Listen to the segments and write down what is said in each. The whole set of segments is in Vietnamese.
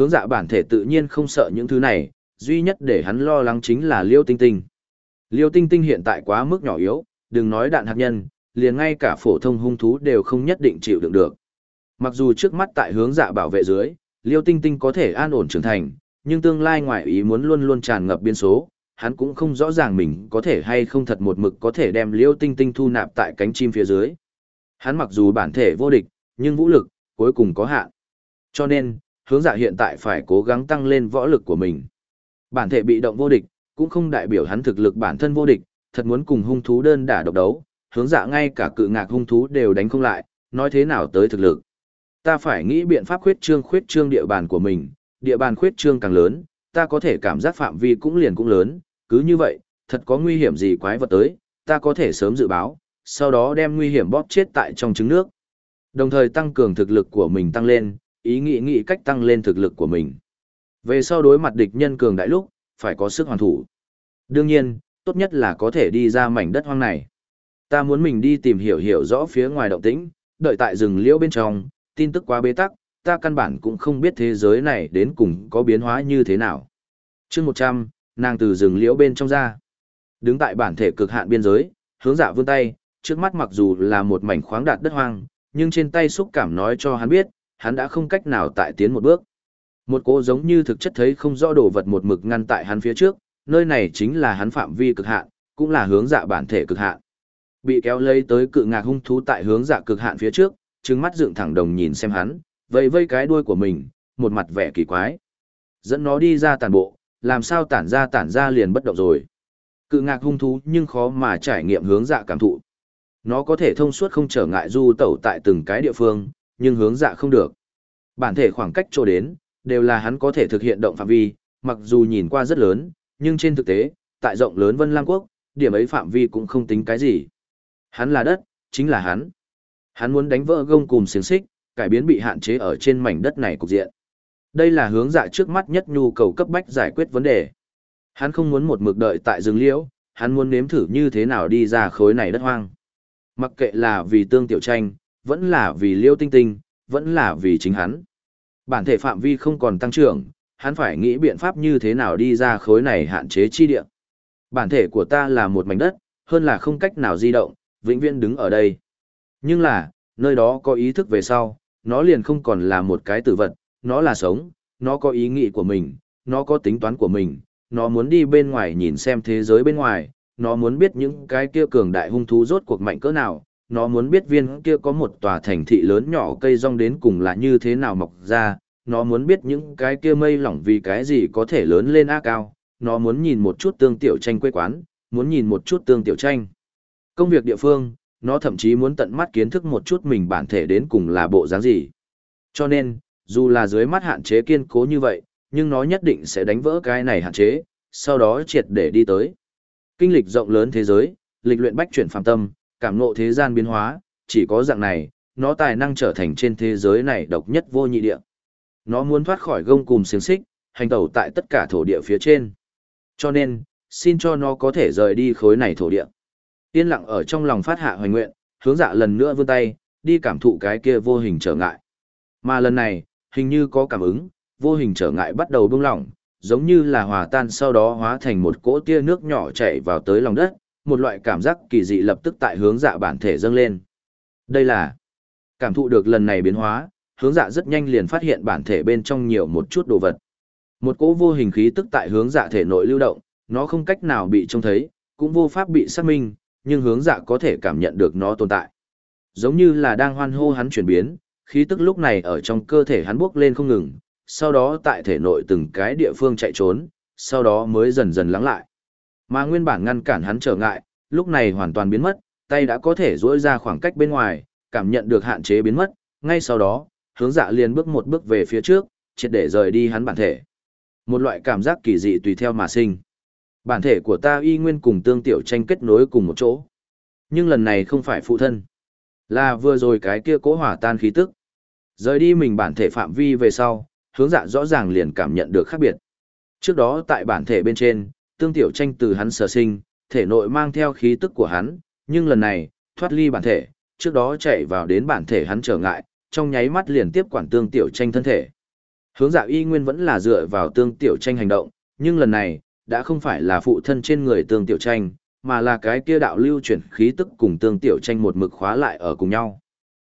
Hướng dạ bản thể tự nhiên không sợ những thứ này, duy nhất để hắn lo lắng chính là Liêu Tinh Tinh. Liêu Tinh Tinh hiện tại quá mức nhỏ yếu, đừng nói đạn hạt nhân, liền ngay cả phổ thông hung thú đều không nhất định chịu đựng được. Mặc dù trước mắt tại hướng dạ bảo vệ dưới, Liêu Tinh Tinh có thể an ổn trưởng thành, nhưng tương lai ngoại ý muốn luôn luôn tràn ngập biên số, hắn cũng không rõ ràng mình có thể hay không thật một mực có thể đem Liêu Tinh Tinh thu nạp tại cánh chim phía dưới. Hắn mặc dù bản thể vô địch, nhưng vũ lực cuối cùng có hạn. Cho nên, hướng dạ hiện tại phải cố gắng tăng lên võ lực của mình. Bản thể bị động vô địch, cũng không đại biểu hắn thực lực bản thân vô địch, thật muốn cùng hung thú đơn đả độc đấu, hướng dạ ngay cả cự ngạc hung thú đều đánh không lại, nói thế nào tới thực lực. Ta phải nghĩ biện pháp khuyết trương khuyết trương địa bàn của mình, địa bàn khuyết trương càng lớn, ta có thể cảm giác phạm vi cũng liền cũng lớn, cứ như vậy, thật có nguy hiểm gì quái vật tới, ta có thể sớm dự báo, sau đó đem nguy hiểm bóp chết tại trong trứng nước. Đồng thời tăng cường thực lực của mình tăng lên, ý nghĩ nghĩ cách tăng lên thực lực của mình. Về sau đối mặt địch nhân cường đại lúc, phải có sức hoàn thủ. Đương nhiên, tốt nhất là có thể đi ra mảnh đất hoang này. Ta muốn mình đi tìm hiểu hiểu rõ phía ngoài động tĩnh, đợi tại rừng liễu bên trong, tin tức quá bế tắc, ta căn bản cũng không biết thế giới này đến cùng có biến hóa như thế nào. chương 100, nàng từ rừng liễu bên trong ra. Đứng tại bản thể cực hạn biên giới, hướng dạ vươn tay, trước mắt mặc dù là một mảnh khoáng đạt đất hoang, nhưng trên tay xúc cảm nói cho hắn biết, hắn đã không cách nào tại tiến một bước. Một cô giống như thực chất thấy không rõ đồ vật một mực ngăn tại hắn phía trước, nơi này chính là hắn phạm vi cực hạn, cũng là hướng dạ bản thể cực hạn. Bị kéo lấy tới cự ngạc hung thú tại hướng dạ cực hạn phía trước, trừng mắt dựng thẳng đồng nhìn xem hắn, vây vây cái đuôi của mình, một mặt vẻ kỳ quái. Dẫn nó đi ra tàn bộ, làm sao tản ra tản ra liền bất động rồi. Cự ngạc hung thú nhưng khó mà trải nghiệm hướng dạ cảm thụ. Nó có thể thông suốt không trở ngại du tẩu tại từng cái địa phương, nhưng hướng dạ không được. Bản thể khoảng cách chỗ đến, đều là hắn có thể thực hiện động phạm vi, mặc dù nhìn qua rất lớn, nhưng trên thực tế, tại rộng lớn Vân Lang Quốc, điểm ấy phạm vi cũng không tính cái gì. Hắn là đất, chính là hắn. Hắn muốn đánh vỡ gông cùng xiềng xích, cải biến bị hạn chế ở trên mảnh đất này cục diện. Đây là hướng dạ trước mắt nhất nhu cầu cấp bách giải quyết vấn đề. Hắn không muốn một mực đợi tại rừng liễu, hắn muốn nếm thử như thế nào đi ra khối này đất hoang. Mặc kệ là vì tương tiểu tranh, vẫn là vì liêu tinh tinh, vẫn là vì chính hắn. Bản thể phạm vi không còn tăng trưởng, hắn phải nghĩ biện pháp như thế nào đi ra khối này hạn chế chi địa. Bản thể của ta là một mảnh đất, hơn là không cách nào di động, vĩnh viễn đứng ở đây. Nhưng là, nơi đó có ý thức về sau, nó liền không còn là một cái tử vật, nó là sống, nó có ý nghĩ của mình, nó có tính toán của mình, nó muốn đi bên ngoài nhìn xem thế giới bên ngoài, nó muốn biết những cái kia cường đại hung thú rốt cuộc mạnh cỡ nào, nó muốn biết viên kia có một tòa thành thị lớn nhỏ cây rong đến cùng là như thế nào mọc ra, nó muốn biết những cái kia mây lỏng vì cái gì có thể lớn lên a cao, nó muốn nhìn một chút tương tiểu tranh quê quán, muốn nhìn một chút tương tiểu tranh. Công việc địa phương, nó thậm chí muốn tận mắt kiến thức một chút mình bản thể đến cùng là bộ dáng gì. Cho nên, dù là dưới mắt hạn chế kiên cố như vậy, nhưng nó nhất định sẽ đánh vỡ cái này hạn chế, sau đó triệt để đi tới. Kinh lịch rộng lớn thế giới, lịch luyện bách chuyển phàm tâm, cảm ngộ thế gian biến hóa, chỉ có dạng này, nó tài năng trở thành trên thế giới này độc nhất vô nhị địa. Nó muốn thoát khỏi gông cùm xiềng xích, hành tẩu tại tất cả thổ địa phía trên. Cho nên, xin cho nó có thể rời đi khối này thổ địa. Yên lặng ở trong lòng phát hạ hoành nguyện, hướng dạ lần nữa vươn tay, đi cảm thụ cái kia vô hình trở ngại. Mà lần này, hình như có cảm ứng, vô hình trở ngại bắt đầu bung lỏng, giống như là hòa tan sau đó hóa thành một cỗ tia nước nhỏ chảy vào tới lòng đất, một loại cảm giác kỳ dị lập tức tại hướng dạ bản thể dâng lên. Đây là cảm thụ được lần này biến hóa, hướng dạ rất nhanh liền phát hiện bản thể bên trong nhiều một chút đồ vật. Một cỗ vô hình khí tức tại hướng dạ thể nội lưu động, nó không cách nào bị trông thấy, cũng vô pháp bị xác minh, nhưng hướng dạ có thể cảm nhận được nó tồn tại. Giống như là đang hoan hô hắn chuyển biến, khí tức lúc này ở trong cơ thể hắn bước lên không ngừng, sau đó tại thể nội từng cái địa phương chạy trốn, sau đó mới dần dần lắng lại. Mà nguyên bản ngăn cản hắn trở ngại, lúc này hoàn toàn biến mất, tay đã có thể duỗi ra khoảng cách bên ngoài, cảm nhận được hạn chế biến mất, ngay sau đó, hướng dạ liền bước một bước về phía trước, triệt để rời đi hắn bản thể. Một loại cảm giác kỳ dị tùy theo mà sinh. Bản thể của ta y nguyên cùng tương tiểu tranh kết nối cùng một chỗ. Nhưng lần này không phải phụ thân. Là vừa rồi cái kia cố hỏa tan khí tức. Rời đi mình bản thể phạm vi về sau, hướng dạ rõ ràng liền cảm nhận được khác biệt. Trước đó tại bản thể bên trên, tương tiểu tranh từ hắn sở sinh, thể nội mang theo khí tức của hắn, nhưng lần này, thoát ly bản thể, trước đó chạy vào đến bản thể hắn trở ngại, trong nháy mắt liền tiếp quản tương tiểu tranh thân thể. Hướng dạ y nguyên vẫn là dựa vào tương tiểu tranh hành động, nhưng lần này, đã không phải là phụ thân trên người tương tiểu tranh, mà là cái kia đạo lưu chuyển khí tức cùng tương tiểu tranh một mực khóa lại ở cùng nhau.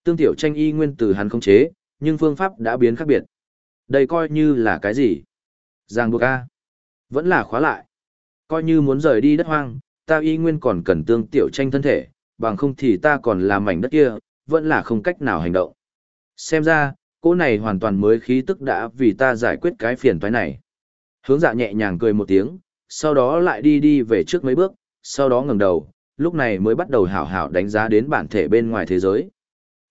Tương tiểu tranh y nguyên từ hắn không chế, nhưng phương pháp đã biến khác biệt. Đây coi như là cái gì? Giang buộc A. Vẫn là khóa lại. Coi như muốn rời đi đất hoang, ta y nguyên còn cần tương tiểu tranh thân thể, bằng không thì ta còn là mảnh đất kia, vẫn là không cách nào hành động. Xem ra, cô này hoàn toàn mới khí tức đã vì ta giải quyết cái phiền toái này. Hướng dạ nhẹ nhàng cười một tiếng, sau đó lại đi đi về trước mấy bước, sau đó ngẩng đầu, lúc này mới bắt đầu hảo hảo đánh giá đến bản thể bên ngoài thế giới.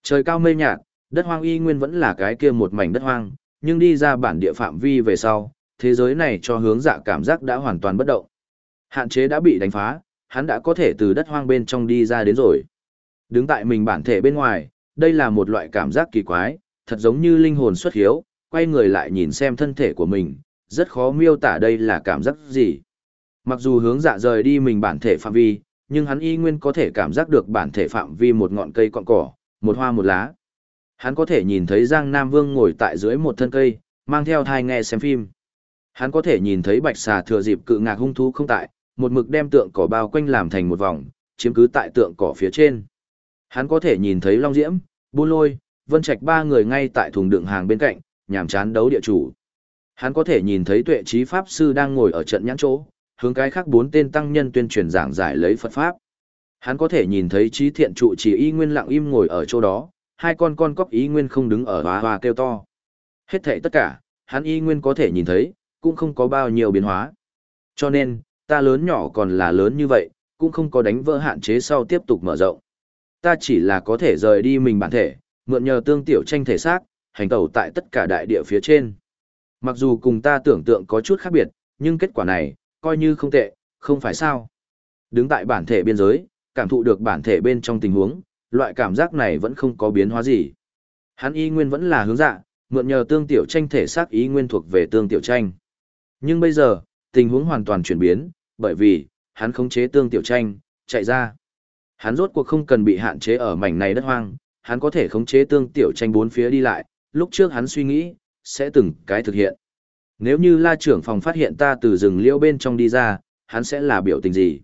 Trời cao mây nhạt, đất hoang y nguyên vẫn là cái kia một mảnh đất hoang, nhưng đi ra bản địa phạm vi về sau, thế giới này cho hướng dạ cảm giác đã hoàn toàn bất động. Hạn chế đã bị đánh phá, hắn đã có thể từ đất hoang bên trong đi ra đến rồi. Đứng tại mình bản thể bên ngoài, đây là một loại cảm giác kỳ quái, thật giống như linh hồn xuất hiếu, quay người lại nhìn xem thân thể của mình, rất khó miêu tả đây là cảm giác gì. Mặc dù hướng dạ rời đi mình bản thể phạm vi, nhưng hắn y nguyên có thể cảm giác được bản thể phạm vi một ngọn cây cọn cỏ, một hoa một lá. Hắn có thể nhìn thấy Giang Nam Vương ngồi tại dưới một thân cây, mang theo thai nghe xem phim. Hắn có thể nhìn thấy bạch xà thừa dịp cự ngạc hung thú không tại, một mực đem tượng cỏ bao quanh làm thành một vòng, chiếm cứ tại tượng cỏ phía trên. Hắn có thể nhìn thấy Long Diễm, Buôn Lôi, Vân Trạch ba người ngay tại thùng đựng hàng bên cạnh, nhàm chán đấu địa chủ. Hắn có thể nhìn thấy tuệ trí pháp sư đang ngồi ở trận nhãn chỗ, hướng cái khác bốn tên tăng nhân tuyên truyền giảng giải lấy Phật pháp. Hắn có thể nhìn thấy trí thiện trụ chỉ y nguyên lặng im ngồi ở chỗ đó, hai con con cóc y nguyên không đứng ở hoa hoa kêu to. Hết thảy tất cả, hắn y nguyên có thể nhìn thấy, cũng không có bao nhiêu biến hóa. Cho nên, ta lớn nhỏ còn là lớn như vậy, cũng không có đánh vỡ hạn chế sau tiếp tục mở rộng. Ta chỉ là có thể rời đi mình bản thể, mượn nhờ tương tiểu tranh thể xác, hành tẩu tại tất cả đại địa phía trên. Mặc dù cùng ta tưởng tượng có chút khác biệt, nhưng kết quả này, coi như không tệ, không phải sao. Đứng tại bản thể biên giới, cảm thụ được bản thể bên trong tình huống, loại cảm giác này vẫn không có biến hóa gì. Hắn y nguyên vẫn là hướng dạ, mượn nhờ tương tiểu tranh thể xác ý nguyên thuộc về tương tiểu tranh. Nhưng bây giờ, tình huống hoàn toàn chuyển biến, bởi vì, hắn khống chế tương tiểu tranh, chạy ra. Hắn rốt cuộc không cần bị hạn chế ở mảnh này đất hoang, hắn có thể khống chế tương tiểu tranh bốn phía đi lại, lúc trước hắn suy nghĩ, sẽ từng cái thực hiện. Nếu như la trưởng phòng phát hiện ta từ rừng liễu bên trong đi ra, hắn sẽ là biểu tình gì?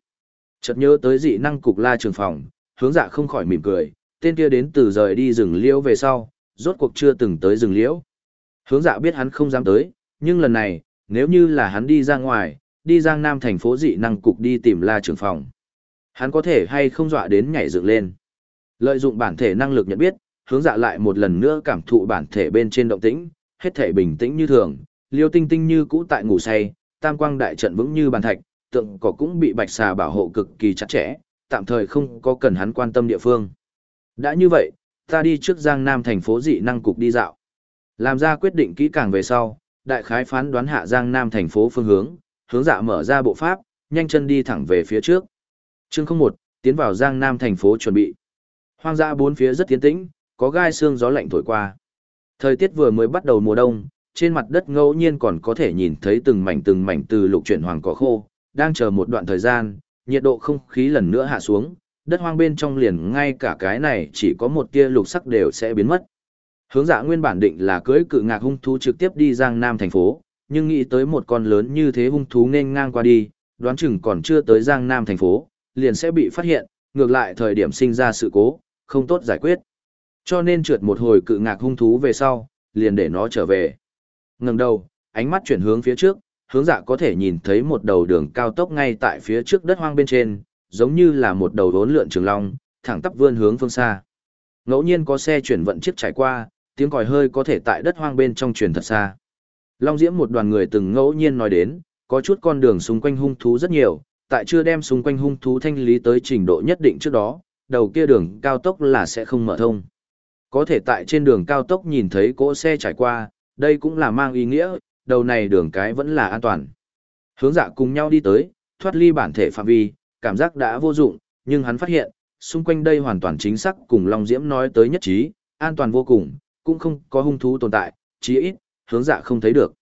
Chợt nhớ tới dị năng cục la trưởng phòng, hướng dạ không khỏi mỉm cười, tên kia đến từ rời đi rừng liễu về sau, rốt cuộc chưa từng tới rừng liễu. Hướng dạ biết hắn không dám tới, nhưng lần này, nếu như là hắn đi ra ngoài, đi giang nam thành phố dị năng cục đi tìm la trưởng phòng. Hắn có thể hay không dọa đến nhảy dựng lên. Lợi dụng bản thể năng lực nhận biết, hướng dạ lại một lần nữa cảm thụ bản thể bên trên động tĩnh, hết thể bình tĩnh như thường, liêu tinh tinh như cũ tại ngủ say, tam quang đại trận vững như bàn thạch, tượng cỏ cũng bị bạch xà bảo hộ cực kỳ chặt chẽ, tạm thời không có cần hắn quan tâm địa phương. Đã như vậy, ta đi trước Giang Nam thành phố dị năng cục đi dạo. Làm ra quyết định kỹ càng về sau, đại khái phán đoán hạ Giang Nam thành phố phương hướng, hướng dạ mở ra bộ pháp, nhanh chân đi thẳng về phía trước. Chương 01, tiến vào Giang Nam thành phố chuẩn bị. Hoang dã bốn phía rất tiến tĩnh, có gai xương gió lạnh thổi qua. Thời tiết vừa mới bắt đầu mùa đông, trên mặt đất ngẫu nhiên còn có thể nhìn thấy từng mảnh từng mảnh từ lục chuyển hoàng cỏ khô, đang chờ một đoạn thời gian, nhiệt độ không khí lần nữa hạ xuống, đất hoang bên trong liền ngay cả cái này chỉ có một tia lục sắc đều sẽ biến mất. Hướng dạ nguyên bản định là cưới cự ngạc hung thú trực tiếp đi Giang Nam thành phố, nhưng nghĩ tới một con lớn như thế hung thú nên ngang qua đi, đoán chừng còn chưa tới Giang Nam thành phố, liền sẽ bị phát hiện, ngược lại thời điểm sinh ra sự cố, không tốt giải quyết. Cho nên trượt một hồi cự ngạc hung thú về sau, liền để nó trở về. Ngừng đầu, ánh mắt chuyển hướng phía trước, hướng dạ có thể nhìn thấy một đầu đường cao tốc ngay tại phía trước đất hoang bên trên, giống như là một đầu đốn lượn trường long, thẳng tắp vươn hướng phương xa. Ngẫu nhiên có xe chuyển vận chiếc trải qua, tiếng còi hơi có thể tại đất hoang bên trong truyền thật xa. Long Diễm một đoàn người từng ngẫu nhiên nói đến, có chút con đường xung quanh hung thú rất nhiều, tại chưa đem xung quanh hung thú thanh lý tới trình độ nhất định trước đó, đầu kia đường cao tốc là sẽ không mở thông. Có thể tại trên đường cao tốc nhìn thấy cỗ xe trải qua, đây cũng là mang ý nghĩa, đầu này đường cái vẫn là an toàn. Hướng dạ cùng nhau đi tới, thoát ly bản thể phạm vi, cảm giác đã vô dụng, nhưng hắn phát hiện, xung quanh đây hoàn toàn chính xác cùng Long Diễm nói tới nhất trí, an toàn vô cùng, cũng không có hung thú tồn tại, chí ít, hướng dạ không thấy được.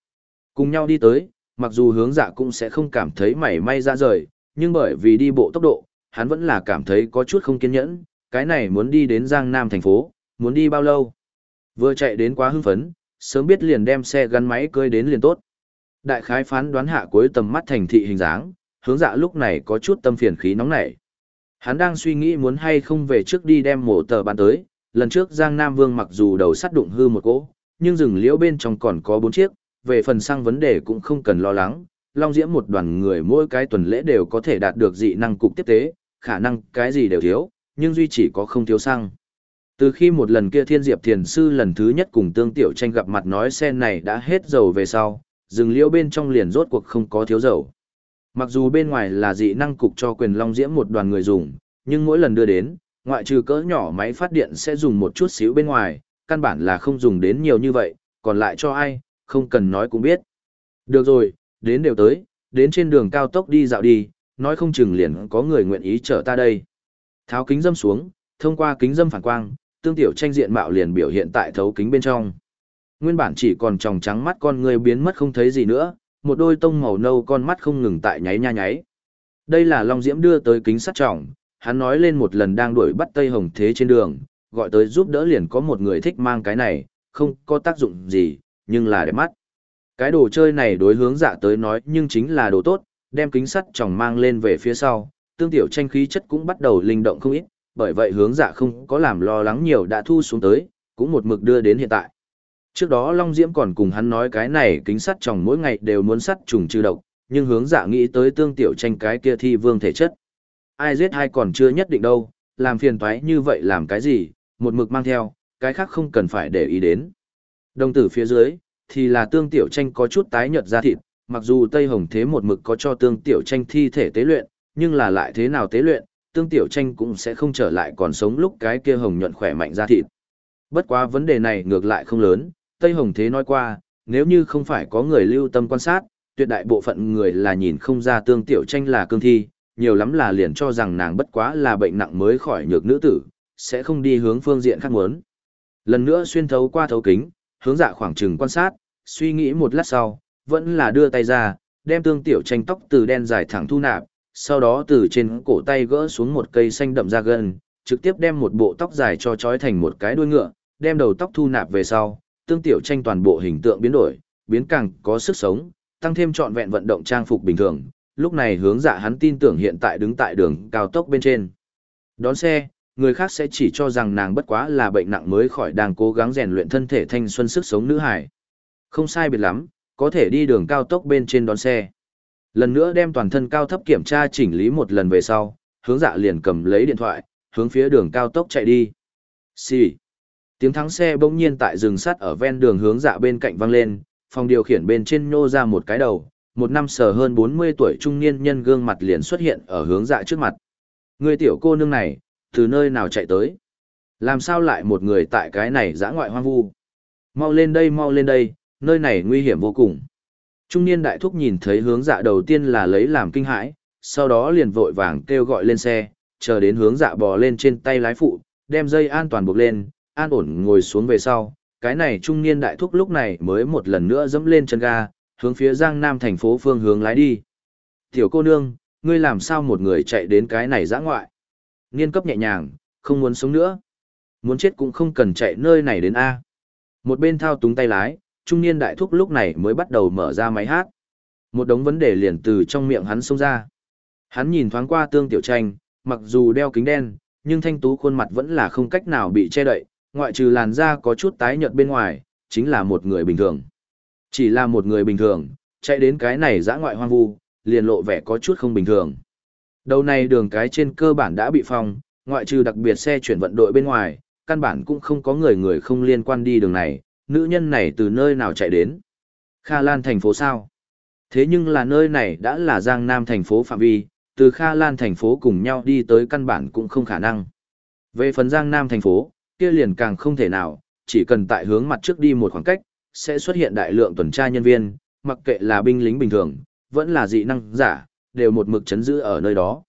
Cùng nhau đi tới, mặc dù hướng dạ cũng sẽ không cảm thấy mảy may ra rời, nhưng bởi vì đi bộ tốc độ, hắn vẫn là cảm thấy có chút không kiên nhẫn, cái này muốn đi đến Giang Nam thành phố, muốn đi bao lâu. Vừa chạy đến quá hưng phấn, sớm biết liền đem xe gắn máy cơi đến liền tốt. Đại khái phán đoán hạ cuối tầm mắt thành thị hình dáng, hướng dạ lúc này có chút tâm phiền khí nóng nảy. Hắn đang suy nghĩ muốn hay không về trước đi đem mổ tờ bán tới, lần trước Giang Nam Vương mặc dù đầu sắt đụng hư một cỗ, nhưng rừng liễu bên trong còn có bốn chiếc, về phần xăng vấn đề cũng không cần lo lắng, Long Diễm một đoàn người mỗi cái tuần lễ đều có thể đạt được dị năng cục tiếp tế, khả năng cái gì đều thiếu, nhưng duy chỉ có không thiếu xăng. Từ khi một lần kia Thiên Diệp Thiền Sư lần thứ nhất cùng Tương Tiểu Tranh gặp mặt nói xe này đã hết dầu về sau, rừng liễu bên trong liền rốt cuộc không có thiếu dầu. Mặc dù bên ngoài là dị năng cục cho quyền Long Diễm một đoàn người dùng, nhưng mỗi lần đưa đến, ngoại trừ cỡ nhỏ máy phát điện sẽ dùng một chút xíu bên ngoài, căn bản là không dùng đến nhiều như vậy, còn lại cho ai, không cần nói cũng biết. Được rồi, đến đều tới, đến trên đường cao tốc đi dạo đi, nói không chừng liền có người nguyện ý chở ta đây. Tháo kính dâm xuống, thông qua kính dâm phản quang, tương tiểu tranh diện mạo liền biểu hiện tại thấu kính bên trong. Nguyên bản chỉ còn tròng trắng mắt con người biến mất không thấy gì nữa, một đôi tông màu nâu con mắt không ngừng tại nháy nha nháy. Đây là Long Diễm đưa tới kính sắt trọng, hắn nói lên một lần đang đuổi bắt Tây Hồng Thế trên đường, gọi tới giúp đỡ liền có một người thích mang cái này, không có tác dụng gì, nhưng là đẹp mắt. Cái đồ chơi này đối hướng dạ tới nói nhưng chính là đồ tốt, đem kính sắt tròng mang lên về phía sau, tương tiểu tranh khí chất cũng bắt đầu linh động không ít, bởi vậy hướng dạ không có làm lo lắng nhiều đã thu xuống tới, cũng một mực đưa đến hiện tại. Trước đó Long Diễm còn cùng hắn nói cái này kính sắt tròng mỗi ngày đều muốn sắt trùng trừ độc, nhưng hướng dạ nghĩ tới tương tiểu tranh cái kia thi vương thể chất. Ai giết ai còn chưa nhất định đâu, làm phiền toái như vậy làm cái gì, một mực mang theo, cái khác không cần phải để ý đến. Đồng tử phía dưới, thì là tương tiểu tranh có chút tái nhợt da thịt, mặc dù Tây Hồng Thế một mực có cho tương tiểu tranh thi thể tế luyện, nhưng là lại thế nào tế luyện, tương tiểu tranh cũng sẽ không trở lại còn sống lúc cái kia hồng nhuận khỏe mạnh da thịt. Bất quá vấn đề này ngược lại không lớn, Tây Hồng Thế nói qua, nếu như không phải có người lưu tâm quan sát, tuyệt đại bộ phận người là nhìn không ra tương tiểu tranh là cương thi, nhiều lắm là liền cho rằng nàng bất quá là bệnh nặng mới khỏi nhược nữ tử, sẽ không đi hướng phương diện khác muốn. Lần nữa xuyên thấu qua thấu kính, hướng dạ khoảng trừng quan sát, suy nghĩ một lát sau, vẫn là đưa tay ra, đem tương tiểu tranh tóc từ đen dài thẳng thu nạp, sau đó từ trên cổ tay gỡ xuống một cây xanh đậm ra gần, trực tiếp đem một bộ tóc dài cho trói thành một cái đuôi ngựa, đem đầu tóc thu nạp về sau, tương tiểu tranh toàn bộ hình tượng biến đổi, biến càng có sức sống, tăng thêm trọn vẹn vận động trang phục bình thường. Lúc này hướng dạ hắn tin tưởng hiện tại đứng tại đường cao tốc bên trên. Đón xe, người khác sẽ chỉ cho rằng nàng bất quá là bệnh nặng mới khỏi đang cố gắng rèn luyện thân thể thanh xuân sức sống nữ hải. Không sai biệt lắm, có thể đi đường cao tốc bên trên đón xe. Lần nữa đem toàn thân cao thấp kiểm tra chỉnh lý một lần về sau, hướng dạ liền cầm lấy điện thoại, hướng phía đường cao tốc chạy đi. Xì. Tiếng thắng xe bỗng nhiên tại rừng sắt ở ven đường hướng dạ bên cạnh vang lên, phòng điều khiển bên trên nhô ra một cái đầu, một năm sờ hơn 40 tuổi trung niên nhân gương mặt liền xuất hiện ở hướng dạ trước mặt. Người tiểu cô nương này, từ nơi nào chạy tới? Làm sao lại một người tại cái này dã ngoại hoang vu? Mau lên đây mau lên đây, nơi này nguy hiểm vô cùng. Trung niên đại thúc nhìn thấy hướng dạ đầu tiên là lấy làm kinh hãi, sau đó liền vội vàng kêu gọi lên xe, chờ đến hướng dạ bò lên trên tay lái phụ, đem dây an toàn buộc lên, an ổn ngồi xuống về sau. Cái này trung niên đại thúc lúc này mới một lần nữa dẫm lên chân ga, hướng phía giang nam thành phố phương hướng lái đi. Tiểu cô nương, ngươi làm sao một người chạy đến cái này dã ngoại? Niên cấp nhẹ nhàng, không muốn sống nữa. Muốn chết cũng không cần chạy nơi này đến A. Một bên thao túng tay lái, trung niên đại thúc lúc này mới bắt đầu mở ra máy hát. Một đống vấn đề liền từ trong miệng hắn xông ra. Hắn nhìn thoáng qua tương tiểu tranh, mặc dù đeo kính đen, nhưng thanh tú khuôn mặt vẫn là không cách nào bị che đậy, ngoại trừ làn da có chút tái nhợt bên ngoài, chính là một người bình thường. Chỉ là một người bình thường, chạy đến cái này dã ngoại hoang vu, liền lộ vẻ có chút không bình thường. Đầu này đường cái trên cơ bản đã bị phong, ngoại trừ đặc biệt xe chuyển vận đội bên ngoài, căn bản cũng không có người người không liên quan đi đường này, nữ nhân này từ nơi nào chạy đến. Kha Lan thành phố sao? Thế nhưng là nơi này đã là Giang Nam thành phố phạm vi, từ Kha Lan thành phố cùng nhau đi tới căn bản cũng không khả năng. Về phần Giang Nam thành phố, kia liền càng không thể nào, chỉ cần tại hướng mặt trước đi một khoảng cách, sẽ xuất hiện đại lượng tuần tra nhân viên, mặc kệ là binh lính bình thường, vẫn là dị năng giả, đều một mực chấn giữ ở nơi đó.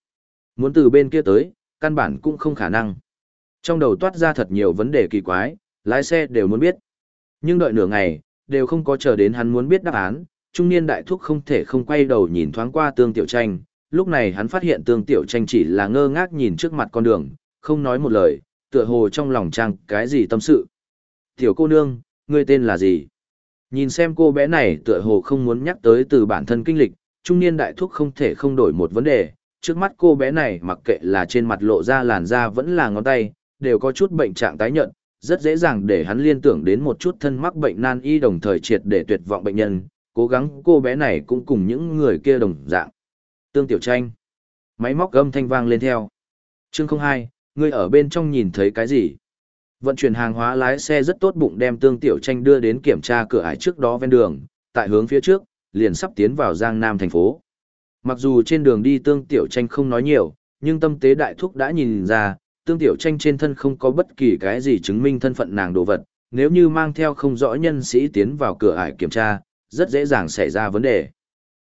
Muốn từ bên kia tới, căn bản cũng không khả năng. Trong đầu toát ra thật nhiều vấn đề kỳ quái, lái xe đều muốn biết. Nhưng đợi nửa ngày, đều không có chờ đến hắn muốn biết đáp án, trung niên đại thúc không thể không quay đầu nhìn thoáng qua tương tiểu tranh, lúc này hắn phát hiện tương tiểu tranh chỉ là ngơ ngác nhìn trước mặt con đường, không nói một lời, tựa hồ trong lòng trang cái gì tâm sự. Tiểu cô nương, ngươi tên là gì? Nhìn xem cô bé này tựa hồ không muốn nhắc tới từ bản thân kinh lịch, trung niên đại thúc không thể không đổi một vấn đề. Trước mắt cô bé này mặc kệ là trên mặt lộ ra làn da vẫn là ngón tay, đều có chút bệnh trạng tái nhợt, rất dễ dàng để hắn liên tưởng đến một chút thân mắc bệnh nan y đồng thời triệt để tuyệt vọng bệnh nhân, cố gắng cô bé này cũng cùng những người kia đồng dạng. Tương Tiểu Tranh. Máy móc âm thanh vang lên theo. Chương 02, ngươi ở bên trong nhìn thấy cái gì? Vận chuyển hàng hóa lái xe rất tốt bụng đem Tương Tiểu Tranh đưa đến kiểm tra cửa ải trước đó ven đường, tại hướng phía trước, liền sắp tiến vào Giang Nam thành phố. Mặc dù trên đường đi Tương Tiểu Tranh không nói nhiều, nhưng tâm tế đại thúc đã nhìn ra, Tương Tiểu Tranh trên thân không có bất kỳ cái gì chứng minh thân phận nàng đồ vật, nếu như mang theo không rõ nhân sĩ tiến vào cửa ải kiểm tra, rất dễ dàng xảy ra vấn đề.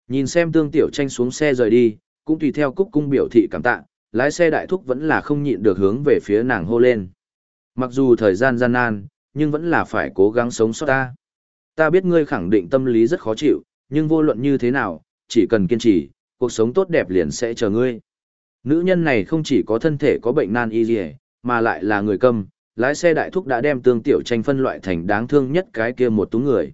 Nhìn xem Tương Tiểu Tranh xuống xe rời đi, cũng tùy theo cúc cung biểu thị cảm tạ, lái xe đại thúc vẫn là không nhịn được hướng về phía nàng hô lên. Mặc dù thời gian gian nan, nhưng vẫn là phải cố gắng sống sót ta. Ta biết ngươi khẳng định tâm lý rất khó chịu, nhưng vô luận như thế nào, chỉ cần kiên trì, cuộc sống tốt đẹp liền sẽ chờ ngươi. Nữ nhân này không chỉ có thân thể có bệnh nan y gì, mà lại là người câm, lái xe đại thúc đã đem tương tiểu tranh phân loại thành đáng thương nhất cái kia một tú người.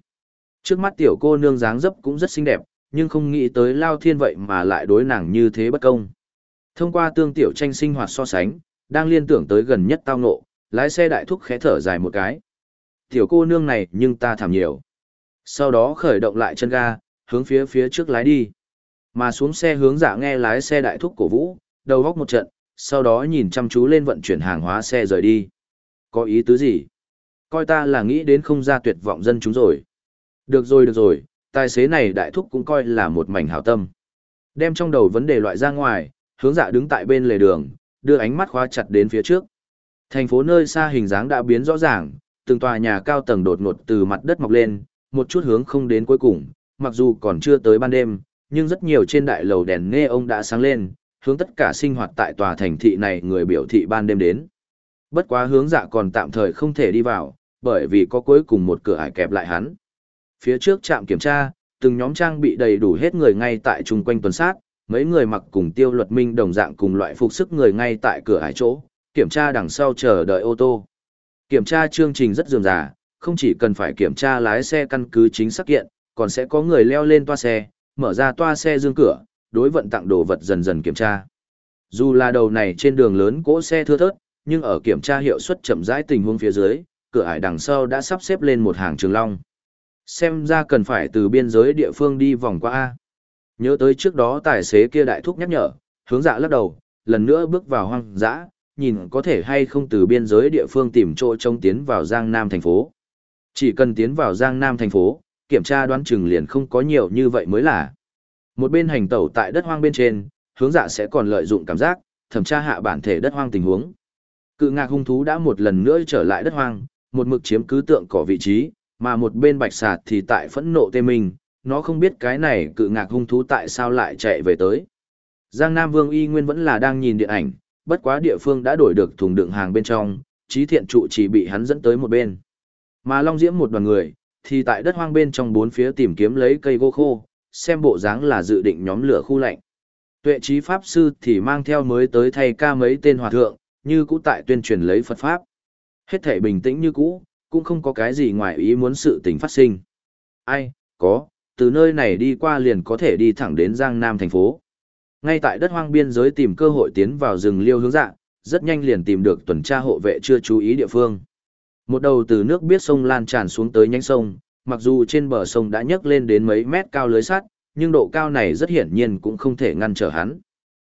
Trước mắt tiểu cô nương dáng dấp cũng rất xinh đẹp, nhưng không nghĩ tới lao thiên vậy mà lại đối nàng như thế bất công. Thông qua tương tiểu tranh sinh hoạt so sánh, đang liên tưởng tới gần nhất tao ngộ, lái xe đại thúc khẽ thở dài một cái. Tiểu cô nương này nhưng ta thảm nhiều. Sau đó khởi động lại chân ga, hướng phía phía trước lái đi. Mà xuống xe hướng dạ nghe lái xe đại thúc cổ vũ, đầu góc một trận, sau đó nhìn chăm chú lên vận chuyển hàng hóa xe rời đi. Có ý tứ gì? Coi ta là nghĩ đến không ra tuyệt vọng dân chúng rồi. Được rồi được rồi, tài xế này đại thúc cũng coi là một mảnh hảo tâm. Đem trong đầu vấn đề loại ra ngoài, hướng dạ đứng tại bên lề đường, đưa ánh mắt khóa chặt đến phía trước. Thành phố nơi xa hình dáng đã biến rõ ràng, từng tòa nhà cao tầng đột ngột từ mặt đất mọc lên, một chút hướng không đến cuối cùng, mặc dù còn chưa tới ban đêm, nhưng rất nhiều trên đại lầu đèn nghe ông đã sáng lên, hướng tất cả sinh hoạt tại tòa thành thị này người biểu thị ban đêm đến. Bất quá hướng dạ còn tạm thời không thể đi vào, bởi vì có cuối cùng một cửa ải kẹp lại hắn. Phía trước trạm kiểm tra, từng nhóm trang bị đầy đủ hết người ngay tại chung quanh tuần sát, mấy người mặc cùng tiêu luật minh đồng dạng cùng loại phục sức người ngay tại cửa ải chỗ, kiểm tra đằng sau chờ đợi ô tô. Kiểm tra chương trình rất dườm già, không chỉ cần phải kiểm tra lái xe căn cứ chính xác kiện, còn sẽ có người leo lên toa xe, mở ra toa xe dương cửa, đối vận tặng đồ vật dần dần kiểm tra. Dù là đầu này trên đường lớn cỗ xe thưa thớt, nhưng ở kiểm tra hiệu suất chậm rãi tình huống phía dưới, cửa ải đằng sau đã sắp xếp lên một hàng trường long. Xem ra cần phải từ biên giới địa phương đi vòng qua A. Nhớ tới trước đó tài xế kia đại thúc nhắc nhở, hướng dạ lắc đầu, lần nữa bước vào hoang dã, nhìn có thể hay không từ biên giới địa phương tìm chỗ trông tiến vào Giang Nam thành phố. Chỉ cần tiến vào Giang Nam thành phố, kiểm tra đoán chừng liền không có nhiều như vậy mới là. Một bên hành tẩu tại đất hoang bên trên, hướng dạ sẽ còn lợi dụng cảm giác, thẩm tra hạ bản thể đất hoang tình huống. Cự ngạc hung thú đã một lần nữa trở lại đất hoang, một mực chiếm cứ tượng cỏ vị trí, mà một bên bạch sạt thì tại phẫn nộ tê mình, nó không biết cái này cự ngạc hung thú tại sao lại chạy về tới. Giang Nam Vương Y Nguyên vẫn là đang nhìn điện ảnh, bất quá địa phương đã đổi được thùng đựng hàng bên trong, trí thiện trụ chỉ bị hắn dẫn tới một bên. Mà Long Diễm một đoàn người, thì tại đất hoang bên trong bốn phía tìm kiếm lấy cây gỗ khô, xem bộ dáng là dự định nhóm lửa khu lạnh. Tuệ trí Pháp Sư thì mang theo mới tới thay ca mấy tên hòa thượng, như cũ tại tuyên truyền lấy Phật Pháp. Hết thể bình tĩnh như cũ, cũng không có cái gì ngoài ý muốn sự tình phát sinh. Ai, có, từ nơi này đi qua liền có thể đi thẳng đến Giang Nam thành phố. Ngay tại đất hoang biên giới tìm cơ hội tiến vào rừng liêu hướng dạng, rất nhanh liền tìm được tuần tra hộ vệ chưa chú ý địa phương. Một đầu từ nước biết sông lan tràn xuống tới nhánh sông, mặc dù trên bờ sông đã nhấc lên đến mấy mét cao lưới sắt, nhưng độ cao này rất hiển nhiên cũng không thể ngăn trở hắn.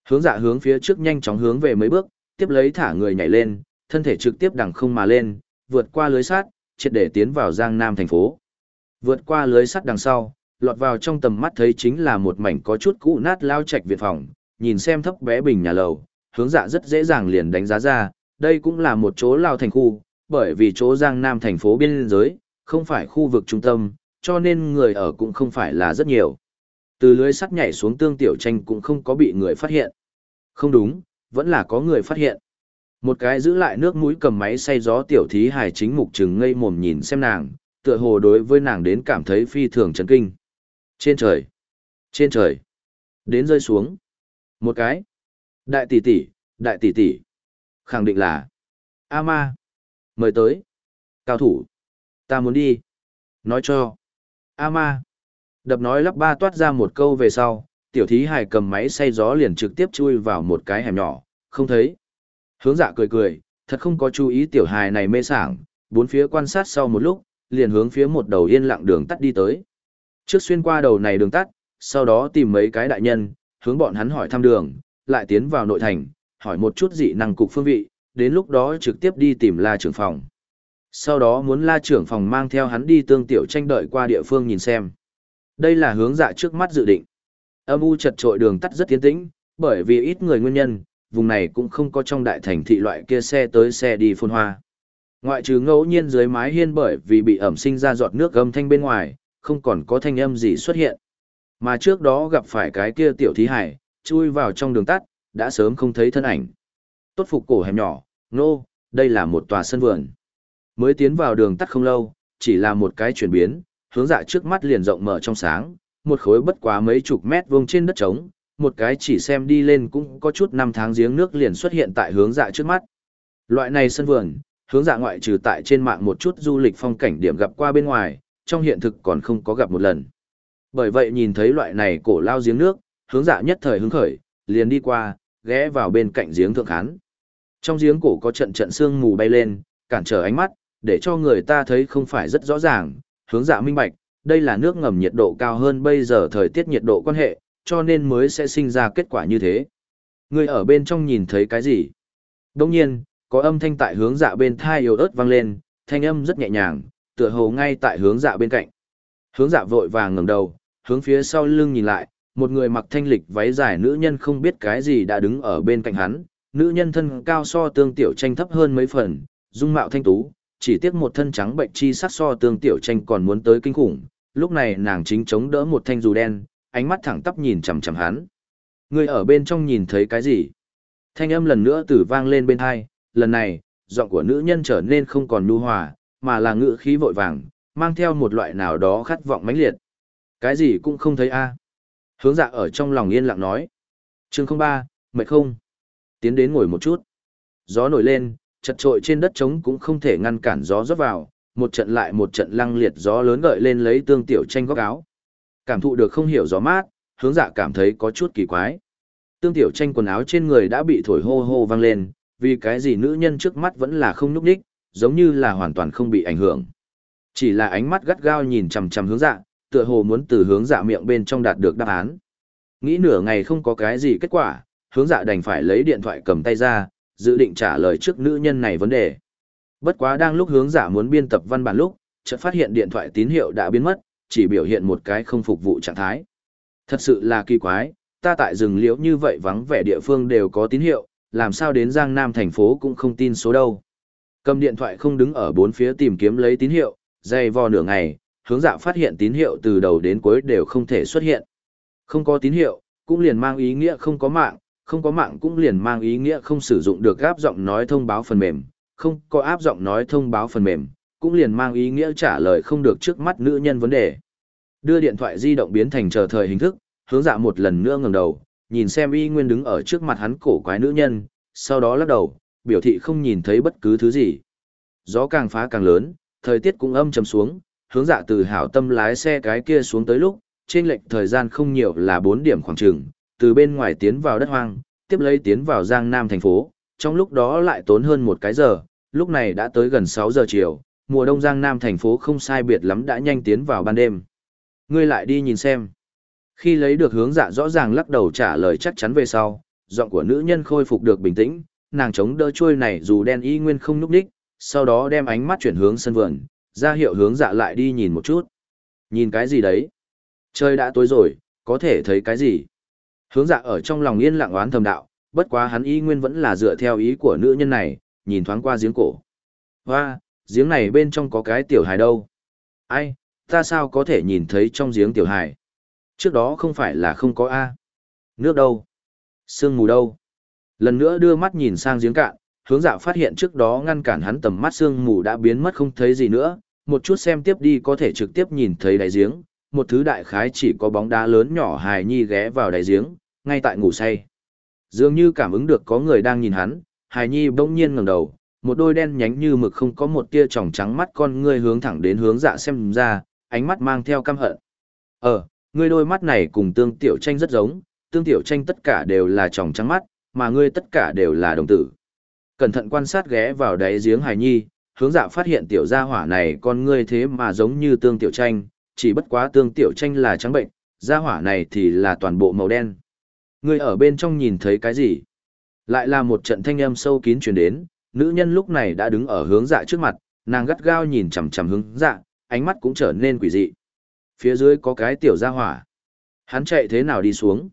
Hướng dạ hướng phía trước nhanh chóng hướng về mấy bước, tiếp lấy thả người nhảy lên, thân thể trực tiếp đằng không mà lên, vượt qua lưới sắt, triệt để tiến vào Giang Nam thành phố. Vượt qua lưới sắt đằng sau, lọt vào trong tầm mắt thấy chính là một mảnh có chút cũ nát lao chạch viện phòng, nhìn xem thấp bé bình nhà lầu, hướng dạ rất dễ dàng liền đánh giá ra, đây cũng là một chỗ lao thành khu, bởi vì chỗ Giang Nam thành phố biên giới, không phải khu vực trung tâm, cho nên người ở cũng không phải là rất nhiều. Từ lưới sắt nhảy xuống tương tiểu tranh cũng không có bị người phát hiện. Không đúng, vẫn là có người phát hiện. Một cái giữ lại nước mũi cầm máy xay gió tiểu thí hài chính mục trừng ngây mồm nhìn xem nàng, tựa hồ đối với nàng đến cảm thấy phi thường chấn kinh. Trên trời, trên trời, đến rơi xuống. Một cái. Đại tỷ tỷ, đại tỷ tỷ. Khẳng định là. A ma. Mời tới. Cao thủ. Ta muốn đi. Nói cho. A ma. Đập nói lắp ba toát ra một câu về sau, tiểu thí hài cầm máy xay gió liền trực tiếp chui vào một cái hẻm nhỏ, không thấy. Hướng dạ cười cười, thật không có chú ý tiểu hài này mê sảng, bốn phía quan sát sau một lúc, liền hướng phía một đầu yên lặng đường tắt đi tới. Trước xuyên qua đầu này đường tắt, sau đó tìm mấy cái đại nhân, hướng bọn hắn hỏi thăm đường, lại tiến vào nội thành, hỏi một chút dị năng cục phương vị, đến lúc đó trực tiếp đi tìm la trưởng phòng. Sau đó muốn la trưởng phòng mang theo hắn đi tương tiểu tranh đợi qua địa phương nhìn xem. Đây là hướng dạ trước mắt dự định. Âm u chật trội đường tắt rất tiến tĩnh, bởi vì ít người nguyên nhân, vùng này cũng không có trong đại thành thị loại kia xe tới xe đi phun hoa. Ngoại trừ ngẫu nhiên dưới mái hiên bởi vì bị ẩm sinh ra giọt nước âm thanh bên ngoài, không còn có thanh âm gì xuất hiện. Mà trước đó gặp phải cái kia tiểu thí hải, chui vào trong đường tắt, đã sớm không thấy thân ảnh. Tốt phục cổ hẻm nhỏ, nô, no, đây là một tòa sân vườn. Mới tiến vào đường tắt không lâu, chỉ là một cái chuyển biến, hướng dạ trước mắt liền rộng mở trong sáng, một khối bất quá mấy chục mét vuông trên đất trống, một cái chỉ xem đi lên cũng có chút năm tháng giếng nước liền xuất hiện tại hướng dạ trước mắt. Loại này sân vườn, hướng dạ ngoại trừ tại trên mạng một chút du lịch phong cảnh điểm gặp qua bên ngoài, trong hiện thực còn không có gặp một lần. Bởi vậy nhìn thấy loại này cổ lao giếng nước, hướng dạ nhất thời hứng khởi, liền đi qua, ghé vào bên cạnh giếng thượng khán. Trong giếng cổ có trận trận sương mù bay lên, cản trở ánh mắt, để cho người ta thấy không phải rất rõ ràng, hướng dạ minh bạch, đây là nước ngầm nhiệt độ cao hơn bây giờ thời tiết nhiệt độ quan hệ, cho nên mới sẽ sinh ra kết quả như thế. Người ở bên trong nhìn thấy cái gì? Đồng nhiên, có âm thanh tại hướng dạ bên thai yếu ớt vang lên, thanh âm rất nhẹ nhàng, tựa hồ ngay tại hướng dạ bên cạnh. Hướng dạ vội vàng ngẩng đầu, hướng phía sau lưng nhìn lại, một người mặc thanh lịch váy dài nữ nhân không biết cái gì đã đứng ở bên cạnh hắn, nữ nhân thân cao so tương tiểu tranh thấp hơn mấy phần, dung mạo thanh tú, chỉ tiếc một thân trắng bệnh chi sắc so tương tiểu tranh còn muốn tới kinh khủng, lúc này nàng chính chống đỡ một thanh dù đen, ánh mắt thẳng tắp nhìn chằm chằm hắn. Người ở bên trong nhìn thấy cái gì? Thanh âm lần nữa từ vang lên bên hai, lần này, giọng của nữ nhân trở nên không còn nhu hòa, mà là ngữ khí vội vàng, mang theo một loại nào đó khát vọng mãnh liệt. Cái gì cũng không thấy a. Hướng dạ ở trong lòng yên lặng nói. Chương ba, mệt không? Tiến đến ngồi một chút. Gió nổi lên, chật trội trên đất trống cũng không thể ngăn cản gió rót vào, một trận lại một trận lăng liệt gió lớn gợi lên lấy tương tiểu tranh góc áo. Cảm thụ được không hiểu gió mát, hướng dạ cảm thấy có chút kỳ quái. Tương tiểu tranh quần áo trên người đã bị thổi hô hô vang lên, vì cái gì nữ nhân trước mắt vẫn là không nhúc đích, giống như là hoàn toàn không bị ảnh hưởng. Chỉ là ánh mắt gắt gao nhìn chằm chằm hướng dạ, tựa hồ muốn từ hướng dạ miệng bên trong đạt được đáp án. Nghĩ nửa ngày không có cái gì kết quả, hướng dạ đành phải lấy điện thoại cầm tay ra, dự định trả lời trước nữ nhân này vấn đề. Bất quá đang lúc hướng dạ muốn biên tập văn bản lúc, chợt phát hiện điện thoại tín hiệu đã biến mất, chỉ biểu hiện một cái không phục vụ trạng thái. Thật sự là kỳ quái, ta tại rừng liễu như vậy vắng vẻ địa phương đều có tín hiệu, làm sao đến Giang Nam thành phố cũng không tin số đâu. Cầm điện thoại không đứng ở bốn phía tìm kiếm lấy tín hiệu, dày vò nửa ngày, hướng dạ phát hiện tín hiệu từ đầu đến cuối đều không thể xuất hiện. Không có tín hiệu, cũng liền mang ý nghĩa không có mạng, không có mạng cũng liền mang ý nghĩa không sử dụng được áp giọng nói thông báo phần mềm, không có áp giọng nói thông báo phần mềm, cũng liền mang ý nghĩa trả lời không được trước mắt nữ nhân vấn đề. Đưa điện thoại di động biến thành chờ thời hình thức, hướng dạ một lần nữa ngẩng đầu, nhìn xem y nguyên đứng ở trước mặt hắn cổ quái nữ nhân, sau đó lắc đầu, biểu thị không nhìn thấy bất cứ thứ gì. Gió càng phá càng lớn, thời tiết cũng âm trầm xuống, hướng dạ từ hảo tâm lái xe cái kia xuống tới lúc, trên lệch thời gian không nhiều là 4 điểm khoảng trường, từ bên ngoài tiến vào đất hoang, tiếp lấy tiến vào Giang Nam thành phố, trong lúc đó lại tốn hơn một cái giờ, lúc này đã tới gần 6 giờ chiều, mùa đông Giang Nam thành phố không sai biệt lắm đã nhanh tiến vào ban đêm. Ngươi lại đi nhìn xem. Khi lấy được hướng dạ rõ ràng lắc đầu trả lời chắc chắn về sau, giọng của nữ nhân khôi phục được bình tĩnh, nàng chống đỡ chuôi này dù đen y nguyên không núp đích, sau đó đem ánh mắt chuyển hướng sân vườn, ra hiệu hướng dạ lại đi nhìn một chút. Nhìn cái gì đấy? Trời đã tối rồi, có thể thấy cái gì? Hướng dạ ở trong lòng yên lặng oán thầm đạo, bất quá hắn y nguyên vẫn là dựa theo ý của nữ nhân này, nhìn thoáng qua giếng cổ. Hoa, giếng này bên trong có cái tiểu hài đâu? Ai, ta sao có thể nhìn thấy trong giếng tiểu hài? Trước đó không phải là không có A. Nước đâu? Sương mù đâu? Lần nữa đưa mắt nhìn sang giếng cạn, hướng dạ phát hiện trước đó ngăn cản hắn tầm mắt sương mù đã biến mất không thấy gì nữa, một chút xem tiếp đi có thể trực tiếp nhìn thấy đáy giếng, một thứ đại khái chỉ có bóng đá lớn nhỏ hài nhi ghé vào đáy giếng, ngay tại ngủ say. Dường như cảm ứng được có người đang nhìn hắn, hài nhi bỗng nhiên ngẩng đầu, một đôi đen nhánh như mực không có một tia tròng trắng mắt con ngươi hướng thẳng đến hướng dạ xem ra, ánh mắt mang theo căm hận. Ờ, ngươi đôi mắt này cùng tương tiểu tranh rất giống, tương tiểu tranh tất cả đều là tròng trắng mắt, mà ngươi tất cả đều là đồng tử. Cẩn thận quan sát ghé vào đáy giếng hài nhi, hướng dạ phát hiện tiểu gia hỏa này con ngươi thế mà giống như tương tiểu tranh, chỉ bất quá tương tiểu tranh là trắng bệnh, gia hỏa này thì là toàn bộ màu đen. người ở bên trong nhìn thấy cái gì? Lại là một trận thanh âm sâu kín truyền đến, nữ nhân lúc này đã đứng ở hướng dạ trước mặt, nàng gắt gao nhìn chằm chằm hướng dạ, ánh mắt cũng trở nên quỷ dị. Phía dưới có cái tiểu gia hỏa. Hắn chạy thế nào đi xuống?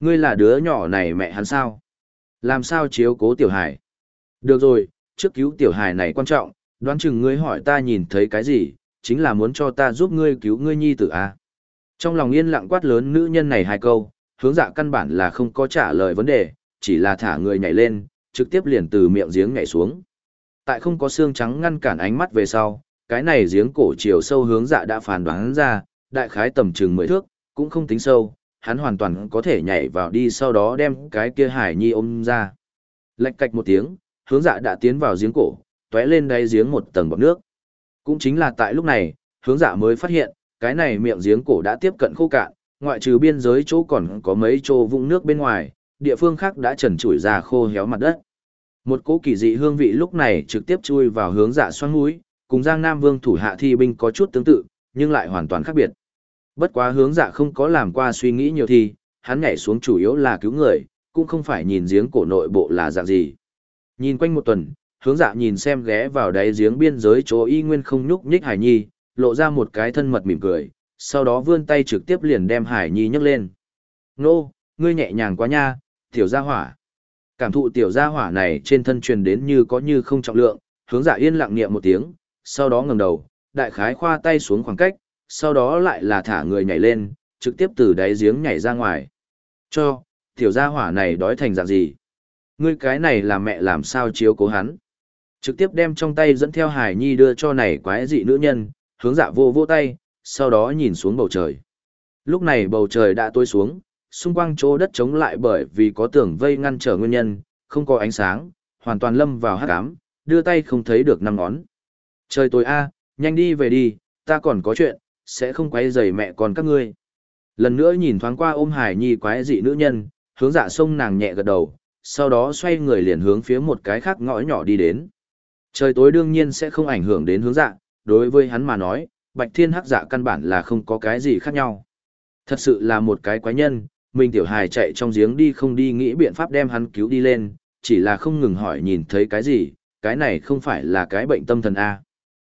Ngươi là đứa nhỏ này mẹ hắn sao? Làm sao chiếu cố tiểu hải? Được rồi, trước cứu tiểu hải này quan trọng, đoán chừng ngươi hỏi ta nhìn thấy cái gì, chính là muốn cho ta giúp ngươi cứu ngươi nhi tử a. Trong lòng yên lặng quát lớn nữ nhân này hai câu, hướng dạ căn bản là không có trả lời vấn đề, chỉ là thả người nhảy lên, trực tiếp liền từ miệng giếng nhảy xuống. Tại không có xương trắng ngăn cản ánh mắt về sau, cái này giếng cổ chiều sâu hướng dạ đã phán đoán ra, đại khái tầm chừng mười thước, cũng không tính sâu, hắn hoàn toàn có thể nhảy vào đi sau đó đem cái kia hải nhi ôm ra. Lạch cạch một tiếng, hướng dạ đã tiến vào giếng cổ, tóe lên đáy giếng một tầng bọt nước. Cũng chính là tại lúc này, hướng dạ mới phát hiện, cái này miệng giếng cổ đã tiếp cận khô cạn, ngoại trừ biên giới chỗ còn có mấy chỗ vũng nước bên ngoài, địa phương khác đã trần trụi ra khô héo mặt đất. Một cỗ kỳ dị hương vị lúc này trực tiếp chui vào hướng dạ xoắn mũi, cùng Giang Nam Vương thủ hạ thi binh có chút tương tự, nhưng lại hoàn toàn khác biệt. Bất quá hướng dạ không có làm qua suy nghĩ nhiều thì, hắn nhảy xuống chủ yếu là cứu người, cũng không phải nhìn giếng cổ nội bộ là dạng gì. Nhìn quanh một tuần, hướng dạ nhìn xem ghé vào đáy giếng biên giới chỗ y nguyên không nhúc nhích hải nhi, lộ ra một cái thân mật mỉm cười, sau đó vươn tay trực tiếp liền đem hải nhi nhấc lên. Nô, ngươi nhẹ nhàng quá nha, tiểu gia hỏa. Cảm thụ tiểu gia hỏa này trên thân truyền đến như có như không trọng lượng, hướng dạ yên lặng niệm một tiếng, sau đó ngẩng đầu, đại khái khoa tay xuống khoảng cách, sau đó lại là thả người nhảy lên, trực tiếp từ đáy giếng nhảy ra ngoài. Cho, tiểu gia hỏa này đói thành dạng gì? Ngươi cái này là mẹ làm sao chiếu cố hắn? Trực tiếp đem trong tay dẫn theo hải nhi đưa cho này quái dị nữ nhân, hướng dạ vô vô tay, sau đó nhìn xuống bầu trời. Lúc này bầu trời đã tối xuống, xung quanh chỗ đất trống lại bởi vì có tường vây ngăn trở nguyên nhân, không có ánh sáng, hoàn toàn lâm vào hắc ám, đưa tay không thấy được năm ngón. Trời tối a, nhanh đi về đi, ta còn có chuyện, sẽ không quấy rầy mẹ con các ngươi. Lần nữa nhìn thoáng qua ôm hải nhi quái dị nữ nhân, hướng dạ sông nàng nhẹ gật đầu, sau đó xoay người liền hướng phía một cái khác ngõ nhỏ đi đến. Trời tối đương nhiên sẽ không ảnh hưởng đến hướng dạ, đối với hắn mà nói, bạch thiên hắc dạ căn bản là không có cái gì khác nhau. Thật sự là một cái quái nhân, mình tiểu hài chạy trong giếng đi không đi nghĩ biện pháp đem hắn cứu đi lên, chỉ là không ngừng hỏi nhìn thấy cái gì, cái này không phải là cái bệnh tâm thần A.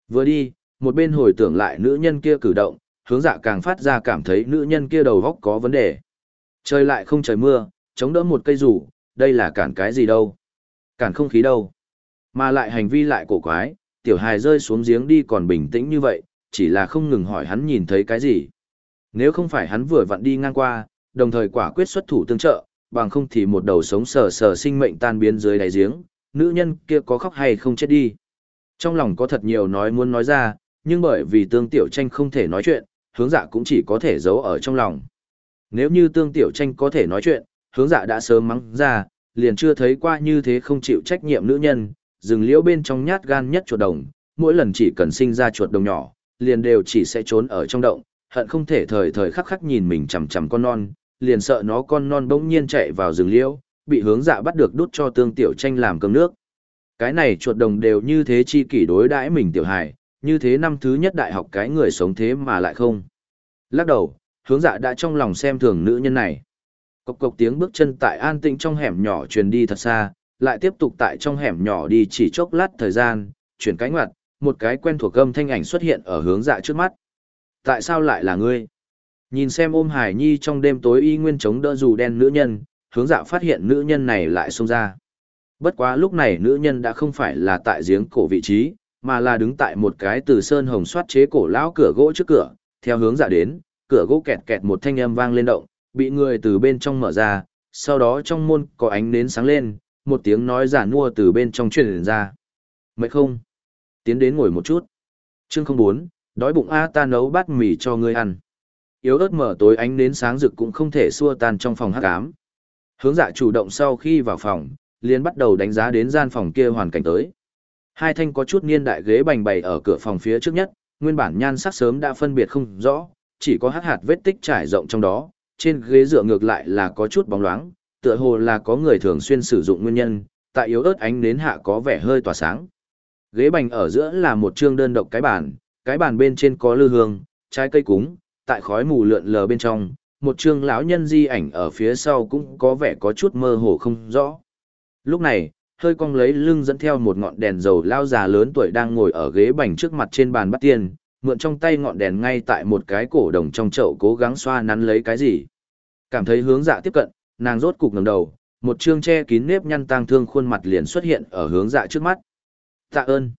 Vừa đi, một bên hồi tưởng lại nữ nhân kia cử động, hướng dạ càng phát ra cảm thấy nữ nhân kia đầu góc có vấn đề. Trời lại không trời mưa, chống đỡ một cây rủ, đây là cản cái gì đâu. Cản không khí đâu. Mà lại hành vi lại cổ quái, tiểu hài rơi xuống giếng đi còn bình tĩnh như vậy, chỉ là không ngừng hỏi hắn nhìn thấy cái gì. Nếu không phải hắn vừa vặn đi ngang qua, đồng thời quả quyết xuất thủ tương trợ, bằng không thì một đầu sống sờ sờ sinh mệnh tan biến dưới đáy giếng, nữ nhân kia có khóc hay không chết đi. Trong lòng có thật nhiều nói muốn nói ra, nhưng bởi vì tương tiểu tranh không thể nói chuyện, hướng dạ cũng chỉ có thể giấu ở trong lòng. Nếu như tương tiểu tranh có thể nói chuyện, hướng dạ đã sớm mắng ra, liền chưa thấy qua như thế không chịu trách nhiệm nữ nhân, rừng liễu bên trong nhát gan nhất chuột đồng, mỗi lần chỉ cần sinh ra chuột đồng nhỏ, liền đều chỉ sẽ trốn ở trong động, hận không thể thời thời khắc khắc nhìn mình chằm chằm con non, liền sợ nó con non bỗng nhiên chạy vào rừng liễu, bị hướng dạ bắt được đút cho tương tiểu tranh làm cơm nước. Cái này chuột đồng đều như thế chi kỷ đối đãi mình tiểu hài, như thế năm thứ nhất đại học cái người sống thế mà lại không. Lắc đầu, hướng dạ đã trong lòng xem thường nữ nhân này. Cộc cộc tiếng bước chân tại an tĩnh trong hẻm nhỏ truyền đi thật xa, lại tiếp tục tại trong hẻm nhỏ đi chỉ chốc lát thời gian, chuyển cánh ngoặt, một cái quen thuộc âm thanh ảnh xuất hiện ở hướng dạ trước mắt. Tại sao lại là ngươi? Nhìn xem ôm hải nhi trong đêm tối y nguyên chống đỡ dù đen nữ nhân, hướng dạ phát hiện nữ nhân này lại xông ra. Bất quá lúc này nữ nhân đã không phải là tại giếng cổ vị trí, mà là đứng tại một cái từ sơn hồng soát chế cổ lão cửa gỗ trước cửa, theo hướng dạ đến, cửa gỗ kẹt kẹt một thanh âm vang lên động, bị người từ bên trong mở ra, sau đó trong môn có ánh nến sáng lên, một tiếng nói giả mua từ bên trong truyền ra. Mệt không? Tiến đến ngồi một chút. Chương không bốn, đói bụng A ta nấu bát mì cho ngươi ăn. Yếu ớt mở tối ánh đến sáng rực cũng không thể xua tan trong phòng hắc ám. Hướng dạ chủ động sau khi vào phòng, liền bắt đầu đánh giá đến gian phòng kia hoàn cảnh tới. Hai thanh có chút niên đại ghế bành bày ở cửa phòng phía trước nhất, nguyên bản nhan sắc sớm đã phân biệt không rõ, chỉ có hắc hạt vết tích trải rộng trong đó, trên ghế dựa ngược lại là có chút bóng loáng, tựa hồ là có người thường xuyên sử dụng nguyên nhân, tại yếu ớt ánh nến hạ có vẻ hơi tỏa sáng. Ghế bành ở giữa là một chương đơn độc cái bàn, cái bàn bên trên có lư hương, trái cây cúng, tại khói mù lượn lờ bên trong, một chương lão nhân di ảnh ở phía sau cũng có vẻ có chút mơ hồ không rõ. Lúc này, hơi cong lấy lưng dẫn theo một ngọn đèn dầu lao già lớn tuổi đang ngồi ở ghế bành trước mặt trên bàn bắt tiền, mượn trong tay ngọn đèn ngay tại một cái cổ đồng trong chậu cố gắng xoa nắn lấy cái gì. Cảm thấy hướng dạ tiếp cận, nàng rốt cục ngẩng đầu, một chương che kín nếp nhăn tang thương khuôn mặt liền xuất hiện ở hướng dạ trước mắt. Tạ ơn.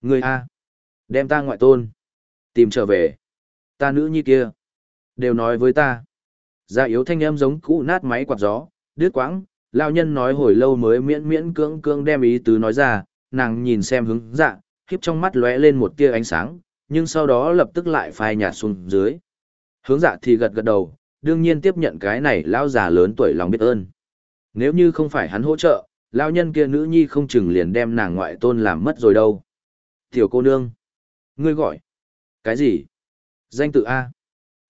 Người A. Đem ta ngoại tôn. Tìm trở về. Ta nữ nhi kia. Đều nói với ta. Dạ yếu thanh em giống cũ nát máy quạt gió, đứt quãng, lao nhân nói hồi lâu mới miễn miễn cưỡng cưỡng đem ý tứ nói ra, nàng nhìn xem hướng dạ, khiếp trong mắt lóe lên một tia ánh sáng, nhưng sau đó lập tức lại phai nhạt xuống dưới. Hướng dạ thì gật gật đầu, đương nhiên tiếp nhận cái này lão già lớn tuổi lòng biết ơn. Nếu như không phải hắn hỗ trợ, lão nhân kia nữ nhi không chừng liền đem nàng ngoại tôn làm mất rồi đâu. Tiểu cô nương. Ngươi gọi. Cái gì? Danh tự A.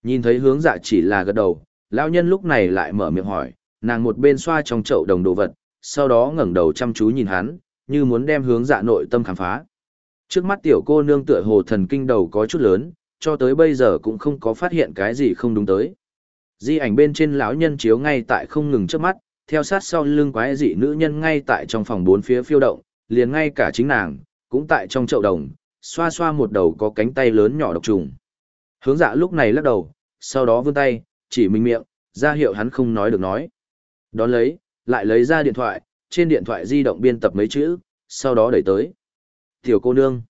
Nhìn thấy hướng dạ chỉ là gật đầu, lão nhân lúc này lại mở miệng hỏi, nàng một bên xoa trong chậu đồng đồ vật, sau đó ngẩng đầu chăm chú nhìn hắn, như muốn đem hướng dạ nội tâm khám phá. Trước mắt tiểu cô nương tựa hồ thần kinh đầu có chút lớn, cho tới bây giờ cũng không có phát hiện cái gì không đúng tới. Di ảnh bên trên lão nhân chiếu ngay tại không ngừng trước mắt, theo sát sau lưng quái dị nữ nhân ngay tại trong phòng bốn phía phiêu động, liền ngay cả chính nàng, cũng tại trong chậu đồng, xoa xoa một đầu có cánh tay lớn nhỏ độc trùng. Hướng dạ lúc này lắc đầu, sau đó vươn tay, chỉ mình miệng, ra hiệu hắn không nói được nói. Đón lấy, lại lấy ra điện thoại, trên điện thoại di động biên tập mấy chữ, sau đó đẩy tới. Tiểu cô nương.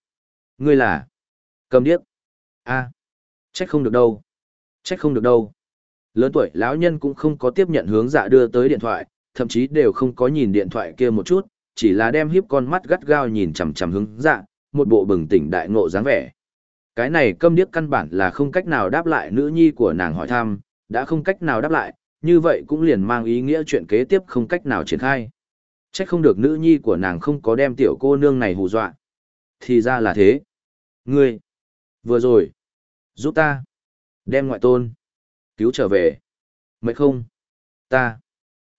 Ngươi là. Cầm điếc. a à. Trách không được đâu. Trách không được đâu. Lớn tuổi lão nhân cũng không có tiếp nhận hướng dạ đưa tới điện thoại, thậm chí đều không có nhìn điện thoại kia một chút, chỉ là đem hiếp con mắt gắt gao nhìn chằm chằm hướng dạ, một bộ bừng tỉnh đại ngộ dáng vẻ. Cái này câm điếc căn bản là không cách nào đáp lại nữ nhi của nàng hỏi thăm, đã không cách nào đáp lại, như vậy cũng liền mang ý nghĩa chuyện kế tiếp không cách nào triển khai. Chắc không được nữ nhi của nàng không có đem tiểu cô nương này hù dọa. Thì ra là thế. Ngươi, vừa rồi, giúp ta, đem ngoại tôn, cứu trở về. Mệt không? Ta,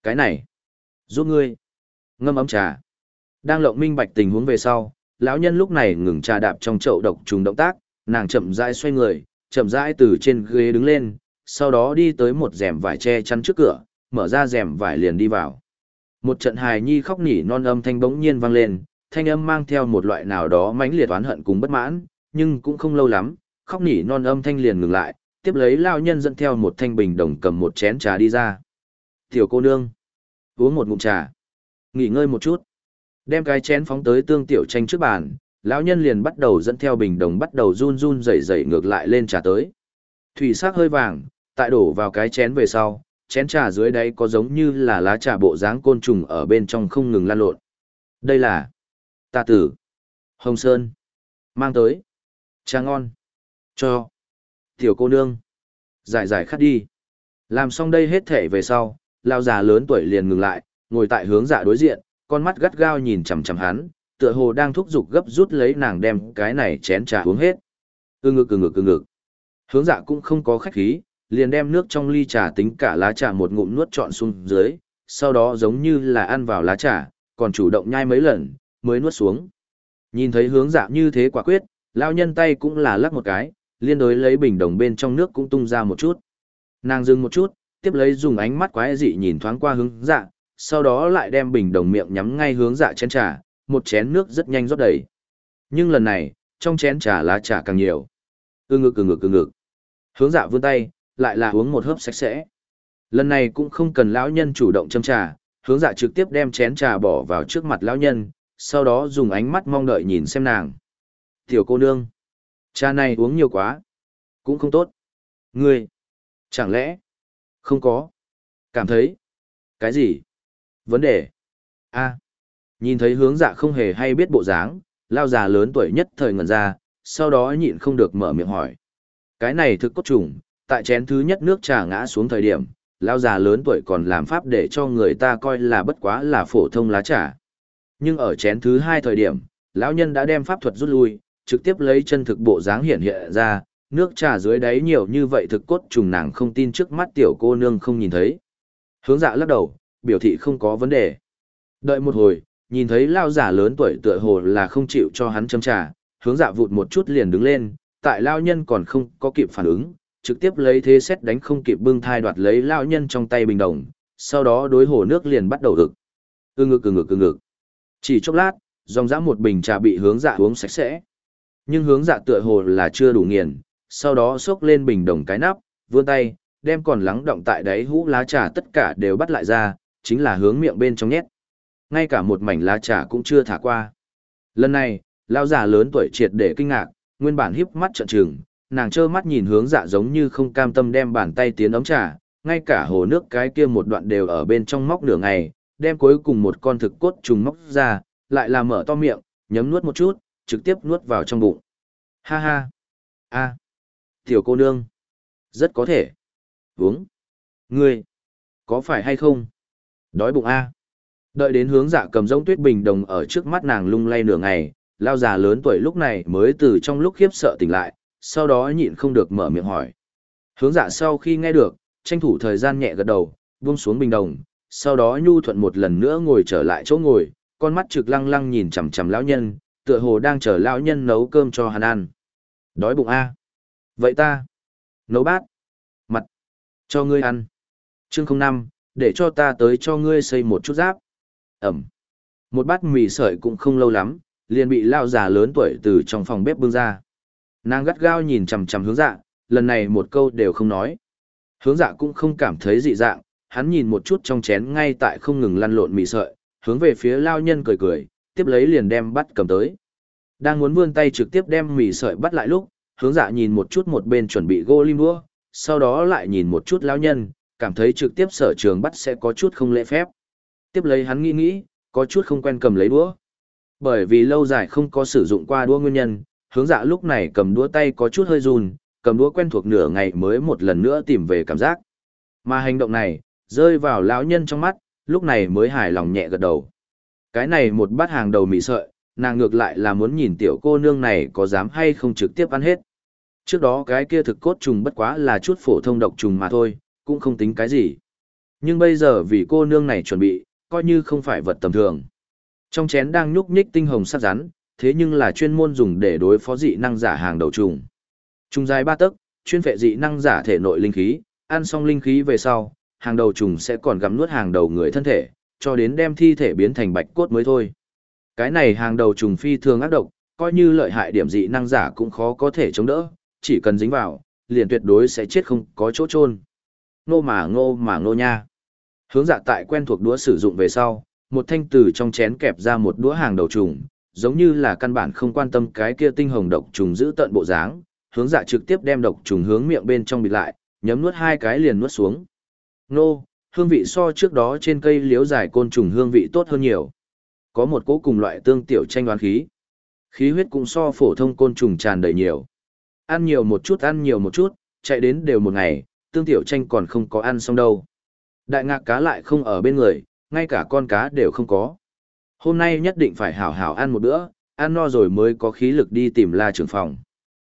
cái này, giúp ngươi, ngâm ấm trà. Đang lộng minh bạch tình huống về sau, lão nhân lúc này ngừng trà đạp trong chậu độc trùng động tác, nàng chậm rãi xoay người, chậm rãi từ trên ghế đứng lên, sau đó đi tới một rèm vải che chắn trước cửa, mở ra rèm vải liền đi vào. Một trận hài nhi khóc nỉ non âm thanh bỗng nhiên vang lên, thanh âm mang theo một loại nào đó mãnh liệt oán hận cùng bất mãn, nhưng cũng không lâu lắm, khóc nỉ non âm thanh liền ngừng lại, tiếp lấy lao nhân dẫn theo một thanh bình đồng cầm một chén trà đi ra. Tiểu cô nương, uống một ngụm trà, nghỉ ngơi một chút. Đem cái chén phóng tới tương tiểu tranh trước bàn, lão nhân liền bắt đầu dẫn theo bình đồng bắt đầu run run rẩy rẩy ngược lại lên trà tới. Thủy sắc hơi vàng, tại đổ vào cái chén về sau, chén trà dưới đáy có giống như là lá trà bộ dáng côn trùng ở bên trong không ngừng lan lộn. Đây là tà tử, hồng sơn, mang tới, trà ngon, cho, tiểu cô nương, giải giải khát đi. Làm xong đây hết thể về sau, lao già lớn tuổi liền ngừng lại, ngồi tại hướng dạ đối diện, con mắt gắt gao nhìn chằm chằm hắn, tựa hồ đang thúc giục gấp rút lấy nàng đem cái này chén trà uống hết. Ừ ngực ừ ngực ừ ngực. Hướng dạ cũng không có khách khí, liền đem nước trong ly trà tính cả lá trà một ngụm nuốt trọn xuống dưới, sau đó giống như là ăn vào lá trà, còn chủ động nhai mấy lần, mới nuốt xuống. Nhìn thấy hướng dạ như thế quả quyết, lao nhân tay cũng là lắc một cái, liên đối lấy bình đồng bên trong nước cũng tung ra một chút. Nàng dừng một chút, tiếp lấy dùng ánh mắt quái dị nhìn thoáng qua hướng dạ, sau đó lại đem bình đồng miệng nhắm ngay hướng dạ chén trà, một chén nước rất nhanh rót đầy. Nhưng lần này, trong chén trà lá trà càng nhiều. Ừ ngực ừ ngực ừ ngực. Hướng dạ vươn tay, lại là uống một hớp sạch sẽ. Lần này cũng không cần lão nhân chủ động châm trà, hướng dạ trực tiếp đem chén trà bỏ vào trước mặt lão nhân, sau đó dùng ánh mắt mong đợi nhìn xem nàng. Tiểu cô nương, Cha này uống nhiều quá, cũng không tốt. Ngươi, chẳng lẽ, không có, cảm thấy, cái gì? Vấn đề, a nhìn thấy hướng dạ không hề hay biết bộ dáng, lao già lớn tuổi nhất thời ngần ra, sau đó nhịn không được mở miệng hỏi. Cái này thực cốt trùng, tại chén thứ nhất nước trà ngã xuống thời điểm, lao già lớn tuổi còn làm pháp để cho người ta coi là bất quá là phổ thông lá trà. Nhưng ở chén thứ hai thời điểm, lão nhân đã đem pháp thuật rút lui, trực tiếp lấy chân thực bộ dáng hiện hiện ra, nước trà dưới đáy nhiều như vậy thực cốt trùng nàng không tin trước mắt tiểu cô nương không nhìn thấy. Hướng dạ lắc đầu, biểu thị không có vấn đề. Đợi một hồi, nhìn thấy lao giả lớn tuổi tựa hồ là không chịu cho hắn châm trà, hướng dạ vụt một chút liền đứng lên, tại lao nhân còn không có kịp phản ứng, trực tiếp lấy thế xét đánh không kịp bưng thai đoạt lấy lao nhân trong tay bình đồng, sau đó đối hồ nước liền bắt đầu ực. Ưng ngực ưng ngực ưng ngực. Chỉ chốc lát, dòng dã một bình trà bị hướng dạ uống sạch sẽ. Nhưng hướng dạ tựa hồ là chưa đủ nghiền, sau đó xốc lên bình đồng cái nắp, vươn tay, đem còn lắng động tại đáy hũ lá trà tất cả đều bắt lại ra, chính là hướng miệng bên trong nhét. Ngay cả một mảnh lá trà cũng chưa thả qua. Lần này, lão già lớn tuổi triệt để kinh ngạc, nguyên bản híp mắt trợn trừng, nàng trơ mắt nhìn hướng dạ giống như không cam tâm đem bàn tay tiến ống trà, ngay cả hồ nước cái kia một đoạn đều ở bên trong móc nửa ngày, đem cuối cùng một con thực cốt trùng móc ra, lại là mở to miệng, nhấm nuốt một chút, trực tiếp nuốt vào trong bụng. Ha ha. a Tiểu cô nương. Rất có thể. Uống. Ngươi. Có phải hay không? Đói bụng a Đợi đến hướng dạ cầm giống tuyết bình đồng ở trước mắt nàng lung lay nửa ngày, lao già lớn tuổi lúc này mới từ trong lúc khiếp sợ tỉnh lại, sau đó nhịn không được mở miệng hỏi. Hướng dạ sau khi nghe được, tranh thủ thời gian nhẹ gật đầu, buông xuống bình đồng, sau đó nhu thuận một lần nữa ngồi trở lại chỗ ngồi, con mắt trực lăng lăng nhìn chằm chằm lão nhân, tựa hồ đang chờ lão nhân nấu cơm cho hắn ăn. Đói bụng a. Vậy ta nấu bát, mặt cho ngươi ăn. Chương năm, để cho ta tới cho ngươi xây một chút giáp. Ẩm. Một bát mì sợi cũng không lâu lắm, liền bị lão già lớn tuổi từ trong phòng bếp bưng ra. Nàng gắt gao nhìn chằm chằm hướng dạ, lần này một câu đều không nói. Hướng dạ cũng không cảm thấy dị dạng, hắn nhìn một chút trong chén ngay tại không ngừng lăn lộn mì sợi, hướng về phía lao nhân cười cười, tiếp lấy liền đem bắt cầm tới. Đang muốn vươn tay trực tiếp đem mì sợi bắt lại lúc, hướng dạ nhìn một chút một bên chuẩn bị gô lim đua, sau đó lại nhìn một chút lão nhân, cảm thấy trực tiếp sở trường bắt sẽ có chút không lễ phép. Tiếp lấy hắn nghĩ nghĩ, có chút không quen cầm lấy đũa. Bởi vì lâu dài không có sử dụng qua đũa nguyên nhân, hướng dạ lúc này cầm đũa tay có chút hơi run, cầm đũa quen thuộc nửa ngày mới một lần nữa tìm về cảm giác. Mà hành động này, rơi vào lão nhân trong mắt, lúc này mới hài lòng nhẹ gật đầu. Cái này một bát hàng đầu mì sợi, nàng ngược lại là muốn nhìn tiểu cô nương này có dám hay không trực tiếp ăn hết. Trước đó cái kia thực cốt trùng bất quá là chút phổ thông độc trùng mà thôi, cũng không tính cái gì. Nhưng bây giờ vì cô nương này chuẩn bị, coi như không phải vật tầm thường. Trong chén đang nhúc nhích tinh hồng sắc rắn, thế nhưng là chuyên môn dùng để đối phó dị năng giả hàng đầu trùng. Trùng dài ba tấc, chuyên phệ dị năng giả thể nội linh khí, ăn xong linh khí về sau, hàng đầu trùng sẽ còn gặm nuốt hàng đầu người thân thể, cho đến đem thi thể biến thành bạch cốt mới thôi. Cái này hàng đầu trùng phi thường ác độc, coi như lợi hại điểm dị năng giả cũng khó có thể chống đỡ, chỉ cần dính vào, liền tuyệt đối sẽ chết không có chỗ chôn. Nô mà ngô mà ngô nha. Hướng dạ tại quen thuộc đũa sử dụng về sau, một thanh từ trong chén kẹp ra một đũa hàng đầu trùng, giống như là căn bản không quan tâm cái kia tinh hồng độc trùng giữ tận bộ dáng, hướng dạ trực tiếp đem độc trùng hướng miệng bên trong bịt lại, nhấm nuốt hai cái liền nuốt xuống. Nô, hương vị so trước đó trên cây liếu dài côn trùng hương vị tốt hơn nhiều. Có một cỗ cùng loại tương tiểu tranh đoán khí. Khí huyết cũng so phổ thông côn trùng tràn đầy nhiều. Ăn nhiều một chút ăn nhiều một chút, chạy đến đều một ngày, tương tiểu tranh còn không có ăn xong đâu. Đại ngạc cá lại không ở bên người, ngay cả con cá đều không có. Hôm nay nhất định phải hảo hảo ăn một bữa, ăn no rồi mới có khí lực đi tìm la trưởng phòng.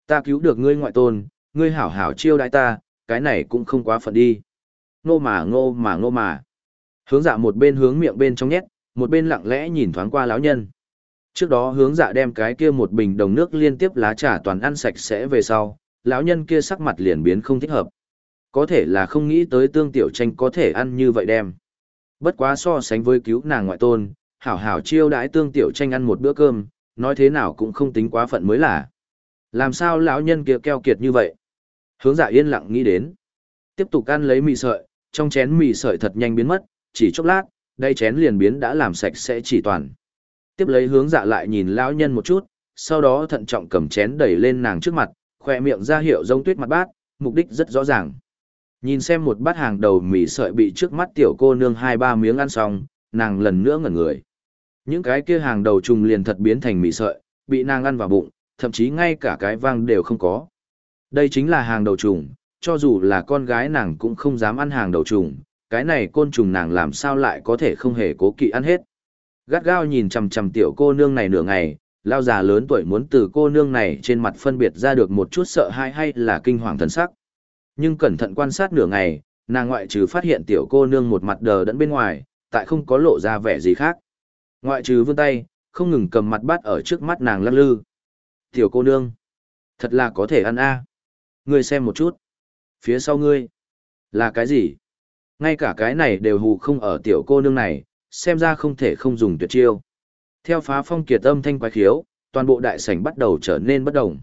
Ta cứu được ngươi ngoại tôn, ngươi hảo hảo chiêu đãi ta, cái này cũng không quá phận đi. Ngô mà ngô mà ngô mà. Hướng dạ một bên hướng miệng bên trong nhét, một bên lặng lẽ nhìn thoáng qua lão nhân. Trước đó hướng dạ đem cái kia một bình đồng nước liên tiếp lá trà toàn ăn sạch sẽ về sau, lão nhân kia sắc mặt liền biến không thích hợp. Có thể là không nghĩ tới tương tiểu tranh có thể ăn như vậy đem. Bất quá so sánh với cứu nàng ngoại tôn, hảo hảo chiêu đãi tương tiểu tranh ăn một bữa cơm, nói thế nào cũng không tính quá phận mới là. Làm sao lão nhân kia keo kiệt như vậy? Hướng dạ yên lặng nghĩ đến. Tiếp tục ăn lấy mì sợi, trong chén mì sợi thật nhanh biến mất, chỉ chốc lát, đây chén liền biến đã làm sạch sẽ chỉ toàn. Tiếp lấy hướng dạ lại nhìn lão nhân một chút, sau đó thận trọng cầm chén đẩy lên nàng trước mặt, khoe miệng ra hiệu giống tuyết mặt bát, mục đích rất rõ ràng. Nhìn xem một bát hàng đầu mì sợi bị trước mắt tiểu cô nương hai ba miếng ăn xong, nàng lần nữa ngẩn người. Những cái kia hàng đầu trùng liền thật biến thành mì sợi, bị nàng ăn vào bụng, thậm chí ngay cả cái vang đều không có. Đây chính là hàng đầu trùng, cho dù là con gái nàng cũng không dám ăn hàng đầu trùng, cái này côn trùng nàng làm sao lại có thể không hề cố kỵ ăn hết. Gắt gao nhìn chằm chằm tiểu cô nương này nửa ngày, Lao già lớn tuổi muốn từ cô nương này trên mặt phân biệt ra được một chút sợ hãi hay là kinh hoàng thần sắc. Nhưng cẩn thận quan sát nửa ngày, nàng ngoại trừ phát hiện tiểu cô nương một mặt đờ đẫn bên ngoài, tại không có lộ ra vẻ gì khác. Ngoại trừ vươn tay, không ngừng cầm mặt bát ở trước mắt nàng lắc lư. Tiểu cô nương, thật là có thể ăn a. Ngươi xem một chút. Phía sau ngươi, là cái gì? Ngay cả cái này đều hù không ở tiểu cô nương này, xem ra không thể không dùng tuyệt chiêu. Theo phá phong kiệt âm thanh quái khiếu, toàn bộ đại sảnh bắt đầu trở nên bất động.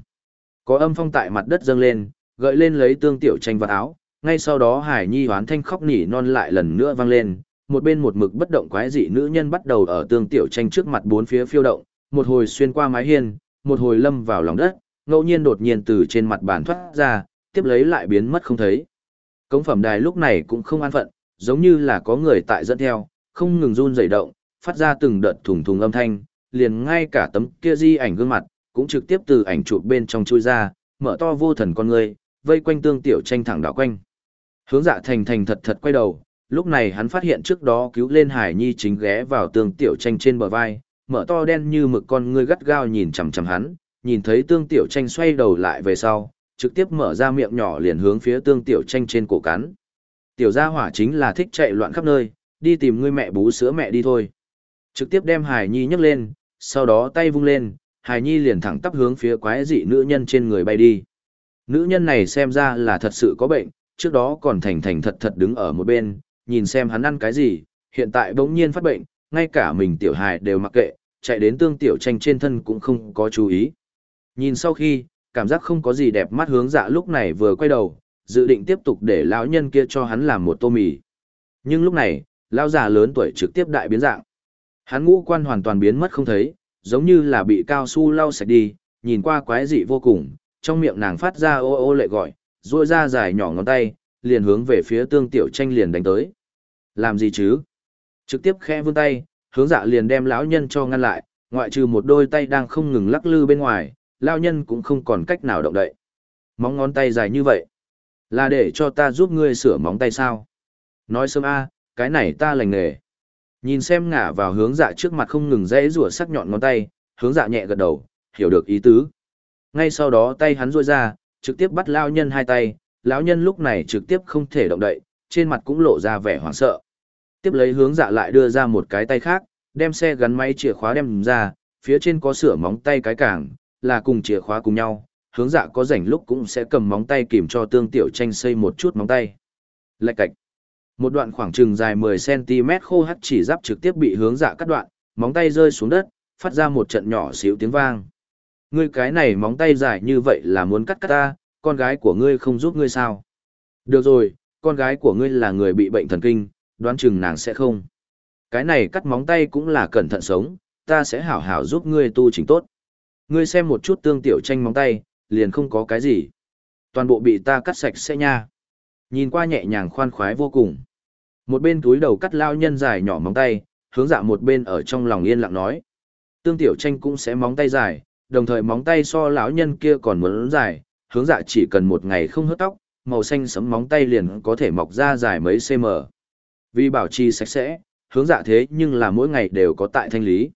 Có âm phong tại mặt đất dâng lên, gợi lên lấy tương tiểu tranh vật áo, ngay sau đó Hải Nhi hoán thanh khóc nỉ non lại lần nữa vang lên, một bên một mực bất động quái dị nữ nhân bắt đầu ở tương tiểu tranh trước mặt bốn phía phiêu động, một hồi xuyên qua mái hiên, một hồi lâm vào lòng đất, ngẫu nhiên đột nhiên từ trên mặt bàn thoát ra, tiếp lấy lại biến mất không thấy. Cống phẩm đài lúc này cũng không an phận, giống như là có người tại dẫn theo, không ngừng run rẩy động, phát ra từng đợt thùng thùng âm thanh, liền ngay cả tấm kia di ảnh gương mặt, cũng trực tiếp từ ảnh chụp bên trong chui ra, mở to vô thần con người, vây quanh tương tiểu tranh thẳng đảo quanh. Hướng dạ thành thành thật thật quay đầu, lúc này hắn phát hiện trước đó cứu lên Hải Nhi chính ghé vào tương tiểu tranh trên bờ vai, mở to đen như mực con ngươi gắt gao nhìn chằm chằm hắn, nhìn thấy tương tiểu tranh xoay đầu lại về sau, trực tiếp mở ra miệng nhỏ liền hướng phía tương tiểu tranh trên cổ cắn. Tiểu gia hỏa chính là thích chạy loạn khắp nơi, đi tìm ngươi mẹ bú sữa mẹ đi thôi. Trực tiếp đem Hải Nhi nhấc lên, sau đó tay vung lên, Hải Nhi liền thẳng tắp hướng phía quái dị nữ nhân trên người bay đi. Nữ nhân này xem ra là thật sự có bệnh, trước đó còn thành thành thật thật đứng ở một bên, nhìn xem hắn ăn cái gì, hiện tại bỗng nhiên phát bệnh, ngay cả mình tiểu hài đều mặc kệ, chạy đến tương tiểu tranh trên thân cũng không có chú ý. Nhìn sau khi, cảm giác không có gì đẹp mắt hướng dạ lúc này vừa quay đầu, dự định tiếp tục để lão nhân kia cho hắn làm một tô mì. Nhưng lúc này, lão già lớn tuổi trực tiếp đại biến dạng. Hắn ngũ quan hoàn toàn biến mất không thấy, giống như là bị cao su lau sạch đi, nhìn qua quái dị vô cùng, trong miệng nàng phát ra ô ô lệ gọi, ruôi ra dài nhỏ ngón tay, liền hướng về phía tương tiểu tranh liền đánh tới. Làm gì chứ? Trực tiếp khẽ vươn tay, hướng dạ liền đem lão nhân cho ngăn lại, ngoại trừ một đôi tay đang không ngừng lắc lư bên ngoài, lão nhân cũng không còn cách nào động đậy. Móng ngón tay dài như vậy, là để cho ta giúp ngươi sửa móng tay sao? Nói sớm a, cái này ta lành nghề. Nhìn xem ngả vào hướng dạ trước mặt không ngừng dãy rủa sắc nhọn ngón tay, hướng dạ nhẹ gật đầu, hiểu được ý tứ. Ngay sau đó tay hắn duỗi ra, trực tiếp bắt lão nhân hai tay, lão nhân lúc này trực tiếp không thể động đậy, trên mặt cũng lộ ra vẻ hoảng sợ. Tiếp lấy hướng dạ lại đưa ra một cái tay khác, đem xe gắn máy chìa khóa đem ra, phía trên có sửa móng tay cái cảng, là cùng chìa khóa cùng nhau, hướng dạ có rảnh lúc cũng sẽ cầm móng tay kìm cho tương tiểu tranh xây một chút móng tay. Lạch cạch. Một đoạn khoảng chừng dài 10cm khô hắt chỉ giáp trực tiếp bị hướng dạ cắt đoạn, móng tay rơi xuống đất, phát ra một trận nhỏ xíu tiếng vang. Ngươi cái này móng tay dài như vậy là muốn cắt cắt ta, con gái của ngươi không giúp ngươi sao? Được rồi, con gái của ngươi là người bị bệnh thần kinh, đoán chừng nàng sẽ không. Cái này cắt móng tay cũng là cẩn thận sống, ta sẽ hảo hảo giúp ngươi tu chỉnh tốt. Ngươi xem một chút tương tiểu tranh móng tay, liền không có cái gì. Toàn bộ bị ta cắt sạch sẽ nha. Nhìn qua nhẹ nhàng khoan khoái vô cùng. Một bên túi đầu cắt lao nhân dài nhỏ móng tay, hướng dạ một bên ở trong lòng yên lặng nói. Tương tiểu tranh cũng sẽ móng tay dài, đồng thời móng tay so lão nhân kia còn muốn dài, hướng dạ chỉ cần một ngày không hớt tóc, màu xanh sẫm móng tay liền có thể mọc ra dài mấy cm. Vì bảo trì sạch sẽ, hướng dạ thế nhưng là mỗi ngày đều có tại thanh lý.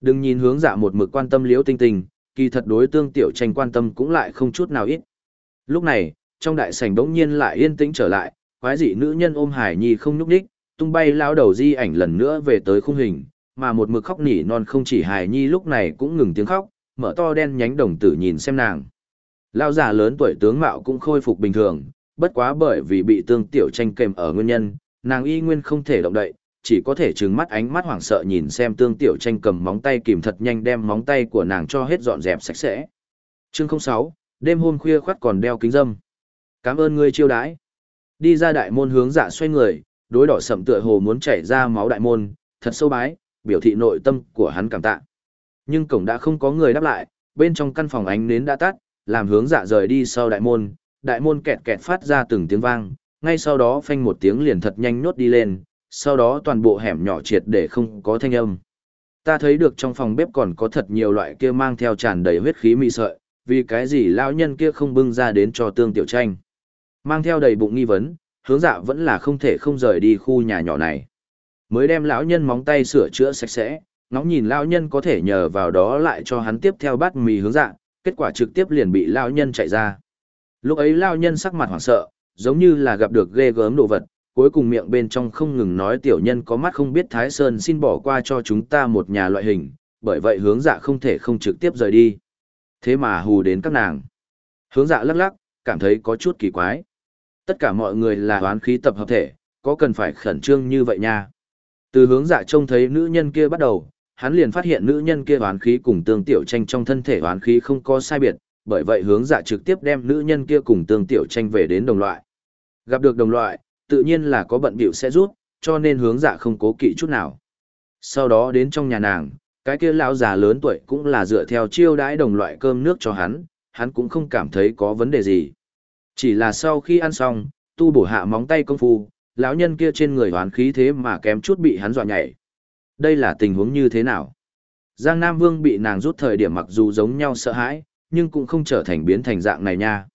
Đừng nhìn hướng dạ một mực quan tâm liễu tinh tinh, kỳ thật đối tương tiểu tranh quan tâm cũng lại không chút nào ít. Lúc này, trong đại sảnh đống nhiên lại yên tĩnh trở lại, quái dị nữ nhân ôm hải nhi không nhúc đích, tung bay lao đầu di ảnh lần nữa về tới khung hình, mà một mực khóc nỉ non không chỉ hải nhi lúc này cũng ngừng tiếng khóc, mở to đen nhánh đồng tử nhìn xem nàng. Lao già lớn tuổi tướng mạo cũng khôi phục bình thường, bất quá bởi vì bị tương tiểu tranh kèm ở nguyên nhân, nàng y nguyên không thể động đậy, chỉ có thể trừng mắt ánh mắt hoảng sợ nhìn xem tương tiểu tranh cầm móng tay kìm thật nhanh đem móng tay của nàng cho hết dọn dẹp sạch sẽ. Chương 06, đêm hôm khuya khoắt còn đeo kính dâm. Cảm ơn ngươi chiêu đãi. Đi ra đại môn hướng dạ xoay người, đối đỏ sậm tựa hồ muốn chảy ra máu đại môn, thật sâu bái, biểu thị nội tâm của hắn cảm tạ. Nhưng cổng đã không có người đáp lại, bên trong căn phòng ánh nến đã tắt, làm hướng dạ rời đi sau đại môn, đại môn kẹt kẹt phát ra từng tiếng vang, ngay sau đó phanh một tiếng liền thật nhanh nhốt đi lên, sau đó toàn bộ hẻm nhỏ triệt để không có thanh âm. Ta thấy được trong phòng bếp còn có thật nhiều loại kia mang theo tràn đầy huyết khí mị sợi, vì cái gì lão nhân kia không bưng ra đến cho tương tiểu tranh. Mang theo đầy bụng nghi vấn, hướng dạ vẫn là không thể không rời đi khu nhà nhỏ này. Mới đem lão nhân móng tay sửa chữa sạch sẽ, Ngóng nhìn lão nhân có thể nhờ vào đó lại cho hắn tiếp theo bát mì hướng dạ, kết quả trực tiếp liền bị lão nhân chạy ra. Lúc ấy lão nhân sắc mặt hoảng sợ, giống như là gặp được ghê gớm đồ vật, cuối cùng miệng bên trong không ngừng nói tiểu nhân có mắt không biết Thái Sơn xin bỏ qua cho chúng ta một nhà loại hình, bởi vậy hướng dạ không thể không trực tiếp rời đi. Thế mà hù đến các nàng. Hướng dạ lắc lắc, cảm thấy có chút kỳ quái. Tất cả mọi người là hoán khí tập hợp thể, có cần phải khẩn trương như vậy nha. Từ hướng dạ trông thấy nữ nhân kia bắt đầu, hắn liền phát hiện nữ nhân kia hoán khí cùng tương tiểu tranh trong thân thể hoán khí không có sai biệt, bởi vậy hướng dạ trực tiếp đem nữ nhân kia cùng tương tiểu tranh về đến đồng loại. Gặp được đồng loại, tự nhiên là có bận bịu sẽ rút, cho nên hướng dạ không cố kỵ chút nào. Sau đó đến trong nhà nàng, cái kia lão già lớn tuổi cũng là dựa theo chiêu đãi đồng loại cơm nước cho hắn, hắn cũng không cảm thấy có vấn đề gì. Chỉ là sau khi ăn xong, tu bổ hạ móng tay công phu, lão nhân kia trên người hoán khí thế mà kém chút bị hắn dọa nhảy. Đây là tình huống như thế nào? Giang Nam Vương bị nàng rút thời điểm mặc dù giống nhau sợ hãi, nhưng cũng không trở thành biến thành dạng này nha.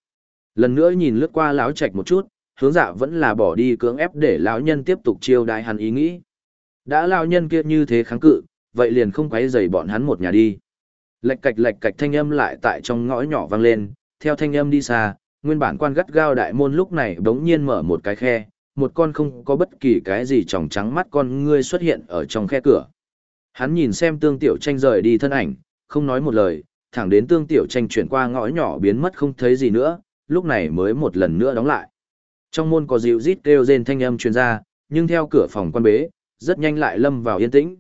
Lần nữa nhìn lướt qua lão trạch một chút, hướng dạ vẫn là bỏ đi cưỡng ép để lão nhân tiếp tục chiêu đại hắn ý nghĩ. Đã lão nhân kia như thế kháng cự, vậy liền không quấy rầy bọn hắn một nhà đi. Lệch cạch lệch cạch thanh âm lại tại trong ngõ nhỏ vang lên, theo thanh âm đi xa, nguyên bản quan gắt gao đại môn lúc này bỗng nhiên mở một cái khe, một con không có bất kỳ cái gì tròng trắng mắt con ngươi xuất hiện ở trong khe cửa. Hắn nhìn xem tương tiểu tranh rời đi thân ảnh, không nói một lời, thẳng đến tương tiểu tranh chuyển qua ngõ nhỏ biến mất không thấy gì nữa, lúc này mới một lần nữa đóng lại. Trong môn có dịu rít kêu rên thanh âm truyền ra, nhưng theo cửa phòng quan bế, rất nhanh lại lâm vào yên tĩnh.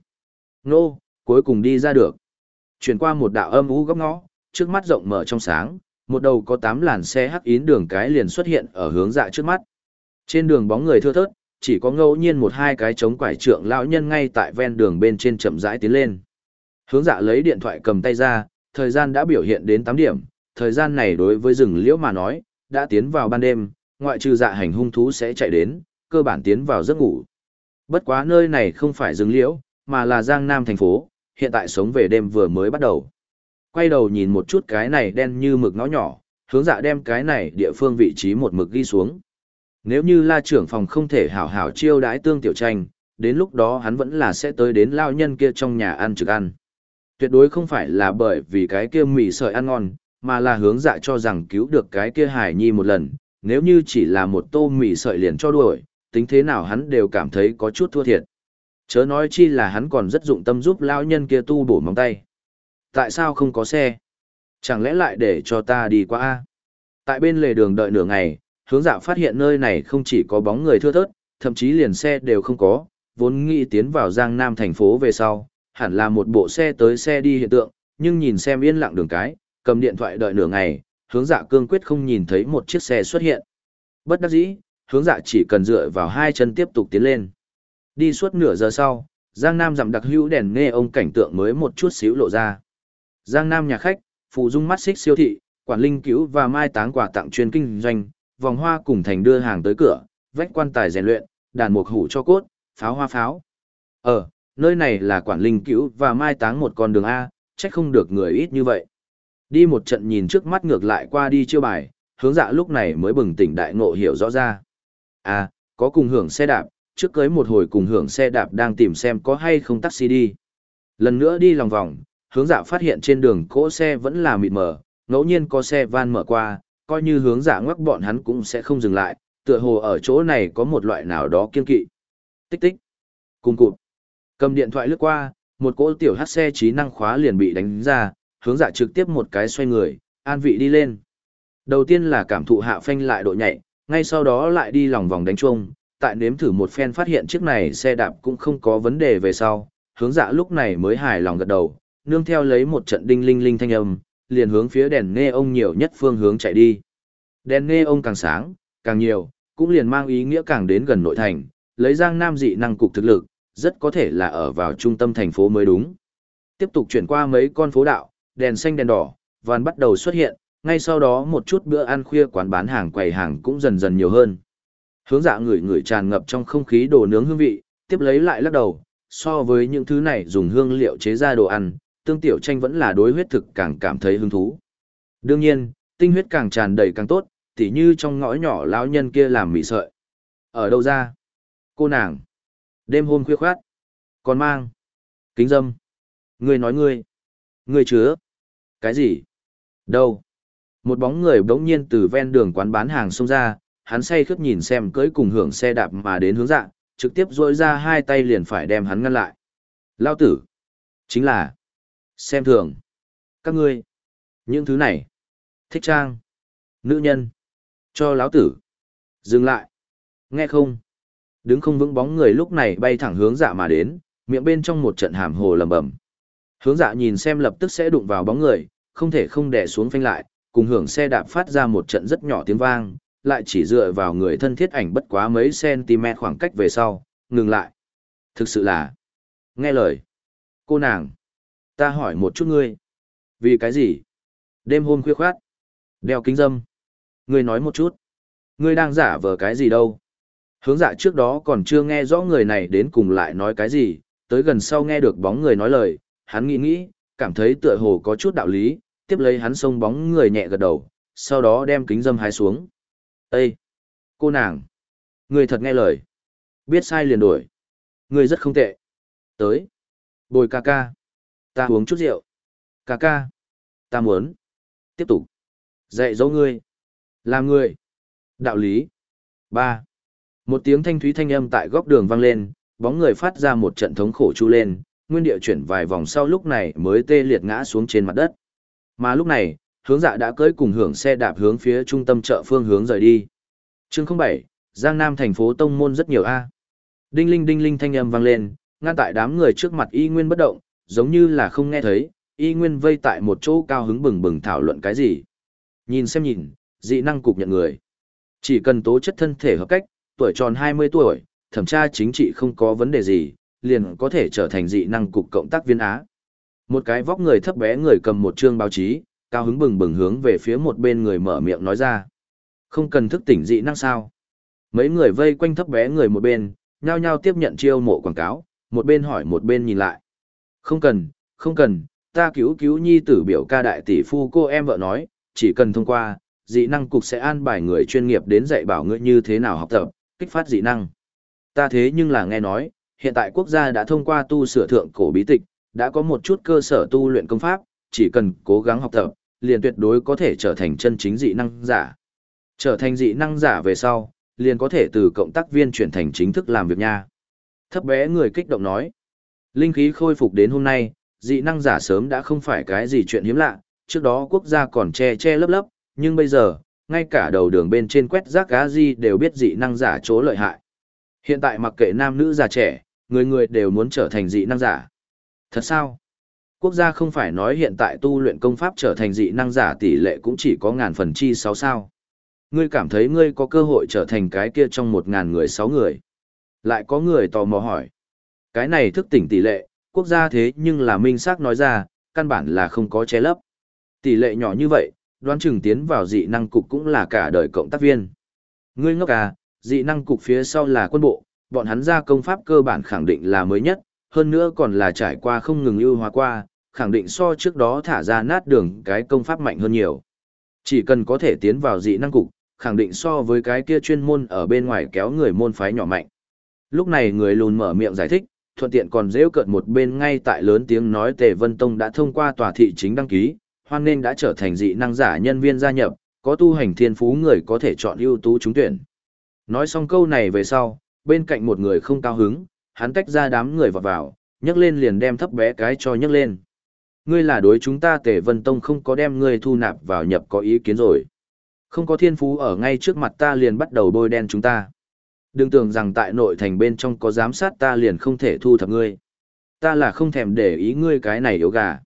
Nô, cuối cùng đi ra được. Chuyển qua một đạo âm u góc ngõ, trước mắt rộng mở trong sáng, một đầu có tám làn xe hắc yến đường cái liền xuất hiện ở hướng dạ trước mắt. Trên đường bóng người thưa thớt, chỉ có ngẫu nhiên một hai cái trống quải trượng lão nhân ngay tại ven đường bên trên chậm rãi tiến lên. Hướng dạ lấy điện thoại cầm tay ra, thời gian đã biểu hiện đến 8 điểm, thời gian này đối với rừng liễu mà nói, đã tiến vào ban đêm, ngoại trừ dạ hành hung thú sẽ chạy đến, cơ bản tiến vào giấc ngủ. Bất quá nơi này không phải rừng liễu, mà là Giang Nam thành phố, hiện tại sống về đêm vừa mới bắt đầu. Quay đầu nhìn một chút cái này đen như mực nó nhỏ, hướng dạ đem cái này địa phương vị trí một mực ghi xuống. Nếu như la trưởng phòng không thể hảo hảo chiêu đãi tương tiểu tranh, đến lúc đó hắn vẫn là sẽ tới đến lao nhân kia trong nhà ăn trực ăn. Tuyệt đối không phải là bởi vì cái kia mì sợi ăn ngon, mà là hướng dạ cho rằng cứu được cái kia hải nhi một lần, nếu như chỉ là một tô mì sợi liền cho đuổi, tính thế nào hắn đều cảm thấy có chút thua thiệt. Chớ nói chi là hắn còn rất dụng tâm giúp lao nhân kia tu bổ móng tay. Tại sao không có xe? Chẳng lẽ lại để cho ta đi qua A? Tại bên lề đường đợi nửa ngày, hướng dạ phát hiện nơi này không chỉ có bóng người thưa thớt, thậm chí liền xe đều không có, vốn nghĩ tiến vào Giang Nam thành phố về sau, hẳn là một bộ xe tới xe đi hiện tượng, nhưng nhìn xem yên lặng đường cái, cầm điện thoại đợi nửa ngày, hướng dạ cương quyết không nhìn thấy một chiếc xe xuất hiện. Bất đắc dĩ, hướng dạ chỉ cần dựa vào hai chân tiếp tục tiến lên. Đi suốt nửa giờ sau, Giang Nam giảm đặc hữu đèn nghe ông cảnh tượng mới một chút xíu lộ ra. Giang Nam nhà khách, phụ dung mắt xích siêu thị, quản linh cứu và mai táng quà tặng chuyên kinh doanh, vòng hoa cùng thành đưa hàng tới cửa, vách quan tài rèn luyện, đàn mục hủ cho cốt, pháo hoa pháo. Ờ, nơi này là quản linh cứu và mai táng một con đường A, trách không được người ít như vậy. Đi một trận nhìn trước mắt ngược lại qua đi chiêu bài, hướng dạ lúc này mới bừng tỉnh đại ngộ hiểu rõ ra. À, có cùng hưởng xe đạp, trước cưới một hồi cùng hưởng xe đạp đang tìm xem có hay không taxi đi. Lần nữa đi lòng vòng, hướng dạ phát hiện trên đường cỗ xe vẫn là mịt mờ, ngẫu nhiên có xe van mở qua, coi như hướng dạ ngoắc bọn hắn cũng sẽ không dừng lại, tựa hồ ở chỗ này có một loại nào đó kiên kỵ. Tích tích. Cùng cụt. Cầm điện thoại lướt qua, một cỗ tiểu hát xe trí năng khóa liền bị đánh ra, hướng dạ trực tiếp một cái xoay người, an vị đi lên. Đầu tiên là cảm thụ hạ phanh lại độ nhạy, ngay sau đó lại đi lòng vòng đánh chuông, tại nếm thử một phen phát hiện chiếc này xe đạp cũng không có vấn đề về sau, hướng dạ lúc này mới hài lòng gật đầu, nương theo lấy một trận đinh linh linh thanh âm, liền hướng phía đèn nghe ông nhiều nhất phương hướng chạy đi. Đèn nghe ông càng sáng, càng nhiều, cũng liền mang ý nghĩa càng đến gần nội thành, lấy Giang Nam dị năng cục thực lực, rất có thể là ở vào trung tâm thành phố mới đúng. Tiếp tục chuyển qua mấy con phố đạo, đèn xanh đèn đỏ, vàn bắt đầu xuất hiện, ngay sau đó một chút bữa ăn khuya quán bán hàng quầy hàng cũng dần dần nhiều hơn. Hướng dạ người người tràn ngập trong không khí đồ nướng hương vị, tiếp lấy lại lắc đầu, so với những thứ này dùng hương liệu chế ra đồ ăn, tương tiểu tranh vẫn là đối huyết thực càng cảm thấy hứng thú. Đương nhiên, tinh huyết càng tràn đầy càng tốt, tỉ như trong ngõ nhỏ lão nhân kia làm mị sợi. Ở đâu ra? Cô nàng. Đêm hôm khuya khoát. Còn mang. Kính dâm. Ngươi nói ngươi. Ngươi chứa. Cái gì? Đâu? Một bóng người bỗng nhiên từ ven đường quán bán hàng xông ra, hắn say khướt nhìn xem cưỡi cùng hưởng xe đạp mà đến hướng dạng, trực tiếp dội ra hai tay liền phải đem hắn ngăn lại. Lao tử. Chính là. Xem thường. Các ngươi. Những thứ này. Thích trang. Nữ nhân. Cho lão tử. Dừng lại. Nghe không? Đứng không vững bóng người lúc này bay thẳng hướng dạ mà đến, miệng bên trong một trận hàm hồ lầm bầm. Hướng dạ nhìn xem lập tức sẽ đụng vào bóng người, không thể không đè xuống phanh lại, cùng hưởng xe đạp phát ra một trận rất nhỏ tiếng vang, lại chỉ dựa vào người thân thiết ảnh bất quá mấy cm khoảng cách về sau, ngừng lại. Thực sự là, nghe lời. Cô nàng, ta hỏi một chút ngươi. Vì cái gì? Đêm hôm khuya khoát, đeo kính dâm. Ngươi nói một chút. Ngươi đang giả vờ cái gì đâu? Hướng dạ trước đó còn chưa nghe rõ người này đến cùng lại nói cái gì, tới gần sau nghe được bóng người nói lời, hắn nghĩ nghĩ, cảm thấy tựa hồ có chút đạo lý, tiếp lấy hắn xông bóng người nhẹ gật đầu, sau đó đem kính dâm hái xuống. Ê! Cô nàng! Người thật nghe lời. Biết sai liền đổi. Người rất không tệ. Tới. Bồi ca ca. Ta uống chút rượu. Ca ca. Ta muốn. Tiếp tục. Dạy dỗ ngươi. Làm ngươi. Đạo lý. ba Một tiếng thanh thúy thanh âm tại góc đường vang lên, bóng người phát ra một trận thống khổ chu lên, nguyên địa chuyển vài vòng sau lúc này mới tê liệt ngã xuống trên mặt đất. Mà lúc này, hướng dạ đã cưỡi cùng hưởng xe đạp hướng phía trung tâm chợ phương hướng rời đi. Chương 07, Giang Nam thành phố Tông Môn rất nhiều A. Đinh linh đinh linh thanh âm vang lên, ngăn tại đám người trước mặt y nguyên bất động, giống như là không nghe thấy, y nguyên vây tại một chỗ cao hứng bừng bừng thảo luận cái gì. Nhìn xem nhìn, dị năng cục nhận người. Chỉ cần tố chất thân thể hợp cách, tuổi tròn 20 tuổi, thẩm tra chính trị không có vấn đề gì, liền có thể trở thành dị năng cục cộng tác viên Á. Một cái vóc người thấp bé người cầm một chương báo chí, cao hứng bừng bừng hướng về phía một bên người mở miệng nói ra. Không cần thức tỉnh dị năng sao. Mấy người vây quanh thấp bé người một bên, nhao nhao tiếp nhận chiêu mộ quảng cáo, một bên hỏi một bên nhìn lại. Không cần, không cần, ta cứu cứu nhi tử biểu ca đại tỷ phu cô em vợ nói, chỉ cần thông qua, dị năng cục sẽ an bài người chuyên nghiệp đến dạy bảo ngươi như thế nào học tập, kích phát dị năng. Ta thế nhưng là nghe nói, hiện tại quốc gia đã thông qua tu sửa thượng cổ bí tịch, đã có một chút cơ sở tu luyện công pháp, chỉ cần cố gắng học tập, liền tuyệt đối có thể trở thành chân chính dị năng giả. Trở thành dị năng giả về sau, liền có thể từ cộng tác viên chuyển thành chính thức làm việc nha. Thấp bé người kích động nói. Linh khí khôi phục đến hôm nay, dị năng giả sớm đã không phải cái gì chuyện hiếm lạ, trước đó quốc gia còn che che lấp lấp, nhưng bây giờ, ngay cả đầu đường bên trên quét rác cá gì đều biết dị năng giả chỗ lợi hại. Hiện tại mặc kệ nam nữ già trẻ, người người đều muốn trở thành dị năng giả. Thật sao? Quốc gia không phải nói hiện tại tu luyện công pháp trở thành dị năng giả tỷ lệ cũng chỉ có ngàn phần chi sáu sao. Ngươi cảm thấy ngươi có cơ hội trở thành cái kia trong một ngàn người sáu người. Lại có người tò mò hỏi. Cái này thức tỉnh tỷ lệ, quốc gia thế nhưng là minh xác nói ra, căn bản là không có che lấp. Tỷ lệ nhỏ như vậy, đoán chừng tiến vào dị năng cục cũng là cả đời cộng tác viên. Ngươi ngốc à, dị năng cục phía sau là quân bộ, bọn hắn ra công pháp cơ bản khẳng định là mới nhất, hơn nữa còn là trải qua không ngừng ưu hóa qua, khẳng định so trước đó thả ra nát đường cái công pháp mạnh hơn nhiều. Chỉ cần có thể tiến vào dị năng cục, khẳng định so với cái kia chuyên môn ở bên ngoài kéo người môn phái nhỏ mạnh. Lúc này người lùn mở miệng giải thích, thuận tiện còn dễ cợt một bên ngay tại lớn tiếng nói Tề Vân Tông đã thông qua tòa thị chính đăng ký, hoan nên đã trở thành dị năng giả nhân viên gia nhập, có tu hành thiên phú người có thể chọn ưu tú trúng tuyển. Nói xong câu này về sau, bên cạnh một người không cao hứng, hắn tách ra đám người vào vào, nhấc lên liền đem thấp bé cái cho nhấc lên. Ngươi là đối chúng ta Tề Vân Tông không có đem ngươi thu nạp vào nhập có ý kiến rồi. Không có thiên phú ở ngay trước mặt ta liền bắt đầu bôi đen chúng ta. Đừng tưởng rằng tại nội thành bên trong có giám sát ta liền không thể thu thập ngươi. Ta là không thèm để ý ngươi cái này yếu gà.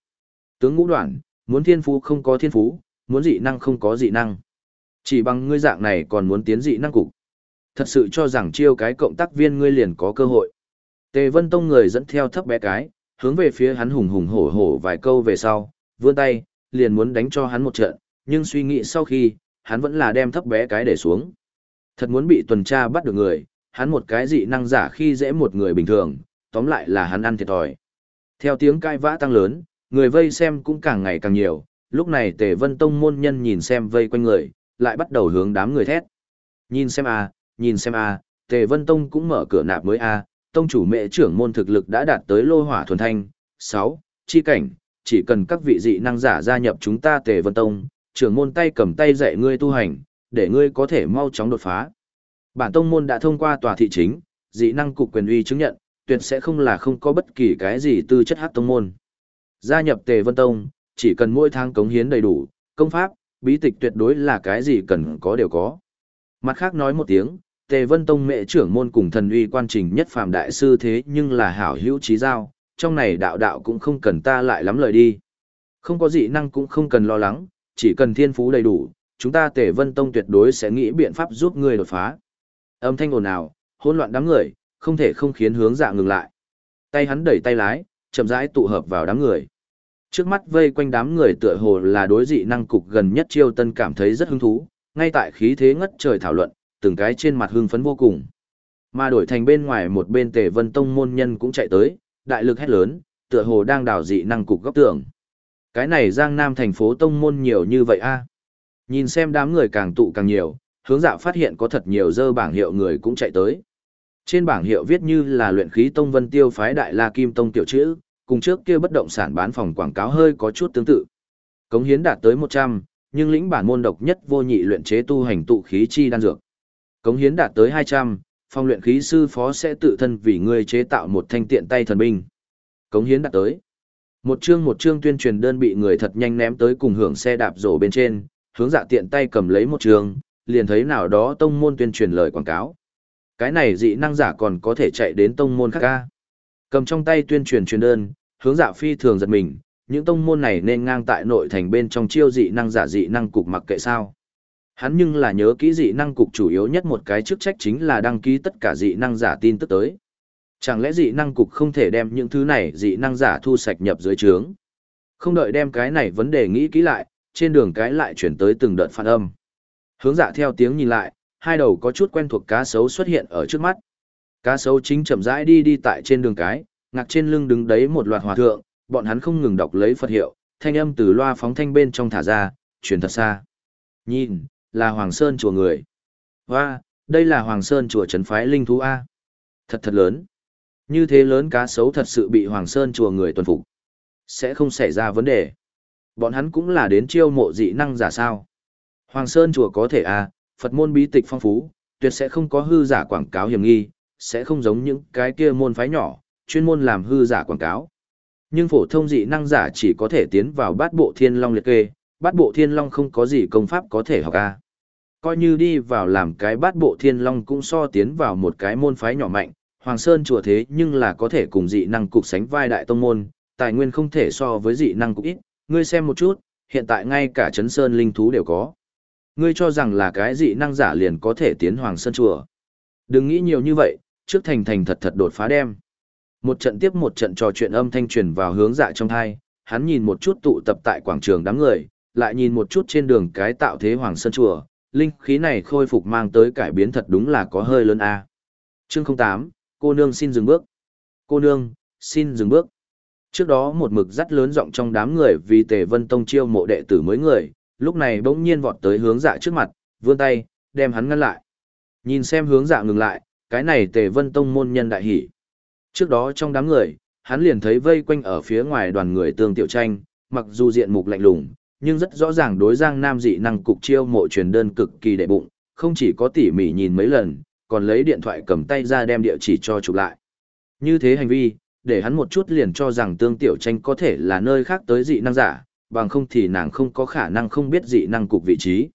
Tướng ngũ đoạn, muốn thiên phú không có thiên phú, muốn dị năng không có dị năng. Chỉ bằng ngươi dạng này còn muốn tiến dị năng cục. Thật sự cho rằng chiêu cái cộng tác viên ngươi liền có cơ hội. Tề Vân Tông người dẫn theo thấp bé cái, hướng về phía hắn hùng hùng hổ hổ vài câu về sau, vươn tay, liền muốn đánh cho hắn một trận, nhưng suy nghĩ sau khi, hắn vẫn là đem thấp bé cái để xuống. Thật muốn bị tuần tra bắt được người, hắn một cái dị năng giả khi dễ một người bình thường, tóm lại là hắn ăn thiệt thòi. Theo tiếng cai vã tăng lớn, người vây xem cũng càng ngày càng nhiều, lúc này Tề Vân Tông môn nhân nhìn xem vây quanh người, lại bắt đầu hướng đám người thét. Nhìn xem a, nhìn xem a, Tề Vân Tông cũng mở cửa nạp mới a, tông chủ mẹ trưởng môn thực lực đã đạt tới lô hỏa thuần thanh, 6, chi cảnh, chỉ cần các vị dị năng giả gia nhập chúng ta Tề Vân Tông, trưởng môn tay cầm tay dạy ngươi tu hành, để ngươi có thể mau chóng đột phá. Bản tông môn đã thông qua tòa thị chính, dị năng cục quyền uy chứng nhận, tuyệt sẽ không là không có bất kỳ cái gì tư chất hát tông môn. Gia nhập Tề Vân Tông, chỉ cần mỗi tháng cống hiến đầy đủ, công pháp, bí tịch tuyệt đối là cái gì cần có đều có. Mặt khác nói một tiếng, Tề Vân Tông mẹ trưởng môn cùng thần uy quan trình nhất phàm đại sư thế nhưng là hảo hữu trí giao, trong này đạo đạo cũng không cần ta lại lắm lời đi. Không có dị năng cũng không cần lo lắng, chỉ cần thiên phú đầy đủ, chúng ta Tề Vân Tông tuyệt đối sẽ nghĩ biện pháp giúp người đột phá. Âm thanh ồn ào, hỗn loạn đám người, không thể không khiến hướng dạ ngừng lại. Tay hắn đẩy tay lái, chậm rãi tụ hợp vào đám người. Trước mắt vây quanh đám người tựa hồ là đối dị năng cục gần nhất chiêu tân cảm thấy rất hứng thú, ngay tại khí thế ngất trời thảo luận, từng cái trên mặt hưng phấn vô cùng. Mà đổi thành bên ngoài một bên tề vân tông môn nhân cũng chạy tới, đại lực hét lớn, tựa hồ đang đào dị năng cục góc tường. Cái này giang nam thành phố tông môn nhiều như vậy a Nhìn xem đám người càng tụ càng nhiều, hướng dạ phát hiện có thật nhiều dơ bảng hiệu người cũng chạy tới. Trên bảng hiệu viết như là luyện khí tông vân tiêu phái đại la kim tông tiểu chữ, cùng trước kia bất động sản bán phòng quảng cáo hơi có chút tương tự. Cống hiến đạt tới 100, nhưng lĩnh bản môn độc nhất vô nhị luyện chế tu hành tụ khí chi đan dược. Cống hiến đạt tới 200, phong luyện khí sư phó sẽ tự thân vì ngươi chế tạo một thanh tiện tay thần binh. Cống hiến đạt tới. Một chương một chương tuyên truyền đơn bị người thật nhanh ném tới cùng hưởng xe đạp rổ bên trên, hướng dạ tiện tay cầm lấy một chương, liền thấy nào đó tông môn tuyên truyền lời quảng cáo. Cái này dị năng giả còn có thể chạy đến tông môn khác ca. Cầm trong tay tuyên truyền truyền đơn, hướng dạ phi thường giật mình, những tông môn này nên ngang tại nội thành bên trong chiêu dị năng giả dị năng cục mặc kệ sao. Hắn nhưng là nhớ kỹ dị năng cục chủ yếu nhất một cái chức trách chính là đăng ký tất cả dị năng giả tin tức tới. Chẳng lẽ dị năng cục không thể đem những thứ này dị năng giả thu sạch nhập dưới trướng? Không đợi đem cái này vấn đề nghĩ kỹ lại, trên đường cái lại chuyển tới từng đợt phản âm. Hướng dạ theo tiếng nhìn lại, hai đầu có chút quen thuộc cá sấu xuất hiện ở trước mắt. Cá sấu chính chậm rãi đi đi tại trên đường cái, ngạc trên lưng đứng đấy một loạt hòa thượng, bọn hắn không ngừng đọc lấy Phật hiệu, thanh âm từ loa phóng thanh bên trong thả ra, truyền thật xa. Nhìn, là Hoàng Sơn chùa người. Và, đây là Hoàng Sơn chùa trấn phái linh thú A. Thật thật lớn. Như thế lớn cá sấu thật sự bị Hoàng Sơn chùa người tuần phục. Sẽ không xảy ra vấn đề. Bọn hắn cũng là đến chiêu mộ dị năng giả sao. Hoàng Sơn chùa có thể A, Phật môn bí tịch phong phú, tuyệt sẽ không có hư giả quảng cáo hiểm nghi, sẽ không giống những cái kia môn phái nhỏ, chuyên môn làm hư giả quảng cáo. Nhưng phổ thông dị năng giả chỉ có thể tiến vào bát bộ thiên long liệt kê, bát bộ thiên long không có gì công pháp có thể học a. Coi như đi vào làm cái bát bộ thiên long cũng so tiến vào một cái môn phái nhỏ mạnh, Hoàng Sơn chùa thế nhưng là có thể cùng dị năng cục sánh vai đại tông môn, tài nguyên không thể so với dị năng cục ít, ngươi xem một chút, hiện tại ngay cả chấn sơn linh thú đều có. Ngươi cho rằng là cái dị năng giả liền có thể tiến Hoàng Sơn chùa. Đừng nghĩ nhiều như vậy, trước thành thành thật thật đột phá đem. Một trận tiếp một trận trò chuyện âm thanh truyền vào hướng dạ trong thai, hắn nhìn một chút tụ tập tại quảng trường đám người, lại nhìn một chút trên đường cái tạo thế Hoàng Sơn Chùa, linh khí này khôi phục mang tới cải biến thật đúng là có hơi lớn a. Chương 08, cô nương xin dừng bước. Cô nương, xin dừng bước. Trước đó một mực rất lớn giọng trong đám người vì Tề Vân Tông chiêu mộ đệ tử mới người, lúc này bỗng nhiên vọt tới hướng dạ trước mặt, vươn tay, đem hắn ngăn lại. Nhìn xem hướng dạ ngừng lại, cái này Tề Vân Tông môn nhân đại hỉ. Trước đó trong đám người, hắn liền thấy vây quanh ở phía ngoài đoàn người tương tiểu tranh, mặc dù diện mục lạnh lùng, nhưng rất rõ ràng đối Giang Nam dị năng cục chiêu mộ truyền đơn cực kỳ đệ bụng, không chỉ có tỉ mỉ nhìn mấy lần, còn lấy điện thoại cầm tay ra đem địa chỉ cho chụp lại. Như thế hành vi, để hắn một chút liền cho rằng tương tiểu tranh có thể là nơi khác tới dị năng giả, bằng không thì nàng không có khả năng không biết dị năng cục vị trí.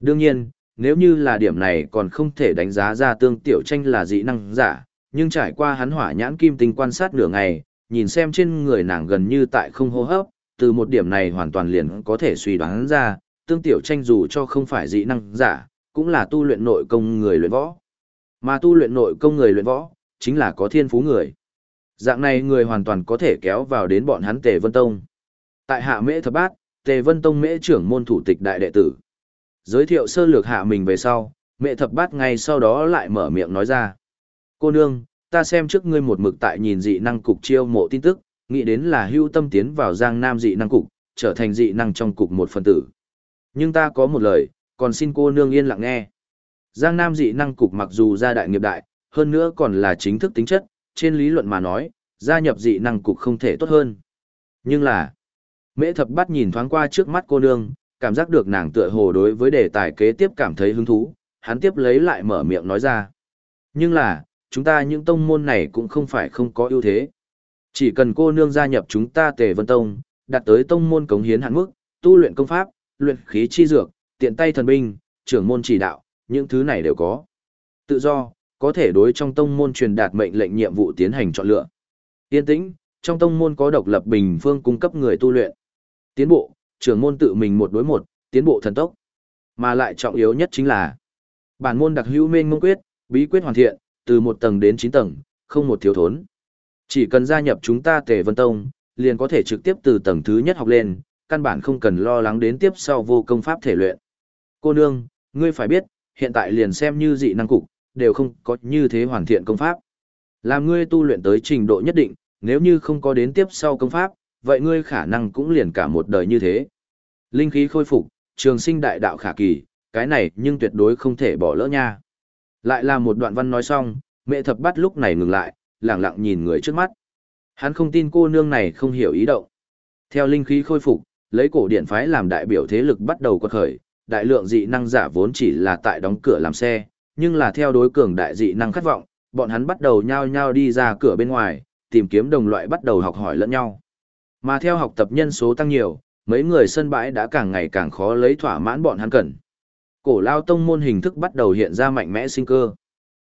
Đương nhiên, nếu như là điểm này còn không thể đánh giá ra tương tiểu tranh là dị năng giả, nhưng trải qua hắn hỏa nhãn kim tinh quan sát nửa ngày, nhìn xem trên người nàng gần như tại không hô hấp, từ một điểm này hoàn toàn liền có thể suy đoán ra, tương tiểu tranh dù cho không phải dị năng giả, cũng là tu luyện nội công người luyện võ. Mà tu luyện nội công người luyện võ, chính là có thiên phú người. Dạng này người hoàn toàn có thể kéo vào đến bọn hắn Tề Vân Tông. Tại hạ mễ thập bát, Tề Vân Tông mễ trưởng môn thủ tịch đại đệ tử. Giới thiệu sơ lược hạ mình về sau, mẹ thập bát ngay sau đó lại mở miệng nói ra. Cô nương, ta xem trước ngươi một mực tại nhìn dị năng cục chiêu mộ tin tức, nghĩ đến là hưu tâm tiến vào giang nam dị năng cục, trở thành dị năng trong cục một phần tử. Nhưng ta có một lời, còn xin cô nương yên lặng nghe. Giang nam dị năng cục mặc dù gia đại nghiệp đại, hơn nữa còn là chính thức tính chất, trên lý luận mà nói, gia nhập dị năng cục không thể tốt hơn. Nhưng là, mễ thập bắt nhìn thoáng qua trước mắt cô nương, cảm giác được nàng tựa hồ đối với đề tài kế tiếp cảm thấy hứng thú, hắn tiếp lấy lại mở miệng nói ra. Nhưng là, chúng ta những tông môn này cũng không phải không có ưu thế. Chỉ cần cô nương gia nhập chúng ta tề vân tông, đạt tới tông môn cống hiến hạn mức, tu luyện công pháp, luyện khí chi dược, tiện tay thần binh, trưởng môn chỉ đạo, những thứ này đều có. Tự do, có thể đối trong tông môn truyền đạt mệnh lệnh nhiệm vụ tiến hành chọn lựa. Yên tĩnh, trong tông môn có độc lập bình phương cung cấp người tu luyện. Tiến bộ, trưởng môn tự mình một đối một, tiến bộ thần tốc. Mà lại trọng yếu nhất chính là bản môn đặc hữu mênh mông quyết, bí quyết hoàn thiện, từ một tầng đến chín tầng, không một thiếu thốn. Chỉ cần gia nhập chúng ta Tề Vân Tông, liền có thể trực tiếp từ tầng thứ nhất học lên, căn bản không cần lo lắng đến tiếp sau vô công pháp thể luyện. Cô nương, ngươi phải biết, hiện tại liền xem như dị năng cục, đều không có như thế hoàn thiện công pháp. Làm ngươi tu luyện tới trình độ nhất định, nếu như không có đến tiếp sau công pháp, vậy ngươi khả năng cũng liền cả một đời như thế. Linh khí khôi phục, trường sinh đại đạo khả kỳ, cái này nhưng tuyệt đối không thể bỏ lỡ nha. Lại là một đoạn văn nói xong, mẹ thập bắt lúc này ngừng lại, lặng lặng nhìn người trước mắt. Hắn không tin cô nương này không hiểu ý động. Theo linh khí khôi phục, lấy cổ điện phái làm đại biểu thế lực bắt đầu quật khởi, đại lượng dị năng giả vốn chỉ là tại đóng cửa làm xe, nhưng là theo đối cường đại dị năng khát vọng, bọn hắn bắt đầu nhao nhao đi ra cửa bên ngoài, tìm kiếm đồng loại bắt đầu học hỏi lẫn nhau. Mà theo học tập nhân số tăng nhiều, mấy người sân bãi đã càng ngày càng khó lấy thỏa mãn bọn hắn cần. Cổ lao tông môn hình thức bắt đầu hiện ra mạnh mẽ sinh cơ.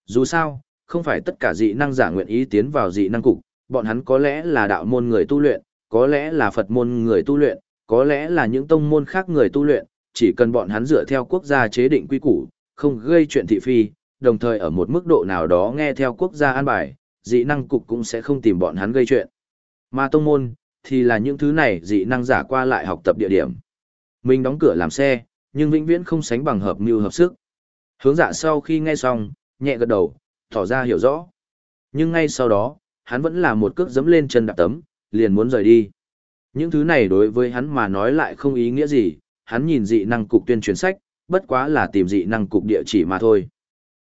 Dù sao, không phải tất cả dị năng giả nguyện ý tiến vào dị năng cục, bọn hắn có lẽ là đạo môn người tu luyện, có lẽ là Phật môn người tu luyện, có lẽ là những tông môn khác người tu luyện, chỉ cần bọn hắn dựa theo quốc gia chế định quy củ, không gây chuyện thị phi, đồng thời ở một mức độ nào đó nghe theo quốc gia an bài, dị năng cục cũng sẽ không tìm bọn hắn gây chuyện. Mà tông môn, thì là những thứ này dị năng giả qua lại học tập địa điểm. Mình đóng cửa làm xe, nhưng vĩnh viễn không sánh bằng hợp mưu hợp sức. Hướng dạ sau khi nghe xong, nhẹ gật đầu, tỏ ra hiểu rõ. Nhưng ngay sau đó, hắn vẫn là một cước dẫm lên chân đạp tấm, liền muốn rời đi. Những thứ này đối với hắn mà nói lại không ý nghĩa gì, hắn nhìn dị năng cục tuyên truyền sách, bất quá là tìm dị năng cục địa chỉ mà thôi.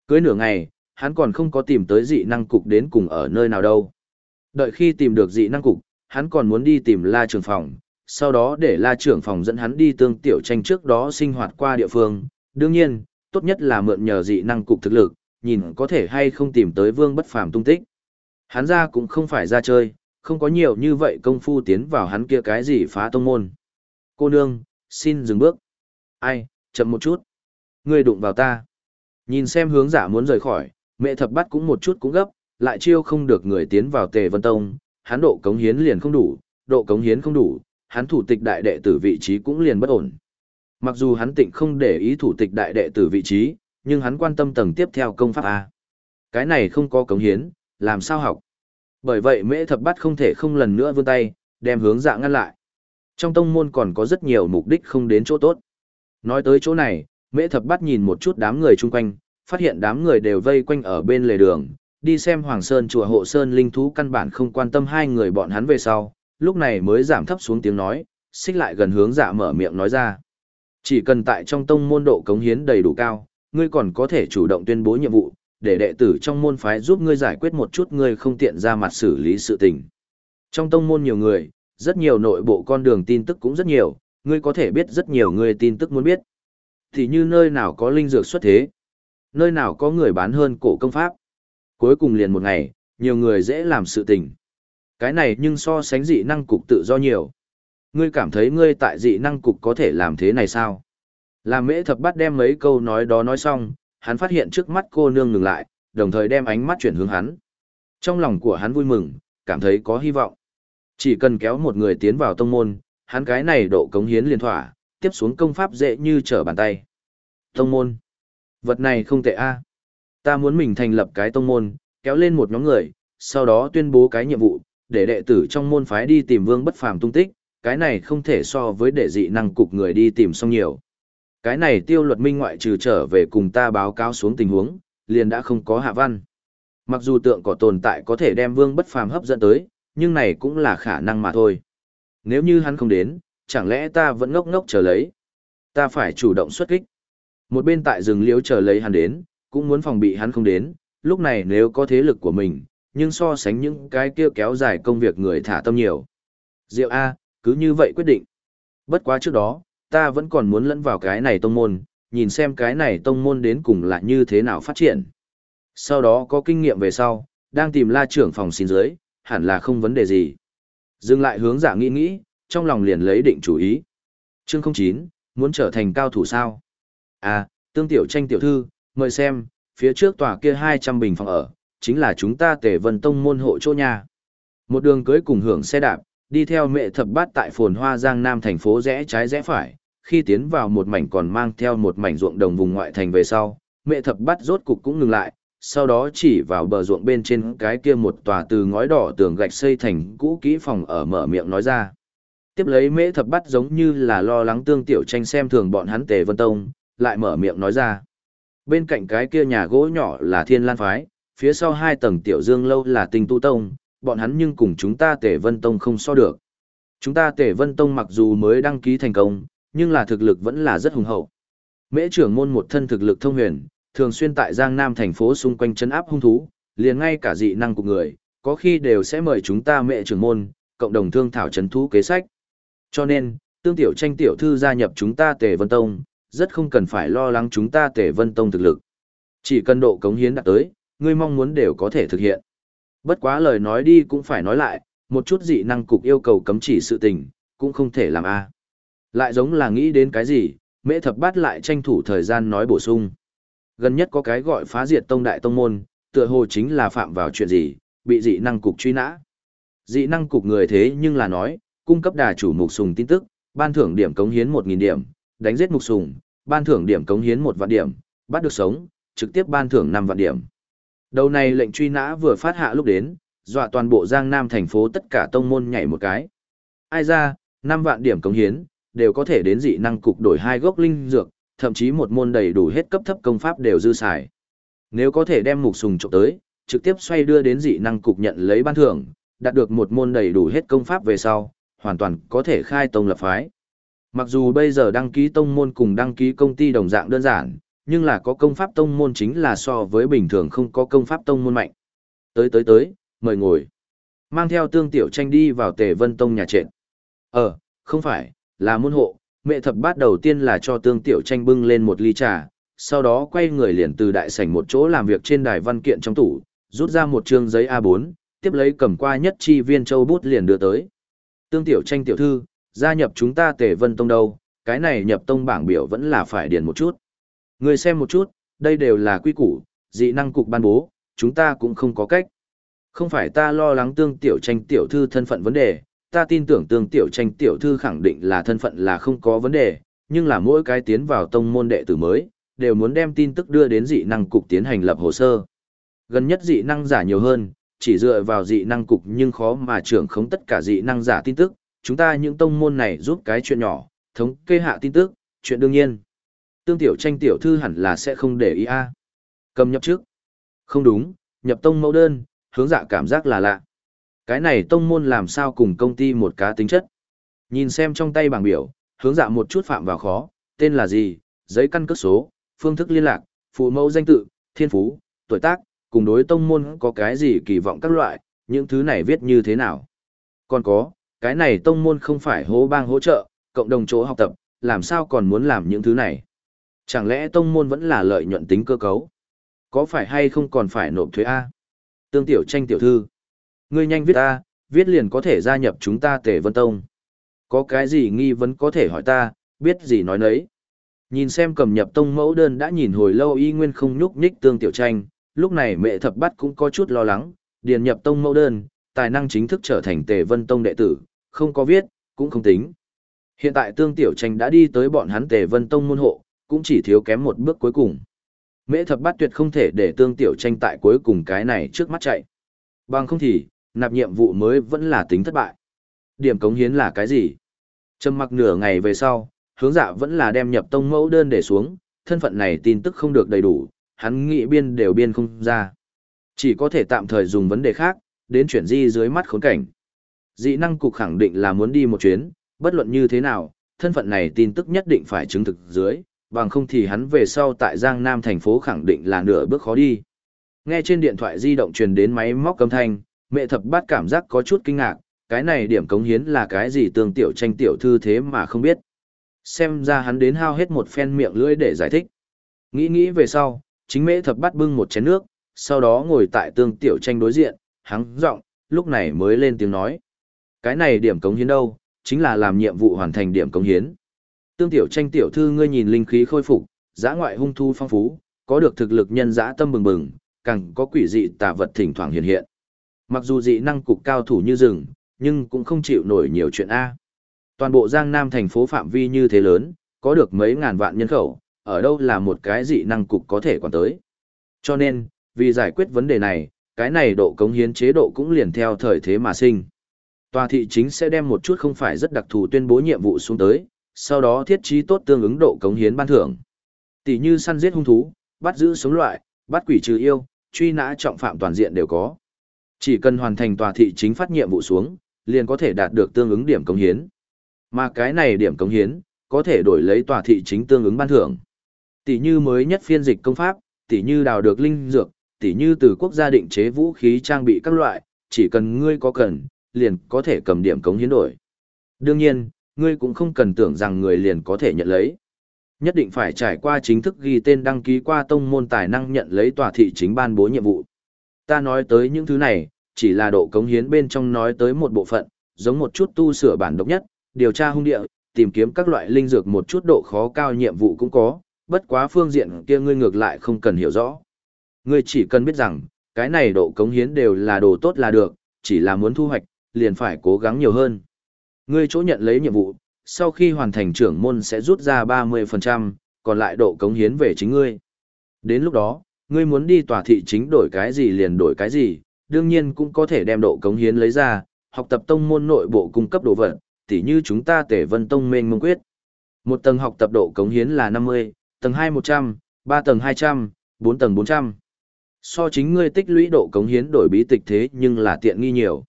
Cưới nửa ngày, hắn còn không có tìm tới dị năng cục đến cùng ở nơi nào đâu. Đợi khi tìm được dị năng cục, hắn còn muốn đi tìm la trưởng phòng, sau đó để la trưởng phòng dẫn hắn đi tương tiểu tranh trước đó sinh hoạt qua địa phương. Đương nhiên, tốt nhất là mượn nhờ dị năng cục thực lực, nhìn có thể hay không tìm tới vương bất phàm tung tích. Hắn ra cũng không phải ra chơi, không có nhiều như vậy công phu tiến vào hắn kia cái gì phá tông môn. Cô nương, xin dừng bước. Ai, chậm một chút. Ngươi đụng vào ta. Nhìn xem hướng giả muốn rời khỏi, mẹ thập bắt cũng một chút cũng gấp, lại chiêu không được người tiến vào tề vân tông, hắn độ cống hiến liền không đủ, độ cống hiến không đủ, hắn thủ tịch đại đệ tử vị trí cũng liền bất ổn. Mặc dù hắn tịnh không để ý thủ tịch đại đệ tử vị trí, nhưng hắn quan tâm tầng tiếp theo công pháp A. Cái này không có cống hiến, làm sao học? Bởi vậy mễ thập bắt không thể không lần nữa vươn tay, đem hướng dạ ngăn lại. Trong tông môn còn có rất nhiều mục đích không đến chỗ tốt. Nói tới chỗ này, mễ thập bắt nhìn một chút đám người chung quanh, phát hiện đám người đều vây quanh ở bên lề đường, đi xem Hoàng Sơn chùa hộ Sơn linh thú căn bản không quan tâm hai người bọn hắn về sau, lúc này mới giảm thấp xuống tiếng nói, xích lại gần hướng dạ mở miệng nói ra. Chỉ cần tại trong tông môn độ cống hiến đầy đủ cao, ngươi còn có thể chủ động tuyên bố nhiệm vụ, để đệ tử trong môn phái giúp ngươi giải quyết một chút ngươi không tiện ra mặt xử lý sự tình. Trong tông môn nhiều người, rất nhiều nội bộ con đường tin tức cũng rất nhiều, ngươi có thể biết rất nhiều người tin tức muốn biết. Thì như nơi nào có linh dược xuất thế, nơi nào có người bán hơn cổ công pháp. Cuối cùng liền một ngày, nhiều người dễ làm sự tình. Cái này nhưng so sánh dị năng cục tự do nhiều. Ngươi cảm thấy ngươi tại dị năng cục có thể làm thế này sao? Làm mễ thập bắt đem mấy câu nói đó nói xong, hắn phát hiện trước mắt cô nương ngừng lại, đồng thời đem ánh mắt chuyển hướng hắn. Trong lòng của hắn vui mừng, cảm thấy có hy vọng. Chỉ cần kéo một người tiến vào tông môn, hắn cái này độ cống hiến liền thỏa, tiếp xuống công pháp dễ như trở bàn tay. Tông môn. Vật này không tệ a. Ta muốn mình thành lập cái tông môn, kéo lên một nhóm người, sau đó tuyên bố cái nhiệm vụ, để đệ tử trong môn phái đi tìm vương bất phàm tung tích, cái này không thể so với đệ dị năng cục người đi tìm xong nhiều. Cái này tiêu luật minh ngoại trừ trở về cùng ta báo cáo xuống tình huống, liền đã không có hạ văn. Mặc dù tượng có tồn tại có thể đem vương bất phàm hấp dẫn tới, nhưng này cũng là khả năng mà thôi. Nếu như hắn không đến, chẳng lẽ ta vẫn ngốc ngốc chờ lấy? Ta phải chủ động xuất kích. Một bên tại rừng liễu chờ lấy hắn đến, cũng muốn phòng bị hắn không đến, lúc này nếu có thế lực của mình, nhưng so sánh những cái kia kéo dài công việc người thả tâm nhiều. Diệu A, cứ như vậy quyết định. Bất quá trước đó, ta vẫn còn muốn lẫn vào cái này tông môn, nhìn xem cái này tông môn đến cùng là như thế nào phát triển. Sau đó có kinh nghiệm về sau, đang tìm la trưởng phòng xin dưới, hẳn là không vấn đề gì. Dừng lại hướng giả nghĩ nghĩ, trong lòng liền lấy định chủ ý. Chương 09, muốn trở thành cao thủ sao? À, tương tiểu tranh tiểu thư, mời xem, phía trước tòa kia 200 bình phòng ở, chính là chúng ta tể vân tông môn hộ chỗ nhà. Một đường cưới cùng hưởng xe đạp, đi theo mẹ thập bát tại phồn hoa giang nam thành phố rẽ trái rẽ phải, khi tiến vào một mảnh còn mang theo một mảnh ruộng đồng vùng ngoại thành về sau, mẹ thập bát rốt cục cũng ngừng lại, sau đó chỉ vào bờ ruộng bên trên cái kia một tòa từ ngói đỏ tường gạch xây thành cũ kỹ phòng ở mở miệng nói ra. Tiếp lấy mễ thập bắt giống như là lo lắng tương tiểu tranh xem thường bọn hắn tề vân tông, lại mở miệng nói ra. Bên cạnh cái kia nhà gỗ nhỏ là thiên lan phái, phía sau hai tầng tiểu dương lâu là tinh tu tông, bọn hắn nhưng cùng chúng ta tề vân tông không so được. Chúng ta tề vân tông mặc dù mới đăng ký thành công, nhưng là thực lực vẫn là rất hùng hậu. Mễ trưởng môn một thân thực lực thông huyền, thường xuyên tại Giang Nam thành phố xung quanh chấn áp hung thú, liền ngay cả dị năng của người, có khi đều sẽ mời chúng ta mẹ trưởng môn, cộng đồng thương thảo chấn thú kế sách. Cho nên, tương tiểu tranh tiểu thư gia nhập chúng ta Tề Vân Tông, rất không cần phải lo lắng chúng ta Tề Vân Tông thực lực. Chỉ cần độ cống hiến đạt tới, ngươi mong muốn đều có thể thực hiện. Bất quá lời nói đi cũng phải nói lại, một chút dị năng cục yêu cầu cấm chỉ sự tình, cũng không thể làm a. Lại giống là nghĩ đến cái gì, mễ thập bát lại tranh thủ thời gian nói bổ sung. Gần nhất có cái gọi phá diệt tông đại tông môn, tựa hồ chính là phạm vào chuyện gì, bị dị năng cục truy nã. Dị năng cục người thế nhưng là nói, cung cấp đà chủ mục sùng tin tức, ban thưởng điểm cống hiến 1.000 điểm, đánh giết mục sùng, ban thưởng điểm cống hiến 1 vạn điểm, bắt được sống, trực tiếp ban thưởng 5 vạn điểm. Đầu này lệnh truy nã vừa phát hạ lúc đến, dọa toàn bộ Giang Nam thành phố tất cả tông môn nhảy một cái. Ai ra, 5 vạn điểm cống hiến, đều có thể đến dị năng cục đổi hai gốc linh dược, thậm chí một môn đầy đủ hết cấp thấp công pháp đều dư xài. Nếu có thể đem mục sùng trộm tới, trực tiếp xoay đưa đến dị năng cục nhận lấy ban thưởng, đạt được một môn đầy đủ hết công pháp về sau, hoàn toàn có thể khai tông lập phái. Mặc dù bây giờ đăng ký tông môn cùng đăng ký công ty đồng dạng đơn giản, nhưng là có công pháp tông môn chính là so với bình thường không có công pháp tông môn mạnh. Tới tới tới, mời ngồi. Mang theo tương tiểu tranh đi vào tề vân tông nhà trệt. Ờ, không phải, là môn hộ, mẹ thập bát đầu tiên là cho tương tiểu tranh bưng lên một ly trà, sau đó quay người liền từ đại sảnh một chỗ làm việc trên đài văn kiện trong tủ, rút ra một chương giấy A4, tiếp lấy cầm qua nhất chi viên châu bút liền đưa tới. Tương tiểu tranh tiểu thư, gia nhập chúng ta tề vân tông đâu, cái này nhập tông bảng biểu vẫn là phải điền một chút. Người xem một chút, đây đều là quy củ, dị năng cục ban bố, chúng ta cũng không có cách. Không phải ta lo lắng tương tiểu tranh tiểu thư thân phận vấn đề, ta tin tưởng tương tiểu tranh tiểu thư khẳng định là thân phận là không có vấn đề, nhưng là mỗi cái tiến vào tông môn đệ tử mới, đều muốn đem tin tức đưa đến dị năng cục tiến hành lập hồ sơ. Gần nhất dị năng giả nhiều hơn, chỉ dựa vào dị năng cục nhưng khó mà trưởng khống tất cả dị năng giả tin tức, chúng ta những tông môn này giúp cái chuyện nhỏ, thống kê hạ tin tức, chuyện đương nhiên. Tương tiểu tranh tiểu thư hẳn là sẽ không để ý a. Cầm nhập trước. Không đúng, nhập tông mẫu đơn, hướng dạ cảm giác là lạ. Cái này tông môn làm sao cùng công ty một cá tính chất. Nhìn xem trong tay bảng biểu, hướng dạ một chút phạm vào khó, tên là gì, giấy căn cước số, phương thức liên lạc, phụ mẫu danh tự, thiên phú, tuổi tác, cùng đối tông môn có cái gì kỳ vọng các loại, những thứ này viết như thế nào. Còn có, cái này tông môn không phải hố bang hỗ trợ, cộng đồng chỗ học tập, làm sao còn muốn làm những thứ này. Chẳng lẽ tông môn vẫn là lợi nhuận tính cơ cấu? Có phải hay không còn phải nộp thuế A? Tương tiểu tranh tiểu thư. Ngươi nhanh viết ta, viết liền có thể gia nhập chúng ta tề vân tông. Có cái gì nghi vấn có thể hỏi ta, biết gì nói nấy. Nhìn xem cầm nhập tông mẫu đơn đã nhìn hồi lâu y nguyên không nhúc nhích tương tiểu tranh, lúc này mẹ thập bắt cũng có chút lo lắng, điền nhập tông mẫu đơn, tài năng chính thức trở thành tề vân tông đệ tử, không có viết, cũng không tính. Hiện tại tương tiểu tranh đã đi tới bọn hắn tề vân tông môn hộ, cũng chỉ thiếu kém một bước cuối cùng. Mễ thập bát tuyệt không thể để tương tiểu tranh tại cuối cùng cái này trước mắt chạy. Bằng không thì, nạp nhiệm vụ mới vẫn là tính thất bại. Điểm cống hiến là cái gì? Trầm mặc nửa ngày về sau, hướng dạ vẫn là đem nhập tông mẫu đơn để xuống, thân phận này tin tức không được đầy đủ, hắn nghĩ biên đều biên không ra. Chỉ có thể tạm thời dùng vấn đề khác, đến chuyển di dưới mắt khốn cảnh. Dị năng cục khẳng định là muốn đi một chuyến, bất luận như thế nào, thân phận này tin tức nhất định phải chứng thực dưới, bằng không thì hắn về sau tại Giang Nam thành phố khẳng định là nửa bước khó đi. Nghe trên điện thoại di động truyền đến máy móc âm thanh, mẹ thập bát cảm giác có chút kinh ngạc, cái này điểm cống hiến là cái gì tương tiểu tranh tiểu thư thế mà không biết. Xem ra hắn đến hao hết một phen miệng lưỡi để giải thích. Nghĩ nghĩ về sau, chính mẹ thập bát bưng một chén nước, sau đó ngồi tại tương tiểu tranh đối diện, hắn giọng lúc này mới lên tiếng nói. Cái này điểm cống hiến đâu, chính là làm nhiệm vụ hoàn thành điểm cống hiến. Tương tiểu tranh tiểu thư ngươi nhìn linh khí khôi phục, giã ngoại hung thu phong phú, có được thực lực nhân dã tâm bừng bừng, càng có quỷ dị tà vật thỉnh thoảng hiện hiện. Mặc dù dị năng cục cao thủ như rừng, nhưng cũng không chịu nổi nhiều chuyện A. Toàn bộ Giang Nam thành phố phạm vi như thế lớn, có được mấy ngàn vạn nhân khẩu, ở đâu là một cái dị năng cục có thể quản tới. Cho nên, vì giải quyết vấn đề này, cái này độ cống hiến chế độ cũng liền theo thời thế mà sinh. Tòa thị chính sẽ đem một chút không phải rất đặc thù tuyên bố nhiệm vụ xuống tới, sau đó thiết trí tốt tương ứng độ cống hiến ban thưởng. Tỷ như săn giết hung thú, bắt giữ sống loại, bắt quỷ trừ yêu, truy nã trọng phạm toàn diện đều có. Chỉ cần hoàn thành tòa thị chính phát nhiệm vụ xuống, liền có thể đạt được tương ứng điểm cống hiến. Mà cái này điểm cống hiến, có thể đổi lấy tòa thị chính tương ứng ban thưởng. Tỷ như mới nhất phiên dịch công pháp, tỷ như đào được linh dược, tỷ như từ quốc gia định chế vũ khí trang bị các loại, chỉ cần ngươi có cần, liền có thể cầm điểm cống hiến đổi. Đương nhiên, ngươi cũng không cần tưởng rằng người liền có thể nhận lấy. Nhất định phải trải qua chính thức ghi tên đăng ký qua tông môn tài năng nhận lấy tòa thị chính ban bố nhiệm vụ. Ta nói tới những thứ này, chỉ là độ cống hiến bên trong nói tới một bộ phận, giống một chút tu sửa bản độc nhất, điều tra hung địa, tìm kiếm các loại linh dược một chút độ khó cao nhiệm vụ cũng có, bất quá phương diện kia ngươi ngược lại không cần hiểu rõ. Ngươi chỉ cần biết rằng, cái này độ cống hiến đều là đồ tốt là được, chỉ là muốn thu hoạch, liền phải cố gắng nhiều hơn. Ngươi chỗ nhận lấy nhiệm vụ, sau khi hoàn thành trưởng môn sẽ rút ra 30%, còn lại độ cống hiến về chính ngươi. Đến lúc đó, ngươi muốn đi tòa thị chính đổi cái gì liền đổi cái gì, đương nhiên cũng có thể đem độ cống hiến lấy ra, học tập tông môn nội bộ cung cấp đồ vật, tỉ như chúng ta tể vân tông mênh mông quyết. Một tầng học tập độ cống hiến là 50, tầng 2 100, 3 tầng 200, 4 tầng 400. So chính ngươi tích lũy độ cống hiến đổi bí tịch thế nhưng là tiện nghi nhiều.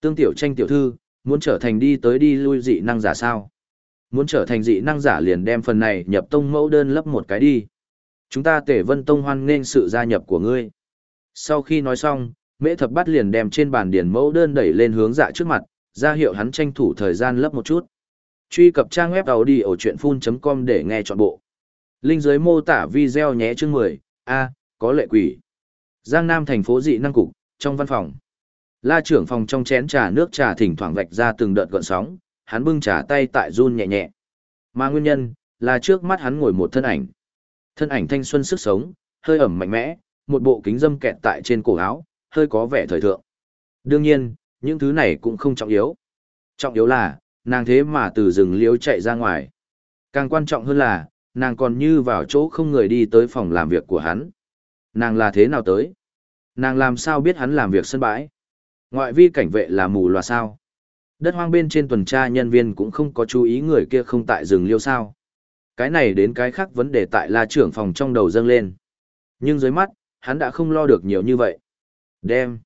Tương tiểu tranh tiểu thư, muốn trở thành đi tới đi lui dị năng giả sao? Muốn trở thành dị năng giả liền đem phần này nhập tông mẫu đơn lấp một cái đi. Chúng ta tể vân tông hoan nghênh sự gia nhập của ngươi. Sau khi nói xong, mễ thập bắt liền đem trên bàn điển mẫu đơn đẩy lên hướng dạ trước mặt, ra hiệu hắn tranh thủ thời gian lấp một chút. Truy cập trang web đầu đi ở chuyện full.com để nghe trọn bộ. Linh dưới mô tả video nhé chương 10, A, có lệ quỷ. Giang Nam thành phố dị năng cục, trong văn phòng. La trưởng phòng trong chén trà nước trà thỉnh thoảng vạch ra từng đợt gợn sóng, hắn bưng trà tay tại run nhẹ nhẹ. Mà nguyên nhân, là trước mắt hắn ngồi một thân ảnh. Thân ảnh thanh xuân sức sống, hơi ẩm mạnh mẽ, một bộ kính dâm kẹt tại trên cổ áo, hơi có vẻ thời thượng. Đương nhiên, những thứ này cũng không trọng yếu. Trọng yếu là, nàng thế mà từ rừng liễu chạy ra ngoài. Càng quan trọng hơn là, nàng còn như vào chỗ không người đi tới phòng làm việc của hắn. Nàng là thế nào tới? Nàng làm sao biết hắn làm việc sân bãi? Ngoại vi cảnh vệ là mù loà sao? Đất hoang bên trên tuần tra nhân viên cũng không có chú ý người kia không tại rừng liêu sao. Cái này đến cái khác vấn đề tại la trưởng phòng trong đầu dâng lên. Nhưng dưới mắt, hắn đã không lo được nhiều như vậy. Đem.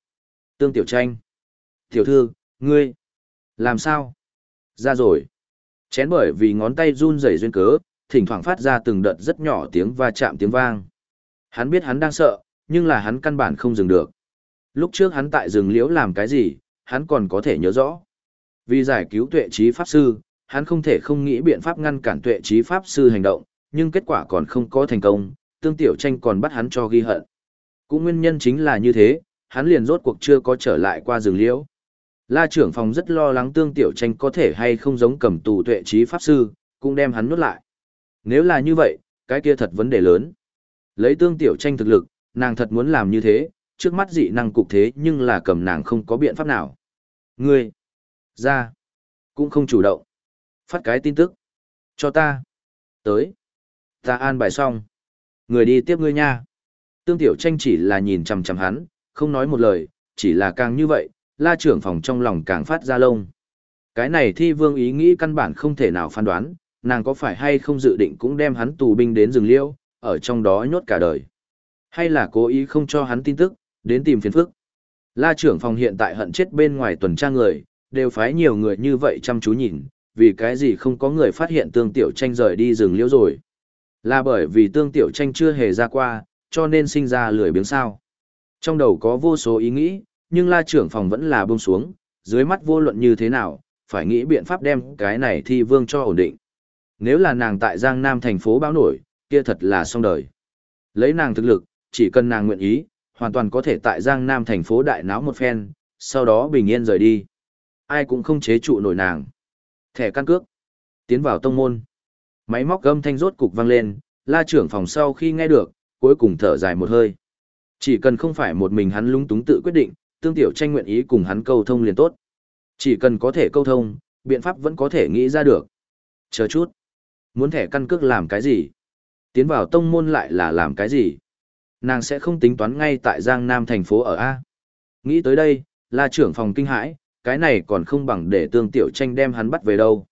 Tương tiểu tranh. Tiểu thư, ngươi. Làm sao? Ra rồi. Chén bởi vì ngón tay run rẩy duyên cớ, thỉnh thoảng phát ra từng đợt rất nhỏ tiếng va chạm tiếng vang. Hắn biết hắn đang sợ, nhưng là hắn căn bản không dừng được. Lúc trước hắn tại rừng liễu làm cái gì, hắn còn có thể nhớ rõ. Vì giải cứu tuệ trí pháp sư, hắn không thể không nghĩ biện pháp ngăn cản tuệ trí pháp sư hành động, nhưng kết quả còn không có thành công, tương tiểu tranh còn bắt hắn cho ghi hận. Cũng nguyên nhân chính là như thế, hắn liền rốt cuộc chưa có trở lại qua rừng liễu. La trưởng phòng rất lo lắng tương tiểu tranh có thể hay không giống cầm tù tuệ trí pháp sư, cũng đem hắn nuốt lại. Nếu là như vậy, cái kia thật vấn đề lớn. Lấy tương tiểu tranh thực lực, nàng thật muốn làm như thế, trước mắt dị năng cục thế nhưng là cầm nàng không có biện pháp nào. Ngươi, ra, cũng không chủ động. Phát cái tin tức. Cho ta. Tới. Ta an bài xong. Người đi tiếp ngươi nha. Tương tiểu tranh chỉ là nhìn chằm chằm hắn, không nói một lời, chỉ là càng như vậy, la trưởng phòng trong lòng càng phát ra lông. Cái này thi vương ý nghĩ căn bản không thể nào phán đoán, nàng có phải hay không dự định cũng đem hắn tù binh đến rừng liêu, ở trong đó nhốt cả đời. Hay là cố ý không cho hắn tin tức, đến tìm phiền phức. La trưởng phòng hiện tại hận chết bên ngoài tuần tra người, đều phái nhiều người như vậy chăm chú nhìn, vì cái gì không có người phát hiện tương tiểu tranh rời đi rừng liễu rồi. Là bởi vì tương tiểu tranh chưa hề ra qua, cho nên sinh ra lười biếng sao. Trong đầu có vô số ý nghĩ, nhưng la trưởng phòng vẫn là buông xuống, dưới mắt vô luận như thế nào, phải nghĩ biện pháp đem cái này thi vương cho ổn định. Nếu là nàng tại Giang Nam thành phố báo nổi, kia thật là xong đời. Lấy nàng thực lực, chỉ cần nàng nguyện ý, hoàn toàn có thể tại Giang Nam thành phố đại náo một phen, sau đó bình yên rời đi. Ai cũng không chế trụ nổi nàng. Thẻ căn cước. Tiến vào tông môn. Máy móc gâm thanh rốt cục vang lên, la trưởng phòng sau khi nghe được, cuối cùng thở dài một hơi. Chỉ cần không phải một mình hắn lúng túng tự quyết định, tương tiểu tranh nguyện ý cùng hắn câu thông liền tốt. Chỉ cần có thể câu thông, biện pháp vẫn có thể nghĩ ra được. Chờ chút. Muốn thẻ căn cước làm cái gì? Tiến vào tông môn lại là làm cái gì? Nàng sẽ không tính toán ngay tại Giang Nam thành phố ở A. Nghĩ tới đây, la trưởng phòng kinh hãi, cái này còn không bằng để tương tiểu tranh đem hắn bắt về đâu.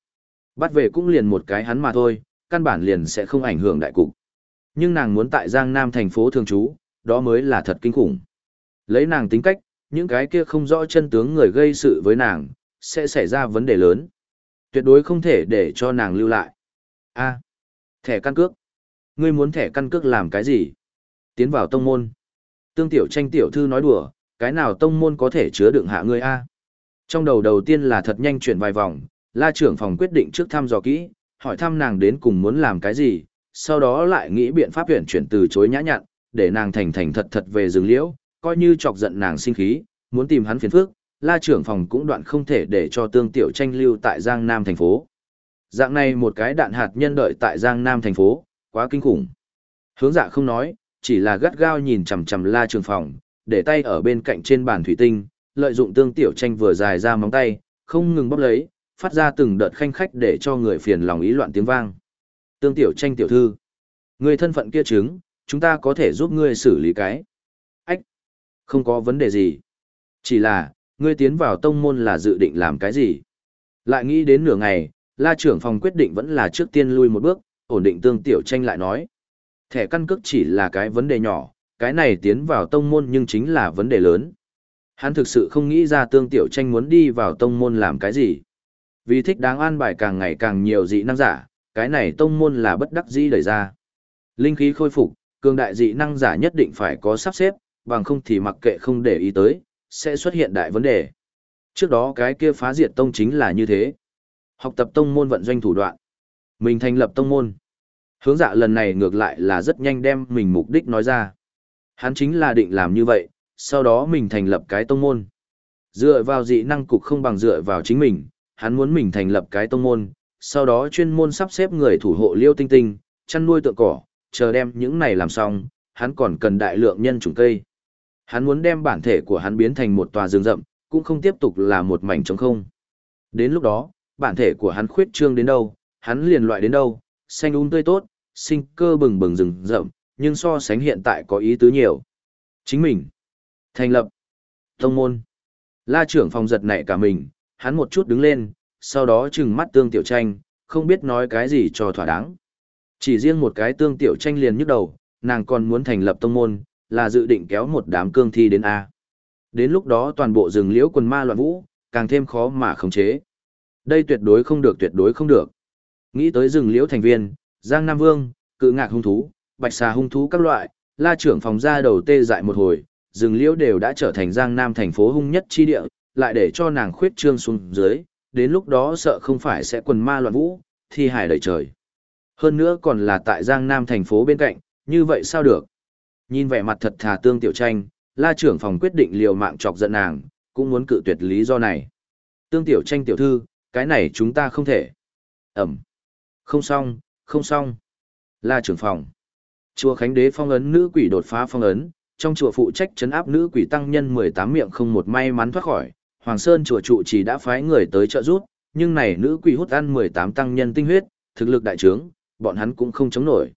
Bắt về cũng liền một cái hắn mà thôi, căn bản liền sẽ không ảnh hưởng đại cục. Nhưng nàng muốn tại Giang Nam thành phố thường trú, đó mới là thật kinh khủng. Lấy nàng tính cách, những cái kia không rõ chân tướng người gây sự với nàng, sẽ xảy ra vấn đề lớn. Tuyệt đối không thể để cho nàng lưu lại. A. thẻ căn cước. Ngươi muốn thẻ căn cước làm cái gì? Tiến vào tông môn. Tương tiểu tranh tiểu thư nói đùa, cái nào tông môn có thể chứa đựng hạ ngươi A? Trong đầu đầu tiên là thật nhanh chuyển vài vòng, la trưởng phòng quyết định trước thăm dò kỹ, hỏi thăm nàng đến cùng muốn làm cái gì, sau đó lại nghĩ biện pháp tuyển chuyển từ chối nhã nhặn, để nàng thành thành thật thật về rừng liễu, coi như chọc giận nàng sinh khí, muốn tìm hắn phiền phức, la trưởng phòng cũng đoạn không thể để cho tương tiểu tranh lưu tại Giang Nam thành phố. Dạng này một cái đạn hạt nhân đợi tại Giang Nam thành phố, quá kinh khủng. Hướng dạ không nói, chỉ là gắt gao nhìn chằm chằm la trưởng phòng, để tay ở bên cạnh trên bàn thủy tinh, lợi dụng tương tiểu tranh vừa dài ra móng tay, không ngừng bóp lấy, phát ra từng đợt khanh khách để cho người phiền lòng ý loạn tiếng vang. Tương tiểu tranh tiểu thư, người thân phận kia chứng, chúng ta có thể giúp ngươi xử lý cái. Ách, không có vấn đề gì. Chỉ là, ngươi tiến vào tông môn là dự định làm cái gì? Lại nghĩ đến nửa ngày, la trưởng phòng quyết định vẫn là trước tiên lui một bước, ổn định tương tiểu tranh lại nói. Thẻ căn cước chỉ là cái vấn đề nhỏ, cái này tiến vào tông môn nhưng chính là vấn đề lớn. Hắn thực sự không nghĩ ra tương tiểu tranh muốn đi vào tông môn làm cái gì. Vì thích đáng an bài càng ngày càng nhiều dị năng giả, cái này tông môn là bất đắc dĩ đẩy ra. Linh khí khôi phục, cường đại dị năng giả nhất định phải có sắp xếp, bằng không thì mặc kệ không để ý tới, sẽ xuất hiện đại vấn đề. Trước đó cái kia phá diệt tông chính là như thế. Học tập tông môn vận doanh thủ đoạn. Mình thành lập tông môn. Hướng dạ lần này ngược lại là rất nhanh đem mình mục đích nói ra. Hắn chính là định làm như vậy, sau đó mình thành lập cái tông môn. Dựa vào dị năng cục không bằng dựa vào chính mình, hắn muốn mình thành lập cái tông môn, sau đó chuyên môn sắp xếp người thủ hộ liêu tinh tinh, chăn nuôi tượng cỏ, chờ đem những này làm xong, hắn còn cần đại lượng nhân chủng cây. Hắn muốn đem bản thể của hắn biến thành một tòa rừng rậm, cũng không tiếp tục là một mảnh trống không. Đến lúc đó, bản thể của hắn khuyết trương đến đâu, hắn liền loại đến đâu, xanh um tươi tốt, sinh cơ bừng bừng rừng rậm, nhưng so sánh hiện tại có ý tứ nhiều. Chính mình. Thành lập. Tông môn. La trưởng phòng giật nảy cả mình, hắn một chút đứng lên, sau đó trừng mắt tương tiểu tranh, không biết nói cái gì cho thỏa đáng. Chỉ riêng một cái tương tiểu tranh liền nhức đầu, nàng còn muốn thành lập tông môn, là dự định kéo một đám cương thi đến A. Đến lúc đó toàn bộ rừng liễu quần ma loạn vũ, càng thêm khó mà khống chế. Đây tuyệt đối không được tuyệt đối không được. Nghĩ tới rừng liễu thành viên, Giang Nam Vương, cự ngạc hung thú, bạch xà hung thú các loại, la trưởng phòng ra đầu tê dại một hồi, rừng liễu đều đã trở thành Giang Nam thành phố hung nhất chi địa, lại để cho nàng khuyết trương xuống dưới, đến lúc đó sợ không phải sẽ quần ma loạn vũ, thi hải đầy trời. Hơn nữa còn là tại Giang Nam thành phố bên cạnh, như vậy sao được? Nhìn vẻ mặt thật thà tương tiểu tranh, la trưởng phòng quyết định liều mạng chọc giận nàng, cũng muốn cự tuyệt lý do này. Tương tiểu tranh tiểu thư, cái này chúng ta không thể. Ẩm. Không xong, không xong. La trưởng phòng. Chùa Khánh Đế phong ấn nữ quỷ đột phá phong ấn, trong chùa phụ trách chấn áp nữ quỷ tăng nhân 18 miệng không một may mắn thoát khỏi, Hoàng Sơn chùa trụ chỉ đã phái người tới trợ giúp, nhưng này nữ quỷ hút ăn 18 tăng nhân tinh huyết, thực lực đại trướng, bọn hắn cũng không chống nổi.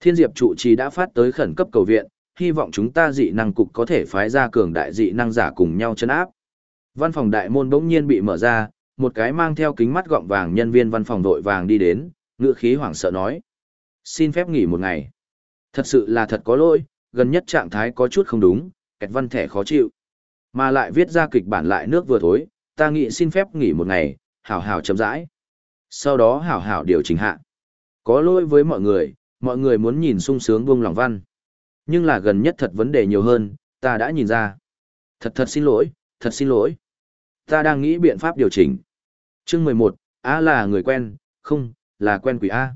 Thiên Diệp trụ trì đã phát tới khẩn cấp cầu viện, hy vọng chúng ta dị năng cục có thể phái ra cường đại dị năng giả cùng nhau chấn áp. Văn phòng đại môn bỗng nhiên bị mở ra, một cái mang theo kính mắt gọng vàng nhân viên văn phòng đội vàng đi đến, ngựa khí hoảng sợ nói. Xin phép nghỉ một ngày. Thật sự là thật có lỗi, gần nhất trạng thái có chút không đúng, kẹt văn thẻ khó chịu. Mà lại viết ra kịch bản lại nước vừa thối, ta nghĩ xin phép nghỉ một ngày, hảo hảo chậm rãi. Sau đó hảo hảo điều chỉnh hạ. Có lỗi với mọi người, mọi người muốn nhìn sung sướng buông lòng văn. Nhưng là gần nhất thật vấn đề nhiều hơn, ta đã nhìn ra. Thật thật xin lỗi, thật xin lỗi. Ta đang nghĩ biện pháp điều chỉnh. Chương mười một, Á là người quen, không, là quen quỷ A.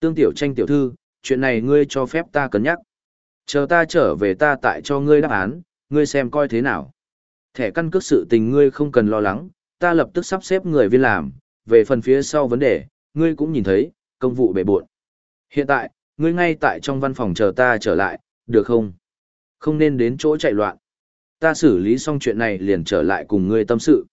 Tương tiểu tranh tiểu thư, chuyện này ngươi cho phép ta cân nhắc. Chờ ta trở về ta tại cho ngươi đáp án, ngươi xem coi thế nào. Thẻ căn cước sự tình ngươi không cần lo lắng, ta lập tức sắp xếp người viên làm, về phần phía sau vấn đề, ngươi cũng nhìn thấy, công vụ bể buộn. Hiện tại, ngươi ngay tại trong văn phòng chờ ta trở lại, được không? Không nên đến chỗ chạy loạn. Ta xử lý xong chuyện này liền trở lại cùng ngươi tâm sự.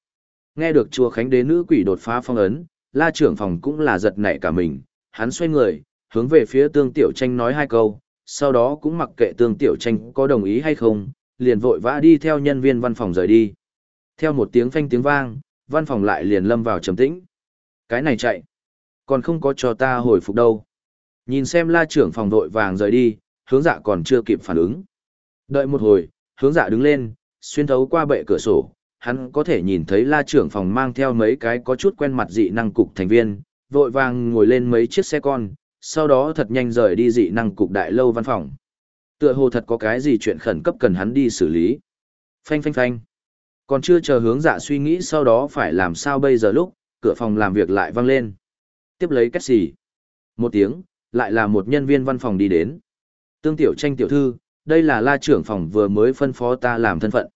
Nghe được chùa Khánh Đế nữ quỷ đột phá phong ấn, la trưởng phòng cũng là giật nảy cả mình, hắn xoay người, hướng về phía tương tiểu tranh nói hai câu, sau đó cũng mặc kệ tương tiểu tranh có đồng ý hay không, liền vội vã đi theo nhân viên văn phòng rời đi. Theo một tiếng phanh tiếng vang, văn phòng lại liền lâm vào trầm tĩnh. Cái này chạy, còn không có cho ta hồi phục đâu. Nhìn xem la trưởng phòng vội vàng rời đi, hướng dạ còn chưa kịp phản ứng. Đợi một hồi, hướng dạ đứng lên, xuyên thấu qua bệ cửa sổ, hắn có thể nhìn thấy la trưởng phòng mang theo mấy cái có chút quen mặt dị năng cục thành viên, vội vàng ngồi lên mấy chiếc xe con, sau đó thật nhanh rời đi dị năng cục đại lâu văn phòng. Tựa hồ thật có cái gì chuyện khẩn cấp cần hắn đi xử lý. Phanh phanh phanh. Còn chưa chờ hướng dạ suy nghĩ sau đó phải làm sao bây giờ lúc, cửa phòng làm việc lại vang lên. Tiếp lấy cách gì? Một tiếng, lại là một nhân viên văn phòng đi đến. Tương tiểu tranh tiểu thư, đây là la trưởng phòng vừa mới phân phó ta làm thân phận.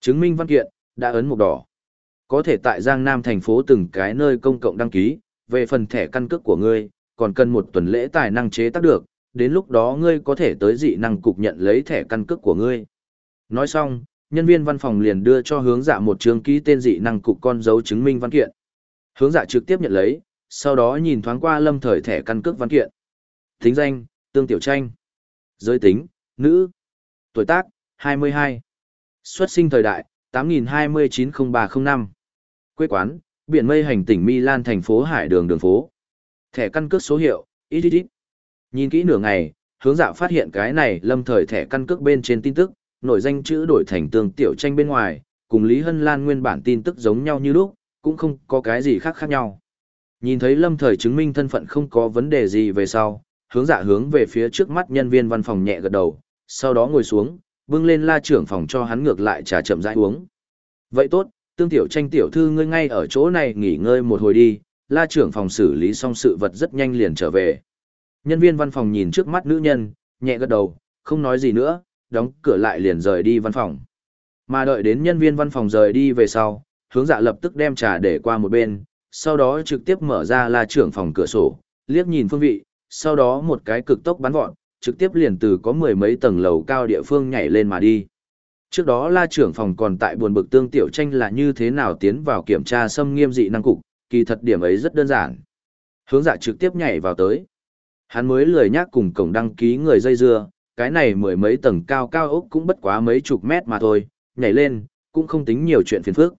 Chứng minh văn kiện, đã ấn mục đỏ. Có thể tại Giang Nam thành phố từng cái nơi công cộng đăng ký, về phần thẻ căn cước của ngươi, còn cần một tuần lễ tài năng chế tác được, đến lúc đó ngươi có thể tới dị năng cục nhận lấy thẻ căn cước của ngươi. Nói xong, nhân viên văn phòng liền đưa cho hướng dạ một trường ký tên dị năng cục con dấu chứng minh văn kiện. Hướng dạ trực tiếp nhận lấy, sau đó nhìn thoáng qua lâm thời thẻ căn cước văn kiện. Thính danh, Tương Tiểu Tranh. Giới tính, nữ. Tuổi tác, 22. Xuất sinh thời đại, 80290305. Quê quán, biển mây hành tỉnh Milan thành phố Hải đường đường phố. Thẻ căn cước số hiệu, ít ít ít. Nhìn kỹ nửa ngày, hướng dạ phát hiện cái này lâm thời thẻ căn cước bên trên tin tức, nội danh chữ đổi thành tương tiểu tranh bên ngoài, cùng Lý Hân Lan nguyên bản tin tức giống nhau như lúc, cũng không có cái gì khác khác nhau. Nhìn thấy lâm thời chứng minh thân phận không có vấn đề gì về sau, hướng dạ hướng về phía trước mắt nhân viên văn phòng nhẹ gật đầu, sau đó ngồi xuống, bưng lên la trưởng phòng cho hắn ngược lại trà chậm rãi uống. Vậy tốt, tương tiểu tranh tiểu thư ngươi ngay ở chỗ này nghỉ ngơi một hồi đi, la trưởng phòng xử lý xong sự vật rất nhanh liền trở về. Nhân viên văn phòng nhìn trước mắt nữ nhân, nhẹ gật đầu, không nói gì nữa, đóng cửa lại liền rời đi văn phòng. Mà đợi đến nhân viên văn phòng rời đi về sau, hướng dạ lập tức đem trà để qua một bên, sau đó trực tiếp mở ra la trưởng phòng cửa sổ, liếc nhìn phương vị, sau đó một cái cực tốc bắn vọt, trực tiếp liền từ có mười mấy tầng lầu cao địa phương nhảy lên mà đi. Trước đó la trưởng phòng còn tại buồn bực tương tiểu tranh là như thế nào tiến vào kiểm tra xâm nghiêm dị năng cục, kỳ thật điểm ấy rất đơn giản. Hướng dạ trực tiếp nhảy vào tới. Hắn mới lười nhác cùng cổng đăng ký người dây dưa, cái này mười mấy tầng cao cao ốc cũng bất quá mấy chục mét mà thôi, nhảy lên, cũng không tính nhiều chuyện phiền phức.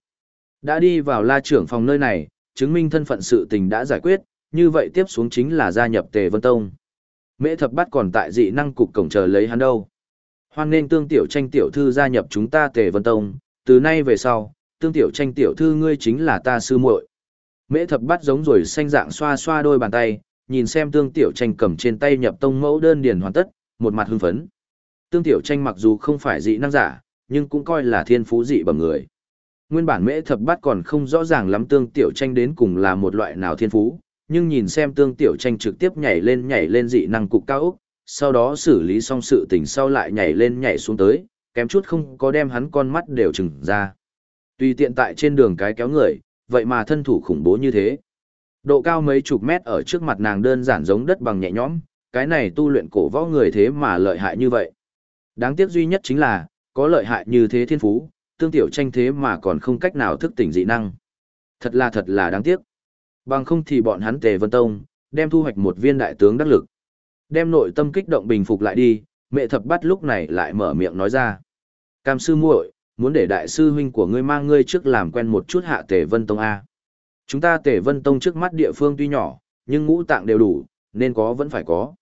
Đã đi vào la trưởng phòng nơi này, chứng minh thân phận sự tình đã giải quyết, như vậy tiếp xuống chính là gia nhập Tề Vân Tông. Mễ thập bắt còn tại dị năng cục cổng chờ lấy hắn đâu. Hoan nên tương tiểu tranh tiểu thư gia nhập chúng ta Tề Vân Tông, từ nay về sau, tương tiểu tranh tiểu thư ngươi chính là ta sư muội. Mễ thập bắt giống rồi xanh dạng xoa xoa đôi bàn tay, nhìn xem tương tiểu tranh cầm trên tay nhập tông mẫu đơn điền hoàn tất, một mặt hưng phấn. Tương tiểu tranh mặc dù không phải dị năng giả, nhưng cũng coi là thiên phú dị bẩm người. Nguyên bản mễ thập bắt còn không rõ ràng lắm tương tiểu tranh đến cùng là một loại nào thiên phú, nhưng nhìn xem tương tiểu tranh trực tiếp nhảy lên nhảy lên dị năng cục cao ốc, sau đó xử lý xong sự tình sau lại nhảy lên nhảy xuống tới, kém chút không có đem hắn con mắt đều chừng ra. Tùy tiện tại trên đường cái kéo người, vậy mà thân thủ khủng bố như thế. Độ cao mấy chục mét ở trước mặt nàng đơn giản giống đất bằng nhẹ nhõm, cái này tu luyện cổ võ người thế mà lợi hại như vậy. Đáng tiếc duy nhất chính là, có lợi hại như thế thiên phú, tương tiểu tranh thế mà còn không cách nào thức tỉnh dị năng. Thật là thật là đáng tiếc. Bằng không thì bọn hắn tề vân tông, đem thu hoạch một viên đại tướng đắc lực. Đem nội tâm kích động bình phục lại đi, mẹ thập bắt lúc này lại mở miệng nói ra. Cam sư muội, muốn để đại sư huynh của ngươi mang ngươi trước làm quen một chút hạ tề vân tông A. Chúng ta tề vân tông trước mắt địa phương tuy nhỏ, nhưng ngũ tạng đều đủ, nên có vẫn phải có.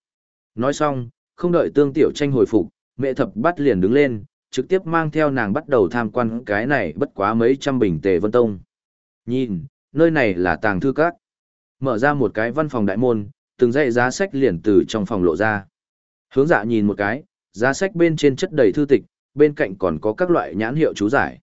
Nói xong, không đợi tương tiểu tranh hồi phục, mẹ thập bắt liền đứng lên, trực tiếp mang theo nàng bắt đầu tham quan cái này bất quá mấy trăm bình tề vân tông. Nhìn, nơi này là tàng thư các. Mở ra một cái văn phòng đại môn, từng dãy giá sách liền từ trong phòng lộ ra. Hướng dạ nhìn một cái, giá sách bên trên chất đầy thư tịch, bên cạnh còn có các loại nhãn hiệu chú giải.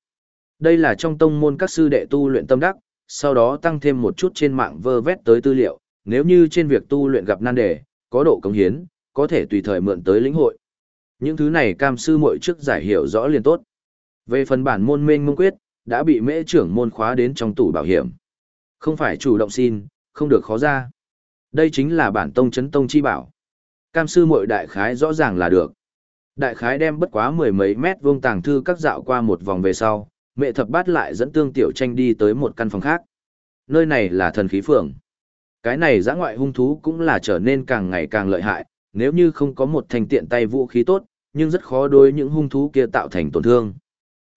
Đây là trong tông môn các sư đệ tu luyện tâm đắc, sau đó tăng thêm một chút trên mạng vơ vét tới tư liệu, nếu như trên việc tu luyện gặp nan đề, có độ cống hiến, có thể tùy thời mượn tới lĩnh hội. Những thứ này cam sư muội trước giải hiểu rõ liền tốt. Về phần bản môn mênh mông quyết, đã bị mễ trưởng môn khóa đến trong tủ bảo hiểm. Không phải chủ động xin, không được khó ra. Đây chính là bản tông chấn tông chi bảo. Cam sư muội đại khái rõ ràng là được. Đại khái đem bất quá mười mấy mét vuông tàng thư các dạo qua một vòng về sau, mẹ thập bát lại dẫn tương tiểu tranh đi tới một căn phòng khác. Nơi này là thần khí phường. Cái này giã ngoại hung thú cũng là trở nên càng ngày càng lợi hại, nếu như không có một thành tiện tay vũ khí tốt, nhưng rất khó đối những hung thú kia tạo thành tổn thương.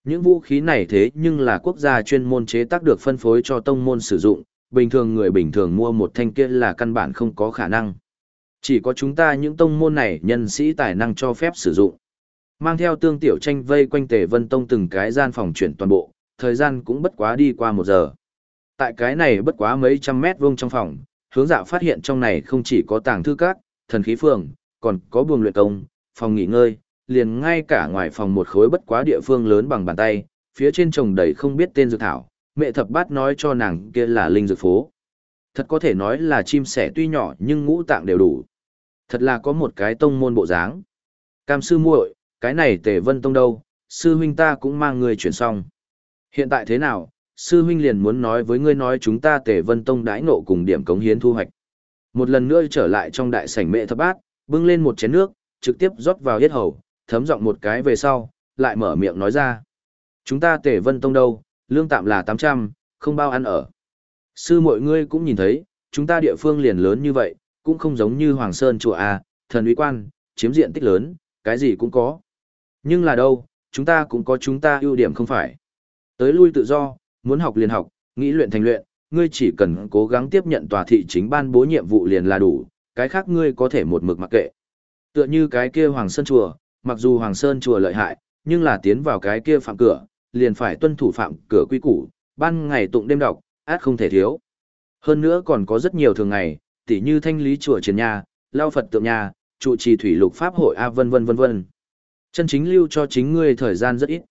Những vũ khí này thế nhưng là quốc gia chuyên môn chế tác được phân phối cho tông môn sử dụng, bình thường người bình thường mua một thanh kia là căn bản không có khả năng. Chỉ có chúng ta những tông môn này nhân sĩ tài năng cho phép sử dụng. Mang theo tương tiểu tranh vây quanh tề vân tông từng cái gian phòng chuyển toàn bộ, thời gian cũng bất quá đi qua một giờ. Tại cái này bất quá mấy trăm mét vuông trong phòng, hướng dạ phát hiện trong này không chỉ có tàng thư các, thần khí phường, còn có buồng luyện công, phòng nghỉ ngơi, liền ngay cả ngoài phòng một khối bất quá địa phương lớn bằng bàn tay, phía trên trồng đầy không biết tên dược thảo, mẹ thập bát nói cho nàng kia là linh dược phố. Thật có thể nói là chim sẻ tuy nhỏ nhưng ngũ tạng đều đủ. Thật là có một cái tông môn bộ dáng. Cam sư muội, cái này tề vân tông đâu, sư huynh ta cũng mang người chuyển xong. Hiện tại thế nào, sư huynh liền muốn nói với ngươi nói chúng ta tề vân tông đãi nộ cùng điểm cống hiến thu hoạch. Một lần nữa trở lại trong đại sảnh mẹ thập bát, bưng lên một chén nước, trực tiếp rót vào yết hầu, thấm giọng một cái về sau, lại mở miệng nói ra. Chúng ta tề vân tông đâu, lương tạm là 800, không bao ăn ở. Sư mọi ngươi cũng nhìn thấy, chúng ta địa phương liền lớn như vậy, cũng không giống như Hoàng Sơn chùa A, thần uy quan, chiếm diện tích lớn, cái gì cũng có. Nhưng là đâu, chúng ta cũng có chúng ta ưu điểm không phải. Tới lui tự do, muốn học liền học, nghĩ luyện thành luyện, ngươi chỉ cần cố gắng tiếp nhận tòa thị chính ban bố nhiệm vụ liền là đủ, cái khác ngươi có thể một mực mặc kệ. Tựa như cái kia Hoàng Sơn chùa, mặc dù Hoàng Sơn chùa lợi hại, nhưng là tiến vào cái kia phạm cửa, liền phải tuân thủ phạm cửa quy củ, ban ngày tụng đêm đọc, át không thể thiếu. Hơn nữa còn có rất nhiều thường ngày, tỉ như thanh lý chùa triển nhà, lao Phật tượng nhà, trụ trì thủy lục pháp hội a vân vân vân vân. Chân chính lưu cho chính ngươi thời gian rất ít.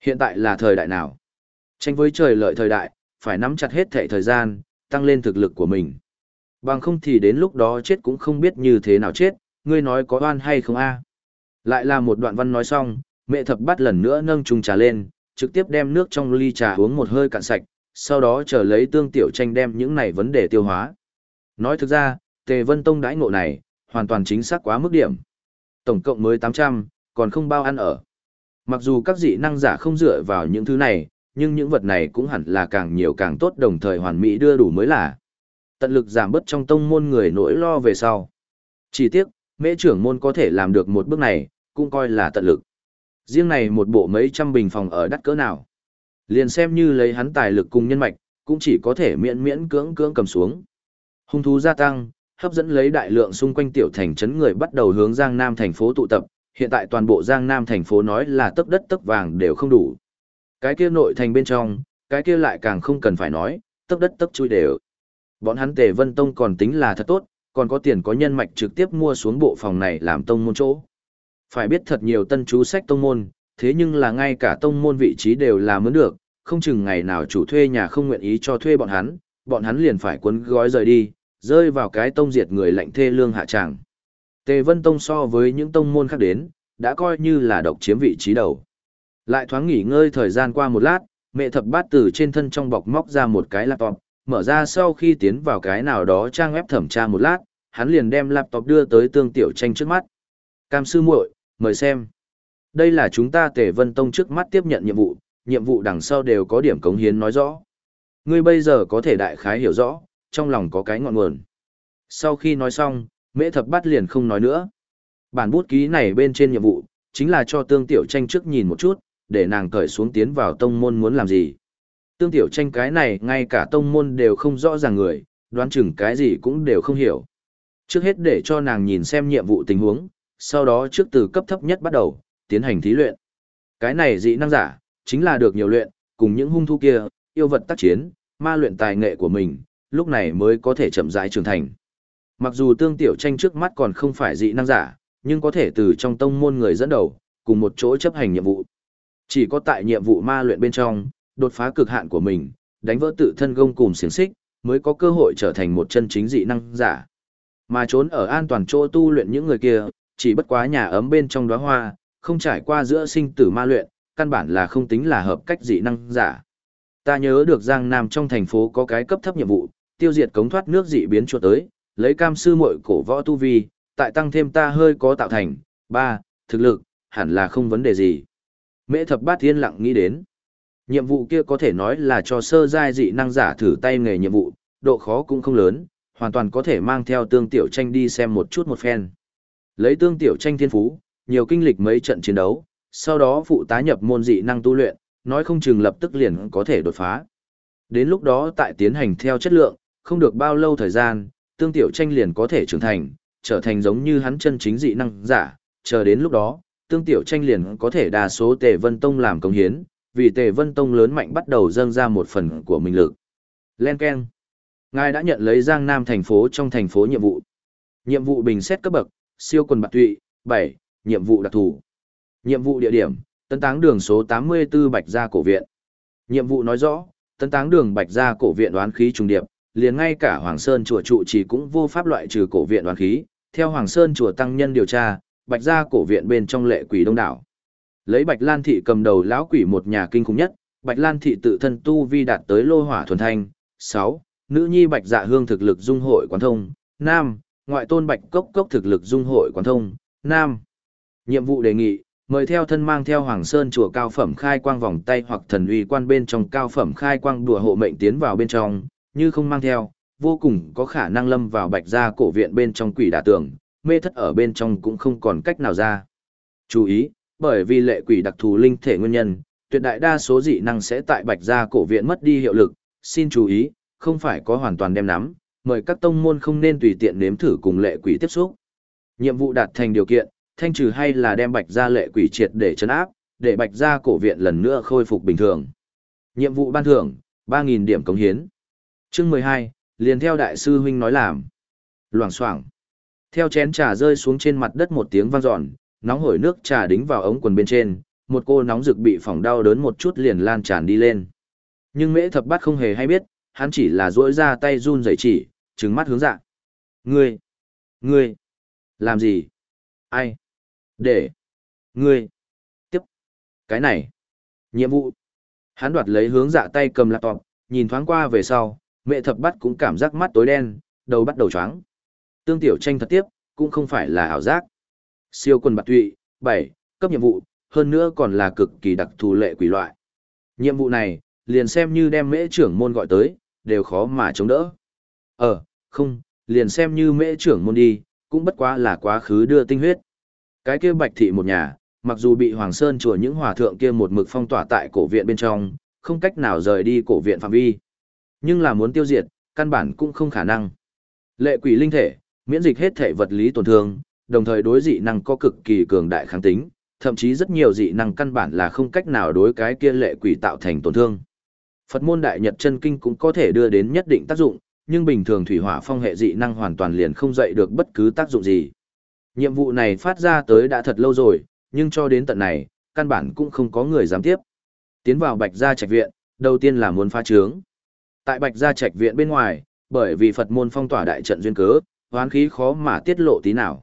Hiện tại là thời đại nào? Tranh với trời lợi thời đại, phải nắm chặt hết thảy thời gian, tăng lên thực lực của mình. Bằng không thì đến lúc đó chết cũng không biết như thế nào chết, ngươi nói có oan hay không a? Lại là một đoạn văn nói xong, mẹ thập bắt lần nữa nâng chung trà lên, trực tiếp đem nước trong ly trà uống một hơi cạn sạch, sau đó chờ lấy tương tiểu tranh đem những này vấn đề tiêu hóa. Nói thực ra, Tề Vân Tông đãi ngộ này, hoàn toàn chính xác quá mức điểm. Tổng cộng mới 800, còn không bao ăn ở. Mặc dù các dị năng giả không dựa vào những thứ này, nhưng những vật này cũng hẳn là càng nhiều càng tốt đồng thời hoàn mỹ đưa đủ mới là. Tận lực giảm bớt trong tông môn người nỗi lo về sau. Chỉ tiếc, mễ trưởng môn có thể làm được một bước này, cũng coi là tận lực. Riêng này một bộ mấy trăm bình phòng ở đắt cỡ nào. Liền xem như lấy hắn tài lực cùng nhân mạch, cũng chỉ có thể miễn miễn cưỡng cưỡng cầm xuống. Hung thú gia tăng, hấp dẫn lấy đại lượng xung quanh tiểu thành trấn người bắt đầu hướng Giang Nam thành phố tụ tập, hiện tại toàn bộ Giang Nam thành phố nói là tấc đất tấc vàng đều không đủ. Cái kia nội thành bên trong, cái kia lại càng không cần phải nói, tấc đất tấc chui đều. Bọn hắn Tề Vân Tông còn tính là thật tốt, còn có tiền có nhân mạch trực tiếp mua xuống bộ phòng này làm tông môn chỗ. Phải biết thật nhiều tân chú sách tông môn, thế nhưng là ngay cả tông môn vị trí đều là mướn được, không chừng ngày nào chủ thuê nhà không nguyện ý cho thuê bọn hắn, bọn hắn liền phải cuốn gói rời đi, rơi vào cái tông diệt người lạnh thê lương hạ tràng. Tề Vân Tông so với những tông môn khác đến, đã coi như là độc chiếm vị trí đầu. Lại thoáng nghỉ ngơi thời gian qua một lát, mẹ thập bát từ trên thân trong bọc móc ra một cái laptop, mở ra sau khi tiến vào cái nào đó trang web thẩm tra một lát, hắn liền đem laptop đưa tới tương tiểu tranh trước mắt. Cam sư muội, mời xem. Đây là chúng ta Tề Vân Tông trước mắt tiếp nhận nhiệm vụ, nhiệm vụ đằng sau đều có điểm cống hiến nói rõ. Ngươi bây giờ có thể đại khái hiểu rõ, trong lòng có cái ngọn nguồn. Sau khi nói xong, mễ thập bắt liền không nói nữa. Bản bút ký này bên trên nhiệm vụ, chính là cho tương tiểu tranh trước nhìn một chút, để nàng cởi xuống tiến vào tông môn muốn làm gì. Tương tiểu tranh cái này ngay cả tông môn đều không rõ ràng người, đoán chừng cái gì cũng đều không hiểu. Trước hết để cho nàng nhìn xem nhiệm vụ tình huống, sau đó trước từ cấp thấp nhất bắt đầu, tiến hành thí luyện. Cái này dị năng giả, chính là được nhiều luyện, cùng những hung thu kia, yêu vật tác chiến, ma luyện tài nghệ của mình, lúc này mới có thể chậm rãi trưởng thành. Mặc dù tương tiểu tranh trước mắt còn không phải dị năng giả, nhưng có thể từ trong tông môn người dẫn đầu, cùng một chỗ chấp hành nhiệm vụ. Chỉ có tại nhiệm vụ ma luyện bên trong, đột phá cực hạn của mình, đánh vỡ tự thân gông cùng xiềng xích, mới có cơ hội trở thành một chân chính dị năng giả. Mà trốn ở an toàn chỗ tu luyện những người kia, chỉ bất quá nhà ấm bên trong đóa hoa, không trải qua giữa sinh tử ma luyện, căn bản là không tính là hợp cách dị năng giả. Ta nhớ được Giang Nam trong thành phố có cái cấp thấp nhiệm vụ, tiêu diệt cống thoát nước dị biến chuột tới, lấy cam sư muội cổ võ tu vi, tại tăng thêm ta hơi có tạo thành, ba thực lực, hẳn là không vấn đề gì. Mễ thập bát thiên lặng nghĩ đến. Nhiệm vụ kia có thể nói là cho sơ giai dị năng giả thử tay nghề nhiệm vụ, độ khó cũng không lớn, hoàn toàn có thể mang theo tương tiểu tranh đi xem một chút một phen. Lấy tương tiểu tranh thiên phú, nhiều kinh lịch mấy trận chiến đấu, sau đó phụ tá nhập môn dị năng tu luyện, nói không chừng lập tức liền có thể đột phá. Đến lúc đó tại tiến hành theo chất lượng, không được bao lâu thời gian, tương tiểu tranh liền có thể trưởng thành, trở thành giống như hắn chân chính dị năng giả, chờ đến lúc đó, tương tiểu tranh liền có thể đa số tề vân tông làm công hiến, vì tề vân tông lớn mạnh bắt đầu dâng ra một phần của mình lực. Len Ken. Ngài đã nhận lấy Giang Nam thành phố trong thành phố nhiệm vụ. Nhiệm vụ bình xét cấp bậc, siêu quần bạc tụy, 7, nhiệm vụ đặc thù. Nhiệm vụ địa điểm, Tấn táng đường số 84 Bạch Gia Cổ Viện. Nhiệm vụ nói rõ, Tấn táng đường Bạch Gia Cổ Viện đoán khí trùng điệp, liền ngay cả Hoàng Sơn chùa trụ chỉ cũng vô pháp loại trừ cổ viện đoán khí. Theo Hoàng Sơn chùa tăng nhân điều tra, Bạch Gia Cổ Viện bên trong lệ quỷ đông đảo. Lấy Bạch Lan Thị cầm đầu lão quỷ một nhà kinh khủng nhất, Bạch Lan Thị tự thân tu vi đạt tới lô hỏa thuần thanh. 6. Nữ nhi Bạch Dạ Hương thực lực dung hội quán thông. Nam. Ngoại tôn Bạch Cốc Cốc thực lực dung hội quán thông. Nam. Nhiệm vụ đề nghị, mời theo thân mang theo Hoàng Sơn chùa cao phẩm khai quang vòng tay hoặc thần uy quan bên trong cao phẩm khai quang đùa hộ mệnh tiến vào bên trong, như không mang theo, vô cùng có khả năng lâm vào bạch gia cổ viện bên trong quỷ đả tường, mê thất ở bên trong cũng không còn cách nào ra. Chú ý, bởi vì lệ quỷ đặc thù linh thể nguyên nhân, tuyệt đại đa số dị năng sẽ tại bạch gia cổ viện mất đi hiệu lực, xin chú ý, không phải có hoàn toàn đem nắm, mời các tông môn không nên tùy tiện nếm thử cùng lệ quỷ tiếp xúc. Nhiệm vụ đạt thành điều kiện, thanh trừ hay là đem bạch gia lệ quỷ triệt để chấn áp, để bạch gia cổ viện lần nữa khôi phục bình thường. Nhiệm vụ ban thưởng, 3.000 điểm cống hiến. chương 12, liền theo đại sư huynh nói làm. Loảng xoảng Theo chén trà rơi xuống trên mặt đất một tiếng vang dọn, nóng hổi nước trà đính vào ống quần bên trên, một cô nóng rực bị phỏng đau đớn một chút liền lan tràn đi lên. Nhưng mễ thập bát không hề hay biết, hắn chỉ là duỗi ra tay run rẩy chỉ, trừng mắt hướng dạ. Ngươi! Ngươi! Làm gì? Ai? Để. Ngươi. Tiếp. Cái này. Nhiệm vụ. Hắn đoạt lấy hướng dạ tay cầm laptop, nhìn thoáng qua về sau, mẹ thập bắt cũng cảm giác mắt tối đen, đầu bắt đầu chóng. Tương tiểu tranh thật tiếp, cũng không phải là ảo giác. Siêu quân bạc tụy, 7, cấp nhiệm vụ, hơn nữa còn là cực kỳ đặc thù lệ quỷ loại. Nhiệm vụ này, liền xem như đem mễ trưởng môn gọi tới, đều khó mà chống đỡ. Ờ, không, liền xem như mễ trưởng môn đi, cũng bất quá là quá khứ đưa tinh huyết. Cái kia bạch thị một nhà, mặc dù bị Hoàng Sơn chùa những hòa thượng kia một mực phong tỏa tại cổ viện bên trong, không cách nào rời đi cổ viện phạm vi. Nhưng là muốn tiêu diệt, căn bản cũng không khả năng. Lệ quỷ linh thể, miễn dịch hết thể vật lý tổn thương, đồng thời đối dị năng có cực kỳ cường đại kháng tính, thậm chí rất nhiều dị năng căn bản là không cách nào đối cái kia lệ quỷ tạo thành tổn thương. Phật môn đại nhật chân kinh cũng có thể đưa đến nhất định tác dụng, nhưng bình thường thủy hỏa phong hệ dị năng hoàn toàn liền không dậy được bất cứ tác dụng gì. Nhiệm vụ này phát ra tới đã thật lâu rồi, nhưng cho đến tận này, căn bản cũng không có người dám tiếp. Tiến vào Bạch Gia Trạch Viện, đầu tiên là muốn phá trướng. Tại Bạch Gia Trạch Viện bên ngoài, bởi vì Phật môn phong tỏa đại trận duyên cớ, hoán khí khó mà tiết lộ tí nào.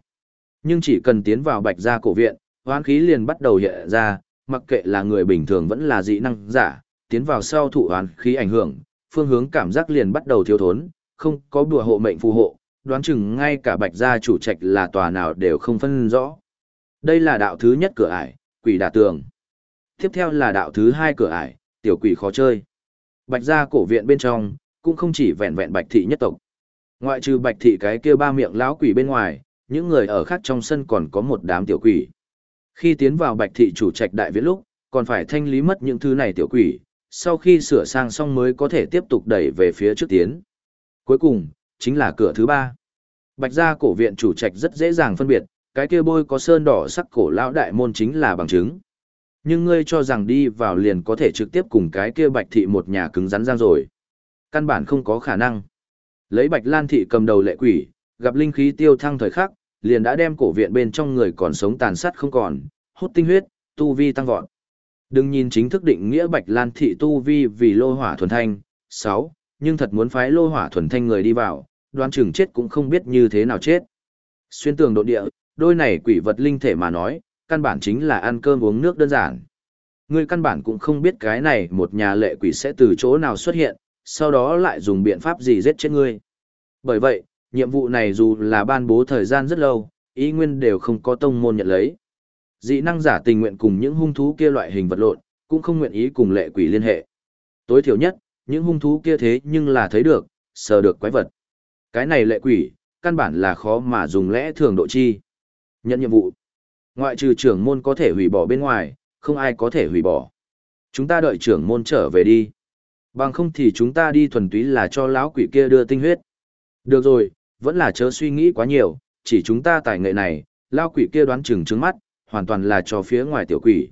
Nhưng chỉ cần tiến vào Bạch Gia cổ viện, hoán khí liền bắt đầu hiện ra, mặc kệ là người bình thường vẫn là dị năng giả, tiến vào sau thụ hoán khí ảnh hưởng, phương hướng cảm giác liền bắt đầu thiếu thốn, không có bùa hộ mệnh phù hộ, đoán chừng ngay cả bạch gia chủ trạch là tòa nào đều không phân rõ. Đây là đạo thứ nhất cửa ải, quỷ đả tường. Tiếp theo là đạo thứ hai cửa ải, tiểu quỷ khó chơi. Bạch gia cổ viện bên trong, cũng không chỉ vẹn vẹn bạch thị nhất tộc. Ngoại trừ bạch thị cái kia ba miệng lão quỷ bên ngoài, những người ở khác trong sân còn có một đám tiểu quỷ. Khi tiến vào bạch thị chủ trạch đại viễn lúc, còn phải thanh lý mất những thứ này tiểu quỷ, sau khi sửa sang xong mới có thể tiếp tục đẩy về phía trước tiến. Cuối cùng, chính là cửa thứ ba. Bạch gia cổ viện chủ trạch rất dễ dàng phân biệt, cái kia bôi có sơn đỏ sắc cổ lão đại môn chính là bằng chứng. Nhưng ngươi cho rằng đi vào liền có thể trực tiếp cùng cái kia bạch thị một nhà cứng rắn giang rồi. Căn bản không có khả năng. Lấy bạch lan thị cầm đầu lệ quỷ, gặp linh khí tiêu thăng thời khắc, liền đã đem cổ viện bên trong người còn sống tàn sát không còn, hút tinh huyết, tu vi tăng vọt. Đừng nhìn chính thức định nghĩa Bạch Lan thị tu vi vì lô hỏa thuần thanh, 6, nhưng thật muốn phái lô hỏa thuần thanh người đi vào, đoán chừng chết cũng không biết như thế nào chết. Xuyên tường độ địa, đôi này quỷ vật linh thể mà nói, căn bản chính là ăn cơm uống nước đơn giản. Ngươi căn bản cũng không biết cái này một nhà lệ quỷ sẽ từ chỗ nào xuất hiện, sau đó lại dùng biện pháp gì giết chết ngươi. Bởi vậy, nhiệm vụ này dù là ban bố thời gian rất lâu, ý nguyên đều không có tông môn nhận lấy. Dị năng giả tình nguyện cùng những hung thú kia loại hình vật lộn, cũng không nguyện ý cùng lệ quỷ liên hệ. Tối thiểu nhất, những hung thú kia thế nhưng là thấy được, sờ được quái vật. Cái này lệ quỷ, căn bản là khó mà dùng lẽ thường độ chi. Nhận nhiệm vụ. Ngoại trừ trưởng môn có thể hủy bỏ bên ngoài, không ai có thể hủy bỏ. Chúng ta đợi trưởng môn trở về đi. Bằng không thì chúng ta đi thuần túy là cho lão quỷ kia đưa tinh huyết. Được rồi, vẫn là chớ suy nghĩ quá nhiều, chỉ chúng ta tài nghệ này, lão quỷ kia đoán chừng trứng mắt, hoàn toàn là cho phía ngoài tiểu quỷ.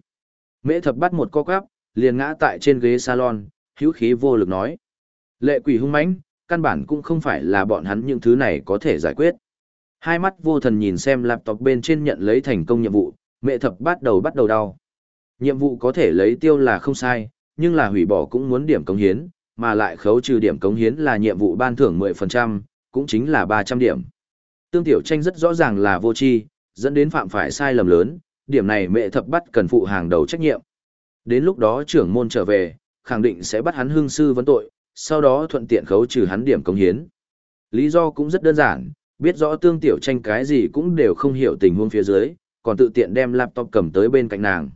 Mễ thập bắt một co quắp, liền ngã tại trên ghế salon, hữu khí vô lực nói. Lệ quỷ hung mãnh, căn bản cũng không phải là bọn hắn những thứ này có thể giải quyết. Hai mắt vô thần nhìn xem laptop bên trên nhận lấy thành công nhiệm vụ, mẹ thập bắt đầu bắt đầu đau. Nhiệm vụ có thể lấy tiêu là không sai, nhưng là hủy bỏ cũng muốn điểm cống hiến, mà lại khấu trừ điểm cống hiến là nhiệm vụ ban thưởng 10%, cũng chính là 300 điểm. Tương tiểu tranh rất rõ ràng là vô tri, dẫn đến phạm phải sai lầm lớn, điểm này mẹ thập bắt cần phụ hàng đầu trách nhiệm. Đến lúc đó trưởng môn trở về, khẳng định sẽ bắt hắn hương sư vấn tội, sau đó thuận tiện khấu trừ hắn điểm công hiến. Lý do cũng rất đơn giản, biết rõ tương tiểu tranh cái gì cũng đều không hiểu tình huống phía dưới, còn tự tiện đem laptop cầm tới bên cạnh nàng.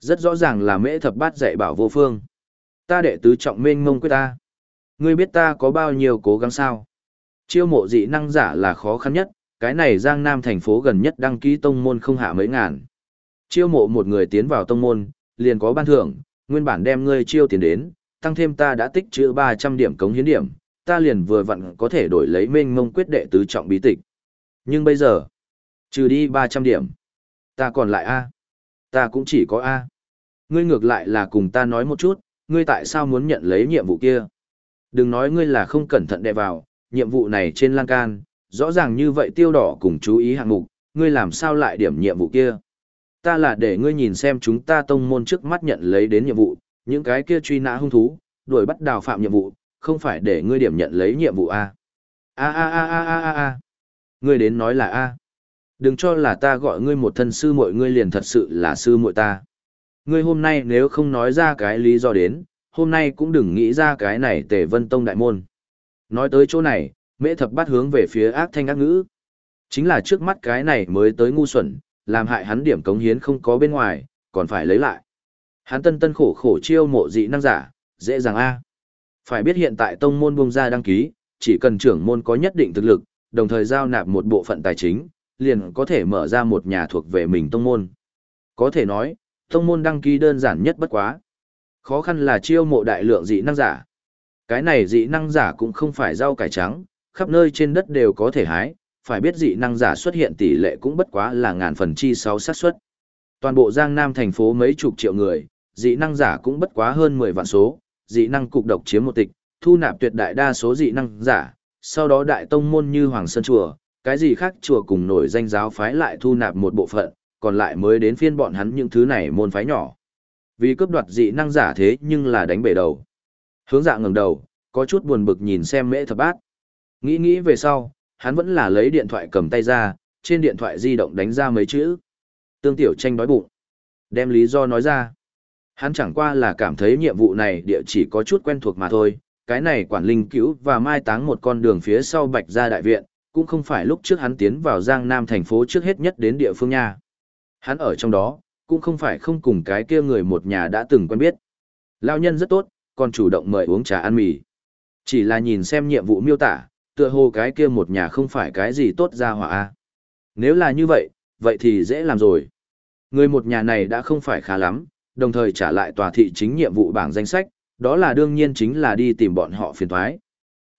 Rất rõ ràng là mễ thập bát dạy bảo vô phương. Ta đệ tứ trọng mênh mông quyết ta. Ngươi biết ta có bao nhiêu cố gắng sao? Chiêu mộ dị năng giả là khó khăn nhất, cái này Giang Nam thành phố gần nhất đăng ký tông môn không hạ mấy ngàn. Chiêu mộ một người tiến vào tông môn, liền có ban thưởng, nguyên bản đem ngươi chiêu tiền đến, tăng thêm ta đã tích trữ 300 điểm cống hiến điểm, ta liền vừa vặn có thể đổi lấy mênh mông quyết đệ tứ trọng bí tịch. Nhưng bây giờ, trừ đi 300 điểm, ta còn lại A. Ta cũng chỉ có A. Ngươi ngược lại là cùng ta nói một chút, ngươi tại sao muốn nhận lấy nhiệm vụ kia? Đừng nói ngươi là không cẩn thận đè vào, nhiệm vụ này trên lan can, rõ ràng như vậy tiêu đỏ cùng chú ý hạng mục, ngươi làm sao lại điểm nhiệm vụ kia? Ta là để ngươi nhìn xem chúng ta tông môn trước mắt nhận lấy đến nhiệm vụ, những cái kia truy nã hung thú, đuổi bắt đào phạm nhiệm vụ, không phải để ngươi điểm nhận lấy nhiệm vụ A. A a a a a a a. Ngươi đến nói là A. Đừng cho là ta gọi ngươi một thân sư muội ngươi liền thật sự là sư muội ta. Ngươi hôm nay nếu không nói ra cái lý do đến, hôm nay cũng đừng nghĩ ra cái này tề vân tông đại môn. Nói tới chỗ này, mễ thập bắt hướng về phía ác thanh ác ngữ. Chính là trước mắt cái này mới tới ngu xuẩn, làm hại hắn điểm cống hiến không có bên ngoài, còn phải lấy lại. Hắn tân tân khổ khổ chiêu mộ dị năng giả, dễ dàng a. Phải biết hiện tại tông môn buông ra đăng ký, chỉ cần trưởng môn có nhất định thực lực, đồng thời giao nạp một bộ phận tài chính, liền có thể mở ra một nhà thuộc về mình tông môn. Có thể nói, tông môn đăng ký đơn giản nhất bất quá. Khó khăn là chiêu mộ đại lượng dị năng giả. Cái này dị năng giả cũng không phải rau cải trắng, khắp nơi trên đất đều có thể hái, phải biết dị năng giả xuất hiện tỷ lệ cũng bất quá là ngàn phần chi sáu xác suất. Toàn bộ Giang Nam thành phố mấy chục triệu người, dị năng giả cũng bất quá hơn 10 vạn số, dị năng cục độc chiếm một tịch, thu nạp tuyệt đại đa số dị năng giả, sau đó đại tông môn như Hoàng Sơn Chùa, cái gì khác chùa cùng nổi danh giáo phái lại thu nạp một bộ phận, còn lại mới đến phiên bọn hắn những thứ này môn phái nhỏ. Vì cướp đoạt dị năng giả thế nhưng là đánh bể đầu. Hướng dạ ngẩng đầu, có chút buồn bực nhìn xem mễ thập bát. Nghĩ nghĩ về sau, hắn vẫn là lấy điện thoại cầm tay ra, trên điện thoại di động đánh ra mấy chữ. Tương Tiểu Tranh đói bụng. Đem lý do nói ra. Hắn chẳng qua là cảm thấy nhiệm vụ này địa chỉ có chút quen thuộc mà thôi, cái này quản linh cứu và mai táng một con đường phía sau Bạch Gia Đại Viện, cũng không phải lúc trước hắn tiến vào Giang Nam thành phố trước hết nhất đến địa phương nha. Hắn ở trong đó, cũng không phải không cùng cái kia người một nhà đã từng quen biết. Lao nhân rất tốt, còn chủ động mời uống trà ăn mì. Chỉ là nhìn xem nhiệm vụ miêu tả, tựa hồ cái kia một nhà không phải cái gì tốt ra hỏa a. Nếu là như vậy, vậy thì dễ làm rồi. Người một nhà này đã không phải khá lắm, đồng thời trả lại tòa thị chính nhiệm vụ bảng danh sách, đó là đương nhiên chính là đi tìm bọn họ phiền thoái.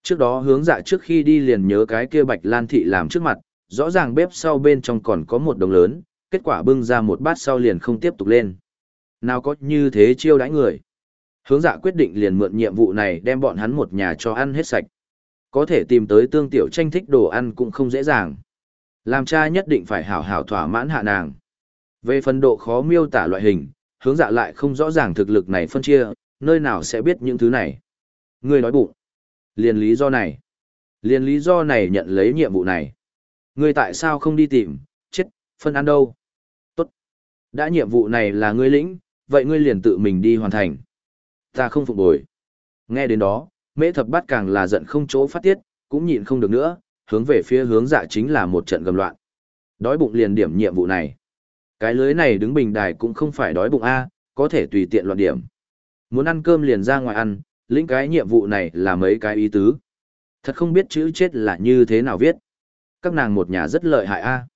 Trước đó hướng dạ trước khi đi liền nhớ cái kia bạch lan thị làm trước mặt, rõ ràng bếp sau bên trong còn có một đồng lớn, kết quả bưng ra một bát sau liền không tiếp tục lên. Nào có như thế chiêu đãi người. Hướng dạ quyết định liền mượn nhiệm vụ này đem bọn hắn một nhà cho ăn hết sạch. Có thể tìm tới tương tiểu tranh thích đồ ăn cũng không dễ dàng. Làm cha nhất định phải hảo hảo thỏa mãn hạ nàng. Về phần độ khó miêu tả loại hình, hướng dạ lại không rõ ràng thực lực này phân chia, nơi nào sẽ biết những thứ này. Ngươi nói bụng. Liền lý do này. Liền lý do này nhận lấy nhiệm vụ này. Ngươi tại sao không đi tìm, chết, phân ăn đâu? Tốt. Đã nhiệm vụ này là ngươi lĩnh, vậy ngươi liền tự mình đi hoàn thành. Ta không phục bồi. Nghe đến đó, mễ thập bát càng là giận không chỗ phát tiết, cũng nhịn không được nữa, hướng về phía hướng dạ chính là một trận gầm loạn. Đói bụng liền điểm nhiệm vụ này. Cái lưới này đứng bình đài cũng không phải đói bụng A, có thể tùy tiện loạn điểm. Muốn ăn cơm liền ra ngoài ăn, lĩnh cái nhiệm vụ này là mấy cái ý tứ. Thật không biết chữ chết là như thế nào viết. Các nàng một nhà rất lợi hại A.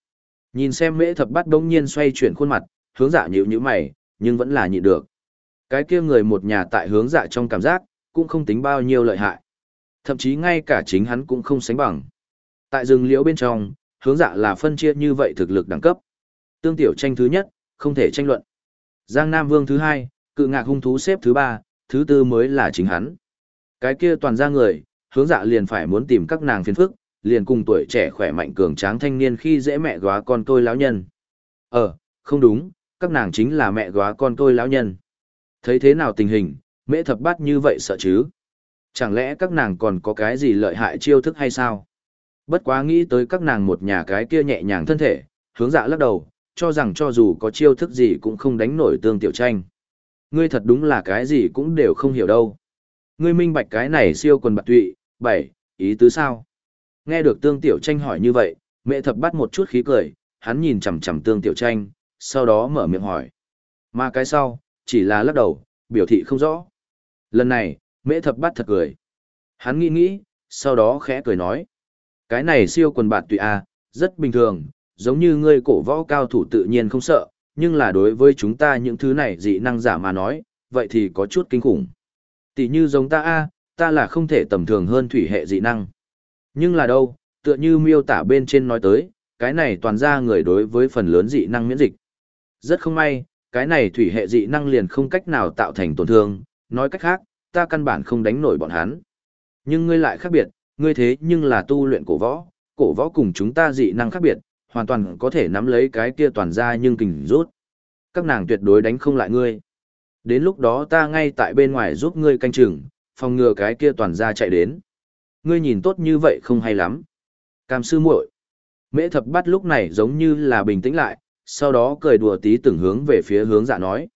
Nhìn xem mễ thập bắt đông nhiên xoay chuyển khuôn mặt, hướng dạ nhíu nhíu mày, nhưng vẫn là nhịn được. Cái kia người một nhà tại hướng dạ trong cảm giác, cũng không tính bao nhiêu lợi hại. Thậm chí ngay cả chính hắn cũng không sánh bằng. Tại rừng liễu bên trong, hướng dạ là phân chia như vậy thực lực đẳng cấp. Tương tiểu tranh thứ nhất, không thể tranh luận. Giang Nam Vương thứ hai, cự ngạc hung thú xếp thứ ba, thứ tư mới là chính hắn. Cái kia toàn ra người, hướng dạ liền phải muốn tìm các nàng phiền phức, liền cùng tuổi trẻ khỏe mạnh cường tráng thanh niên khi dễ mẹ góa con tôi lão nhân. Ờ, không đúng, các nàng chính là mẹ góa con tôi lão nhân. Thấy thế nào tình hình, mễ thập bát như vậy sợ chứ? Chẳng lẽ các nàng còn có cái gì lợi hại chiêu thức hay sao? Bất quá nghĩ tới các nàng một nhà cái kia nhẹ nhàng thân thể, hướng dạ lắc đầu, cho rằng cho dù có chiêu thức gì cũng không đánh nổi tương tiểu tranh. Ngươi thật đúng là cái gì cũng đều không hiểu đâu. Ngươi minh bạch cái này siêu quần bạc tụy, bảy, ý tứ sao? Nghe được tương tiểu tranh hỏi như vậy, mẹ thập bắt một chút khí cười, hắn nhìn chằm chằm tương tiểu tranh, sau đó mở miệng hỏi. Mà cái sau, chỉ là lắc đầu, biểu thị không rõ. Lần này, mẹ thập bắt thật cười. Hắn nghĩ nghĩ, sau đó khẽ cười nói. Cái này siêu quần bạt tùy a, à, rất bình thường, giống như ngươi cổ võ cao thủ tự nhiên không sợ, nhưng là đối với chúng ta những thứ này dị năng giả mà nói, vậy thì có chút kinh khủng. Tỷ như giống ta a, ta là không thể tầm thường hơn thủy hệ dị năng. Nhưng là đâu, tựa như miêu tả bên trên nói tới, cái này toàn ra người đối với phần lớn dị năng miễn dịch. Rất không may, cái này thủy hệ dị năng liền không cách nào tạo thành tổn thương, nói cách khác, ta căn bản không đánh nổi bọn hắn. Nhưng ngươi lại khác biệt, ngươi thế nhưng là tu luyện cổ võ, cổ võ cùng chúng ta dị năng khác biệt, hoàn toàn có thể nắm lấy cái kia toàn ra nhưng kình rút. Các nàng tuyệt đối đánh không lại ngươi. Đến lúc đó ta ngay tại bên ngoài giúp ngươi canh chừng, phòng ngừa cái kia toàn ra chạy đến. Ngươi nhìn tốt như vậy không hay lắm. Cam sư muội. Mễ thập bắt lúc này giống như là bình tĩnh lại, sau đó cười đùa tí từng hướng về phía hướng dạ nói.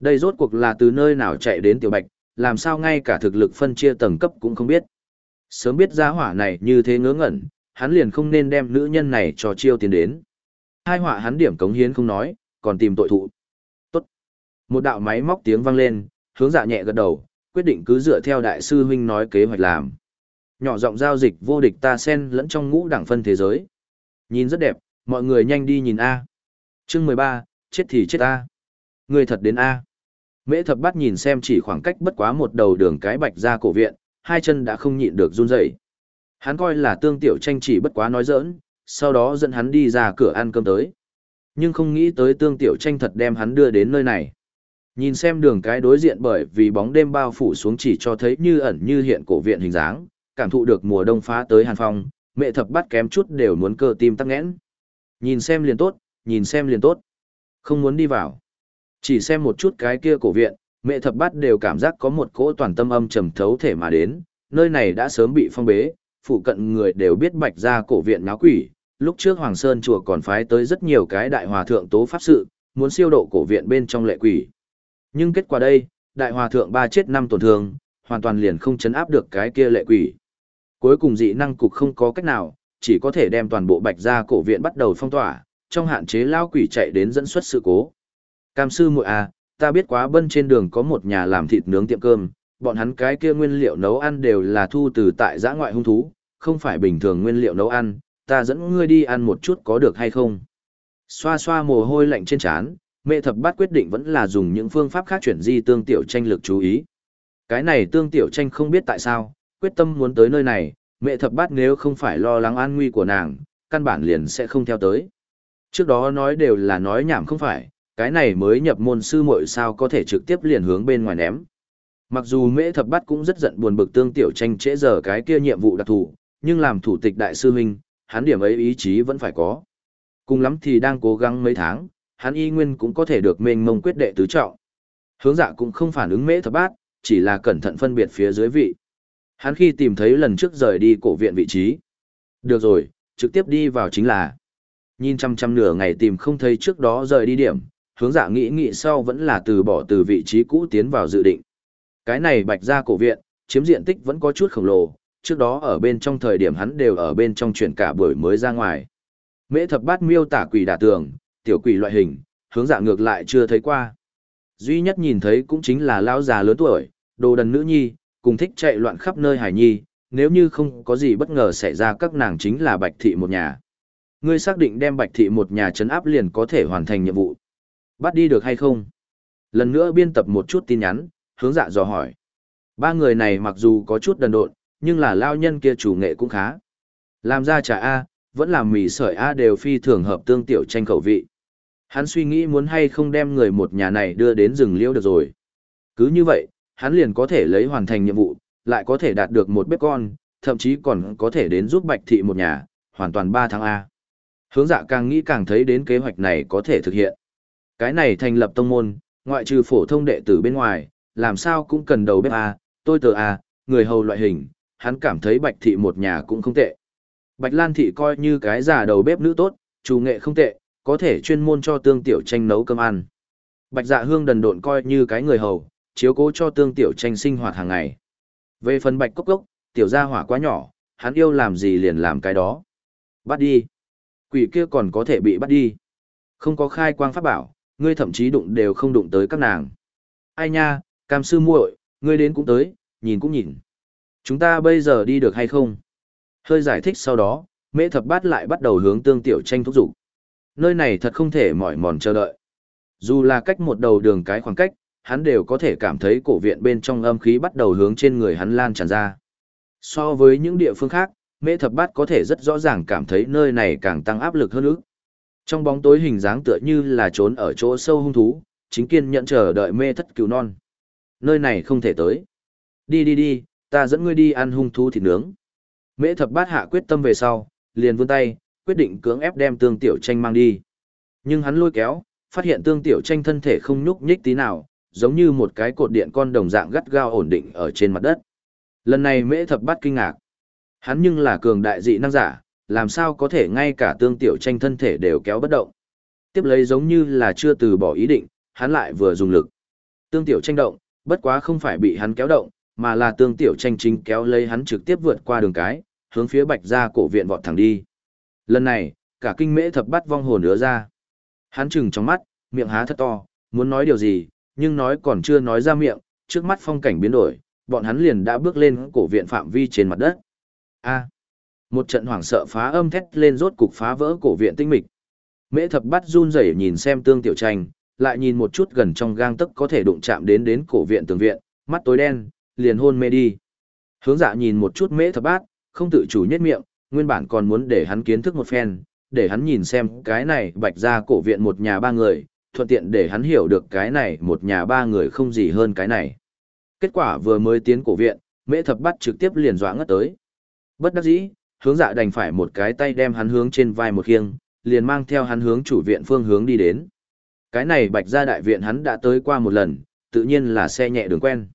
Đây rốt cuộc là từ nơi nào chạy đến tiểu bạch, làm sao ngay cả thực lực phân chia tầng cấp cũng không biết. Sớm biết giá hỏa này như thế ngớ ngẩn, hắn liền không nên đem nữ nhân này cho chiêu tiền đến. Hai họa hắn điểm cống hiến không nói, còn tìm tội thụ. Tốt. Một đạo máy móc tiếng vang lên, hướng dạ nhẹ gật đầu, quyết định cứ dựa theo đại sư huynh nói kế hoạch làm. Nhỏ giọng giao dịch vô địch ta sen lẫn trong ngũ đẳng phân thế giới. Nhìn rất đẹp, mọi người nhanh đi nhìn A. Chương 13, chết thì chết A. Người thật đến A. Mễ thập bắt nhìn xem chỉ khoảng cách bất quá một đầu đường cái bạch ra cổ viện, hai chân đã không nhịn được run rẩy. Hắn coi là tương tiểu tranh chỉ bất quá nói giỡn, sau đó dẫn hắn đi ra cửa ăn cơm tới. Nhưng không nghĩ tới tương tiểu tranh thật đem hắn đưa đến nơi này. Nhìn xem đường cái đối diện bởi vì bóng đêm bao phủ xuống chỉ cho thấy như ẩn như hiện cổ viện hình dáng, cảm thụ được mùa đông phá tới hàn phong, mẹ thập bắt kém chút đều muốn cơ tim tắc nghẽn. Nhìn xem liền tốt, nhìn xem liền tốt. Không muốn đi vào. Chỉ xem một chút cái kia cổ viện, mẹ thập bắt đều cảm giác có một cỗ toàn tâm âm trầm thấu thể mà đến, nơi này đã sớm bị phong bế, phụ cận người đều biết bạch ra cổ viện náo quỷ, lúc trước Hoàng Sơn chùa còn phái tới rất nhiều cái đại hòa thượng tố pháp sự, muốn siêu độ cổ viện bên trong lệ quỷ. Nhưng kết quả đây, đại hòa thượng ba chết năm tổn thương, hoàn toàn liền không chấn áp được cái kia lệ quỷ. Cuối cùng dị năng cục không có cách nào, chỉ có thể đem toàn bộ bạch ra cổ viện bắt đầu phong tỏa, trong hạn chế lao quỷ chạy đến dẫn xuất sự cố. Cam sư muội à, ta biết quá bân trên đường có một nhà làm thịt nướng tiệm cơm, bọn hắn cái kia nguyên liệu nấu ăn đều là thu từ tại giã ngoại hung thú, không phải bình thường nguyên liệu nấu ăn, ta dẫn ngươi đi ăn một chút có được hay không? Xoa xoa mồ hôi lạnh trên trán, mẹ thập bát quyết định vẫn là dùng những phương pháp khác chuyển di tương tiểu tranh lực chú ý. Cái này tương tiểu tranh không biết tại sao, quyết tâm muốn tới nơi này, mẹ thập bát nếu không phải lo lắng an nguy của nàng, căn bản liền sẽ không theo tới. Trước đó nói đều là nói nhảm không phải, cái này mới nhập môn sư muội sao có thể trực tiếp liền hướng bên ngoài ném. Mặc dù mễ thập bát cũng rất giận buồn bực tương tiểu tranh trễ giờ cái kia nhiệm vụ đặc thù, nhưng làm thủ tịch đại sư huynh, hắn điểm ấy ý chí vẫn phải có. Cùng lắm thì đang cố gắng mấy tháng, hắn y nguyên cũng có thể được mênh mông quyết đệ tứ trọng. Hướng dạ cũng không phản ứng mễ thập bát, chỉ là cẩn thận phân biệt phía dưới vị. Hắn khi tìm thấy lần trước rời đi cổ viện vị trí. Được rồi, trực tiếp đi vào chính là. Nhìn chăm chăm nửa ngày tìm không thấy trước đó rời đi điểm, hướng dạ nghĩ nghĩ sau vẫn là từ bỏ từ vị trí cũ tiến vào dự định. Cái này bạch ra cổ viện, chiếm diện tích vẫn có chút khổng lồ, trước đó ở bên trong thời điểm hắn đều ở bên trong chuyển cả buổi mới ra ngoài. Mễ thập bát miêu tả quỷ đả tường, tiểu quỷ loại hình, hướng dạng ngược lại chưa thấy qua. Duy nhất nhìn thấy cũng chính là lão già lớn tuổi, đồ đần nữ nhi, cùng thích chạy loạn khắp nơi hải nhi, nếu như không có gì bất ngờ xảy ra các nàng chính là bạch thị một nhà. Ngươi xác định đem bạch thị một nhà chấn áp liền có thể hoàn thành nhiệm vụ. Bắt đi được hay không? Lần nữa biên tập một chút tin nhắn, hướng dạ dò hỏi. Ba người này mặc dù có chút đần độn, nhưng là lao nhân kia chủ nghệ cũng khá. Làm ra trà A, vẫn làm mì sợi A đều phi thường hợp tương tiểu tranh khẩu vị. Hắn suy nghĩ muốn hay không đem người một nhà này đưa đến rừng liễu được rồi. Cứ như vậy, hắn liền có thể lấy hoàn thành nhiệm vụ, lại có thể đạt được một bếp con, thậm chí còn có thể đến giúp bạch thị một nhà, hoàn toàn 3 tháng A. Hướng dạ càng nghĩ càng thấy đến kế hoạch này có thể thực hiện. Cái này thành lập tông môn, ngoại trừ phổ thông đệ tử bên ngoài, làm sao cũng cần đầu bếp à? tôi tờ à người hầu loại hình, hắn cảm thấy bạch thị một nhà cũng không tệ. Bạch Lan thị coi như cái giả đầu bếp nữ tốt, chủ nghệ không tệ, có thể chuyên môn cho tương tiểu tranh nấu cơm ăn. Bạch dạ hương đần độn coi như cái người hầu, chiếu cố cho tương tiểu tranh sinh hoạt hàng ngày. Về phần bạch cốc cốc, tiểu gia hỏa quá nhỏ, hắn yêu làm gì liền làm cái đó. Bắt đi. Quỷ kia còn có thể bị bắt đi. Không có khai quang pháp bảo, ngươi thậm chí đụng đều không đụng tới các nàng. Ai nha, cam sư muội, ngươi đến cũng tới, nhìn cũng nhìn. Chúng ta bây giờ đi được hay không? Hơi giải thích sau đó, mễ thập bát lại bắt đầu hướng tương tiểu tranh thúc giục. Nơi này thật không thể mỏi mòn chờ đợi. Dù là cách một đầu đường cái khoảng cách, hắn đều có thể cảm thấy cổ viện bên trong âm khí bắt đầu hướng trên người hắn lan tràn ra. So với những địa phương khác, mễ thập bát có thể rất rõ ràng cảm thấy nơi này càng tăng áp lực hơn nữa. Trong bóng tối hình dáng tựa như là trốn ở chỗ sâu hung thú, chính kiên nhận chờ đợi mê thất cứu non. Nơi này không thể tới. Đi đi đi, ta dẫn ngươi đi ăn hung thú thịt nướng. Mễ thập bát hạ quyết tâm về sau, liền vươn tay, quyết định cưỡng ép đem tương tiểu tranh mang đi. Nhưng hắn lôi kéo, phát hiện tương tiểu tranh thân thể không nhúc nhích tí nào, giống như một cái cột điện con đồng dạng gắt gao ổn định ở trên mặt đất. Lần này mễ thập bát kinh ngạc. Hắn nhưng là cường đại dị năng giả, làm sao có thể ngay cả tương tiểu tranh thân thể đều kéo bất động. Tiếp lấy giống như là chưa từ bỏ ý định, hắn lại vừa dùng lực. Tương tiểu tranh động, bất quá không phải bị hắn kéo động, mà là tương tiểu tranh chính kéo lấy hắn trực tiếp vượt qua đường cái, hướng phía bạch ra cổ viện vọt thẳng đi. Lần này, cả kinh mễ thập bắt vong hồn ứa ra. Hắn chừng trong mắt, miệng há thật to, muốn nói điều gì, nhưng nói còn chưa nói ra miệng, trước mắt phong cảnh biến đổi, bọn hắn liền đã bước lên cổ viện phạm vi trên mặt đất. A. một trận hoảng sợ phá âm thét lên rốt cục phá vỡ cổ viện tinh mịch. Mễ thập bắt run rẩy nhìn xem tương tiểu tranh, lại nhìn một chút gần trong gang tấc có thể đụng chạm đến đến cổ viện tường viện, mắt tối đen, liền hôn mê đi. Hướng dạ nhìn một chút mễ thập bát, không tự chủ nhất miệng, nguyên bản còn muốn để hắn kiến thức một phen, để hắn nhìn xem cái này bạch ra cổ viện một nhà ba người, thuận tiện để hắn hiểu được cái này một nhà ba người không gì hơn cái này. Kết quả vừa mới tiến cổ viện, mễ thập bát trực tiếp liền dọa ngất tới. Bất đắc dĩ, hướng dạ đành phải một cái tay đem hắn hướng trên vai một khiêng, liền mang theo hắn hướng chủ viện phương hướng đi đến. Cái này bạch ra đại viện hắn đã tới qua một lần, tự nhiên là xe nhẹ đường quen.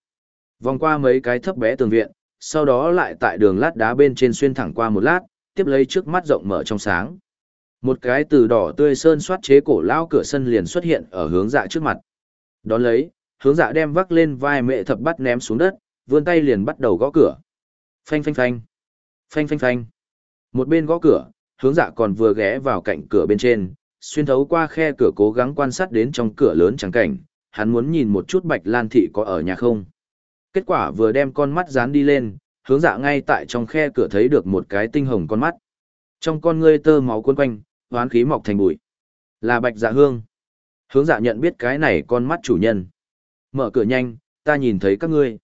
Vòng qua mấy cái thấp bé tường viện, sau đó lại tại đường lát đá bên trên xuyên thẳng qua một lát, tiếp lấy trước mắt rộng mở trong sáng. Một cái từ đỏ tươi sơn soát chế cổ lao cửa sân liền xuất hiện ở hướng dạ trước mặt. Đón lấy, hướng dạ đem vác lên vai mẹ thập bắt ném xuống đất, vươn tay liền bắt đầu gõ cửa. Phanh phanh phanh. Phanh phanh phanh. Một bên gõ cửa, hướng dạ còn vừa ghé vào cạnh cửa bên trên, xuyên thấu qua khe cửa cố gắng quan sát đến trong cửa lớn trắng cảnh, hắn muốn nhìn một chút Bạch Lan Thị có ở nhà không. Kết quả vừa đem con mắt dán đi lên, hướng dạ ngay tại trong khe cửa thấy được một cái tinh hồng con mắt. Trong con ngươi tơ máu cuốn quanh, hoán khí mọc thành bụi. Là bạch dạ hương. Hướng dạ nhận biết cái này con mắt chủ nhân. Mở cửa nhanh, ta nhìn thấy các ngươi.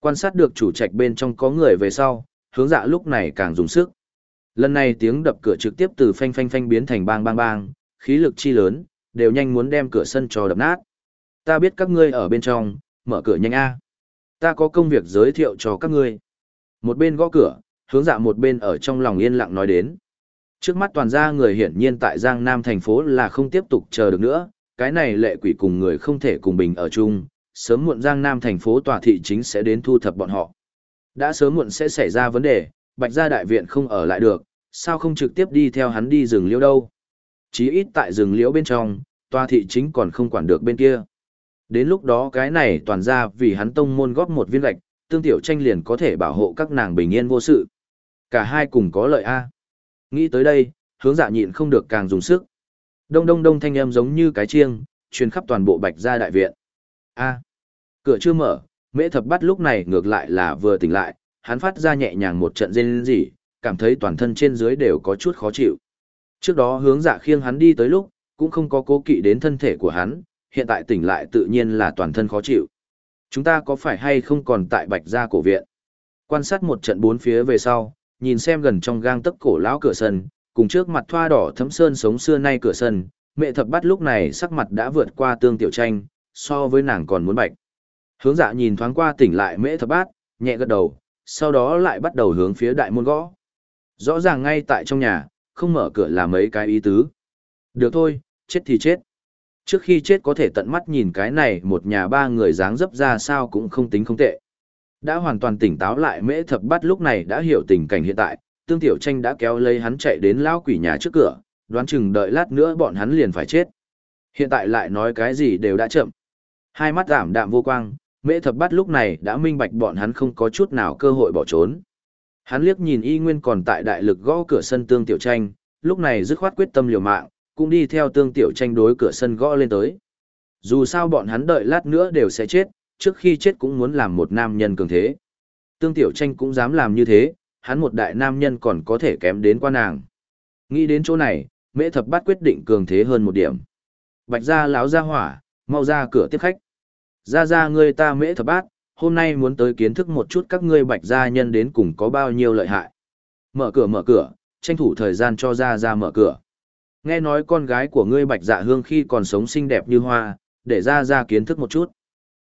Quan sát được chủ trạch bên trong có người về sau, hướng dạ lúc này càng dùng sức. Lần này tiếng đập cửa trực tiếp từ phanh phanh phanh biến thành bang bang bang, khí lực chi lớn, đều nhanh muốn đem cửa sân cho đập nát. Ta biết các ngươi ở bên trong, mở cửa nhanh a. Ta có công việc giới thiệu cho các ngươi. Một bên gõ cửa, hướng dạ một bên ở trong lòng yên lặng nói đến. Trước mắt toàn gia người hiển nhiên tại Giang Nam thành phố là không tiếp tục chờ được nữa, cái này lệ quỷ cùng người không thể cùng bình ở chung, sớm muộn Giang Nam thành phố tòa thị chính sẽ đến thu thập bọn họ. Đã sớm muộn sẽ xảy ra vấn đề, Bạch gia đại viện không ở lại được, sao không trực tiếp đi theo hắn đi rừng liêu đâu. Chí ít tại rừng liễu bên trong, tòa thị chính còn không quản được bên kia. Đến lúc đó cái này toàn ra vì hắn tông môn góp một viên gạch, tương tiểu tranh liền có thể bảo hộ các nàng bình yên vô sự. Cả hai cùng có lợi a. Nghĩ tới đây, hướng dạ nhịn không được càng dùng sức. Đông đông đông thanh âm giống như cái chiêng, truyền khắp toàn bộ bạch gia đại viện. A. Cửa chưa mở, mễ thập bắt lúc này ngược lại là vừa tỉnh lại, hắn phát ra nhẹ nhàng một trận rên rỉ, cảm thấy toàn thân trên dưới đều có chút khó chịu. Trước đó hướng dạ khiêng hắn đi tới lúc, cũng không có cố kỵ đến thân thể của hắn, hiện tại tỉnh lại tự nhiên là toàn thân khó chịu. Chúng ta có phải hay không còn tại bạch gia cổ viện? Quan sát một trận bốn phía về sau, nhìn xem gần trong gang tấc cổ lão cửa sân, cùng trước mặt thoa đỏ thấm sơn sống xưa nay cửa sân, mẹ thập bắt lúc này sắc mặt đã vượt qua tương tiểu tranh, so với nàng còn muốn bạch. Hướng dạ nhìn thoáng qua tỉnh lại mễ thập bát, nhẹ gật đầu, sau đó lại bắt đầu hướng phía đại môn gõ. Rõ ràng ngay tại trong nhà, không mở cửa là mấy cái ý tứ. Được thôi, chết thì chết. Trước khi chết có thể tận mắt nhìn cái này một nhà ba người dáng dấp ra sao cũng không tính không tệ. Đã hoàn toàn tỉnh táo lại mễ thập bắt lúc này đã hiểu tình cảnh hiện tại, tương tiểu tranh đã kéo lấy hắn chạy đến lao quỷ nhà trước cửa, đoán chừng đợi lát nữa bọn hắn liền phải chết. Hiện tại lại nói cái gì đều đã chậm. Hai mắt giảm đạm vô quang, mễ thập bắt lúc này đã minh bạch bọn hắn không có chút nào cơ hội bỏ trốn. Hắn liếc nhìn y nguyên còn tại đại lực gõ cửa sân tương tiểu tranh, lúc này dứt khoát quyết tâm liều mạng, cũng đi theo tương tiểu tranh đối cửa sân gõ lên tới. Dù sao bọn hắn đợi lát nữa đều sẽ chết, trước khi chết cũng muốn làm một nam nhân cường thế. Tương tiểu tranh cũng dám làm như thế, hắn một đại nam nhân còn có thể kém đến qua nàng. Nghĩ đến chỗ này, mễ thập bát quyết định cường thế hơn một điểm. Bạch ra láo ra hỏa, mau ra cửa tiếp khách. Ra ra người ta mễ thập bát, hôm nay muốn tới kiến thức một chút các ngươi bạch gia nhân đến cùng có bao nhiêu lợi hại. Mở cửa mở cửa, tranh thủ thời gian cho ra ra mở cửa. Nghe nói con gái của ngươi bạch dạ hương khi còn sống xinh đẹp như hoa, để ra ra kiến thức một chút.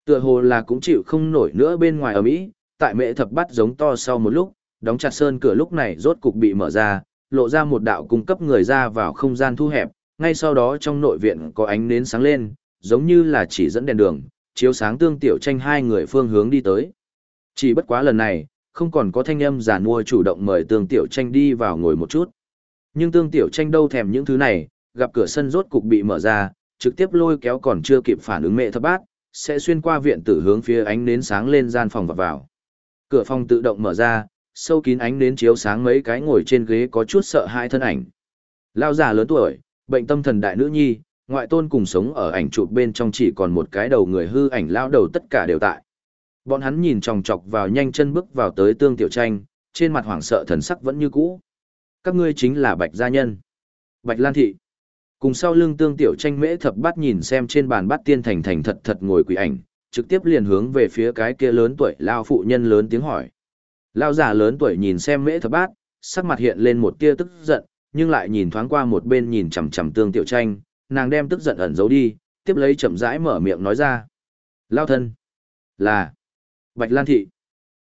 Tựa hồ là cũng chịu không nổi nữa bên ngoài ở Mỹ, tại mẹ thập bắt giống to sau một lúc, đóng chặt sơn cửa lúc này rốt cục bị mở ra, lộ ra một đạo cung cấp người ra vào không gian thu hẹp, ngay sau đó trong nội viện có ánh nến sáng lên, giống như là chỉ dẫn đèn đường, chiếu sáng tương tiểu tranh hai người phương hướng đi tới. Chỉ bất quá lần này, không còn có thanh âm giả mua chủ động mời tương tiểu tranh đi vào ngồi một chút. Nhưng tương tiểu tranh đâu thèm những thứ này, gặp cửa sân rốt cục bị mở ra, trực tiếp lôi kéo còn chưa kịp phản ứng mẹ thập bát, sẽ xuyên qua viện tử hướng phía ánh nến sáng lên gian phòng và vào. Cửa phòng tự động mở ra, sâu kín ánh nến chiếu sáng mấy cái ngồi trên ghế có chút sợ hai thân ảnh. Lao già lớn tuổi, bệnh tâm thần đại nữ nhi, ngoại tôn cùng sống ở ảnh chụp bên trong chỉ còn một cái đầu người hư ảnh lao đầu tất cả đều tại. Bọn hắn nhìn chòng chọc vào nhanh chân bước vào tới tương tiểu tranh, trên mặt hoảng sợ thần sắc vẫn như cũ. Các ngươi chính là Bạch Gia Nhân. Bạch Lan Thị. Cùng sau lưng tương tiểu tranh mễ thập bát nhìn xem trên bàn bát tiên thành thành thật thật ngồi quỷ ảnh, trực tiếp liền hướng về phía cái kia lớn tuổi lao phụ nhân lớn tiếng hỏi. Lao già lớn tuổi nhìn xem mễ thập bát, sắc mặt hiện lên một tia tức giận, nhưng lại nhìn thoáng qua một bên nhìn chằm chằm tương tiểu tranh, nàng đem tức giận ẩn giấu đi, tiếp lấy chậm rãi mở miệng nói ra. Lao thân. Là. Bạch Lan Thị.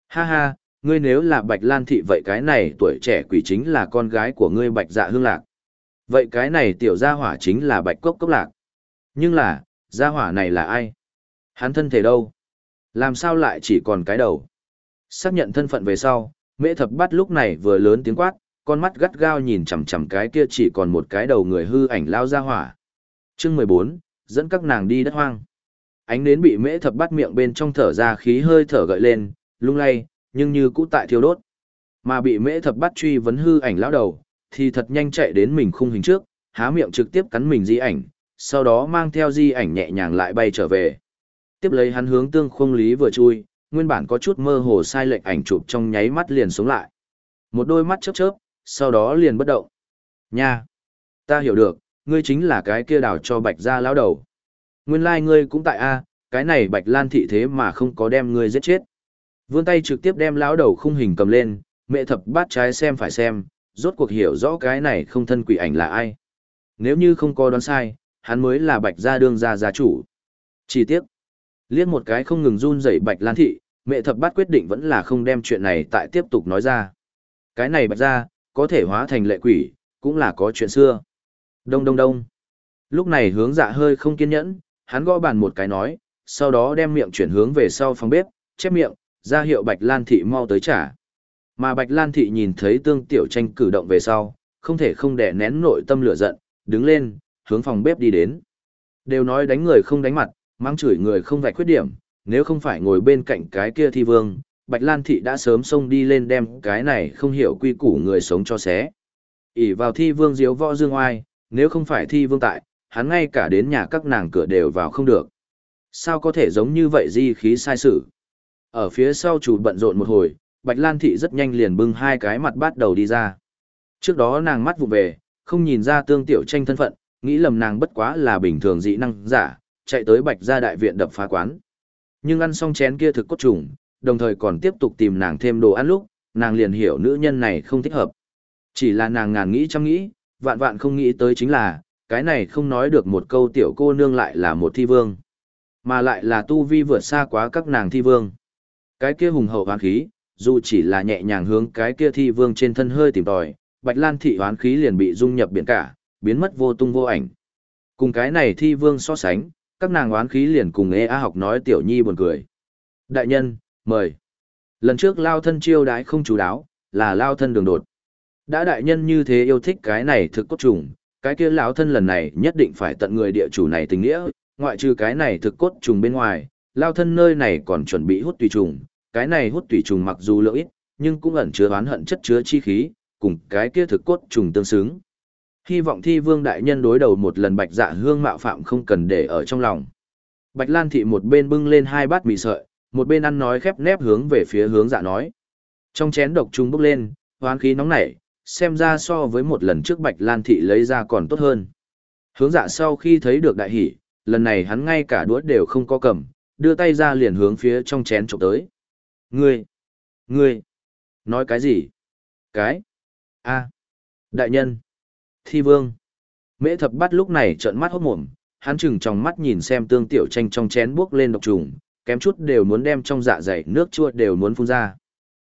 Ha ha, ngươi nếu là Bạch Lan Thị vậy cái này tuổi trẻ quỷ chính là con gái của ngươi Bạch Dạ Hương Lạc. Vậy cái này tiểu gia hỏa chính là Bạch Cốc Cốc Lạc. Nhưng là, gia hỏa này là ai? Hắn thân thể đâu? Làm sao lại chỉ còn cái đầu? Xác nhận thân phận về sau, mễ thập bắt lúc này vừa lớn tiếng quát, con mắt gắt gao nhìn chằm chằm cái kia chỉ còn một cái đầu người hư ảnh lao ra hỏa. Chương mười bốn dẫn các nàng đi đất hoang. Ánh nến bị mễ thập bắt miệng bên trong thở ra khí hơi thở gợi lên, lung lay, nhưng như cũ tại thiêu đốt. Mà bị mễ thập bắt truy vấn hư ảnh lão đầu, thì thật nhanh chạy đến mình khung hình trước, há miệng trực tiếp cắn mình di ảnh, sau đó mang theo di ảnh nhẹ nhàng lại bay trở về. Tiếp lấy hắn hướng tương khung lý vừa chui, nguyên bản có chút mơ hồ sai lệch ảnh chụp trong nháy mắt liền xuống lại. Một đôi mắt chớp chớp, sau đó liền bất động. Nha! Ta hiểu được, ngươi chính là cái kia đào cho bạch ra lão đầu. Nguyên lai like ngươi cũng tại A, cái này bạch lan thị thế mà không có đem ngươi giết chết. Vươn tay trực tiếp đem lão đầu khung hình cầm lên, mẹ thập bát trái xem phải xem, rốt cuộc hiểu rõ cái này không thân quỷ ảnh là ai. Nếu như không có đoán sai, hắn mới là bạch gia đương gia gia chủ. Chỉ tiếc, liếc một cái không ngừng run rẩy bạch lan thị, mẹ thập bát quyết định vẫn là không đem chuyện này tại tiếp tục nói ra. Cái này bạch gia, có thể hóa thành lệ quỷ, cũng là có chuyện xưa. Đông đông đông. Lúc này hướng dạ hơi không kiên nhẫn, hắn gõ bàn một cái nói, sau đó đem miệng chuyển hướng về sau phòng bếp, chép miệng, ra hiệu Bạch Lan Thị mau tới trả. Mà Bạch Lan Thị nhìn thấy tương tiểu tranh cử động về sau, không thể không đè nén nội tâm lửa giận, đứng lên, hướng phòng bếp đi đến. Đều nói đánh người không đánh mặt, mang chửi người không vạch khuyết điểm, nếu không phải ngồi bên cạnh cái kia thi vương, Bạch Lan Thị đã sớm xông đi lên đem cái này không hiểu quy củ người sống cho xé. ỉ vào thi vương diếu võ dương oai, nếu không phải thi vương tại, hắn ngay cả đến nhà các nàng cửa đều vào không được. Sao có thể giống như vậy di khí sai sự? Ở phía sau chủ bận rộn một hồi, Bạch Lan Thị rất nhanh liền bưng hai cái mặt bắt đầu đi ra. Trước đó nàng mắt vụ về, không nhìn ra tương tiểu tranh thân phận, nghĩ lầm nàng bất quá là bình thường dị năng giả, chạy tới Bạch gia đại viện đập phá quán. Nhưng ăn xong chén kia thực cốt trùng, đồng thời còn tiếp tục tìm nàng thêm đồ ăn lúc, nàng liền hiểu nữ nhân này không thích hợp. Chỉ là nàng ngàn nghĩ trong nghĩ, vạn vạn không nghĩ tới chính là, cái này không nói được một câu tiểu cô nương lại là một thi vương. Mà lại là tu vi vượt xa quá các nàng thi vương. Cái kia hùng hậu hoán khí, dù chỉ là nhẹ nhàng hướng cái kia thi vương trên thân hơi tìm tòi, bạch lan thị hoán khí liền bị dung nhập biển cả, biến mất vô tung vô ảnh. Cùng cái này thi vương so sánh, các nàng hoán khí liền cùng ê a học nói tiểu nhi buồn cười. Đại nhân, mời. Lần trước lao thân chiêu đái không chú đáo, là lao thân đường đột. Đã đại nhân như thế yêu thích cái này thực cốt trùng, cái kia lão thân lần này nhất định phải tận người địa chủ này tình nghĩa, ngoại trừ cái này thực cốt trùng bên ngoài, lao thân nơi này còn chuẩn bị hút tùy trùng, cái này hút tùy trùng mặc dù lượng ít, nhưng cũng ẩn chứa oán hận chất chứa chi khí, cùng cái kia thực cốt trùng tương xứng. Hy vọng thi vương đại nhân đối đầu một lần bạch dạ hương mạo phạm không cần để ở trong lòng. Bạch Lan thị một bên bưng lên hai bát mì sợi, một bên ăn nói khép nép hướng về phía hướng dạ nói. Trong chén độc trùng bốc lên, hoán khí nóng nảy, xem ra so với một lần trước Bạch Lan thị lấy ra còn tốt hơn. Hướng dạ sau khi thấy được đại hỷ, lần này hắn ngay cả đũa đều không có cầm, đưa tay ra liền hướng phía trong chén trộm tới. Ngươi! Ngươi! Nói cái gì? Cái! a Đại nhân! Thi vương! Mễ thập bắt lúc này trợn mắt hốt mồm, hắn chừng trong mắt nhìn xem tương tiểu tranh trong chén buốc lên độc trùng, kém chút đều muốn đem trong dạ dày nước chua đều muốn phun ra.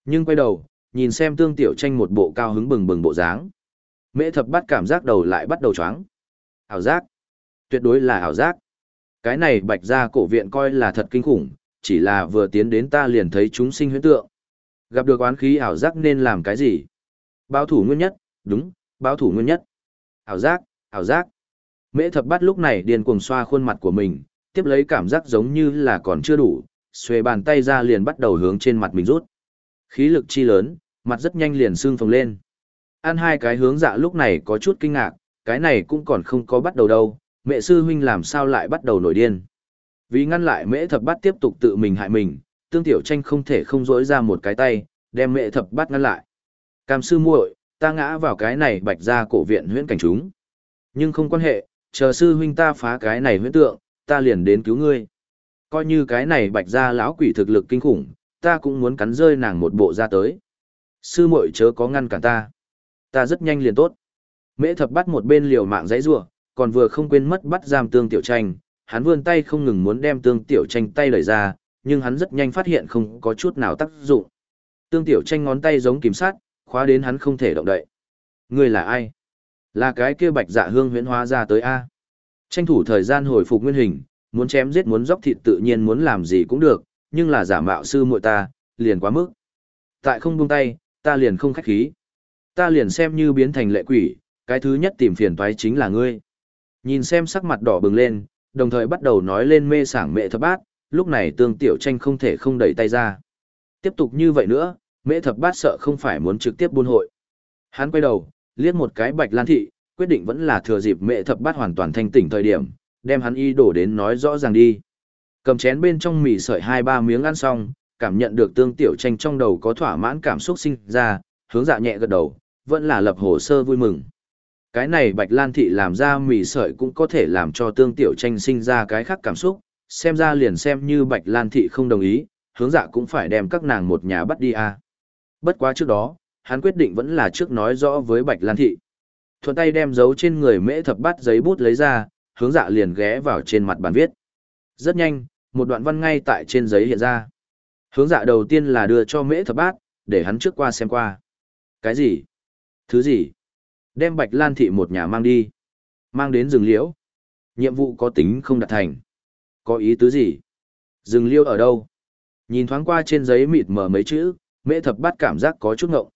Nhưng quay đầu, nhìn xem tương tiểu tranh một bộ cao hứng bừng bừng bộ dáng. Mễ thập bắt cảm giác đầu lại bắt đầu choáng. Ảo giác. Tuyệt đối là ảo giác. Cái này bạch ra cổ viện coi là thật kinh khủng, chỉ là vừa tiến đến ta liền thấy chúng sinh huyễn tượng. Gặp được oán khí ảo giác nên làm cái gì? Báo thủ nguyên nhất, đúng, báo thủ nguyên nhất. Ảo giác, ảo giác. Mễ thập bắt lúc này điên cuồng xoa khuôn mặt của mình, tiếp lấy cảm giác giống như là còn chưa đủ, xuề bàn tay ra liền bắt đầu hướng trên mặt mình rút. Khí lực chi lớn, mặt rất nhanh liền sưng phồng lên. Ăn hai cái hướng dạ lúc này có chút kinh ngạc, cái này cũng còn không có bắt đầu đâu, mẹ sư huynh làm sao lại bắt đầu nổi điên. Vì ngăn lại mẹ thập bát tiếp tục tự mình hại mình, tương tiểu tranh không thể không dỗi ra một cái tay, đem mẹ thập bát ngăn lại. Cam sư muội, ta ngã vào cái này bạch ra cổ viện huyễn cảnh chúng. Nhưng không quan hệ, chờ sư huynh ta phá cái này huyễn tượng, ta liền đến cứu ngươi. Coi như cái này bạch ra lão quỷ thực lực kinh khủng, ta cũng muốn cắn rơi nàng một bộ ra tới. Sư muội chớ có ngăn cản ta. Ta rất nhanh liền tốt. Mễ thập bắt một bên liều mạng giấy rủa còn vừa không quên mất bắt giam tương tiểu tranh, hắn vươn tay không ngừng muốn đem tương tiểu tranh tay lời ra, nhưng hắn rất nhanh phát hiện không có chút nào tác dụng. Tương tiểu tranh ngón tay giống kìm sát, khóa đến hắn không thể động đậy. Người là ai? Là cái kia bạch dạ hương huyễn hóa ra tới A. Tranh thủ thời gian hồi phục nguyên hình, muốn chém giết muốn dốc thịt tự nhiên muốn làm gì cũng được, nhưng là giả mạo sư muội ta, liền quá mức. Tại không buông tay, ta liền không khách khí. Ta liền xem như biến thành lệ quỷ, cái thứ nhất tìm phiền toái chính là ngươi. Nhìn xem sắc mặt đỏ bừng lên, đồng thời bắt đầu nói lên mê sảng mẹ thập bát, lúc này tương tiểu tranh không thể không đẩy tay ra. Tiếp tục như vậy nữa, mẹ thập bát sợ không phải muốn trực tiếp buôn hội. Hắn quay đầu, liếc một cái bạch lan thị, quyết định vẫn là thừa dịp mẹ thập bát hoàn toàn thanh tỉnh thời điểm, đem hắn y đổ đến nói rõ ràng đi. Cầm chén bên trong mì sợi hai ba miếng ăn xong, cảm nhận được tương tiểu tranh trong đầu có thỏa mãn cảm xúc sinh ra, hướng dạ nhẹ gật đầu, vẫn là lập hồ sơ vui mừng. Cái này Bạch Lan Thị làm ra mì sợi cũng có thể làm cho tương tiểu tranh sinh ra cái khác cảm xúc, xem ra liền xem như Bạch Lan Thị không đồng ý, hướng dạ cũng phải đem các nàng một nhà bắt đi à. Bất quá trước đó, hắn quyết định vẫn là trước nói rõ với Bạch Lan Thị. Thuận tay đem dấu trên người mễ thập bắt giấy bút lấy ra, hướng dạ liền ghé vào trên mặt bàn viết. Rất nhanh, một đoạn văn ngay tại trên giấy hiện ra. Hướng dạ đầu tiên là đưa cho mễ thập bát, để hắn trước qua xem qua. Cái gì? Thứ gì? Đem Bạch Lan Thị một nhà mang đi. Mang đến rừng liễu. Nhiệm vụ có tính không đạt thành. Có ý tứ gì? Rừng liễu ở đâu? Nhìn thoáng qua trên giấy mịt mờ mấy chữ, mễ thập bát cảm giác có chút ngộng.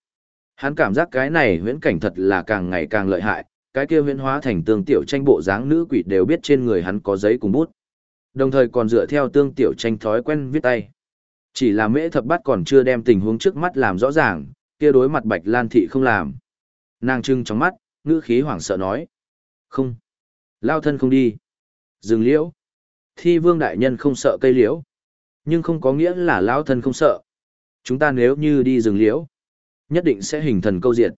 Hắn cảm giác cái này huyễn cảnh thật là càng ngày càng lợi hại, cái kia huyễn hóa thành tương tiểu tranh bộ dáng nữ quỷ đều biết trên người hắn có giấy cùng bút. Đồng thời còn dựa theo tương tiểu tranh thói quen viết tay. Chỉ là mễ thập bắt còn chưa đem tình huống trước mắt làm rõ ràng, kia đối mặt bạch lan thị không làm. Nàng trưng trong mắt, ngữ khí hoảng sợ nói. Không. Lao thân không đi. Dừng liễu. Thi vương đại nhân không sợ cây liễu. Nhưng không có nghĩa là lao thân không sợ. Chúng ta nếu như đi rừng liễu, nhất định sẽ hình thần câu diệt.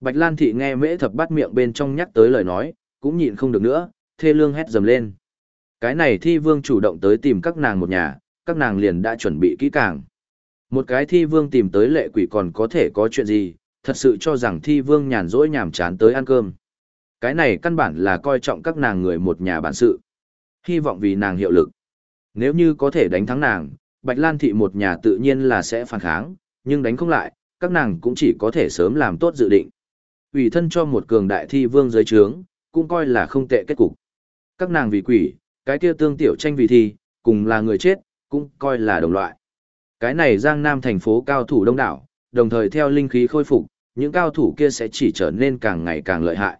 Bạch Lan Thị nghe mễ thập bắt miệng bên trong nhắc tới lời nói, cũng nhịn không được nữa, thê lương hét dầm lên. Cái này thi vương chủ động tới tìm các nàng một nhà, các nàng liền đã chuẩn bị kỹ càng. Một cái thi vương tìm tới lệ quỷ còn có thể có chuyện gì, thật sự cho rằng thi vương nhàn rỗi nhàm chán tới ăn cơm. Cái này căn bản là coi trọng các nàng người một nhà bản sự. Hy vọng vì nàng hiệu lực. Nếu như có thể đánh thắng nàng, Bạch Lan Thị một nhà tự nhiên là sẽ phản kháng, nhưng đánh không lại, các nàng cũng chỉ có thể sớm làm tốt dự định. ủy thân cho một cường đại thi vương giới trướng, cũng coi là không tệ kết cục. Các nàng vì quỷ, cái kia tương tiểu tranh vì thi, cùng là người chết, cũng coi là đồng loại. Cái này Giang Nam thành phố cao thủ đông đảo, đồng thời theo linh khí khôi phục, những cao thủ kia sẽ chỉ trở nên càng ngày càng lợi hại.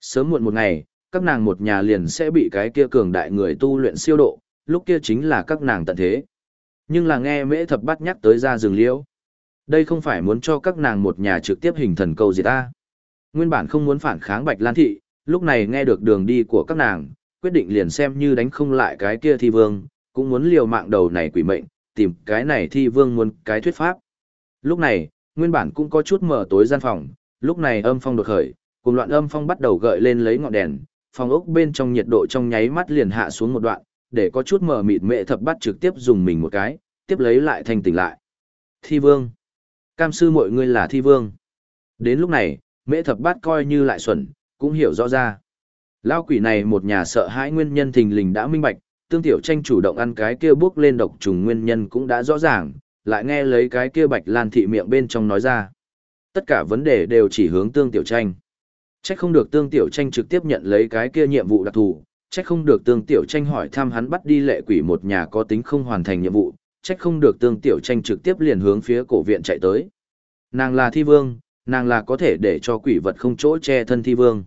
Sớm muộn một ngày, các nàng một nhà liền sẽ bị cái kia cường đại người tu luyện siêu độ, lúc kia chính là các nàng tận thế. Nhưng là nghe mễ thập bắt nhắc tới ra rừng liễu. Đây không phải muốn cho các nàng một nhà trực tiếp hình thần cầu gì ta. Nguyên bản không muốn phản kháng Bạch Lan Thị, lúc này nghe được đường đi của các nàng, quyết định liền xem như đánh không lại cái kia thi vương, cũng muốn liều mạng đầu này quỷ mệnh, tìm cái này thi vương muốn cái thuyết pháp. Lúc này, nguyên bản cũng có chút mở tối gian phòng, lúc này âm phong đột khởi, cùng loạn âm phong bắt đầu gợi lên lấy ngọn đèn, phòng ốc bên trong nhiệt độ trong nháy mắt liền hạ xuống một đoạn, để có chút mở mịt mệ thập bắt trực tiếp dùng mình một cái, tiếp lấy lại thành tỉnh lại. Thi vương. Cam sư mọi người là thi vương. Đến lúc này, mệ thập bát coi như lại xuẩn, cũng hiểu rõ ra. Lao quỷ này một nhà sợ hãi nguyên nhân thình lình đã minh bạch, tương tiểu tranh chủ động ăn cái kia bước lên độc trùng nguyên nhân cũng đã rõ ràng, lại nghe lấy cái kia bạch lan thị miệng bên trong nói ra. Tất cả vấn đề đều chỉ hướng tương tiểu tranh. Trách không được tương tiểu tranh trực tiếp nhận lấy cái kia nhiệm vụ đặc thù, trách không được tương tiểu tranh hỏi thăm hắn bắt đi lệ quỷ một nhà có tính không hoàn thành nhiệm vụ, trách không được tương tiểu tranh trực tiếp liền hướng phía cổ viện chạy tới. Nàng là thi vương, nàng là có thể để cho quỷ vật không chỗ che thân thi vương.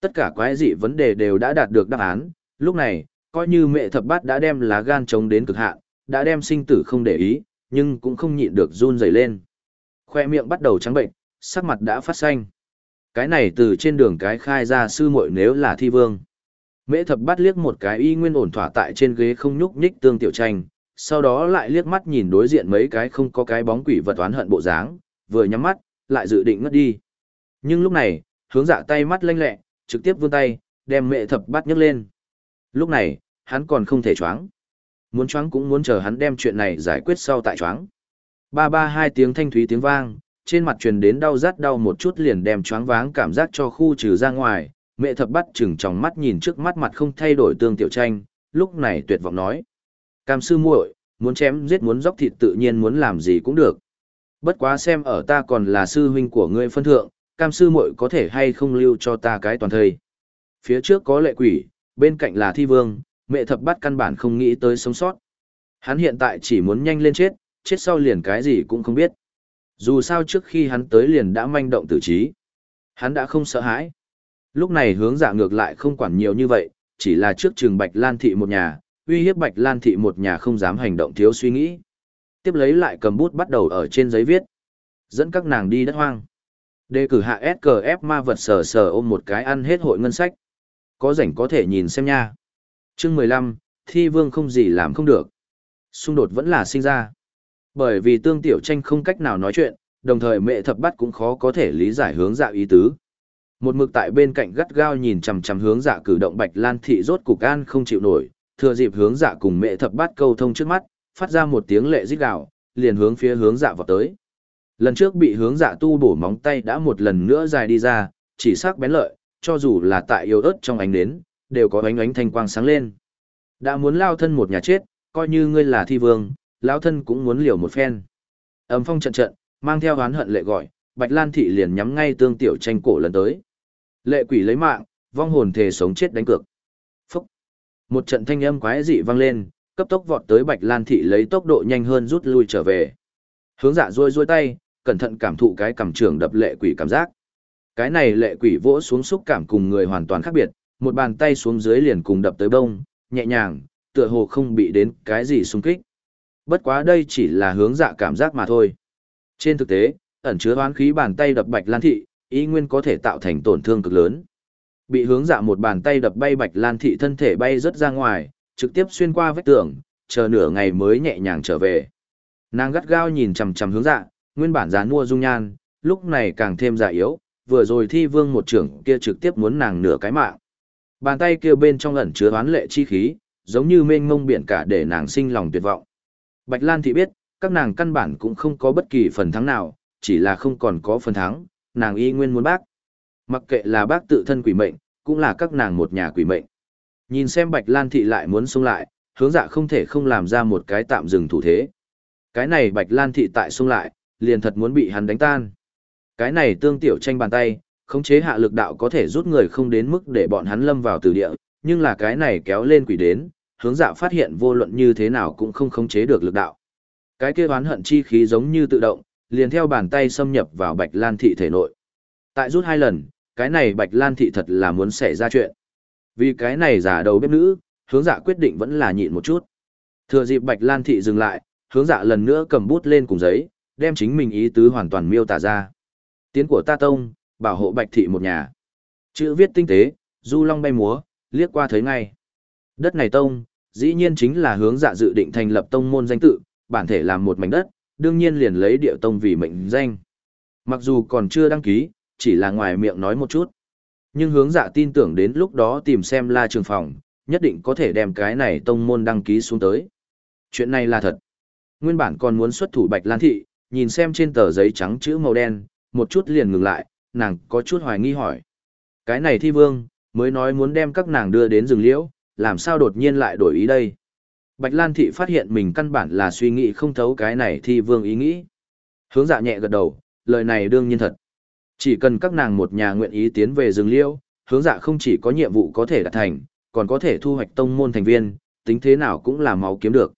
Tất cả quái dị vấn đề đều đã đạt được đáp án, lúc này, coi như mẹ thập bát đã đem lá gan chống đến cực hạn, đã đem sinh tử không để ý, nhưng cũng không nhịn được run rẩy lên. Khoe miệng bắt đầu trắng bệnh, sắc mặt đã phát xanh. Cái này từ trên đường cái khai ra sư muội nếu là thi vương. Mễ thập bắt liếc một cái y nguyên ổn thỏa tại trên ghế không nhúc nhích tương tiểu tranh, sau đó lại liếc mắt nhìn đối diện mấy cái không có cái bóng quỷ vật oán hận bộ dáng, vừa nhắm mắt, lại dự định ngất đi. Nhưng lúc này, hướng dạ tay mắt lanh lẹ, trực tiếp vươn tay, đem mẹ thập bát nhấc lên. Lúc này, hắn còn không thể choáng. Muốn choáng cũng muốn chờ hắn đem chuyện này giải quyết sau tại choáng. Ba ba hai tiếng thanh thúy tiếng vang, trên mặt truyền đến đau rát đau một chút liền đem choáng váng cảm giác cho khu trừ ra ngoài. Mẹ thập bắt chừng trong mắt nhìn trước mắt mặt không thay đổi tương tiểu tranh, lúc này tuyệt vọng nói. Cam sư muội, muốn chém giết muốn dốc thịt tự nhiên muốn làm gì cũng được. Bất quá xem ở ta còn là sư huynh của ngươi phân thượng, cam sư muội có thể hay không lưu cho ta cái toàn thời. Phía trước có lệ quỷ, bên cạnh là thi vương, mẹ thập bắt căn bản không nghĩ tới sống sót. Hắn hiện tại chỉ muốn nhanh lên chết, chết sau liền cái gì cũng không biết. Dù sao trước khi hắn tới liền đã manh động tử trí. Hắn đã không sợ hãi. Lúc này hướng dạ ngược lại không quản nhiều như vậy, chỉ là trước trường Bạch Lan Thị một nhà, uy hiếp Bạch Lan Thị một nhà không dám hành động thiếu suy nghĩ. Tiếp lấy lại cầm bút bắt đầu ở trên giấy viết. Dẫn các nàng đi đất hoang. Đề cử hạ SKF ma vật sờ sờ ôm một cái ăn hết hội ngân sách. Có rảnh có thể nhìn xem nha. Chương mười lăm Thi Vương không gì làm không được. Xung đột vẫn là sinh ra. Bởi vì tương tiểu tranh không cách nào nói chuyện, đồng thời mẹ thập bắt cũng khó có thể lý giải hướng dạ ý tứ. Một mực tại bên cạnh gắt gao nhìn chằm chằm hướng dạ cử động Bạch Lan thị rốt cục an không chịu nổi, thừa dịp hướng dạ cùng mẹ thập bát câu thông trước mắt, phát ra một tiếng lệ rít gào, liền hướng phía hướng dạ vào tới. Lần trước bị hướng dạ tu bổ móng tay đã một lần nữa dài đi ra, chỉ sắc bén lợi, cho dù là tại yếu ớt trong ánh nến, đều có ánh ánh thanh quang sáng lên. Đã muốn lao thân một nhà chết, coi như ngươi là thi vương, lao thân cũng muốn liều một phen. Ấm phong trận trận, mang theo oán hận lệ gọi, Bạch Lan thị liền nhắm ngay tương tiểu tranh cổ lần tới. Lệ quỷ lấy mạng, vong hồn thề sống chết đánh cược. Phúc! Một trận thanh âm quái dị vang lên, cấp tốc vọt tới Bạch Lan thị lấy tốc độ nhanh hơn rút lui trở về. Hướng dạ ruôi ruôi tay, cẩn thận cảm thụ cái cảm trưởng đập lệ quỷ cảm giác. Cái này lệ quỷ vỗ xuống xúc cảm cùng người hoàn toàn khác biệt, một bàn tay xuống dưới liền cùng đập tới bông, nhẹ nhàng, tựa hồ không bị đến cái gì xung kích. Bất quá đây chỉ là hướng dạ cảm giác mà thôi. Trên thực tế, ẩn chứa hoán khí bàn tay đập Bạch Lan thị, ý nguyên có thể tạo thành tổn thương cực lớn. Bị hướng dạ một bàn tay đập bay Bạch Lan thị thân thể bay rất ra ngoài, trực tiếp xuyên qua vách tường, chờ nửa ngày mới nhẹ nhàng trở về. Nàng gắt gao nhìn chằm chằm hướng dạ, nguyên bản dán mua dung nhan, lúc này càng thêm già yếu, vừa rồi thi vương một trưởng kia trực tiếp muốn nàng nửa cái mạng. Bàn tay kia bên trong ẩn chứa oán lệ chi khí, giống như mênh mông biển cả để nàng sinh lòng tuyệt vọng. Bạch Lan thị biết, các nàng căn bản cũng không có bất kỳ phần thắng nào, chỉ là không còn có phần thắng, nàng y nguyên muốn bác. Mặc kệ là bác tự thân quỷ mệnh, cũng là các nàng một nhà quỷ mệnh. Nhìn xem Bạch Lan thị lại muốn xông lại, hướng dạ không thể không làm ra một cái tạm dừng thủ thế. Cái này Bạch Lan thị tại xông lại, liền thật muốn bị hắn đánh tan. Cái này tương tiểu tranh bàn tay, khống chế hạ lực đạo có thể rút người không đến mức để bọn hắn lâm vào tử địa, nhưng là cái này kéo lên quỷ đến, hướng dạ phát hiện vô luận như thế nào cũng không khống chế được lực đạo. Cái kia oán hận chi khí giống như tự động, liền theo bàn tay xâm nhập vào Bạch Lan thị thể nội. Tại rút hai lần, cái này Bạch Lan thị thật là muốn xảy ra chuyện. Vì cái này giả đầu bếp nữ, hướng dạ quyết định vẫn là nhịn một chút. Thừa dịp Bạch Lan thị dừng lại, hướng dạ lần nữa cầm bút lên cùng giấy, đem chính mình ý tứ hoàn toàn miêu tả ra. Tiến của ta tông, bảo hộ Bạch thị một nhà. Chữ viết tinh tế, du long bay múa, liếc qua thấy ngay. Đất này tông, dĩ nhiên chính là hướng dạ dự định thành lập tông môn danh tự, bản thể làm một mảnh đất, đương nhiên liền lấy địa tông vì mệnh danh. Mặc dù còn chưa đăng ký, chỉ là ngoài miệng nói một chút. Nhưng hướng dạ tin tưởng đến lúc đó tìm xem la trường phòng, nhất định có thể đem cái này tông môn đăng ký xuống tới. Chuyện này là thật. Nguyên bản còn muốn xuất thủ Bạch Lan Thị, nhìn xem trên tờ giấy trắng chữ màu đen, một chút liền ngừng lại, nàng có chút hoài nghi hỏi. Cái này thi vương, mới nói muốn đem các nàng đưa đến rừng liễu, làm sao đột nhiên lại đổi ý đây? Bạch Lan Thị phát hiện mình căn bản là suy nghĩ không thấu cái này thi vương ý nghĩ. Hướng dạ nhẹ gật đầu, lời này đương nhiên thật. Chỉ cần các nàng một nhà nguyện ý tiến về rừng liễu, hướng dạ không chỉ có nhiệm vụ có thể đạt thành, còn có thể thu hoạch tông môn thành viên, tính thế nào cũng là máu kiếm được.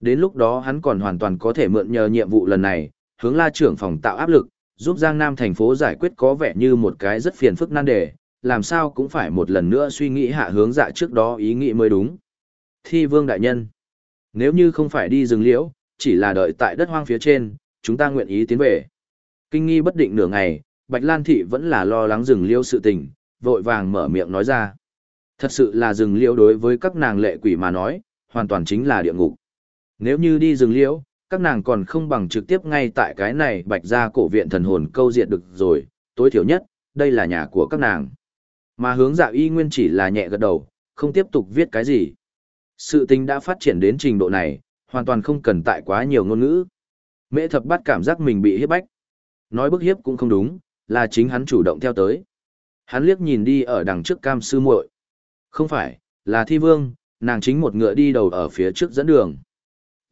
Đến lúc đó hắn còn hoàn toàn có thể mượn nhờ nhiệm vụ lần này, hướng la trưởng phòng tạo áp lực, giúp Giang Nam thành phố giải quyết có vẻ như một cái rất phiền phức nan đề, làm sao cũng phải một lần nữa suy nghĩ hạ hướng dạ trước đó ý nghĩ mới đúng. Thi vương đại nhân, nếu như không phải đi rừng liễu, chỉ là đợi tại đất hoang phía trên, chúng ta nguyện ý tiến về. Kinh nghi bất định nửa ngày, Bạch Lan Thị vẫn là lo lắng rừng liễu sự tình, vội vàng mở miệng nói ra. Thật sự là rừng liễu đối với các nàng lệ quỷ mà nói, hoàn toàn chính là địa ngục. Nếu như đi rừng liễu, các nàng còn không bằng trực tiếp ngay tại cái này bạch ra cổ viện thần hồn câu diện được rồi, tối thiểu nhất, đây là nhà của các nàng. Mà hướng dạ y nguyên chỉ là nhẹ gật đầu, không tiếp tục viết cái gì. Sự tình đã phát triển đến trình độ này, hoàn toàn không cần tại quá nhiều ngôn ngữ. Mễ thập bắt cảm giác mình bị hiếp bách. Nói bức hiếp cũng không đúng, là chính hắn chủ động theo tới. Hắn liếc nhìn đi ở đằng trước cam sư muội. Không phải, là thi vương, nàng chính một ngựa đi đầu ở phía trước dẫn đường.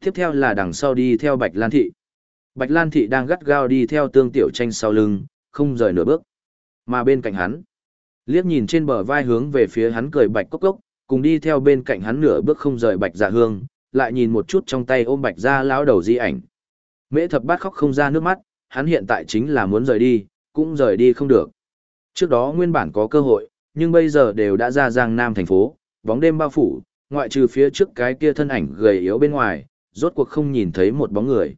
Tiếp theo là đằng sau đi theo Bạch Lan Thị. Bạch Lan Thị đang gắt gao đi theo tương tiểu tranh sau lưng, không rời nửa bước. Mà bên cạnh hắn, liếc nhìn trên bờ vai hướng về phía hắn cười Bạch Cốc Cốc, cùng đi theo bên cạnh hắn nửa bước không rời Bạch Dạ Hương, lại nhìn một chút trong tay ôm Bạch Gia lão đầu di ảnh. Mễ thập bát khóc không ra nước mắt, hắn hiện tại chính là muốn rời đi, cũng rời đi không được. Trước đó nguyên bản có cơ hội, nhưng bây giờ đều đã ra Giang Nam thành phố, bóng đêm bao phủ, ngoại trừ phía trước cái kia thân ảnh gầy yếu bên ngoài, rốt cuộc không nhìn thấy một bóng người.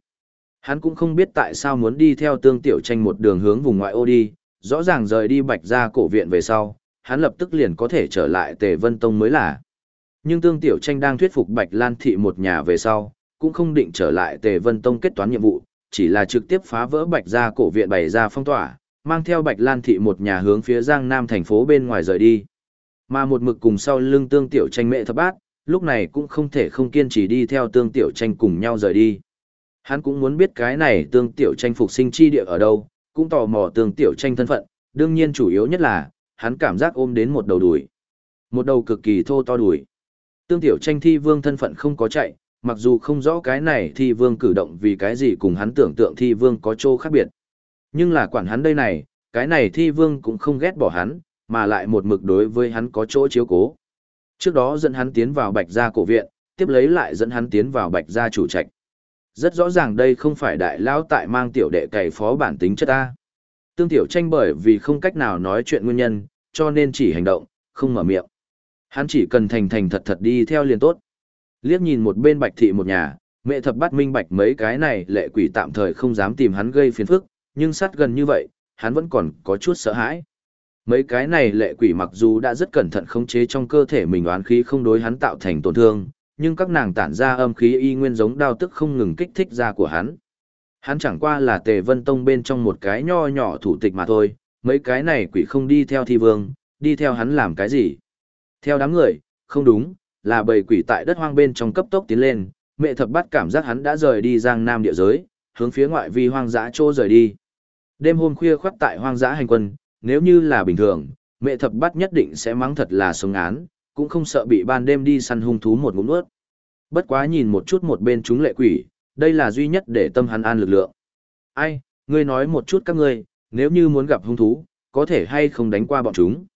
Hắn cũng không biết tại sao muốn đi theo tương tiểu tranh một đường hướng vùng ngoại ô đi, rõ ràng rời đi bạch ra cổ viện về sau, hắn lập tức liền có thể trở lại tề vân tông mới là. Nhưng tương tiểu tranh đang thuyết phục bạch lan thị một nhà về sau, cũng không định trở lại tề vân tông kết toán nhiệm vụ, chỉ là trực tiếp phá vỡ bạch ra cổ viện bày ra phong tỏa, mang theo bạch lan thị một nhà hướng phía giang nam thành phố bên ngoài rời đi. Mà một mực cùng sau lưng tương tiểu tranh mẹ thập bát, lúc này cũng không thể không kiên trì đi theo tương tiểu tranh cùng nhau rời đi. Hắn cũng muốn biết cái này tương tiểu tranh phục sinh chi địa ở đâu, cũng tò mò tương tiểu tranh thân phận, đương nhiên chủ yếu nhất là, hắn cảm giác ôm đến một đầu đuổi. Một đầu cực kỳ thô to đuổi. Tương tiểu tranh thi vương thân phận không có chạy, mặc dù không rõ cái này thi vương cử động vì cái gì cùng hắn tưởng tượng thi vương có chỗ khác biệt. Nhưng là quản hắn đây này, cái này thi vương cũng không ghét bỏ hắn, mà lại một mực đối với hắn có chỗ chiếu cố. Trước đó dẫn hắn tiến vào bạch gia cổ viện, tiếp lấy lại dẫn hắn tiến vào bạch gia chủ trạch. Rất rõ ràng đây không phải đại lão tại mang tiểu đệ cày phó bản tính chất ta. Tương tiểu tranh bởi vì không cách nào nói chuyện nguyên nhân, cho nên chỉ hành động, không mở miệng. Hắn chỉ cần thành thành thật thật đi theo liền tốt. Liếc nhìn một bên bạch thị một nhà, mẹ thập bắt minh bạch mấy cái này lệ quỷ tạm thời không dám tìm hắn gây phiền phức, nhưng sát gần như vậy, hắn vẫn còn có chút sợ hãi. Mấy cái này lệ quỷ mặc dù đã rất cẩn thận khống chế trong cơ thể mình oán khí không đối hắn tạo thành tổn thương, nhưng các nàng tản ra âm khí y nguyên giống đao tức không ngừng kích thích ra của hắn. Hắn chẳng qua là tề vân tông bên trong một cái nho nhỏ thủ tịch mà thôi, mấy cái này quỷ không đi theo thi vương, đi theo hắn làm cái gì. Theo đám người, không đúng, là bầy quỷ tại đất hoang bên trong cấp tốc tiến lên, mẹ thập bắt cảm giác hắn đã rời đi giang nam địa giới, hướng phía ngoại vi hoang dã chỗ rời đi. Đêm hôm khuya khoắt tại hoang dã hành quân, nếu như là bình thường, mẹ thập bát nhất định sẽ mắng thật là sống án, cũng không sợ bị ban đêm đi săn hung thú một ngụm nuốt. Bất quá nhìn một chút một bên chúng lệ quỷ, đây là duy nhất để tâm hắn an lực lượng. Ai, ngươi nói một chút các ngươi, nếu như muốn gặp hung thú, có thể hay không đánh qua bọn chúng.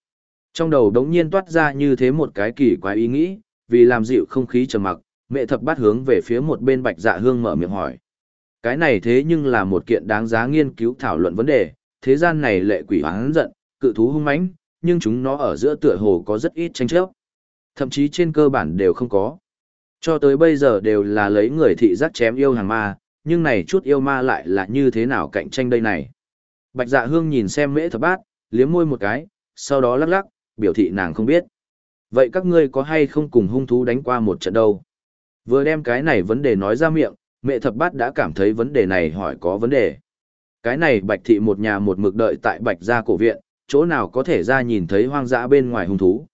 Trong đầu đống nhiên toát ra như thế một cái kỳ quái ý nghĩ, vì làm dịu không khí trầm mặc, mẹ thập bát hướng về phía một bên bạch dạ hương mở miệng hỏi. Cái này thế nhưng là một kiện đáng giá nghiên cứu thảo luận vấn đề, thế gian này lệ quỷ hoáng giận, cự thú hung mãnh, nhưng chúng nó ở giữa tựa hồ có rất ít tranh chấp. Thậm chí trên cơ bản đều không có. Cho tới bây giờ đều là lấy người thị giác chém yêu hàng ma, nhưng này chút yêu ma lại là như thế nào cạnh tranh đây này. Bạch dạ hương nhìn xem mễ thập bát, liếm môi một cái, sau đó lắc lắc, biểu thị nàng không biết. Vậy các ngươi có hay không cùng hung thú đánh qua một trận đâu? Vừa đem cái này vấn đề nói ra miệng, mẹ thập bát đã cảm thấy vấn đề này hỏi có vấn đề. Cái này bạch thị một nhà một mực đợi tại bạch gia cổ viện, chỗ nào có thể ra nhìn thấy hoang dã bên ngoài hung thú.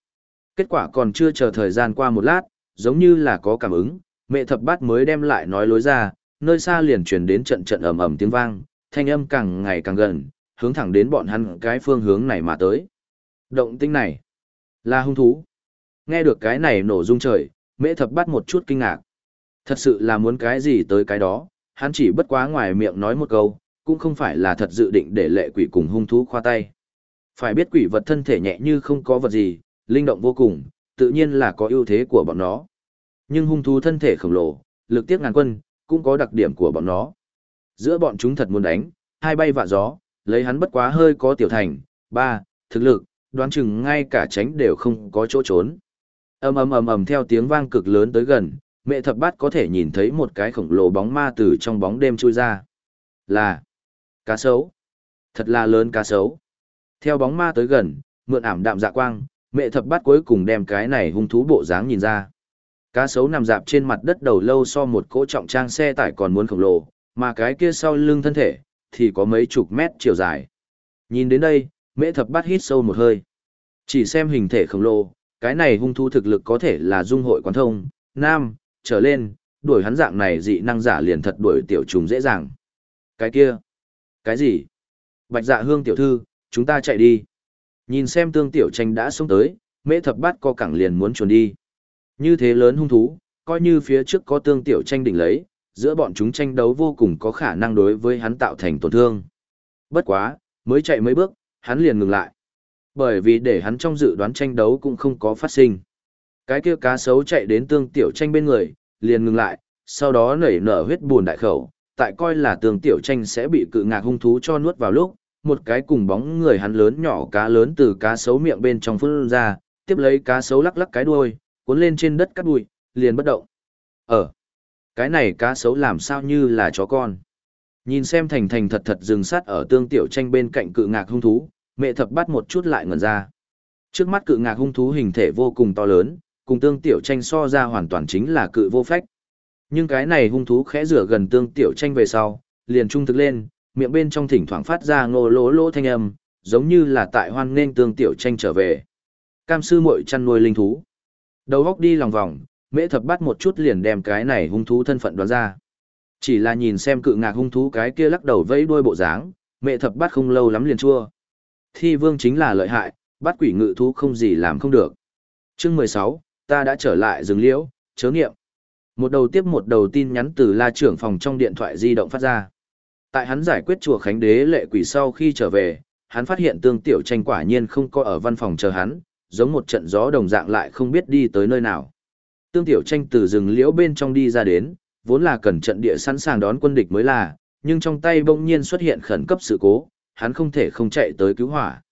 Kết quả còn chưa chờ thời gian qua một lát, giống như là có cảm ứng, mẹ thập bát mới đem lại nói lối ra, nơi xa liền truyền đến trận trận ầm ầm tiếng vang, thanh âm càng ngày càng gần, hướng thẳng đến bọn hắn cái phương hướng này mà tới. Động tinh này là hung thú. Nghe được cái này nổ rung trời, mẹ thập bát một chút kinh ngạc. Thật sự là muốn cái gì tới cái đó, hắn chỉ bất quá ngoài miệng nói một câu, cũng không phải là thật dự định để lệ quỷ cùng hung thú khoa tay. Phải biết quỷ vật thân thể nhẹ như không có vật gì, linh động vô cùng, tự nhiên là có ưu thế của bọn nó. Nhưng hung thú thân thể khổng lồ, lực tiếc ngàn quân, cũng có đặc điểm của bọn nó. Giữa bọn chúng thật muốn đánh, hai bay vạ gió, lấy hắn bất quá hơi có tiểu thành, ba, thực lực, đoán chừng ngay cả tránh đều không có chỗ trốn. ầm ầm ầm ầm theo tiếng vang cực lớn tới gần, mẹ thập bát có thể nhìn thấy một cái khổng lồ bóng ma từ trong bóng đêm chui ra. Là cá sấu. Thật là lớn cá sấu. Theo bóng ma tới gần, mượn ảm đạm dạ quang, mẹ thập bát cuối cùng đem cái này hung thú bộ dáng nhìn ra. Cá sấu nằm dạp trên mặt đất đầu lâu so một cỗ trọng trang xe tải còn muốn khổng lồ, mà cái kia sau lưng thân thể, thì có mấy chục mét chiều dài. Nhìn đến đây, mẹ thập bát hít sâu một hơi. Chỉ xem hình thể khổng lồ, cái này hung thú thực lực có thể là dung hội quán thông, nam, trở lên, đuổi hắn dạng này dị năng giả liền thật đuổi tiểu trùng dễ dàng. Cái kia, cái gì? Bạch dạ hương tiểu thư, chúng ta chạy đi. Nhìn xem tương tiểu tranh đã xuống tới, mễ thập bát co cẳng liền muốn chuồn đi. Như thế lớn hung thú, coi như phía trước có tương tiểu tranh đỉnh lấy, giữa bọn chúng tranh đấu vô cùng có khả năng đối với hắn tạo thành tổn thương. Bất quá, mới chạy mấy bước, hắn liền ngừng lại. Bởi vì để hắn trong dự đoán tranh đấu cũng không có phát sinh. Cái kia cá sấu chạy đến tương tiểu tranh bên người, liền ngừng lại, sau đó nảy nở huyết buồn đại khẩu, tại coi là tường tiểu tranh sẽ bị cự ngạc hung thú cho nuốt vào lúc, một cái cùng bóng người hắn lớn nhỏ cá lớn từ cá sấu miệng bên trong phun ra, tiếp lấy cá sấu lắc lắc cái đuôi, cuốn lên trên đất cắt bụi, liền bất động. Ở, cái này cá sấu làm sao như là chó con. Nhìn xem thành thành thật thật dừng sát ở tương tiểu tranh bên cạnh cự ngạc hung thú, mẹ thập bắt một chút lại ngẩn ra. Trước mắt cự ngạc hung thú hình thể vô cùng to lớn, cùng tương tiểu tranh so ra hoàn toàn chính là cự vô phách. Nhưng cái này hung thú khẽ rửa gần tương tiểu tranh về sau, liền trung thực lên, miệng bên trong thỉnh thoảng phát ra ngô lỗ lỗ thanh âm, giống như là tại hoan nên tương tiểu tranh trở về. Cam sư muội chăn nuôi linh thú. Đầu góc đi lòng vòng, mễ thập bắt một chút liền đem cái này hung thú thân phận đoán ra. Chỉ là nhìn xem cự ngạc hung thú cái kia lắc đầu vẫy đuôi bộ dáng, mẹ thập bắt không lâu lắm liền chua. Thi vương chính là lợi hại, bắt quỷ ngự thú không gì làm không được. Chương mười sáu, ta đã trở lại rừng liễu, chớ nghiệm. Một đầu tiếp một đầu tin nhắn từ la trưởng phòng trong điện thoại di động phát ra. Tại hắn giải quyết chùa Khánh Đế lệ quỷ sau khi trở về, hắn phát hiện tương tiểu tranh quả nhiên không có ở văn phòng chờ hắn, giống một trận gió đồng dạng lại không biết đi tới nơi nào. Tương Tiểu Tranh từ rừng liễu bên trong đi ra đến, vốn là cần trận địa sẵn sàng đón quân địch mới là, nhưng trong tay bỗng nhiên xuất hiện khẩn cấp sự cố, hắn không thể không chạy tới cứu hỏa.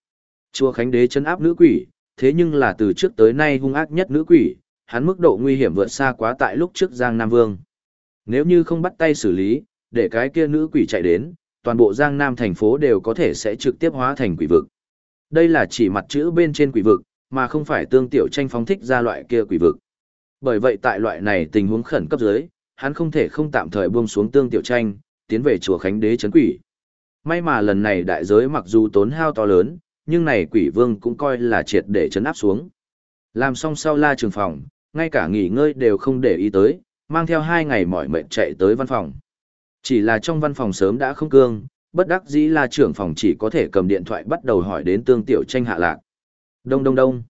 Chùa Khánh Đế chấn áp nữ quỷ, thế nhưng là từ trước tới nay hung ác nhất nữ quỷ, hắn mức độ nguy hiểm vượt xa quá tại lúc trước Giang Nam Vương. Nếu như không bắt tay xử lý, để cái kia nữ quỷ chạy đến, toàn bộ Giang Nam thành phố đều có thể sẽ trực tiếp hóa thành quỷ vực. Đây là chỉ mặt chữ bên trên quỷ vực, mà không phải tương tiểu tranh phóng thích ra loại kia quỷ vực. Bởi vậy tại loại này tình huống khẩn cấp dưới, hắn không thể không tạm thời buông xuống tương tiểu tranh, tiến về chùa Khánh Đế chấn quỷ. May mà lần này đại giới mặc dù tốn hao to lớn, nhưng này quỷ vương cũng coi là triệt để chấn áp xuống. Làm xong sau la trường phòng, ngay cả nghỉ ngơi đều không để ý tới, mang theo hai ngày mỏi mệt chạy tới văn phòng. Chỉ là trong văn phòng sớm đã không cương, bất đắc dĩ là trưởng phòng chỉ có thể cầm điện thoại bắt đầu hỏi đến tương tiểu tranh hạ lạc. Đông đông đông.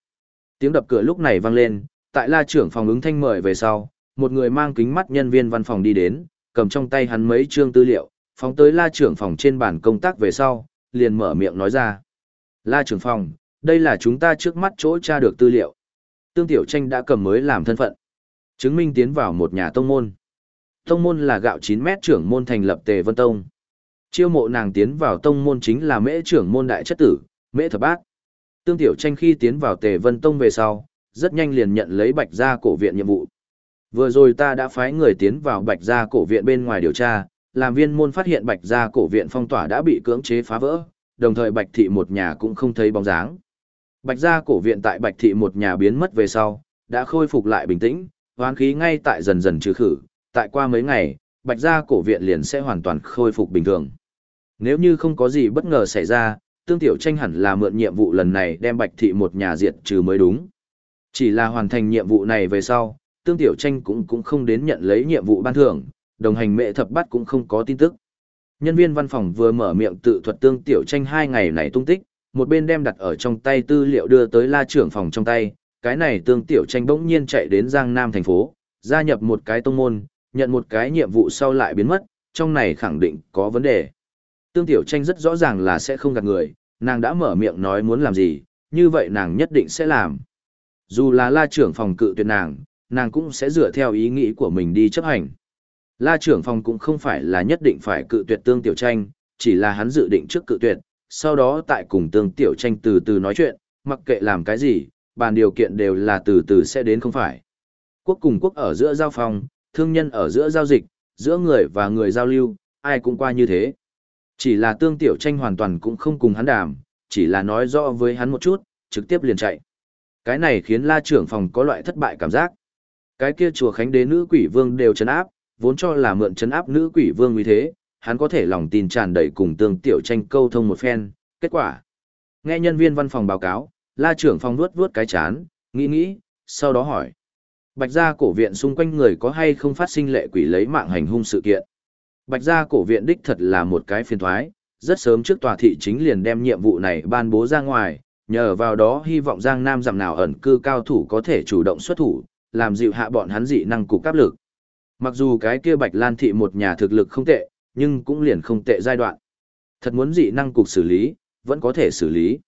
Tiếng đập cửa lúc này vang lên, tại la trưởng phòng ứng thanh mời về sau, một người mang kính mắt nhân viên văn phòng đi đến, cầm trong tay hắn mấy chương tư liệu, phóng tới la trưởng phòng trên bàn công tác về sau, liền mở miệng nói ra. La trưởng phòng, đây là chúng ta trước mắt chỗ tra được tư liệu. Tương Tiểu Tranh đã cầm mới làm thân phận. Chứng minh tiến vào một nhà tông môn. Tông môn là gạo 9 mét trưởng môn thành lập Tề Vân Tông. Chiêu mộ nàng tiến vào tông môn chính là mễ trưởng môn đại chất tử, mễ thập Bác. Tương Tiểu Tranh khi tiến vào Tề Vân Tông về sau, rất nhanh liền nhận lấy bạch gia cổ viện nhiệm vụ. Vừa rồi ta đã phái người tiến vào bạch gia cổ viện bên ngoài điều tra, làm viên môn phát hiện bạch gia cổ viện phong tỏa đã bị cưỡng chế phá vỡ, đồng thời bạch thị một nhà cũng không thấy bóng dáng. Bạch gia cổ viện tại bạch thị một nhà biến mất về sau, đã khôi phục lại bình tĩnh, hoán khí ngay tại dần dần trừ khử, tại qua mấy ngày, bạch gia cổ viện liền sẽ hoàn toàn khôi phục bình thường. Nếu như không có gì bất ngờ xảy ra, tương tiểu tranh hẳn là mượn nhiệm vụ lần này đem bạch thị một nhà diệt trừ mới đúng. Chỉ là hoàn thành nhiệm vụ này về sau, tương tiểu tranh cũng cũng không đến nhận lấy nhiệm vụ ban thưởng, đồng hành mẹ thập Bát cũng không có tin tức. Nhân viên văn phòng vừa mở miệng tự thuật tương tiểu tranh hai ngày này tung tích, một bên đem đặt ở trong tay tư liệu đưa tới la trưởng phòng trong tay, cái này tương tiểu tranh bỗng nhiên chạy đến Giang Nam thành phố, gia nhập một cái tông môn, nhận một cái nhiệm vụ sau lại biến mất, trong này khẳng định có vấn đề. Tương tiểu tranh rất rõ ràng là sẽ không gạt người, nàng đã mở miệng nói muốn làm gì, như vậy nàng nhất định sẽ làm. Dù là la trưởng phòng cự tuyệt nàng, nàng cũng sẽ dựa theo ý nghĩ của mình đi chấp hành. La trưởng phòng cũng không phải là nhất định phải cự tuyệt tương tiểu tranh, chỉ là hắn dự định trước cự tuyệt, sau đó tại cùng tương tiểu tranh từ từ nói chuyện, mặc kệ làm cái gì, bàn điều kiện đều là từ từ sẽ đến không phải. Quốc cùng quốc ở giữa giao phòng, thương nhân ở giữa giao dịch, giữa người và người giao lưu, ai cũng qua như thế. Chỉ là tương tiểu tranh hoàn toàn cũng không cùng hắn đàm, chỉ là nói rõ với hắn một chút, trực tiếp liền chạy. Cái này khiến la trưởng phòng có loại thất bại cảm giác. Cái kia chùa khánh đế nữ quỷ vương đều chấn áp, vốn cho là mượn chấn áp nữ quỷ vương như thế, hắn có thể lòng tin tràn đầy cùng tương tiểu tranh câu thông một phen, kết quả. Nghe nhân viên văn phòng báo cáo, la trưởng phòng vuốt vuốt cái chán, nghĩ nghĩ, sau đó hỏi. Bạch gia cổ viện xung quanh người có hay không phát sinh lệ quỷ lấy mạng hành hung sự kiện. Bạch gia cổ viện đích thật là một cái phiền thoái, rất sớm trước tòa thị chính liền đem nhiệm vụ này ban bố ra ngoài, nhờ vào đó hy vọng Giang Nam giảm nào ẩn cư cao thủ có thể chủ động xuất thủ, làm dịu hạ bọn hắn dị năng cục áp lực. Mặc dù cái kia Bạch Lan thị một nhà thực lực không tệ, nhưng cũng liền không tệ giai đoạn. Thật muốn dị năng cục xử lý, vẫn có thể xử lý.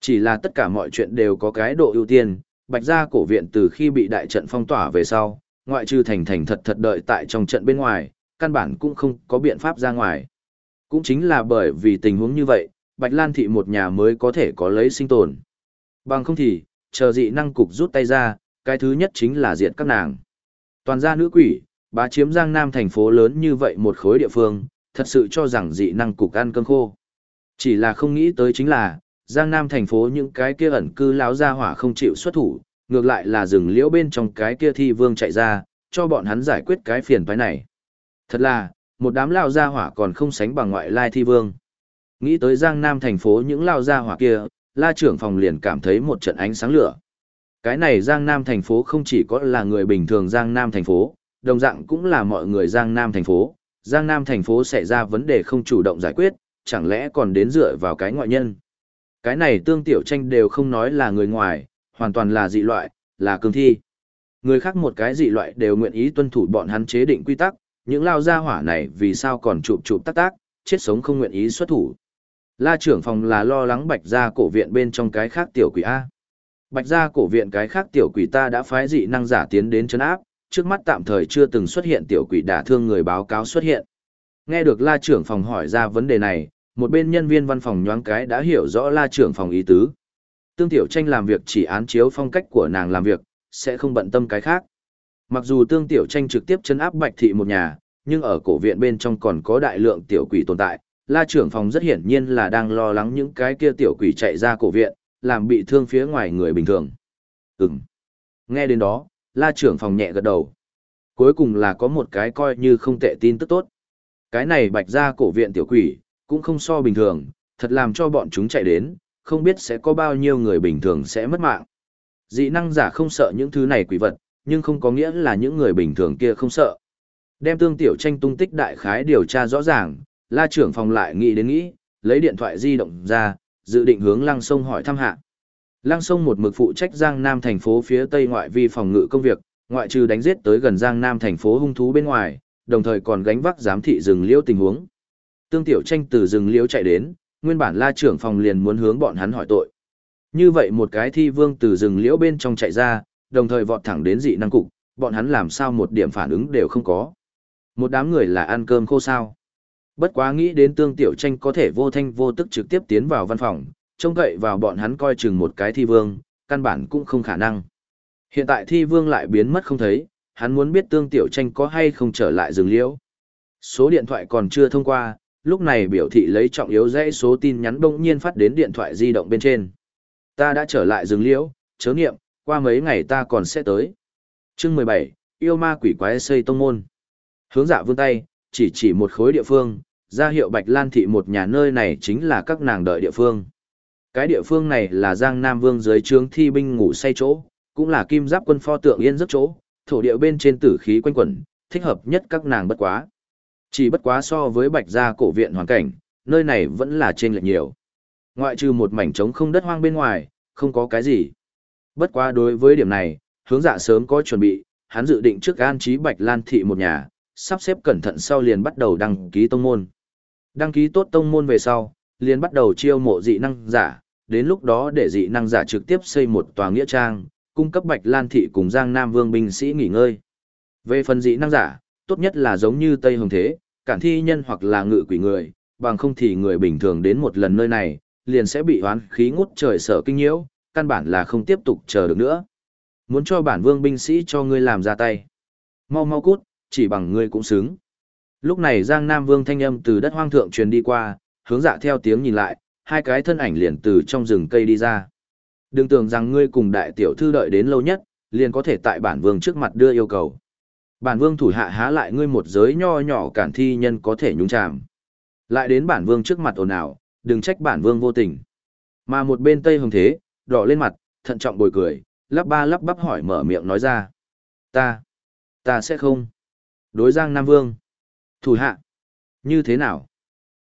Chỉ là tất cả mọi chuyện đều có cái độ ưu tiên, Bạch gia cổ viện từ khi bị đại trận phong tỏa về sau, ngoại trừ thành thành thật thật đợi tại trong trận bên ngoài, căn bản cũng không có biện pháp ra ngoài. Cũng chính là bởi vì tình huống như vậy, Bạch Lan thị một nhà mới có thể có lấy sinh tồn. Bằng không thì, chờ dị năng cục rút tay ra, cái thứ nhất chính là diệt các nàng. Toàn gia nữ quỷ, bá chiếm Giang Nam thành phố lớn như vậy một khối địa phương, thật sự cho rằng dị năng cục ăn cơm khô. Chỉ là không nghĩ tới chính là, Giang Nam thành phố những cái kia ẩn cư láo ra hỏa không chịu xuất thủ, ngược lại là rừng liễu bên trong cái kia thi vương chạy ra, cho bọn hắn giải quyết cái phiền toái này. Thật là, một đám lao gia hỏa còn không sánh bằng ngoại lai thi vương. Nghĩ tới Giang Nam thành phố những lao gia hỏa kia, la trưởng phòng liền cảm thấy một trận ánh sáng lửa. Cái này Giang Nam thành phố không chỉ có là người bình thường Giang Nam thành phố, đồng dạng cũng là mọi người Giang Nam thành phố. Giang Nam thành phố xảy ra vấn đề không chủ động giải quyết, chẳng lẽ còn đến dựa vào cái ngoại nhân. Cái này tương tiểu tranh đều không nói là người ngoài, hoàn toàn là dị loại, là cương thi. Người khác một cái dị loại đều nguyện ý tuân thủ bọn hắn chế định quy tắc, những lao gia hỏa này vì sao còn chụp chụp tác tác, chết sống không nguyện ý xuất thủ. La trưởng phòng là lo lắng bạch gia cổ viện bên trong cái khác tiểu quỷ A. Bạch gia cổ viện cái khác tiểu quỷ ta đã phái dị năng giả tiến đến chấn áp, trước mắt tạm thời chưa từng xuất hiện tiểu quỷ đả thương người báo cáo xuất hiện. Nghe được la trưởng phòng hỏi ra vấn đề này, một bên nhân viên văn phòng nhoáng cái đã hiểu rõ la trưởng phòng ý tứ. Tương tiểu tranh làm việc chỉ án chiếu phong cách của nàng làm việc, sẽ không bận tâm cái khác. Mặc dù tương tiểu tranh trực tiếp chấn áp bạch thị một nhà, nhưng ở cổ viện bên trong còn có đại lượng tiểu quỷ tồn tại. La trưởng phòng rất hiển nhiên là đang lo lắng những cái kia tiểu quỷ chạy ra cổ viện, làm bị thương phía ngoài người bình thường. Ừm. Nghe đến đó, la trưởng phòng nhẹ gật đầu. Cuối cùng là có một cái coi như không tệ tin tức tốt. Cái này bạch ra cổ viện tiểu quỷ, cũng không so bình thường, thật làm cho bọn chúng chạy đến, không biết sẽ có bao nhiêu người bình thường sẽ mất mạng. Dị năng giả không sợ những thứ này quỷ vật, nhưng không có nghĩa là những người bình thường kia không sợ. Đem tương tiểu tranh tung tích đại khái điều tra rõ ràng, la trưởng phòng lại nghĩ đến nghĩ, lấy điện thoại di động ra, dự định hướng lăng sông hỏi thăm hạ. Lăng sông một mực phụ trách Giang Nam thành phố phía tây ngoại vi phòng ngự công việc, ngoại trừ đánh giết tới gần Giang Nam thành phố hung thú bên ngoài, đồng thời còn gánh vác giám thị rừng liễu tình huống. Tương Tiểu Tranh từ rừng liễu chạy đến, nguyên bản La trưởng phòng liền muốn hướng bọn hắn hỏi tội. Như vậy một cái thi vương từ rừng liễu bên trong chạy ra, đồng thời vọt thẳng đến dị năng cục, bọn hắn làm sao một điểm phản ứng đều không có. Một đám người là ăn cơm khô sao. Bất quá nghĩ đến Tương Tiểu Tranh có thể vô thanh vô tức trực tiếp tiến vào văn phòng, trông cậy vào bọn hắn coi chừng một cái thi vương, căn bản cũng không khả năng. Hiện tại thi vương lại biến mất không thấy, hắn muốn biết tương tiểu tranh có hay không trở lại rừng liễu. Số điện thoại còn chưa thông qua, lúc này biểu thị lấy trọng yếu dãy số tin nhắn bỗng nhiên phát đến điện thoại di động bên trên. Ta đã trở lại rừng liễu, chớ nghiệm, qua mấy ngày ta còn sẽ tới. Chương 17, yêu ma quỷ quái xây tông môn. Hướng dạ vươn tay, chỉ chỉ một khối địa phương, ra hiệu Bạch Lan thị một nhà nơi này chính là các nàng đợi địa phương. Cái địa phương này là Giang Nam Vương dưới trướng thi binh ngủ say chỗ, cũng là kim giáp quân pho tượng yên giấc chỗ, thổ địa bên trên tử khí quanh quẩn, thích hợp nhất các nàng bất quá. Chỉ bất quá so với bạch gia cổ viện hoàn cảnh, nơi này vẫn là trên lệch nhiều. Ngoại trừ một mảnh trống không đất hoang bên ngoài, không có cái gì. Bất quá đối với điểm này, hướng dạ sớm có chuẩn bị, hắn dự định trước an trí bạch lan thị một nhà, sắp xếp cẩn thận sau liền bắt đầu đăng ký tông môn. Đăng ký tốt tông môn về sau, liền bắt đầu chiêu mộ dị năng giả, đến lúc đó để dị năng giả trực tiếp xây một tòa nghĩa trang, cung cấp Bạch Lan thị cùng Giang Nam Vương binh sĩ nghỉ ngơi. Về phần dị năng giả, tốt nhất là giống như Tây Hồng Thế, cản thi nhân hoặc là ngự quỷ người, bằng không thì người bình thường đến một lần nơi này, liền sẽ bị hoán khí ngút trời sở kinh nhiễu, căn bản là không tiếp tục chờ được nữa. Muốn cho bản vương binh sĩ cho ngươi làm ra tay. Mau mau cút, chỉ bằng ngươi cũng xứng. Lúc này Giang Nam Vương thanh âm từ đất hoang thượng truyền đi qua, hướng dạ theo tiếng nhìn lại, hai cái thân ảnh liền từ trong rừng cây đi ra. Đừng tưởng rằng ngươi cùng đại tiểu thư đợi đến lâu nhất, liền có thể tại bản vương trước mặt đưa yêu cầu. Bản vương thủ hạ há lại ngươi một giới nho nhỏ cản thi nhân có thể nhúng chàm. Lại đến bản vương trước mặt ồn ào, đừng trách bản vương vô tình. Mà một bên Tây Hồng Thế, đỏ lên mặt, thận trọng bồi cười, lắp ba lắp bắp hỏi mở miệng nói ra. Ta, ta sẽ không. Đối Giang Nam Vương. Thủ hạ. Như thế nào?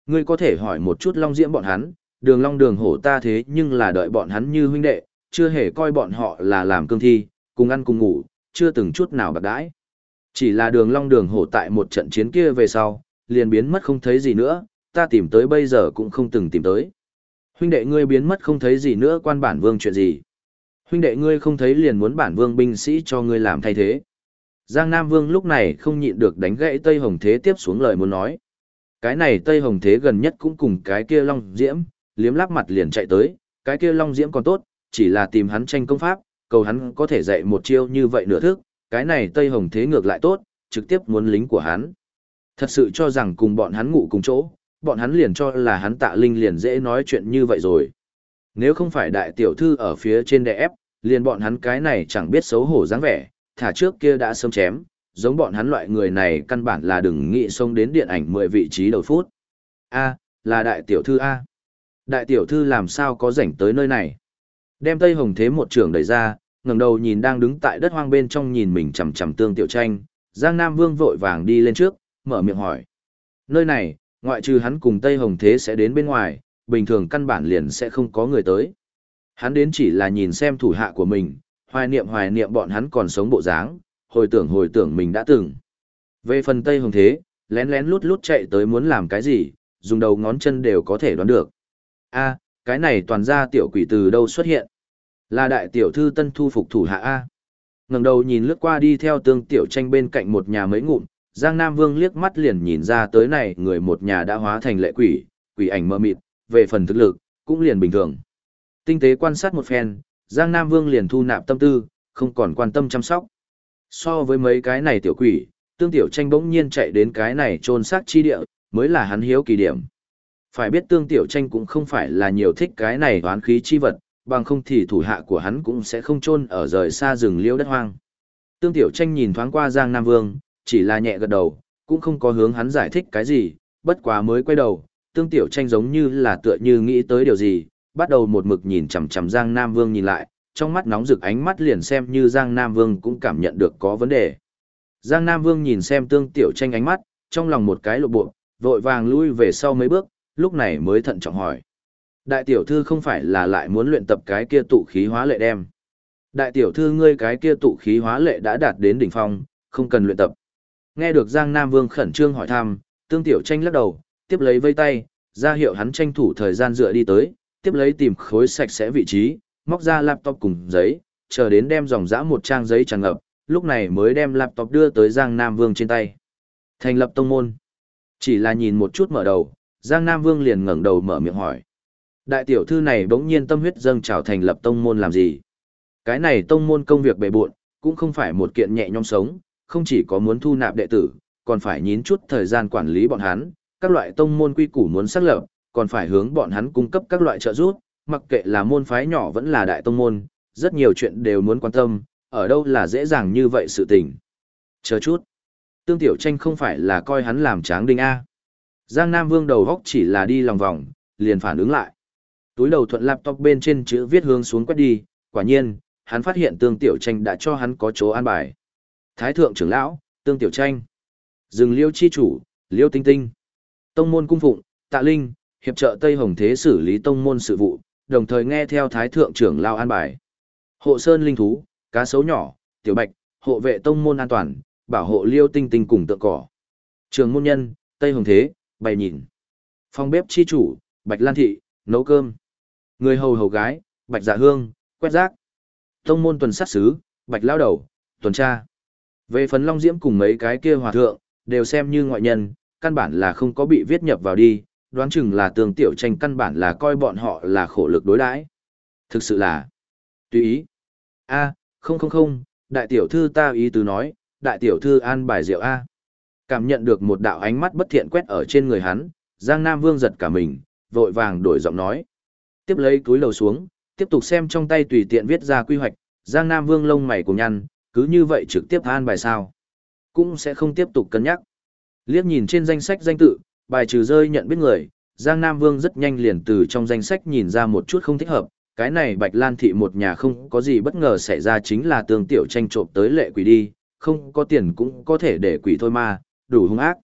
Ngươi có thể hỏi một chút Long Diễm bọn hắn, đường long đường hổ ta thế nhưng là đợi bọn hắn như huynh đệ, chưa hề coi bọn họ là làm cương thi, cùng ăn cùng ngủ, chưa từng chút nào bạc đãi. Chỉ là đường long đường hổ tại một trận chiến kia về sau, liền biến mất không thấy gì nữa, ta tìm tới bây giờ cũng không từng tìm tới. Huynh đệ ngươi biến mất không thấy gì nữa quan bản vương chuyện gì. Huynh đệ ngươi không thấy liền muốn bản vương binh sĩ cho ngươi làm thay thế. Giang Nam Vương lúc này không nhịn được đánh gãy Tây Hồng Thế tiếp xuống lời muốn nói. Cái này Tây Hồng Thế gần nhất cũng cùng cái kia Long Diễm, liếm láp mặt liền chạy tới, cái kia Long Diễm còn tốt, chỉ là tìm hắn tranh công pháp, cầu hắn có thể dạy một chiêu như vậy nửa thức, cái này Tây Hồng thế ngược lại tốt, trực tiếp muốn lính của hắn. Thật sự cho rằng cùng bọn hắn ngủ cùng chỗ, bọn hắn liền cho là hắn tạ linh liền dễ nói chuyện như vậy rồi. Nếu không phải đại tiểu thư ở phía trên đè ép, liền bọn hắn cái này chẳng biết xấu hổ dáng vẻ, thả trước kia đã sớm chém, giống bọn hắn loại người này căn bản là đừng nghĩ xông đến điện ảnh 10 vị trí đầu phút. A, là đại tiểu thư A. Đại tiểu thư làm sao có rảnh tới nơi này? Đem Tây Hồng Thế một trưởng đẩy ra, ngẩng đầu nhìn đang đứng tại đất hoang bên trong nhìn mình chằm chằm tương tiểu tranh, Giang Nam Vương vội vàng đi lên trước, mở miệng hỏi. Nơi này, ngoại trừ hắn cùng Tây Hồng Thế sẽ đến bên ngoài, bình thường căn bản liền sẽ không có người tới. Hắn đến chỉ là nhìn xem thủ hạ của mình, hoài niệm hoài niệm bọn hắn còn sống bộ dáng, hồi tưởng hồi tưởng mình đã từng. Về phần Tây Hồng Thế, lén lén lút lút chạy tới muốn làm cái gì, dùng đầu ngón chân đều có thể đoán được a cái này toàn ra tiểu quỷ từ đâu xuất hiện Là đại tiểu thư tân thu phục thủ hạ A. ngẩng đầu nhìn lướt qua đi theo tương tiểu tranh bên cạnh một nhà mấy ngụm, Giang Nam Vương liếc mắt liền nhìn ra tới này người một nhà đã hóa thành lệ quỷ, quỷ ảnh mơ mịt, về phần thực lực, cũng liền bình thường. Tinh tế quan sát một phen, Giang Nam Vương liền thu nạp tâm tư, không còn quan tâm chăm sóc. So với mấy cái này tiểu quỷ, tương tiểu tranh bỗng nhiên chạy đến cái này trôn xác chi địa, mới là hắn hiếu kỳ điểm. Phải biết tương tiểu tranh cũng không phải là nhiều thích cái này toán khí chi vật, bằng không thì thủ hạ của hắn cũng sẽ không chôn ở rời xa rừng liễu đất hoang. Tương tiểu tranh nhìn thoáng qua Giang Nam Vương, chỉ là nhẹ gật đầu, cũng không có hướng hắn giải thích cái gì, bất quá mới quay đầu, tương tiểu tranh giống như là tựa như nghĩ tới điều gì, bắt đầu một mực nhìn chằm chằm Giang Nam Vương nhìn lại, trong mắt nóng rực ánh mắt liền xem như Giang Nam Vương cũng cảm nhận được có vấn đề. Giang Nam Vương nhìn xem tương tiểu tranh ánh mắt, trong lòng một cái lộ bộ, vội vàng lui về sau mấy bước, lúc này mới thận trọng hỏi. Đại tiểu thư không phải là lại muốn luyện tập cái kia tụ khí hóa lệ đem. Đại tiểu thư ngươi cái kia tụ khí hóa lệ đã đạt đến đỉnh phong, không cần luyện tập. Nghe được Giang Nam Vương khẩn trương hỏi thăm, tương tiểu tranh lắc đầu, tiếp lấy vây tay, ra hiệu hắn tranh thủ thời gian dựa đi tới, tiếp lấy tìm khối sạch sẽ vị trí, móc ra laptop cùng giấy, chờ đến đem dòng dã một trang giấy tràn ngập, lúc này mới đem laptop đưa tới Giang Nam Vương trên tay. Thành lập tông môn. Chỉ là nhìn một chút mở đầu, Giang Nam Vương liền ngẩng đầu mở miệng hỏi. Đại tiểu thư này bỗng nhiên tâm huyết dâng trào thành lập tông môn làm gì? Cái này tông môn công việc bề bộn, cũng không phải một kiện nhẹ nhõm sống, không chỉ có muốn thu nạp đệ tử, còn phải nhín chút thời gian quản lý bọn hắn, các loại tông môn quy củ muốn xác lập, còn phải hướng bọn hắn cung cấp các loại trợ giúp, mặc kệ là môn phái nhỏ vẫn là đại tông môn, rất nhiều chuyện đều muốn quan tâm, ở đâu là dễ dàng như vậy sự tình. Chờ chút. Tương Tiểu Tranh không phải là coi hắn làm tráng đinh A. Giang Nam Vương đầu góc chỉ là đi lòng vòng, liền phản ứng lại. Túi đầu thuận laptop bên trên chữ viết hướng xuống quét đi, quả nhiên, hắn phát hiện Tương Tiểu Tranh đã cho hắn có chỗ an bài. Thái thượng trưởng lão, Tương Tiểu Tranh. dừng Liêu chi chủ, Liêu Tinh Tinh. Tông môn cung phụng, Tạ Linh, hiệp trợ Tây Hồng Thế xử lý tông môn sự vụ, đồng thời nghe theo Thái thượng trưởng lao an bài. Hộ sơn linh thú, cá sấu nhỏ, tiểu bạch, hộ vệ tông môn an toàn, bảo hộ Liêu Tinh Tinh cùng tượng cỏ. Trường môn nhân, Tây Hồng Thế, bày nhìn. Phòng bếp chi chủ, Bạch Lan Thị, nấu cơm. Người hầu hầu gái, Bạch Dạ Hương, quét rác. Tông môn tuần sát sứ, Bạch Lao Đầu, tuần tra. Về phần Long Diễm cùng mấy cái kia hòa thượng, đều xem như ngoại nhân, căn bản là không có bị viết nhập vào đi, đoán chừng là tường tiểu tranh căn bản là coi bọn họ là khổ lực đối đãi. Thực sự là, tùy ý. a không không không, đại tiểu thư ta ý tứ nói, đại tiểu thư an bài rượu A. Cảm nhận được một đạo ánh mắt bất thiện quét ở trên người hắn, Giang Nam Vương giật cả mình, vội vàng đổi giọng nói. Tiếp lấy túi lầu xuống, tiếp tục xem trong tay tùy tiện viết ra quy hoạch, Giang Nam Vương lông mày cùng nhăn, cứ như vậy trực tiếp an bài sao. Cũng sẽ không tiếp tục cân nhắc. Liếc nhìn trên danh sách danh tự, bài trừ rơi nhận biết người, Giang Nam Vương rất nhanh liền từ trong danh sách nhìn ra một chút không thích hợp. Cái này Bạch Lan Thị một nhà không có gì bất ngờ xảy ra chính là tương tiểu tranh trộm tới lệ quỷ đi, không có tiền cũng có thể để quỷ thôi mà, đủ hung ác.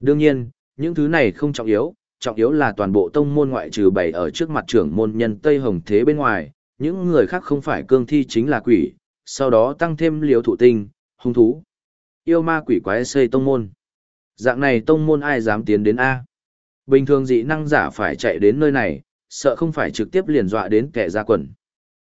Đương nhiên, những thứ này không trọng yếu, trọng yếu là toàn bộ tông môn ngoại trừ bày ở trước mặt trưởng môn nhân Tây Hồng Thế bên ngoài, những người khác không phải cương thi chính là quỷ, sau đó tăng thêm liều thụ tinh, hung thú. Yêu ma quỷ quái xây tông môn. Dạng này tông môn ai dám tiến đến A. Bình thường dị năng giả phải chạy đến nơi này, sợ không phải trực tiếp liền dọa đến kẻ ra quần.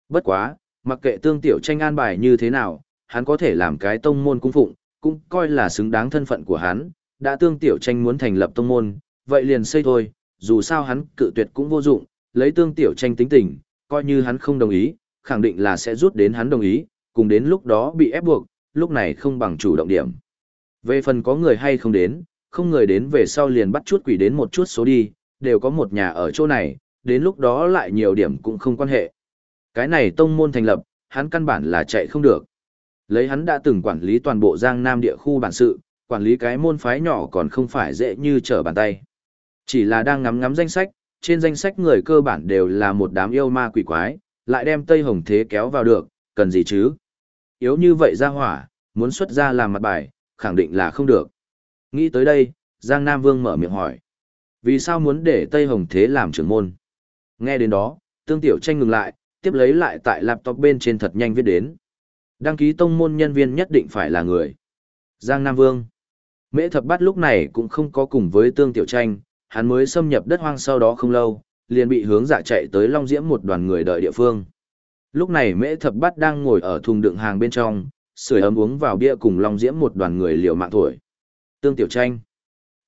Bất quá, mặc kệ tương tiểu tranh an bài như thế nào, hắn có thể làm cái tông môn cung phụng, cũng coi là xứng đáng thân phận của hắn, đã tương tiểu tranh muốn thành lập tông môn, vậy liền xây thôi, dù sao hắn cự tuyệt cũng vô dụng, lấy tương tiểu tranh tính tình, coi như hắn không đồng ý, khẳng định là sẽ rút đến hắn đồng ý, cùng đến lúc đó bị ép buộc, lúc này không bằng chủ động điểm. Về phần có người hay không đến, không người đến về sau liền bắt chút quỷ đến một chút số đi, đều có một nhà ở chỗ này, đến lúc đó lại nhiều điểm cũng không quan hệ. Cái này tông môn thành lập, hắn căn bản là chạy không được. Lấy hắn đã từng quản lý toàn bộ Giang Nam địa khu bản sự, quản lý cái môn phái nhỏ còn không phải dễ như trở bàn tay. Chỉ là đang ngắm ngắm danh sách, trên danh sách người cơ bản đều là một đám yêu ma quỷ quái, lại đem Tây Hồng Thế kéo vào được, cần gì chứ? Yếu như vậy ra hỏa, muốn xuất ra làm mặt bài, khẳng định là không được. Nghĩ tới đây, Giang Nam Vương mở miệng hỏi. Vì sao muốn để Tây Hồng Thế làm trưởng môn? Nghe đến đó, Tương Tiểu Tranh ngừng lại, tiếp lấy lại tại laptop bên trên thật nhanh viết đến. Đăng ký tông môn nhân viên nhất định phải là người. Giang Nam Vương. Mễ thập bắt lúc này cũng không có cùng với Tương Tiểu Tranh, hắn mới xâm nhập đất hoang sau đó không lâu, liền bị hướng dạ chạy tới Long Diễm một đoàn người đợi địa phương. Lúc này mễ thập bát đang ngồi ở thùng đựng hàng bên trong, sưởi ấm uống vào bia cùng Long Diễm một đoàn người liều mạng tuổi. Tương Tiểu Tranh.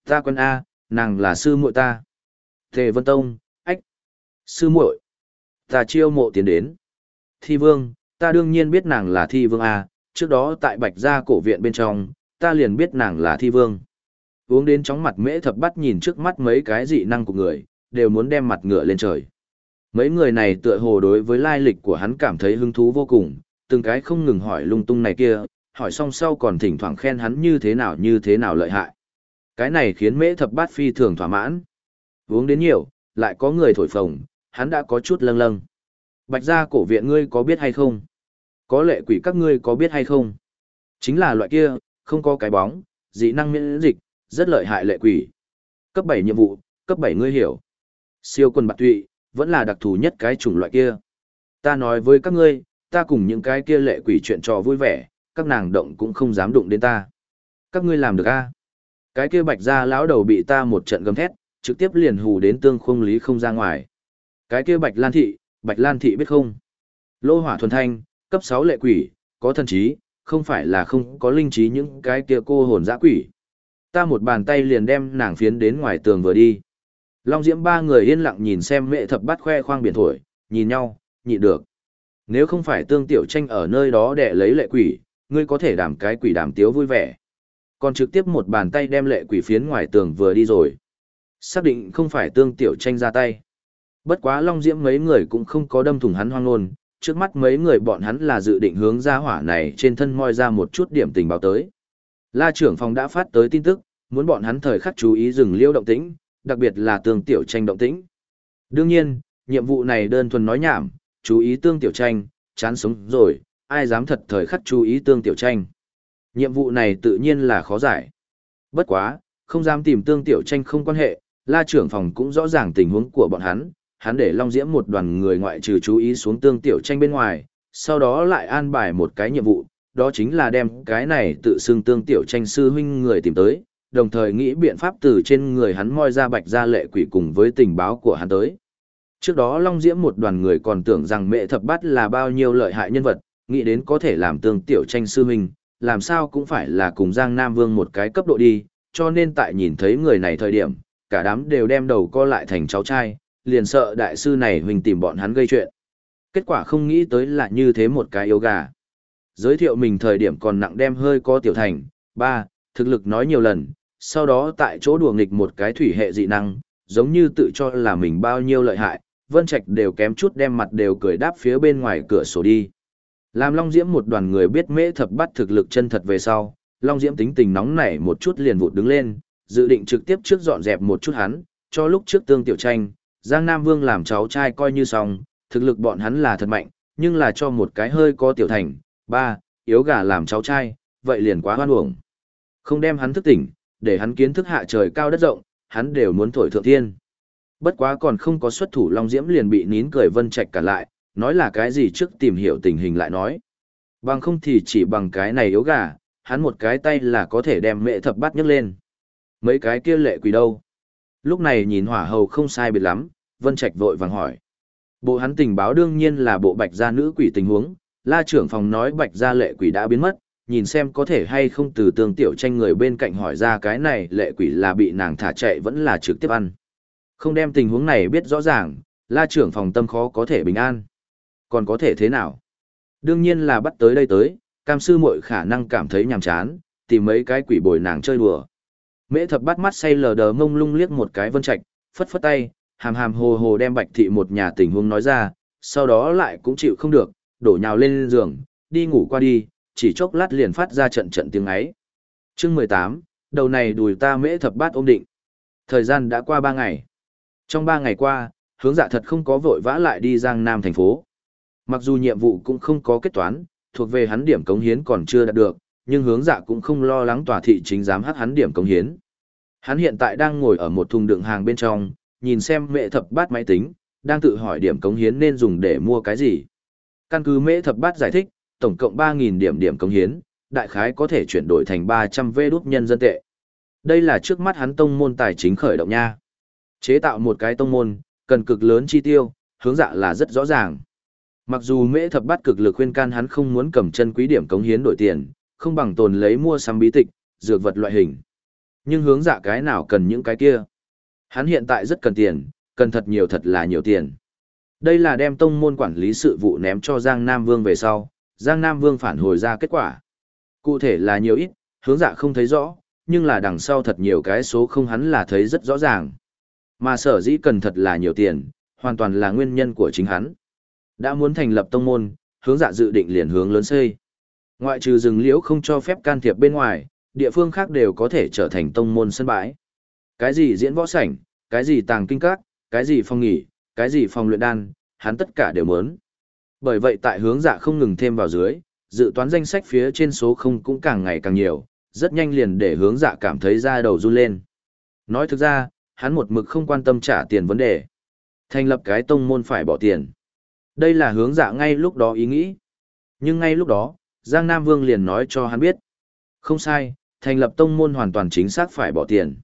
Ta quân A, nàng là sư muội ta. Tề Vân Tông, ách. Sư muội. Ta chiêu mộ tiến đến. Thi Vương, ta đương nhiên biết nàng là Thi Vương A, trước đó tại Bạch Gia cổ viện bên trong, ta liền biết nàng là Thi Vương. Uống đến chóng mặt mễ thập bắt nhìn trước mắt mấy cái dị năng của người, đều muốn đem mặt ngựa lên trời. Mấy người này tựa hồ đối với lai lịch của hắn cảm thấy hứng thú vô cùng, từng cái không ngừng hỏi lung tung này kia, hỏi xong sau còn thỉnh thoảng khen hắn như thế nào như thế nào lợi hại. Cái này khiến mễ thập bát phi thường thỏa mãn. Uống đến nhiều, lại có người thổi phồng, hắn đã có chút lâng lâng. Bạch gia cổ viện ngươi có biết hay không? Có lệ quỷ các ngươi có biết hay không? Chính là loại kia, không có cái bóng, dị năng miễn dịch, rất lợi hại lệ quỷ. Cấp 7 nhiệm vụ, cấp 7 ngươi hiểu. Siêu quân bạc tụy, vẫn là đặc thù nhất cái chủng loại kia. Ta nói với các ngươi, ta cùng những cái kia lệ quỷ chuyện trò vui vẻ, các nàng động cũng không dám đụng đến ta. Các ngươi làm được a? Cái kia bạch gia lão đầu bị ta một trận gầm thét, trực tiếp liền hù đến tương khung lý không ra ngoài. Cái kia bạch lan thị, bạch lan thị biết không? Lô hỏa thuần thanh, cấp 6 lệ quỷ, có thần trí, không phải là không có linh trí những cái kia cô hồn dã quỷ. Ta một bàn tay liền đem nàng phiến đến ngoài tường vừa đi. Long Diễm ba người yên lặng nhìn xem mẹ thập bắt khoe khoang biển thổi, nhìn nhau, nhịn được. Nếu không phải tương tiểu tranh ở nơi đó để lấy lệ quỷ, ngươi có thể đảm cái quỷ đảm tiếu vui vẻ. Còn trực tiếp một bàn tay đem lệ quỷ phiến ngoài tường vừa đi rồi. Xác định không phải tương tiểu tranh ra tay. Bất quá Long Diễm mấy người cũng không có đâm thủng hắn hoang nôn, trước mắt mấy người bọn hắn là dự định hướng ra hỏa này trên thân moi ra một chút điểm tình báo tới. La trưởng phòng đã phát tới tin tức, muốn bọn hắn thời khắc chú ý dừng liêu động tĩnh, đặc biệt là tương tiểu tranh động tĩnh. Đương nhiên, nhiệm vụ này đơn thuần nói nhảm, chú ý tương tiểu tranh, chán sống rồi, ai dám thật thời khắc chú ý tương tiểu tranh. Nhiệm vụ này tự nhiên là khó giải. Bất quá, không dám tìm tương tiểu tranh không quan hệ, la trưởng phòng cũng rõ ràng tình huống của bọn hắn, hắn để Long Diễm một đoàn người ngoại trừ chú ý xuống tương tiểu tranh bên ngoài, sau đó lại an bài một cái nhiệm vụ, đó chính là đem cái này tự xưng tương tiểu tranh sư huynh người tìm tới, đồng thời nghĩ biện pháp từ trên người hắn moi ra bạch ra lệ quỷ cùng với tình báo của hắn tới. Trước đó Long Diễm một đoàn người còn tưởng rằng mẹ thập bát là bao nhiêu lợi hại nhân vật, nghĩ đến có thể làm tương tiểu tranh sư huynh, làm sao cũng phải là cùng Giang Nam Vương một cái cấp độ đi, cho nên tại nhìn thấy người này thời điểm, cả đám đều đem đầu co lại thành cháu trai, liền sợ đại sư này huynh tìm bọn hắn gây chuyện. Kết quả không nghĩ tới là như thế một cái yếu gà. Giới thiệu mình thời điểm còn nặng đem hơi có tiểu thành, ba, thực lực nói nhiều lần, sau đó tại chỗ đùa nghịch một cái thủy hệ dị năng, giống như tự cho là mình bao nhiêu lợi hại, Vân Trạch đều kém chút đem mặt đều cười đáp phía bên ngoài cửa sổ đi. Làm Long Diễm một đoàn người biết mễ thập bắt thực lực chân thật về sau, Long Diễm tính tình nóng nảy một chút liền vụt đứng lên, dự định trực tiếp trước dọn dẹp một chút hắn, cho lúc trước tương tiểu tranh, Giang Nam Vương làm cháu trai coi như xong, thực lực bọn hắn là thật mạnh, nhưng là cho một cái hơi có tiểu thành, ba, yếu gà làm cháu trai, vậy liền quá hoan uổng. Không đem hắn thức tỉnh, để hắn kiến thức hạ trời cao đất rộng, hắn đều muốn thổi thượng thiên. Bất quá còn không có xuất thủ Long Diễm liền bị nín cười Vân Trạch cả lại, nói là cái gì trước tìm hiểu tình hình lại nói. Bằng không thì chỉ bằng cái này yếu gà, hắn một cái tay là có thể đem mẹ thập bắt nhấc lên. Mấy cái kia lệ quỷ đâu? Lúc này nhìn hỏa hầu không sai biệt lắm, Vân Trạch vội vàng hỏi. Bộ hắn tình báo đương nhiên là bộ bạch gia nữ quỷ tình huống, la trưởng phòng nói bạch gia lệ quỷ đã biến mất, nhìn xem có thể hay không từ tương tiểu tranh người bên cạnh hỏi ra cái này lệ quỷ là bị nàng thả chạy vẫn là trực tiếp ăn. Không đem tình huống này biết rõ ràng, la trưởng phòng tâm khó có thể bình an. Còn có thể thế nào? Đương nhiên là bắt tới đây tới, cam sư muội khả năng cảm thấy nhàm chán, tìm mấy cái quỷ bồi nàng chơi đùa. Mễ thập bắt mắt say lờ đờ mông lung liếc một cái vân trạch, phất phất tay, hàm hàm hồ hồ đem bạch thị một nhà tình huống nói ra, sau đó lại cũng chịu không được, đổ nhào lên giường, đi ngủ qua đi, chỉ chốc lát liền phát ra trận trận tiếng ấy. Chương 18, đầu này đùi ta mễ thập bát ôm định. Thời gian đã qua 3 ngày. Trong 3 ngày qua, hướng dạ thật không có vội vã lại đi Giang Nam thành phố. Mặc dù nhiệm vụ cũng không có kết toán, thuộc về hắn điểm cống hiến còn chưa đạt được, nhưng hướng dạ cũng không lo lắng tòa thị chính dám hắt hắn điểm cống hiến. Hắn hiện tại đang ngồi ở một thùng đựng hàng bên trong, nhìn xem mẹ thập bát máy tính, đang tự hỏi điểm cống hiến nên dùng để mua cái gì. Căn cứ mẹ thập bát giải thích, tổng cộng 3.000 điểm điểm cống hiến, đại khái có thể chuyển đổi thành 300 vê đút nhân dân tệ. Đây là trước mắt hắn tông môn tài chính khởi động nha. Chế tạo một cái tông môn, cần cực lớn chi tiêu, hướng dạ là rất rõ ràng. Mặc dù mễ thập bắt cực lực khuyên can hắn không muốn cầm chân quý điểm cống hiến đổi tiền, không bằng tồn lấy mua sắm bí tịch, dược vật loại hình. Nhưng hướng dạ cái nào cần những cái kia. Hắn hiện tại rất cần tiền, cần thật nhiều thật là nhiều tiền. Đây là đem tông môn quản lý sự vụ ném cho Giang Nam Vương về sau, Giang Nam Vương phản hồi ra kết quả. Cụ thể là nhiều ít, hướng dạ không thấy rõ, nhưng là đằng sau thật nhiều cái số không hắn là thấy rất rõ ràng. Mà sở dĩ cần thật là nhiều tiền, hoàn toàn là nguyên nhân của chính hắn. Đã muốn thành lập tông môn, hướng dạ dự định liền hướng lớn xây. Ngoại trừ rừng liễu không cho phép can thiệp bên ngoài, địa phương khác đều có thể trở thành tông môn sân bãi. Cái gì diễn võ sảnh, cái gì tàng kinh các, cái gì phòng nghỉ, cái gì phòng luyện đan, hắn tất cả đều muốn. Bởi vậy tại hướng dạ không ngừng thêm vào dưới, dự toán danh sách phía trên số không cũng càng ngày càng nhiều, rất nhanh liền để hướng dạ cảm thấy da đầu run lên. Nói thực ra, hắn một mực không quan tâm trả tiền vấn đề. Thành lập cái tông môn phải bỏ tiền. Đây là hướng dạ ngay lúc đó ý nghĩ. Nhưng ngay lúc đó, Giang Nam Vương liền nói cho hắn biết. Không sai, thành lập tông môn hoàn toàn chính xác phải bỏ tiền.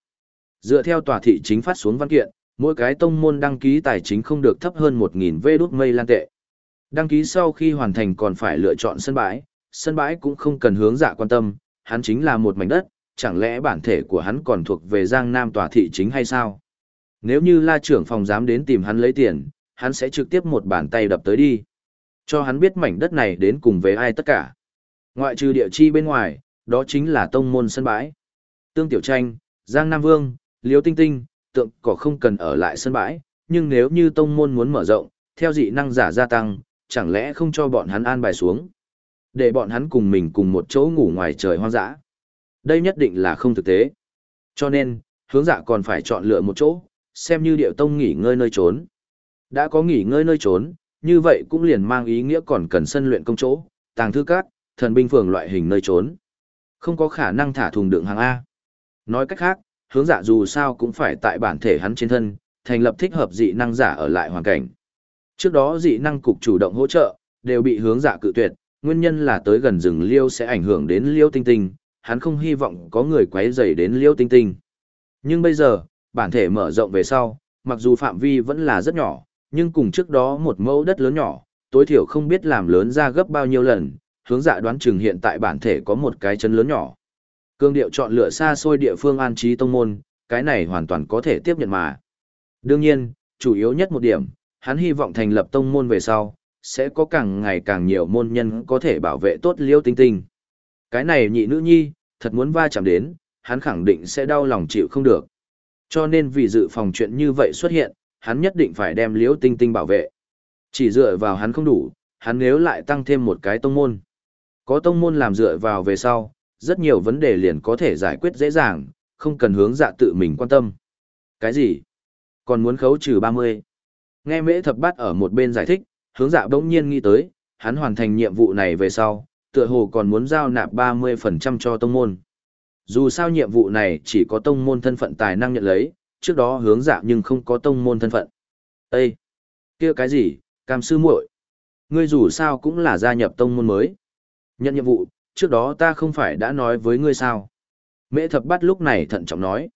Dựa theo tòa thị chính phát xuống văn kiện, mỗi cái tông môn đăng ký tài chính không được thấp hơn 1.000 vê đút mây lan tệ. Đăng ký sau khi hoàn thành còn phải lựa chọn sân bãi, sân bãi cũng không cần hướng dạ quan tâm, hắn chính là một mảnh đất, chẳng lẽ bản thể của hắn còn thuộc về Giang Nam tòa thị chính hay sao? Nếu như la trưởng phòng dám đến tìm hắn lấy tiền, hắn sẽ trực tiếp một bàn tay đập tới đi. Cho hắn biết mảnh đất này đến cùng với ai tất cả. Ngoại trừ địa chi bên ngoài, đó chính là tông môn sân bãi. Tương Tiểu Tranh, Giang Nam Vương, Liêu Tinh Tinh, tượng cỏ không cần ở lại sân bãi, nhưng nếu như tông môn muốn mở rộng, theo dị năng giả gia tăng, chẳng lẽ không cho bọn hắn an bài xuống. Để bọn hắn cùng mình cùng một chỗ ngủ ngoài trời hoang dã. Đây nhất định là không thực tế. Cho nên, hướng dạ còn phải chọn lựa một chỗ, xem như điệu tông nghỉ ngơi nơi trốn. Đã có nghỉ ngơi nơi trốn, như vậy cũng liền mang ý nghĩa còn cần sân luyện công chỗ, tàng thư cát, thần binh phường loại hình nơi trốn. Không có khả năng thả thùng đựng hàng A. Nói cách khác, hướng dạ dù sao cũng phải tại bản thể hắn trên thân, thành lập thích hợp dị năng giả ở lại hoàn cảnh. Trước đó dị năng cục chủ động hỗ trợ, đều bị hướng dạ cự tuyệt, nguyên nhân là tới gần rừng liêu sẽ ảnh hưởng đến liêu tinh tinh, hắn không hy vọng có người quấy rầy đến liêu tinh tinh. Nhưng bây giờ, bản thể mở rộng về sau, mặc dù phạm vi vẫn là rất nhỏ, nhưng cùng trước đó một mẫu đất lớn nhỏ, tối thiểu không biết làm lớn ra gấp bao nhiêu lần, hướng dạ đoán chừng hiện tại bản thể có một cái chân lớn nhỏ. Cương điệu chọn lựa xa xôi địa phương an trí tông môn, cái này hoàn toàn có thể tiếp nhận mà. Đương nhiên, chủ yếu nhất một điểm, hắn hy vọng thành lập tông môn về sau, sẽ có càng ngày càng nhiều môn nhân có thể bảo vệ tốt liêu tinh tinh. Cái này nhị nữ nhi, thật muốn va chạm đến, hắn khẳng định sẽ đau lòng chịu không được. Cho nên vì dự phòng chuyện như vậy xuất hiện, hắn nhất định phải đem liễu tinh tinh bảo vệ. Chỉ dựa vào hắn không đủ, hắn nếu lại tăng thêm một cái tông môn. Có tông môn làm dựa vào về sau, rất nhiều vấn đề liền có thể giải quyết dễ dàng, không cần hướng dạ tự mình quan tâm. Cái gì? Còn muốn khấu trừ 30. Nghe mễ thập bát ở một bên giải thích, hướng dạ bỗng nhiên nghĩ tới, hắn hoàn thành nhiệm vụ này về sau, tựa hồ còn muốn giao nạp 30% cho tông môn. Dù sao nhiệm vụ này chỉ có tông môn thân phận tài năng nhận lấy, trước đó hướng dạ nhưng không có tông môn thân phận. Ê! kia cái gì, cam sư muội Ngươi dù sao cũng là gia nhập tông môn mới. Nhận nhiệm vụ, trước đó ta không phải đã nói với ngươi sao. Mễ thập bắt lúc này thận trọng nói.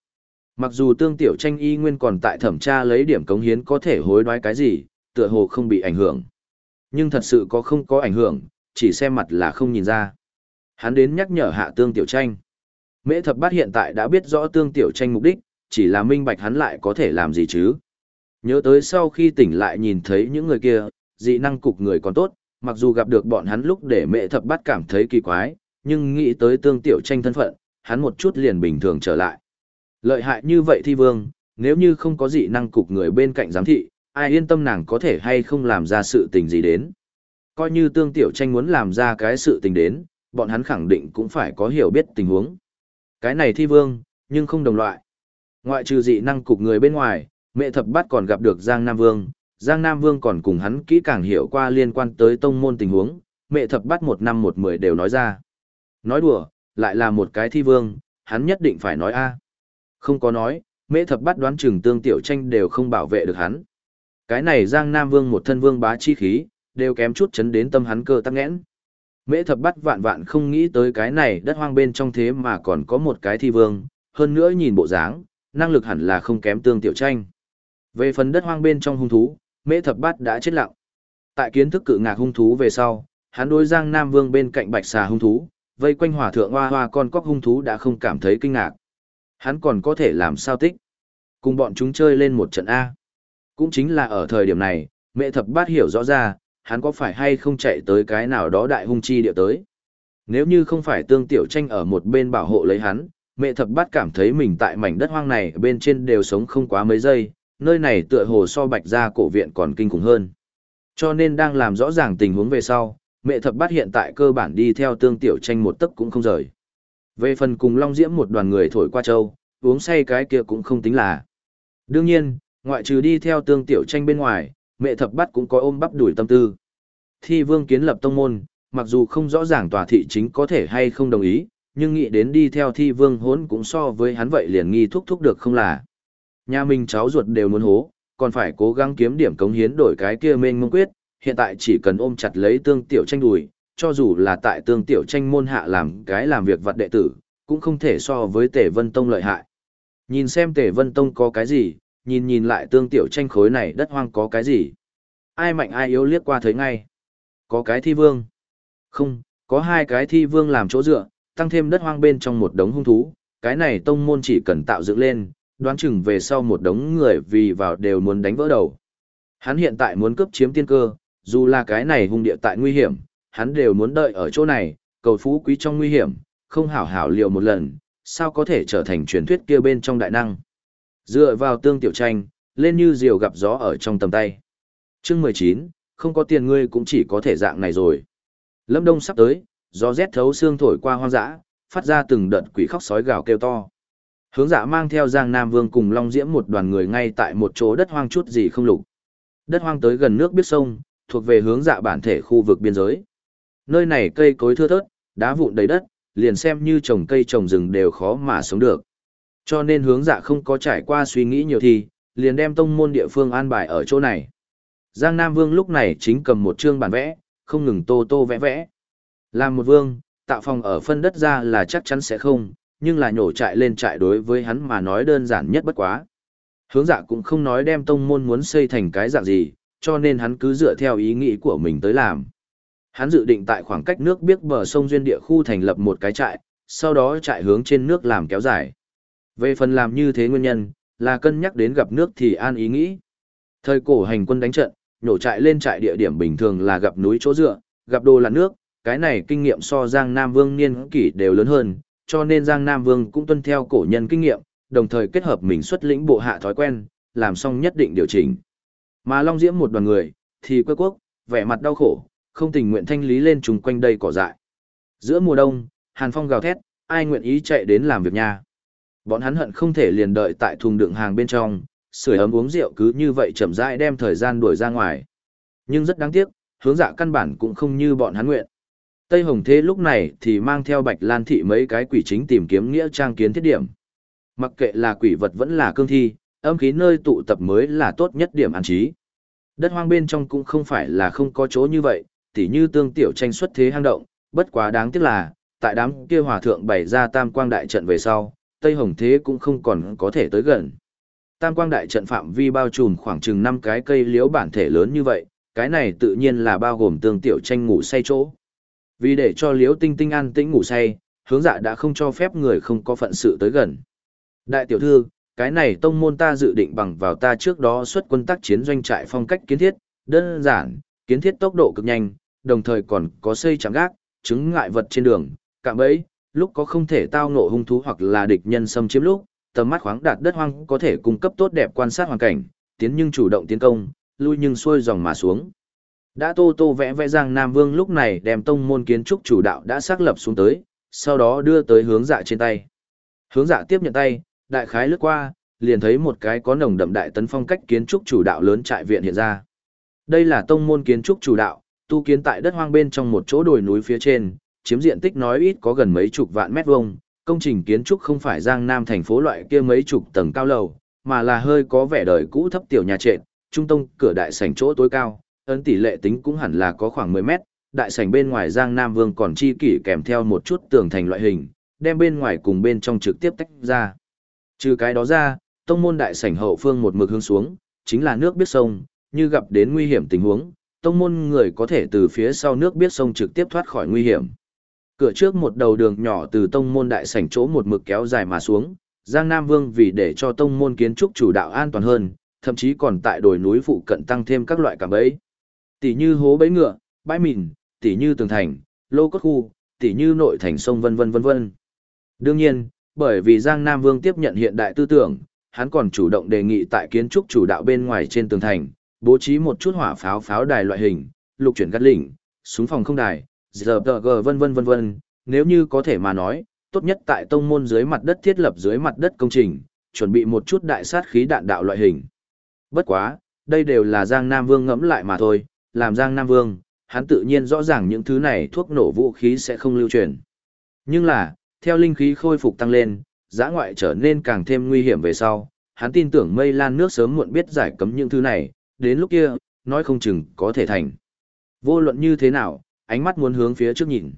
Mặc dù tương tiểu tranh y nguyên còn tại thẩm tra lấy điểm cống hiến có thể hối đoái cái gì, tựa hồ không bị ảnh hưởng. Nhưng thật sự có không có ảnh hưởng, chỉ xem mặt là không nhìn ra. Hắn đến nhắc nhở hạ tương tiểu tranh. Mễ thập bát hiện tại đã biết rõ tương tiểu tranh mục đích, chỉ là minh bạch hắn lại có thể làm gì chứ. Nhớ tới sau khi tỉnh lại nhìn thấy những người kia, dị năng cục người còn tốt, mặc dù gặp được bọn hắn lúc để mẹ thập bát cảm thấy kỳ quái, nhưng nghĩ tới tương tiểu tranh thân phận, hắn một chút liền bình thường trở lại. Lợi hại như vậy thi vương, nếu như không có dị năng cục người bên cạnh giám thị, ai yên tâm nàng có thể hay không làm ra sự tình gì đến. Coi như tương tiểu tranh muốn làm ra cái sự tình đến, bọn hắn khẳng định cũng phải có hiểu biết tình huống. Cái này thi vương, nhưng không đồng loại. Ngoại trừ dị năng cục người bên ngoài, mẹ thập bát còn gặp được Giang Nam Vương, Giang Nam Vương còn cùng hắn kỹ càng hiểu qua liên quan tới tông môn tình huống, mẹ thập bát một năm một mười đều nói ra. Nói đùa, lại là một cái thi vương, hắn nhất định phải nói a. Không có nói, mẹ thập bát đoán chừng tương tiểu tranh đều không bảo vệ được hắn. Cái này Giang Nam Vương một thân vương bá chi khí, đều kém chút chấn đến tâm hắn cơ tắc nghẽn. Mễ thập bắt vạn vạn không nghĩ tới cái này đất hoang bên trong thế mà còn có một cái thi vương, hơn nữa nhìn bộ dáng, năng lực hẳn là không kém tương tiểu tranh. Về phần đất hoang bên trong hung thú, mễ thập bát đã chết lặng. Tại kiến thức cự ngạc hung thú về sau, hắn đối Giang Nam Vương bên cạnh bạch xà hung thú, vây quanh hỏa thượng hoa hoa con cóc hung thú đã không cảm thấy kinh ngạc. Hắn còn có thể làm sao tích. Cùng bọn chúng chơi lên một trận A. Cũng chính là ở thời điểm này, mẹ thập bát hiểu rõ ra, hắn có phải hay không chạy tới cái nào đó đại hung chi địa tới. Nếu như không phải tương tiểu tranh ở một bên bảo hộ lấy hắn, mẹ thập bát cảm thấy mình tại mảnh đất hoang này bên trên đều sống không quá mấy giây, nơi này tựa hồ so bạch ra cổ viện còn kinh khủng hơn. Cho nên đang làm rõ ràng tình huống về sau, mẹ thập bát hiện tại cơ bản đi theo tương tiểu tranh một tấc cũng không rời. Về phần cùng Long Diễm một đoàn người thổi qua châu, uống say cái kia cũng không tính là. Đương nhiên, ngoại trừ đi theo tương tiểu tranh bên ngoài, mẹ thập bát cũng có ôm bắp đuổi tâm tư. Thi vương kiến lập tông môn, mặc dù không rõ ràng tòa thị chính có thể hay không đồng ý, nhưng nghĩ đến đi theo thi vương hốn cũng so với hắn vậy liền nghi thúc thúc được không là. Nhà mình cháu ruột đều muốn hố, còn phải cố gắng kiếm điểm cống hiến đổi cái kia mênh mông quyết, hiện tại chỉ cần ôm chặt lấy tương tiểu tranh đùi, cho dù là tại tương tiểu tranh môn hạ làm cái làm việc vật đệ tử, cũng không thể so với Tể vân tông lợi hại. Nhìn xem Tể vân tông có cái gì, nhìn nhìn lại tương tiểu tranh khối này đất hoang có cái gì. Ai mạnh ai yếu liếc qua thấy ngay. Có cái thi vương. Không, có hai cái thi vương làm chỗ dựa, tăng thêm đất hoang bên trong một đống hung thú, cái này tông môn chỉ cần tạo dựng lên, đoán chừng về sau một đống người vì vào đều muốn đánh vỡ đầu. Hắn hiện tại muốn cướp chiếm tiên cơ, dù là cái này hung địa tại nguy hiểm, hắn đều muốn đợi ở chỗ này, cầu phú quý trong nguy hiểm, không hảo hảo liệu một lần, sao có thể trở thành truyền thuyết kia bên trong đại năng. Dựa vào tương tiểu tranh, lên như diều gặp gió ở trong tầm tay. Chương 19, không có tiền ngươi cũng chỉ có thể dạng này rồi. Lâm đông sắp tới, gió rét thấu xương thổi qua hoang dã, phát ra từng đợt quỷ khóc sói gào kêu to. Hướng dạ mang theo Giang Nam Vương cùng Long Diễm một đoàn người ngay tại một chỗ đất hoang chút gì không lục. Đất hoang tới gần nước biết sông, thuộc về hướng dạ bản thể khu vực biên giới. Nơi này cây cối thưa thớt, đá vụn đầy đất, liền xem như trồng cây trồng rừng đều khó mà sống được. Cho nên hướng dạ không có trải qua suy nghĩ nhiều thì, liền đem tông môn địa phương an bài ở chỗ này. Giang Nam Vương lúc này chính cầm một chương bản vẽ, không ngừng tô tô vẽ vẽ. Làm một vương, tạo phòng ở phân đất ra là chắc chắn sẽ không, nhưng là nhổ trại lên trại đối với hắn mà nói đơn giản nhất bất quá. Hướng dạ cũng không nói đem tông môn muốn xây thành cái dạng gì, cho nên hắn cứ dựa theo ý nghĩ của mình tới làm. Hắn dự định tại khoảng cách nước biếc bờ sông duyên địa khu thành lập một cái trại, sau đó trại hướng trên nước làm kéo dài. Về phần làm như thế nguyên nhân, là cân nhắc đến gặp nước thì an ý nghĩ. Thời cổ hành quân đánh trận, nhổ trại lên trại địa điểm bình thường là gặp núi chỗ dựa, gặp đồ là nước, cái này kinh nghiệm so Giang Nam Vương niên kỷ đều lớn hơn, cho nên Giang Nam Vương cũng tuân theo cổ nhân kinh nghiệm, đồng thời kết hợp mình xuất lĩnh bộ hạ thói quen, làm xong nhất định điều chỉnh. Mà Long Diễm một đoàn người, thì quê quốc, vẻ mặt đau khổ, không tình nguyện thanh lý lên chung quanh đây cỏ dại. Giữa mùa đông, Hàn Phong gào thét, ai nguyện ý chạy đến làm việc nha. Bọn hắn hận không thể liền đợi tại thùng đựng hàng bên trong, sưởi ấm uống rượu cứ như vậy chậm rãi đem thời gian đuổi ra ngoài. Nhưng rất đáng tiếc, hướng dạ căn bản cũng không như bọn hắn nguyện. Tây Hồng Thế lúc này thì mang theo Bạch Lan Thị mấy cái quỷ chính tìm kiếm nghĩa trang kiến thiết điểm. Mặc kệ là quỷ vật vẫn là cương thi, âm khí nơi tụ tập mới là tốt nhất điểm an trí. Đất hoang bên trong cũng không phải là không có chỗ như vậy, tỉ như tương tiểu tranh xuất thế hang động, bất quá đáng tiếc là, tại đám kia hòa thượng bày ra tam quang đại trận về sau, Tây Hồng Thế cũng không còn có thể tới gần. Tam quang đại trận phạm vi bao trùm khoảng chừng 5 cái cây liễu bản thể lớn như vậy, cái này tự nhiên là bao gồm tương tiểu tranh ngủ say chỗ. Vì để cho liễu tinh tinh an tĩnh ngủ say, hướng dạ đã không cho phép người không có phận sự tới gần. Đại tiểu thư, cái này tông môn ta dự định bằng vào ta trước đó xuất quân tác chiến doanh trại phong cách kiến thiết, đơn giản, kiến thiết tốc độ cực nhanh, đồng thời còn có xây chẳng gác, chứng ngại vật trên đường, cạm bẫy, lúc có không thể tao ngộ hung thú hoặc là địch nhân xâm chiếm lúc, tầm mắt khoáng đạt đất hoang có thể cung cấp tốt đẹp quan sát hoàn cảnh, tiến nhưng chủ động tiến công, lui nhưng xuôi dòng mà xuống. Đã tô tô vẽ vẽ rằng Nam Vương lúc này đem tông môn kiến trúc chủ đạo đã xác lập xuống tới, sau đó đưa tới hướng dạ trên tay. Hướng dạ tiếp nhận tay, đại khái lướt qua, liền thấy một cái có nồng đậm đại tấn phong cách kiến trúc chủ đạo lớn trại viện hiện ra. Đây là tông môn kiến trúc chủ đạo, tu kiến tại đất hoang bên trong một chỗ đồi núi phía trên, chiếm diện tích nói ít có gần mấy chục vạn mét vuông. Công trình kiến trúc không phải Giang Nam thành phố loại kia mấy chục tầng cao lầu, mà là hơi có vẻ đời cũ thấp tiểu nhà trệt, trung tông cửa đại sảnh chỗ tối cao, ấn tỷ lệ tính cũng hẳn là có khoảng 10 mét, đại sảnh bên ngoài Giang Nam Vương còn chi kỷ kèm theo một chút tường thành loại hình, đem bên ngoài cùng bên trong trực tiếp tách ra. Trừ cái đó ra, tông môn đại sảnh hậu phương một mực hướng xuống, chính là nước biết sông, như gặp đến nguy hiểm tình huống, tông môn người có thể từ phía sau nước biết sông trực tiếp thoát khỏi nguy hiểm. Cửa trước một đầu đường nhỏ từ tông môn đại sảnh chỗ một mực kéo dài mà xuống, Giang Nam Vương vì để cho tông môn kiến trúc chủ đạo an toàn hơn, thậm chí còn tại đồi núi phụ cận tăng thêm các loại cảm bẫy. Tỷ như hố bẫy ngựa, bãi mìn, tỷ như tường thành, lô cốt khu, tỷ như nội thành sông vân vân vân vân. Đương nhiên, bởi vì Giang Nam Vương tiếp nhận hiện đại tư tưởng, hắn còn chủ động đề nghị tại kiến trúc chủ đạo bên ngoài trên tường thành, bố trí một chút hỏa pháo pháo đài loại hình, lục chuyển gắt lỉnh, súng phòng không đài, ZG vân vân vân vân, nếu như có thể mà nói, tốt nhất tại tông môn dưới mặt đất thiết lập dưới mặt đất công trình, chuẩn bị một chút đại sát khí đạn đạo loại hình. Bất quá, đây đều là Giang Nam Vương ngẫm lại mà thôi, làm Giang Nam Vương, hắn tự nhiên rõ ràng những thứ này thuốc nổ vũ khí sẽ không lưu truyền. Nhưng là, theo linh khí khôi phục tăng lên, giã ngoại trở nên càng thêm nguy hiểm về sau, hắn tin tưởng mây lan nước sớm muộn biết giải cấm những thứ này, đến lúc kia, nói không chừng có thể thành. Vô luận như thế nào, ánh mắt muốn hướng phía trước nhìn.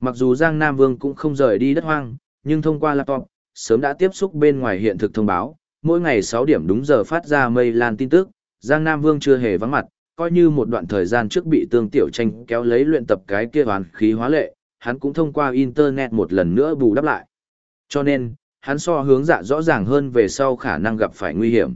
Mặc dù Giang Nam Vương cũng không rời đi đất hoang, nhưng thông qua laptop, sớm đã tiếp xúc bên ngoài hiện thực thông báo, mỗi ngày 6 điểm đúng giờ phát ra mây lan tin tức, Giang Nam Vương chưa hề vắng mặt, coi như một đoạn thời gian trước bị tương tiểu tranh kéo lấy luyện tập cái kia hoàn khí hóa lệ, hắn cũng thông qua internet một lần nữa bù đắp lại. Cho nên, hắn so hướng dạ rõ ràng hơn về sau khả năng gặp phải nguy hiểm.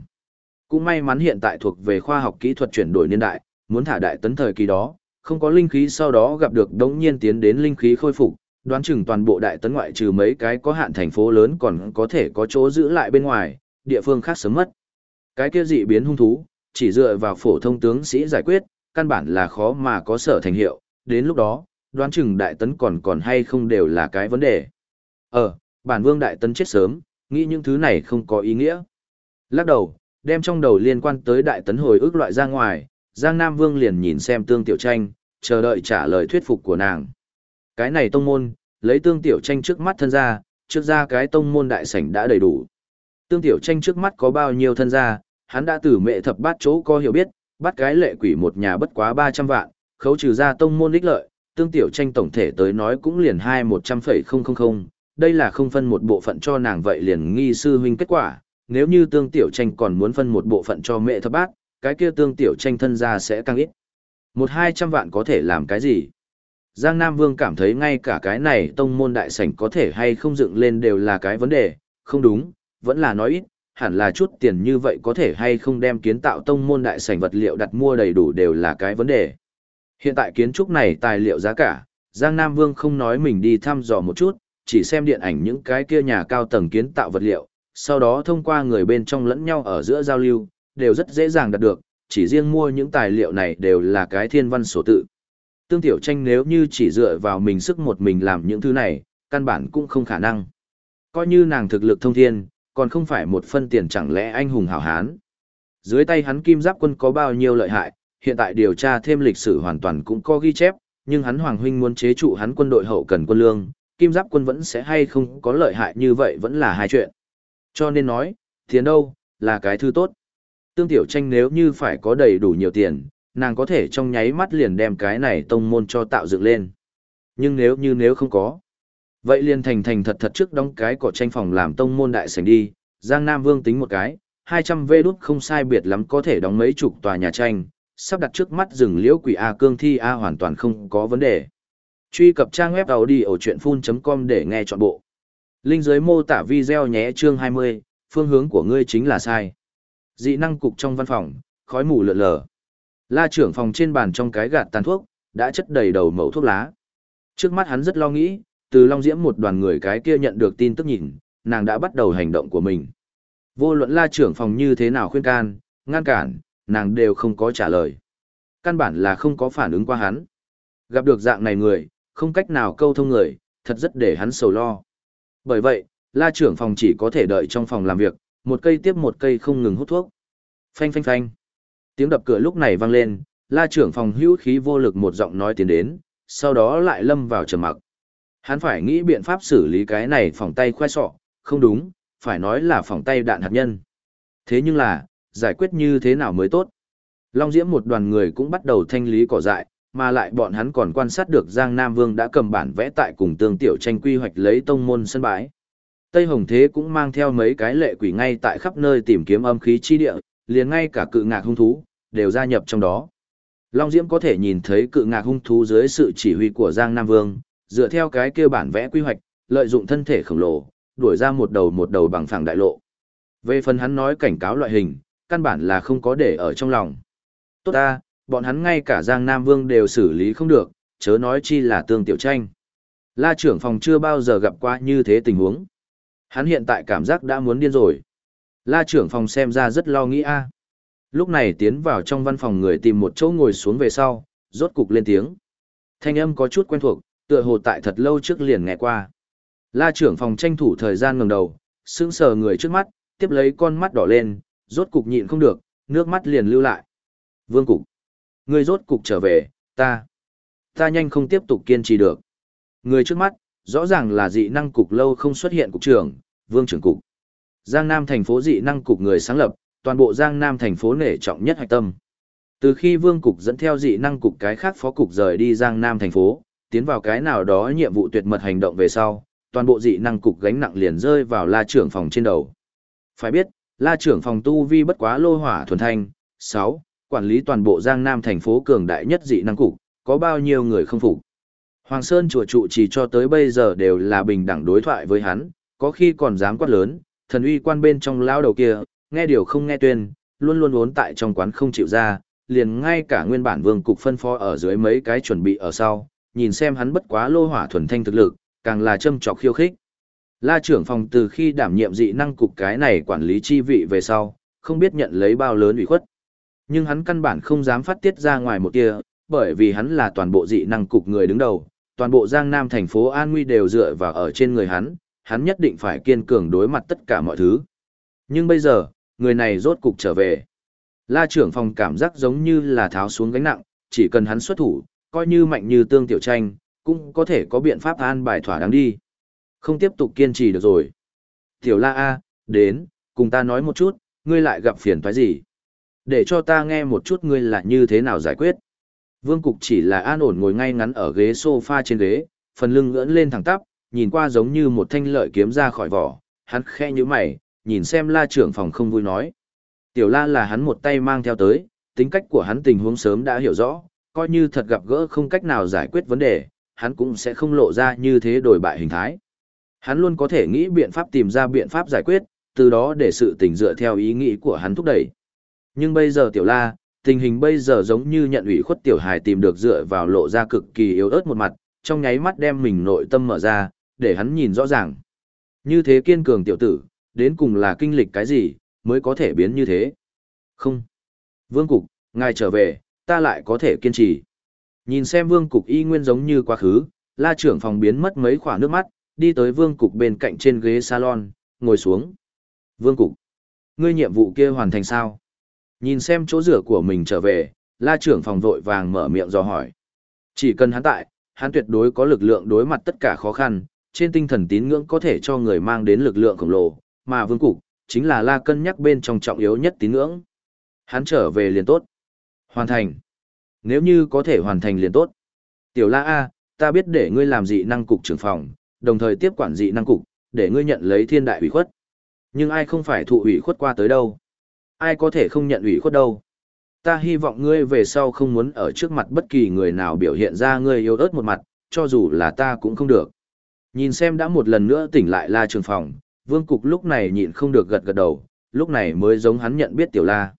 Cũng may mắn hiện tại thuộc về khoa học kỹ thuật chuyển đổi niên đại, muốn thả đại tấn thời kỳ đó, không có linh khí sau đó gặp được đống nhiên tiến đến linh khí khôi phục, đoán chừng toàn bộ đại tấn ngoại trừ mấy cái có hạn thành phố lớn còn có thể có chỗ giữ lại bên ngoài, địa phương khác sớm mất. Cái kia dị biến hung thú, chỉ dựa vào phổ thông tướng sĩ giải quyết, căn bản là khó mà có sở thành hiệu, đến lúc đó, đoán chừng đại tấn còn còn hay không đều là cái vấn đề. Ờ, bản vương đại tấn chết sớm, nghĩ những thứ này không có ý nghĩa. Lắc đầu, đem trong đầu liên quan tới đại tấn hồi ức loại ra ngoài, Giang Nam Vương liền nhìn xem tương tiểu tranh, chờ đợi trả lời thuyết phục của nàng. Cái này tông môn, lấy tương tiểu tranh trước mắt thân ra, trước ra cái tông môn đại sảnh đã đầy đủ. Tương tiểu tranh trước mắt có bao nhiêu thân ra, hắn đã từ mẹ thập bát chỗ có hiểu biết, bắt cái lệ quỷ một nhà bất quá 300 vạn, khấu trừ ra tông môn ích lợi, tương tiểu tranh tổng thể tới nói cũng liền hai một trăm phẩy không không không, đây là không phân một bộ phận cho nàng vậy liền nghi sư huynh kết quả, nếu như tương tiểu tranh còn muốn phân một bộ phận cho mẹ thập bát, cái kia tương tiểu tranh thân ra sẽ càng ít. Một hai trăm vạn có thể làm cái gì? Giang Nam Vương cảm thấy ngay cả cái này tông môn đại sảnh có thể hay không dựng lên đều là cái vấn đề, không đúng, vẫn là nói ít, hẳn là chút tiền như vậy có thể hay không đem kiến tạo tông môn đại sảnh vật liệu đặt mua đầy đủ đều là cái vấn đề. Hiện tại kiến trúc này tài liệu giá cả, Giang Nam Vương không nói mình đi thăm dò một chút, chỉ xem điện ảnh những cái kia nhà cao tầng kiến tạo vật liệu, sau đó thông qua người bên trong lẫn nhau ở giữa giao lưu, đều rất dễ dàng đạt được, chỉ riêng mua những tài liệu này đều là cái thiên văn sổ tự. Tương Tiểu Tranh nếu như chỉ dựa vào mình sức một mình làm những thứ này, căn bản cũng không khả năng. Coi như nàng thực lực thông thiên, còn không phải một phân tiền chẳng lẽ anh hùng hảo hán. Dưới tay hắn kim giáp quân có bao nhiêu lợi hại, hiện tại điều tra thêm lịch sử hoàn toàn cũng có ghi chép, nhưng hắn Hoàng Huynh muốn chế trụ hắn quân đội hậu cần quân lương, kim giáp quân vẫn sẽ hay không có lợi hại như vậy vẫn là hai chuyện. Cho nên nói, tiền đâu, là cái thứ tốt. Tương Tiểu Tranh nếu như phải có đầy đủ nhiều tiền, nàng có thể trong nháy mắt liền đem cái này tông môn cho tạo dựng lên. Nhưng nếu như nếu không có, vậy liền thành thành thật thật trước đóng cái cỏ tranh phòng làm tông môn đại sảnh đi, Giang Nam Vương tính một cái, 200 vê đút không sai biệt lắm có thể đóng mấy chục tòa nhà tranh, sắp đặt trước mắt rừng liễu quỷ A cương thi A hoàn toàn không có vấn đề. Truy cập trang web đầu đi ở audiochuyenphun.com để nghe trọn bộ. Linh dưới mô tả video nhé chương 20, phương hướng của ngươi chính là sai. Dị năng cục trong văn phòng, khói mù lượn lờ. La trưởng phòng trên bàn trong cái gạt tàn thuốc, đã chất đầy đầu mẫu thuốc lá. Trước mắt hắn rất lo nghĩ, từ Long Diễm một đoàn người cái kia nhận được tin tức nhìn, nàng đã bắt đầu hành động của mình. Vô luận la trưởng phòng như thế nào khuyên can, ngăn cản, nàng đều không có trả lời. Căn bản là không có phản ứng qua hắn. Gặp được dạng này người, không cách nào câu thông người, thật rất để hắn sầu lo. Bởi vậy, la trưởng phòng chỉ có thể đợi trong phòng làm việc, một cây tiếp một cây không ngừng hút thuốc. Phanh phanh phanh. Tiếng đập cửa lúc này vang lên, la trưởng phòng hữu khí vô lực một giọng nói tiến đến, sau đó lại lâm vào trầm mặc. Hắn phải nghĩ biện pháp xử lý cái này phòng tay khoai sọ, không đúng, phải nói là phòng tay đạn hạt nhân. Thế nhưng là, giải quyết như thế nào mới tốt? Long Diễm một đoàn người cũng bắt đầu thanh lý cỏ dại, mà lại bọn hắn còn quan sát được Giang Nam Vương đã cầm bản vẽ tại cùng tương tiểu tranh quy hoạch lấy tông môn sân bãi. Tây Hồng Thế cũng mang theo mấy cái lệ quỷ ngay tại khắp nơi tìm kiếm âm khí chi địa, liền ngay cả cự ngạc hung thú, đều gia nhập trong đó. Long Diễm có thể nhìn thấy cự ngạc hung thú dưới sự chỉ huy của Giang Nam Vương, dựa theo cái kia bản vẽ quy hoạch, lợi dụng thân thể khổng lồ, đuổi ra một đầu một đầu bằng phẳng đại lộ. Về phần hắn nói cảnh cáo loại hình, căn bản là không có để ở trong lòng. Tốt ta, bọn hắn ngay cả Giang Nam Vương đều xử lý không được, chớ nói chi là tương tiểu tranh. La trưởng phòng chưa bao giờ gặp qua như thế tình huống. Hắn hiện tại cảm giác đã muốn điên rồi. La trưởng phòng xem ra rất lo nghĩ a. Lúc này tiến vào trong văn phòng người tìm một chỗ ngồi xuống về sau, rốt cục lên tiếng. Thanh âm có chút quen thuộc, tựa hồ tại thật lâu trước liền nghe qua. La trưởng phòng tranh thủ thời gian ngẩng đầu, sững sờ người trước mắt, tiếp lấy con mắt đỏ lên, rốt cục nhịn không được, nước mắt liền lưu lại. Vương cục, người rốt cục trở về, ta, ta nhanh không tiếp tục kiên trì được. Người trước mắt, rõ ràng là dị năng cục lâu không xuất hiện cục trưởng, vương trưởng cục. Giang Nam thành phố dị năng cục người sáng lập, toàn bộ Giang Nam thành phố nể trọng nhất hạch tâm. Từ khi vương cục dẫn theo dị năng cục cái khác phó cục rời đi Giang Nam thành phố, tiến vào cái nào đó nhiệm vụ tuyệt mật hành động về sau, toàn bộ dị năng cục gánh nặng liền rơi vào la trưởng phòng trên đầu. Phải biết, la trưởng phòng tu vi bất quá lô hỏa thuần thanh, 6, quản lý toàn bộ Giang Nam thành phố cường đại nhất dị năng cục, có bao nhiêu người không phục. Hoàng Sơn chùa trụ chỉ cho tới bây giờ đều là bình đẳng đối thoại với hắn, có khi còn dám quát lớn, thần uy quan bên trong lao đầu kia, nghe điều không nghe tuyên, luôn luôn ốn tại trong quán không chịu ra, liền ngay cả nguyên bản vương cục phân phó ở dưới mấy cái chuẩn bị ở sau, nhìn xem hắn bất quá lô hỏa thuần thanh thực lực, càng là châm trọc khiêu khích. La trưởng phòng từ khi đảm nhiệm dị năng cục cái này quản lý chi vị về sau, không biết nhận lấy bao lớn ủy khuất. Nhưng hắn căn bản không dám phát tiết ra ngoài một tia, bởi vì hắn là toàn bộ dị năng cục người đứng đầu, toàn bộ Giang Nam thành phố An Nguy đều dựa vào ở trên người hắn, hắn nhất định phải kiên cường đối mặt tất cả mọi thứ. Nhưng bây giờ, người này rốt cục trở về. La trưởng phòng cảm giác giống như là tháo xuống gánh nặng, chỉ cần hắn xuất thủ, coi như mạnh như tương tiểu tranh, cũng có thể có biện pháp an bài thỏa đáng đi. Không tiếp tục kiên trì được rồi. Tiểu La A, đến, cùng ta nói một chút, ngươi lại gặp phiền toái gì? Để cho ta nghe một chút ngươi là như thế nào giải quyết. Vương Cục chỉ là an ổn ngồi ngay ngắn ở ghế sofa trên ghế, phần lưng ngưỡng lên thẳng tắp, nhìn qua giống như một thanh lợi kiếm ra khỏi vỏ, hắn khẽ như mày, nhìn xem la trưởng phòng không vui nói. Tiểu la là hắn một tay mang theo tới, tính cách của hắn tình huống sớm đã hiểu rõ, coi như thật gặp gỡ không cách nào giải quyết vấn đề, hắn cũng sẽ không lộ ra như thế đổi bại hình thái. Hắn luôn có thể nghĩ biện pháp tìm ra biện pháp giải quyết, từ đó để sự tình dựa theo ý nghĩ của hắn thúc đẩy. Nhưng bây giờ tiểu la, tình hình bây giờ giống như nhận ủy khuất tiểu hài tìm được dựa vào lộ ra cực kỳ yếu ớt một mặt, trong nháy mắt đem mình nội tâm mở ra, để hắn nhìn rõ ràng. Như thế kiên cường tiểu tử, đến cùng là kinh lịch cái gì, mới có thể biến như thế. Không. Vương Cục, ngài trở về, ta lại có thể kiên trì. Nhìn xem Vương Cục y nguyên giống như quá khứ, la trưởng phòng biến mất mấy khỏa nước mắt, đi tới Vương Cục bên cạnh trên ghế salon, ngồi xuống. Vương Cục, ngươi nhiệm vụ kia hoàn thành sao? Nhìn xem chỗ rửa của mình trở về, la trưởng phòng vội vàng mở miệng do hỏi. Chỉ cần hắn tại, hắn tuyệt đối có lực lượng đối mặt tất cả khó khăn, trên tinh thần tín ngưỡng có thể cho người mang đến lực lượng khổng lồ, mà vương cục, chính là la cân nhắc bên trong trọng yếu nhất tín ngưỡng. Hắn trở về liền tốt. Hoàn thành. Nếu như có thể hoàn thành liền tốt. Tiểu la A, ta biết để ngươi làm dị năng cục trưởng phòng, đồng thời tiếp quản dị năng cục, để ngươi nhận lấy thiên đại ủy khuất. Nhưng ai không phải thụ ủy khuất qua tới đâu. Ai có thể không nhận ủy khuất đâu. Ta hy vọng ngươi về sau không muốn ở trước mặt bất kỳ người nào biểu hiện ra ngươi yêu ớt một mặt, cho dù là ta cũng không được. Nhìn xem đã một lần nữa tỉnh lại la trường phòng, vương cục lúc này nhịn không được gật gật đầu, lúc này mới giống hắn nhận biết tiểu la.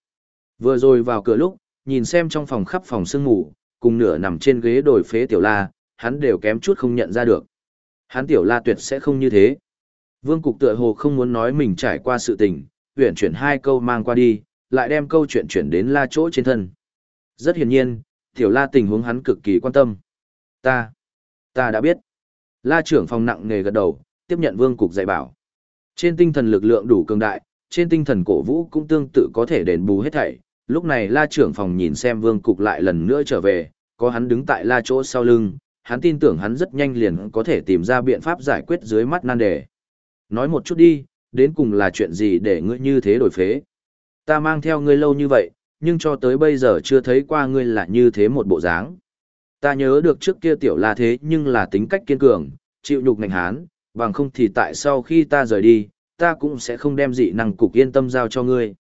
Vừa rồi vào cửa lúc, nhìn xem trong phòng khắp phòng sương ngủ, cùng nửa nằm trên ghế đổi phế tiểu la, hắn đều kém chút không nhận ra được. Hắn tiểu la tuyệt sẽ không như thế. Vương cục tựa hồ không muốn nói mình trải qua sự tình, uyển chuyển hai câu mang qua đi, lại đem câu chuyện chuyển đến la chỗ trên thân. Rất hiển nhiên, tiểu la tình huống hắn cực kỳ quan tâm. Ta, ta đã biết. La trưởng phòng nặng nề gật đầu, tiếp nhận vương cục dạy bảo. Trên tinh thần lực lượng đủ cường đại, trên tinh thần cổ vũ cũng tương tự có thể đền bù hết thảy. Lúc này la trưởng phòng nhìn xem vương cục lại lần nữa trở về, có hắn đứng tại la chỗ sau lưng, hắn tin tưởng hắn rất nhanh liền có thể tìm ra biện pháp giải quyết dưới mắt nan đề. Nói một chút đi, đến cùng là chuyện gì để ngươi như thế đổi phế. Ta mang theo ngươi lâu như vậy, nhưng cho tới bây giờ chưa thấy qua ngươi là như thế một bộ dáng. Ta nhớ được trước kia tiểu la thế nhưng là tính cách kiên cường, chịu nhục ngành hán, bằng không thì tại sau khi ta rời đi, ta cũng sẽ không đem dị năng cục yên tâm giao cho ngươi.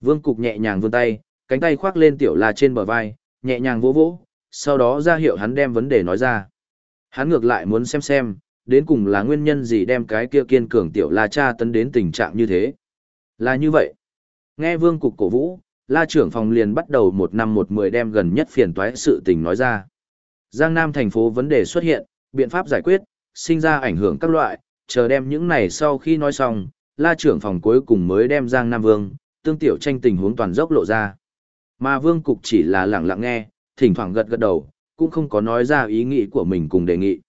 Vương cục nhẹ nhàng vươn tay, cánh tay khoác lên tiểu la trên bờ vai, nhẹ nhàng vỗ vỗ, sau đó ra hiệu hắn đem vấn đề nói ra. Hắn ngược lại muốn xem xem, đến cùng là nguyên nhân gì đem cái kia kiên cường tiểu la cha tấn đến tình trạng như thế. Là như vậy. Nghe vương cục cổ vũ, la trưởng phòng liền bắt đầu một năm một mười đem gần nhất phiền toái sự tình nói ra. Giang Nam thành phố vấn đề xuất hiện, biện pháp giải quyết, sinh ra ảnh hưởng các loại, chờ đem những này sau khi nói xong, la trưởng phòng cuối cùng mới đem Giang Nam Vương, tương tiểu tranh tình huống toàn dốc lộ ra. Mà Vương Cục chỉ là lặng lặng nghe, thỉnh thoảng gật gật đầu, cũng không có nói ra ý nghĩ của mình cùng đề nghị.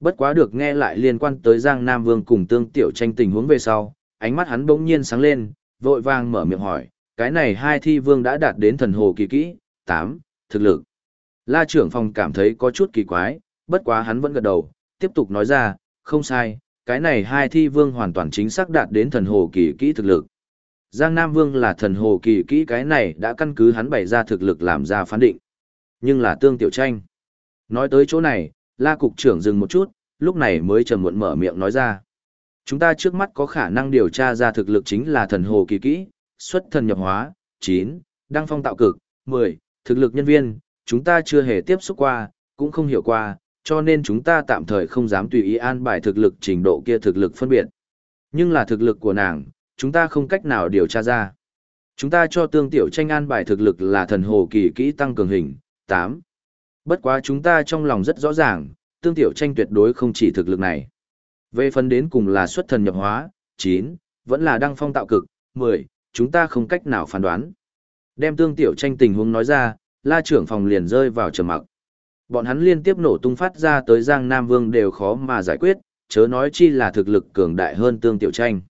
Bất quá được nghe lại liên quan tới Giang Nam Vương cùng tương tiểu tranh tình huống về sau, ánh mắt hắn bỗng nhiên sáng lên, vội vàng mở miệng hỏi, cái này hai thi vương đã đạt đến thần hồ kỳ kỹ, 8, thực lực. La trưởng phòng cảm thấy có chút kỳ quái, bất quá hắn vẫn gật đầu, tiếp tục nói ra, không sai, cái này hai thi vương hoàn toàn chính xác đạt đến thần hồ kỳ kỹ thực lực. Giang Nam Vương là thần hồ kỳ kỹ cái này đã căn cứ hắn bày ra thực lực làm ra phán định. Nhưng là tương tiểu tranh. Nói tới chỗ này, la cục trưởng dừng một chút, lúc này mới trầm muộn mở miệng nói ra. Chúng ta trước mắt có khả năng điều tra ra thực lực chính là thần hồ kỳ kỹ, xuất thần nhập hóa, 9, đăng phong tạo cực, 10, thực lực nhân viên, chúng ta chưa hề tiếp xúc qua, cũng không hiểu qua, cho nên chúng ta tạm thời không dám tùy ý an bài thực lực trình độ kia thực lực phân biệt. Nhưng là thực lực của nàng, chúng ta không cách nào điều tra ra. Chúng ta cho tương tiểu tranh an bài thực lực là thần hồ kỳ kỹ tăng cường hình, 8. Bất quá chúng ta trong lòng rất rõ ràng, tương tiểu tranh tuyệt đối không chỉ thực lực này. Về phần đến cùng là xuất thần nhập hóa, 9, vẫn là đăng phong tạo cực, 10, chúng ta không cách nào phán đoán. Đem tương tiểu tranh tình huống nói ra, la trưởng phòng liền rơi vào trầm mặc. Bọn hắn liên tiếp nổ tung phát ra tới Giang Nam Vương đều khó mà giải quyết, chớ nói chi là thực lực cường đại hơn tương tiểu tranh.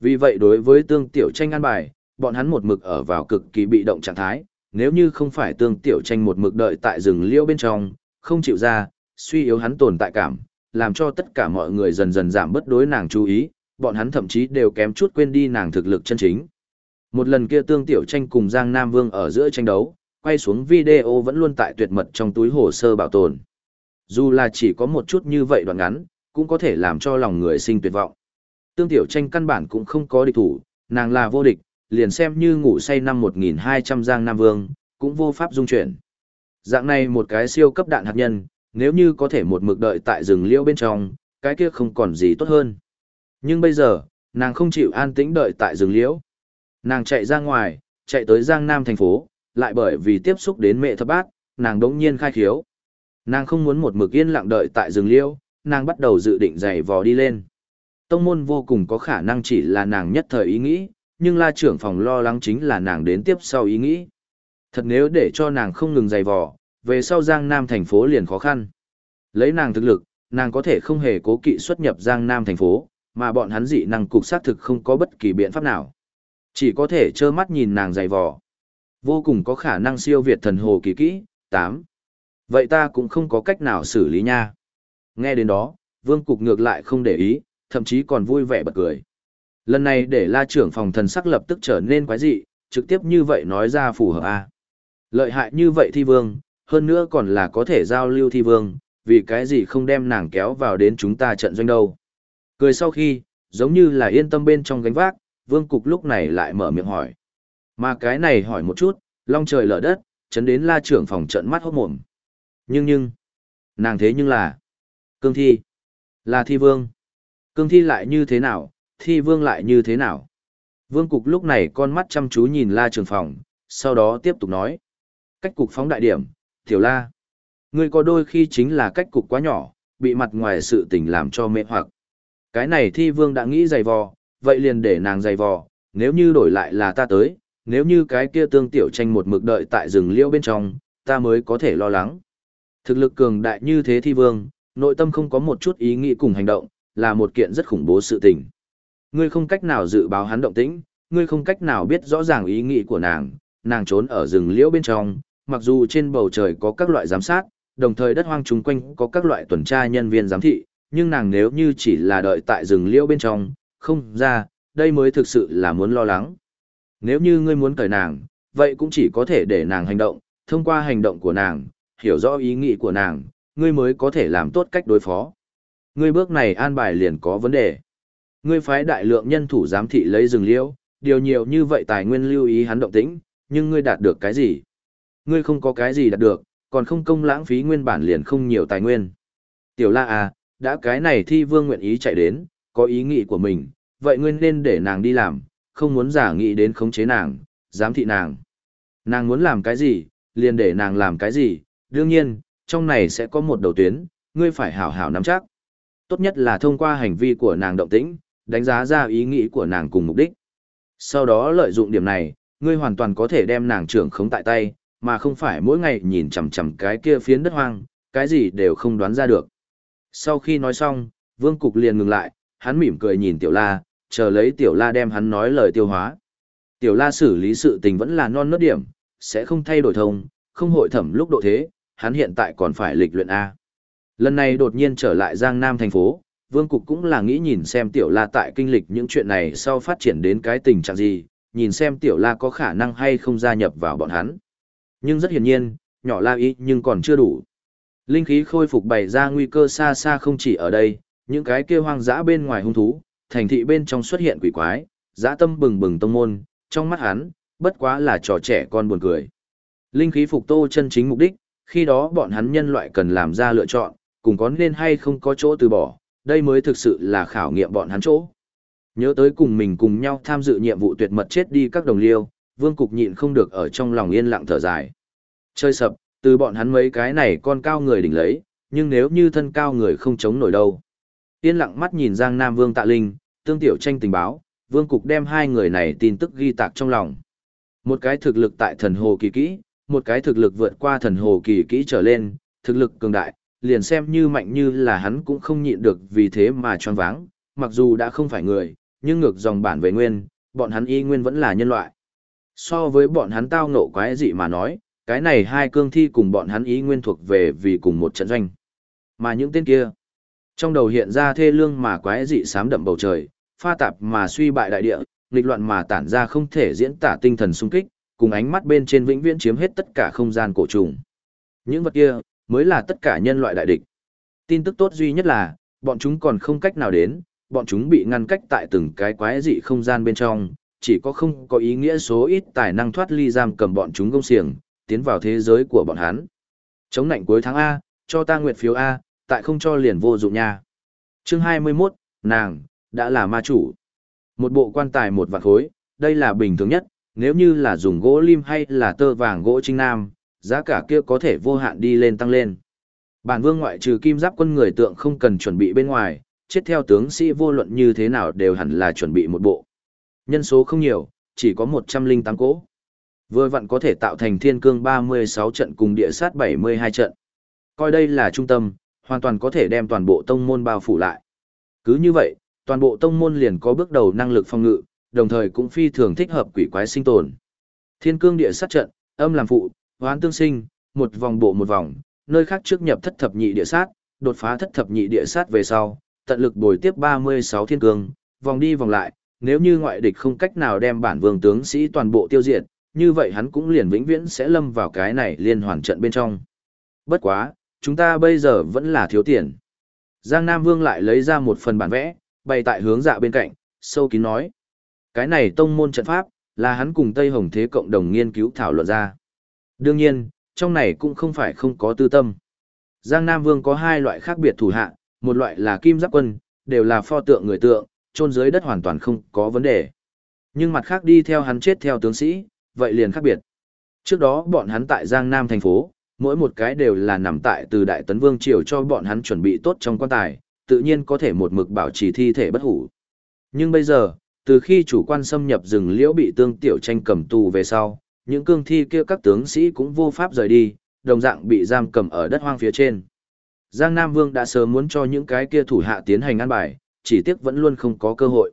Vì vậy đối với tương tiểu tranh an bài, bọn hắn một mực ở vào cực kỳ bị động trạng thái, nếu như không phải tương tiểu tranh một mực đợi tại rừng liễu bên trong, không chịu ra, suy yếu hắn tồn tại cảm, làm cho tất cả mọi người dần dần giảm bất đối nàng chú ý, bọn hắn thậm chí đều kém chút quên đi nàng thực lực chân chính. Một lần kia tương tiểu tranh cùng Giang Nam Vương ở giữa tranh đấu, quay xuống video vẫn luôn tại tuyệt mật trong túi hồ sơ bảo tồn. Dù là chỉ có một chút như vậy đoạn ngắn, cũng có thể làm cho lòng người sinh tuyệt vọng. Tương tiểu tranh căn bản cũng không có địch thủ, nàng là vô địch, liền xem như ngủ say năm 1200 Giang Nam Vương, cũng vô pháp dung chuyển. Dạng này một cái siêu cấp đạn hạt nhân, nếu như có thể một mực đợi tại rừng liễu bên trong, cái kia không còn gì tốt hơn. Nhưng bây giờ, nàng không chịu an tĩnh đợi tại rừng liễu. Nàng chạy ra ngoài, chạy tới Giang Nam thành phố, lại bởi vì tiếp xúc đến mẹ thập bát, nàng đống nhiên khai khiếu. Nàng không muốn một mực yên lặng đợi tại rừng liễu, nàng bắt đầu dự định giày vò đi lên. Tông môn vô cùng có khả năng chỉ là nàng nhất thời ý nghĩ, nhưng la trưởng phòng lo lắng chính là nàng đến tiếp sau ý nghĩ. Thật nếu để cho nàng không ngừng dày vò, về sau Giang Nam thành phố liền khó khăn. Lấy nàng thực lực, nàng có thể không hề cố kỵ xuất nhập Giang Nam thành phố, mà bọn hắn dị năng cục xác thực không có bất kỳ biện pháp nào. Chỉ có thể trơ mắt nhìn nàng dày vò. Vô cùng có khả năng siêu việt thần hồ kỳ kỹ, 8. Vậy ta cũng không có cách nào xử lý nha. Nghe đến đó, vương cục ngược lại không để ý, thậm chí còn vui vẻ bật cười. Lần này để la trưởng phòng thần sắc lập tức trở nên quái dị, trực tiếp như vậy nói ra phù hợp a. Lợi hại như vậy thi vương, hơn nữa còn là có thể giao lưu thi vương, vì cái gì không đem nàng kéo vào đến chúng ta trận doanh đâu. Cười sau khi, giống như là yên tâm bên trong gánh vác, vương cục lúc này lại mở miệng hỏi. Mà cái này hỏi một chút, long trời lở đất, chấn đến la trưởng phòng trận mắt hốt mồm. Nhưng nhưng, nàng thế nhưng là, cương thi, là thi vương. Cương thi lại như thế nào, thi vương lại như thế nào. Vương cục lúc này con mắt chăm chú nhìn la Trường phòng, sau đó tiếp tục nói. Cách cục phóng đại điểm, tiểu la. Ngươi có đôi khi chính là cách cục quá nhỏ, bị mặt ngoài sự tình làm cho mê hoặc. Cái này thi vương đã nghĩ dày vò, vậy liền để nàng dày vò, nếu như đổi lại là ta tới, nếu như cái kia tương tiểu tranh một mực đợi tại rừng liễu bên trong, ta mới có thể lo lắng. Thực lực cường đại như thế thi vương, nội tâm không có một chút ý nghĩ cùng hành động, là một kiện rất khủng bố sự tình. Ngươi không cách nào dự báo hắn động tĩnh, ngươi không cách nào biết rõ ràng ý nghĩ của nàng, nàng trốn ở rừng liễu bên trong, mặc dù trên bầu trời có các loại giám sát, đồng thời đất hoang chung quanh có các loại tuần tra nhân viên giám thị, nhưng nàng nếu như chỉ là đợi tại rừng liễu bên trong, không ra, đây mới thực sự là muốn lo lắng. Nếu như ngươi muốn cởi nàng, vậy cũng chỉ có thể để nàng hành động, thông qua hành động của nàng, hiểu rõ ý nghĩ của nàng, ngươi mới có thể làm tốt cách đối phó. Ngươi bước này an bài liền có vấn đề. Ngươi phái đại lượng nhân thủ giám thị lấy rừng liễu, điều nhiều như vậy tài nguyên lưu ý hắn động tĩnh, nhưng ngươi đạt được cái gì? Ngươi không có cái gì đạt được, còn không công lãng phí nguyên bản liền không nhiều tài nguyên. Tiểu la à, đã cái này thi vương nguyện ý chạy đến, có ý nghĩ của mình, vậy ngươi nên để nàng đi làm, không muốn giả nghĩ đến khống chế nàng, giám thị nàng. Nàng muốn làm cái gì, liền để nàng làm cái gì, đương nhiên, trong này sẽ có một đầu tuyến, ngươi phải hảo hảo nắm chắc. Tốt nhất là thông qua hành vi của nàng động tĩnh, đánh giá ra ý nghĩ của nàng cùng mục đích. Sau đó lợi dụng điểm này, ngươi hoàn toàn có thể đem nàng trưởng khống tại tay, mà không phải mỗi ngày nhìn chằm chằm cái kia phiến đất hoang, cái gì đều không đoán ra được. Sau khi nói xong, Vương Cục liền ngừng lại, hắn mỉm cười nhìn Tiểu La, chờ lấy Tiểu La đem hắn nói lời tiêu hóa. Tiểu La xử lý sự tình vẫn là non nớt điểm, sẽ không thay đổi thông, không hội thẩm lúc độ thế, hắn hiện tại còn phải lịch luyện A. Lần này đột nhiên trở lại Giang Nam thành phố, Vương Cục cũng là nghĩ nhìn xem Tiểu La tại kinh lịch những chuyện này sau phát triển đến cái tình trạng gì, nhìn xem Tiểu La có khả năng hay không gia nhập vào bọn hắn. Nhưng rất hiển nhiên, nhỏ La ý nhưng còn chưa đủ. Linh khí khôi phục bày ra nguy cơ xa xa không chỉ ở đây, những cái kia hoang dã bên ngoài hung thú, thành thị bên trong xuất hiện quỷ quái, dã tâm bừng bừng tông môn, trong mắt hắn, bất quá là trò trẻ con buồn cười. Linh khí phục tô chân chính mục đích, khi đó bọn hắn nhân loại cần làm ra lựa chọn, cùng có nên hay không có chỗ từ bỏ, đây mới thực sự là khảo nghiệm bọn hắn chỗ. Nhớ tới cùng mình cùng nhau tham dự nhiệm vụ tuyệt mật chết đi các đồng liêu, vương cục nhịn không được ở trong lòng yên lặng thở dài. Chơi sập, từ bọn hắn mấy cái này con cao người đỉnh lấy, nhưng nếu như thân cao người không chống nổi đâu. Yên lặng mắt nhìn Giang Nam Vương Tạ Linh, tương tiểu tranh tình báo, Vương Cục đem hai người này tin tức ghi tạc trong lòng. Một cái thực lực tại thần hồ kỳ kỹ, một cái thực lực vượt qua thần hồ kỳ kỹ trở lên, thực lực cường đại, liền xem như mạnh như là hắn cũng không nhịn được vì thế mà choáng váng, mặc dù đã không phải người, nhưng ngược dòng bản về nguyên, bọn hắn y nguyên vẫn là nhân loại. So với bọn hắn tao ngộ quái dị mà nói, cái này hai cương thi cùng bọn hắn ý nguyên thuộc về vì cùng một trận doanh. Mà những tên kia, trong đầu hiện ra thê lương mà quái dị sám đậm bầu trời, pha tạp mà suy bại đại địa, nghịch loạn mà tản ra không thể diễn tả tinh thần sung kích, cùng ánh mắt bên trên vĩnh viễn chiếm hết tất cả không gian cổ trùng. Những vật kia, mới là tất cả nhân loại đại địch. Tin tức tốt duy nhất là, bọn chúng còn không cách nào đến, bọn chúng bị ngăn cách tại từng cái quái dị không gian bên trong, chỉ có không có ý nghĩa số ít tài năng thoát ly giam cầm bọn chúng gông xiềng, tiến vào thế giới của bọn hắn. Chống nạnh cuối tháng A, cho ta nguyệt phiếu A, tại không cho liền vô dụng nha. Chương 21, nàng, đã là ma chủ. Một bộ quan tài một vạn khối, đây là bình thường nhất, nếu như là dùng gỗ lim hay là tơ vàng gỗ trinh nam, giá cả kia có thể vô hạn đi lên tăng lên. Bản vương ngoại trừ kim giáp quân người tượng không cần chuẩn bị bên ngoài, chết theo tướng sĩ vô luận như thế nào đều hẳn là chuẩn bị một bộ. Nhân số không nhiều, chỉ có 108 cỗ. Vừa vặn có thể tạo thành thiên cương 36 trận cùng địa sát 72 trận. Coi đây là trung tâm, hoàn toàn có thể đem toàn bộ tông môn bao phủ lại. Cứ như vậy, toàn bộ tông môn liền có bước đầu năng lực phòng ngự, đồng thời cũng phi thường thích hợp quỷ quái sinh tồn. Thiên cương địa sát trận, âm làm phụ, hoán tương sinh, một vòng bộ một vòng, nơi khác trước nhập thất thập nhị địa sát, đột phá thất thập nhị địa sát về sau, tận lực bồi tiếp 36 thiên cương, vòng đi vòng lại, nếu như ngoại địch không cách nào đem bản vương tướng sĩ toàn bộ tiêu diệt, như vậy hắn cũng liền vĩnh viễn sẽ lâm vào cái này liên hoàn trận bên trong. Bất quá, chúng ta bây giờ vẫn là thiếu tiền. Giang Nam Vương lại lấy ra một phần bản vẽ, bày tại hướng dạ bên cạnh, sâu kín nói. Cái này tông môn trận pháp, là hắn cùng Tây Hồng Thế cộng đồng nghiên cứu thảo luận ra. Đương nhiên, trong này cũng không phải không có tư tâm. Giang Nam Vương có hai loại khác biệt thủ hạ, một loại là kim giáp quân, đều là pho tượng người tượng, chôn dưới đất hoàn toàn không có vấn đề. Nhưng mặt khác đi theo hắn chết theo tướng sĩ, vậy liền khác biệt. Trước đó bọn hắn tại Giang Nam thành phố, mỗi một cái đều là nằm tại từ Đại Tấn Vương Triều cho bọn hắn chuẩn bị tốt trong quan tài, tự nhiên có thể một mực bảo trì thi thể bất hủ. Nhưng bây giờ, từ khi chủ quan xâm nhập rừng liễu bị tương tiểu tranh cầm tù về sau, những cương thi kia các tướng sĩ cũng vô pháp rời đi, đồng dạng bị giam cầm ở đất hoang phía trên. Giang Nam Vương đã sớm muốn cho những cái kia thủ hạ tiến hành an bài, chỉ tiếc vẫn luôn không có cơ hội.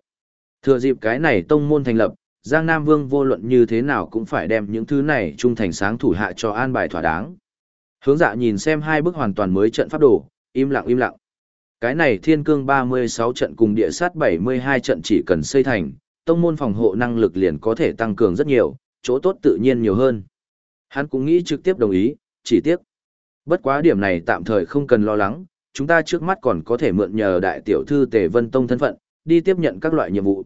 Thừa dịp cái này tông môn thành lập, Giang Nam Vương vô luận như thế nào cũng phải đem những thứ này trung thành sáng thủ hạ cho an bài thỏa đáng. Hướng dạ nhìn xem hai bức hoàn toàn mới trận pháp đồ, im lặng im lặng. Cái này thiên cương 36 trận cùng địa sát 72 trận chỉ cần xây thành, tông môn phòng hộ năng lực liền có thể tăng cường rất nhiều, chỗ tốt tự nhiên nhiều hơn. Hắn cũng nghĩ trực tiếp đồng ý, chỉ tiếc. Bất quá điểm này tạm thời không cần lo lắng, chúng ta trước mắt còn có thể mượn nhờ đại tiểu thư Tề Vân Tông thân phận, đi tiếp nhận các loại nhiệm vụ.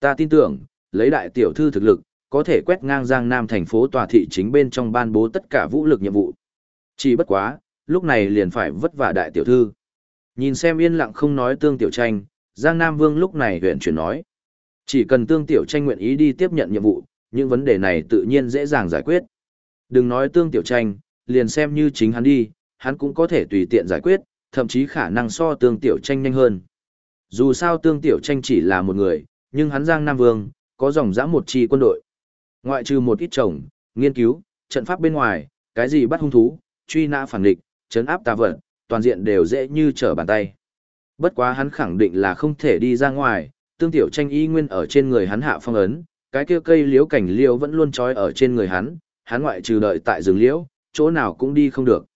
Ta tin tưởng, lấy đại tiểu thư thực lực, có thể quét ngang Giang Nam thành phố tòa thị chính bên trong ban bố tất cả vũ lực nhiệm vụ. Chỉ bất quá, lúc này liền phải vất vả đại tiểu thư. Nhìn xem yên lặng không nói tương tiểu tranh, Giang Nam Vương lúc này huyện chuyển nói. Chỉ cần tương tiểu tranh nguyện ý đi tiếp nhận nhiệm vụ, những vấn đề này tự nhiên dễ dàng giải quyết. Đừng nói tương tiểu tranh, liền xem như chính hắn đi, hắn cũng có thể tùy tiện giải quyết, thậm chí khả năng so tương tiểu tranh nhanh hơn. Dù sao tương tiểu tranh chỉ là một người, nhưng hắn Giang Nam Vương, có dòng dã một chi quân đội. Ngoại trừ một ít chồng, nghiên cứu, trận pháp bên ngoài, cái gì bắt hung thú, truy nã phản địch, chấn áp tà vật, toàn diện đều dễ như trở bàn tay. Bất quá hắn khẳng định là không thể đi ra ngoài, tương tiểu tranh y nguyên ở trên người hắn hạ phong ấn, cái kia cây liễu cảnh liễu vẫn luôn trói ở trên người hắn, hắn ngoại trừ đợi tại rừng liễu, chỗ nào cũng đi không được.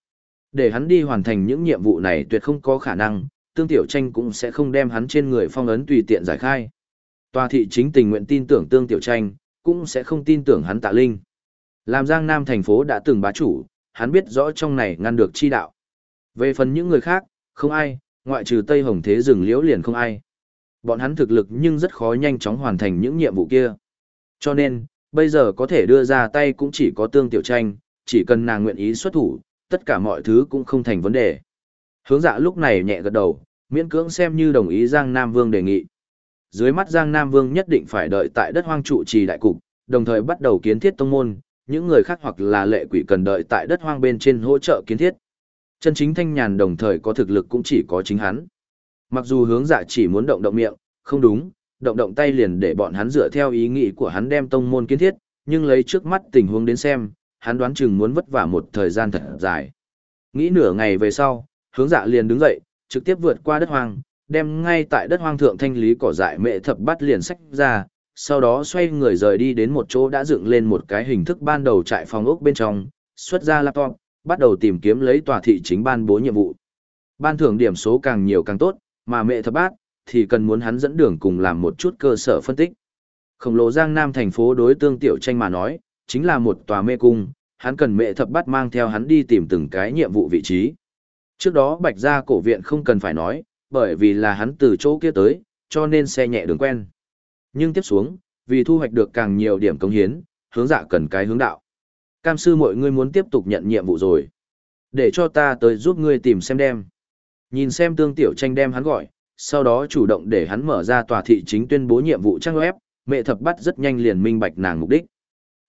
Để hắn đi hoàn thành những nhiệm vụ này tuyệt không có khả năng, tương tiểu tranh cũng sẽ không đem hắn trên người phong ấn tùy tiện giải khai. Tòa thị chính tình nguyện tin tưởng tương tiểu tranh, cũng sẽ không tin tưởng hắn tạ linh. Làm Giang Nam thành phố đã từng bá chủ, hắn biết rõ trong này ngăn được chi đạo. Về phần những người khác, không ai, ngoại trừ Tây Hồng Thế rừng liễu liền không ai. Bọn hắn thực lực nhưng rất khó nhanh chóng hoàn thành những nhiệm vụ kia. Cho nên, bây giờ có thể đưa ra tay cũng chỉ có tương tiểu tranh, chỉ cần nàng nguyện ý xuất thủ, tất cả mọi thứ cũng không thành vấn đề. Hướng dạ lúc này nhẹ gật đầu, miễn cưỡng xem như đồng ý Giang Nam Vương đề nghị. Dưới mắt Giang Nam Vương nhất định phải đợi tại đất hoang trụ trì đại cục, đồng thời bắt đầu kiến thiết tông môn, những người khác hoặc là lệ quỷ cần đợi tại đất hoang bên trên hỗ trợ kiến thiết. Chân chính thanh nhàn đồng thời có thực lực cũng chỉ có chính hắn. Mặc dù hướng dạ chỉ muốn động động miệng, không đúng, động động tay liền để bọn hắn dựa theo ý nghĩ của hắn đem tông môn kiến thiết, nhưng lấy trước mắt tình huống đến xem, hắn đoán chừng muốn vất vả một thời gian thật dài. Nghĩ nửa ngày về sau, hướng dạ liền đứng dậy, trực tiếp vượt qua đất hoang, đem ngay tại đất hoang thượng thanh lý cỏ dại mẹ thập bắt liền sách ra, sau đó xoay người rời đi đến một chỗ đã dựng lên một cái hình thức ban đầu trại phòng ốc bên trong, xuất ra laptop, bắt đầu tìm kiếm lấy tòa thị chính ban bố nhiệm vụ. Ban thưởng điểm số càng nhiều càng tốt, mà mẹ thập bát, thì cần muốn hắn dẫn đường cùng làm một chút cơ sở phân tích. Khổng lồ Giang Nam thành phố đối tương tiểu tranh mà nói, chính là một tòa mê cung, hắn cần mẹ thập bát mang theo hắn đi tìm từng cái nhiệm vụ vị trí. Trước đó bạch gia cổ viện không cần phải nói, bởi vì là hắn từ chỗ kia tới, cho nên xe nhẹ đường quen. Nhưng tiếp xuống, vì thu hoạch được càng nhiều điểm công hiến, hướng dạ cần cái hướng đạo. Cam sư mọi người muốn tiếp tục nhận nhiệm vụ rồi. Để cho ta tới giúp ngươi tìm xem đem. Nhìn xem tương tiểu tranh đem hắn gọi, sau đó chủ động để hắn mở ra tòa thị chính tuyên bố nhiệm vụ trang web, mẹ thập bắt rất nhanh liền minh bạch nàng mục đích.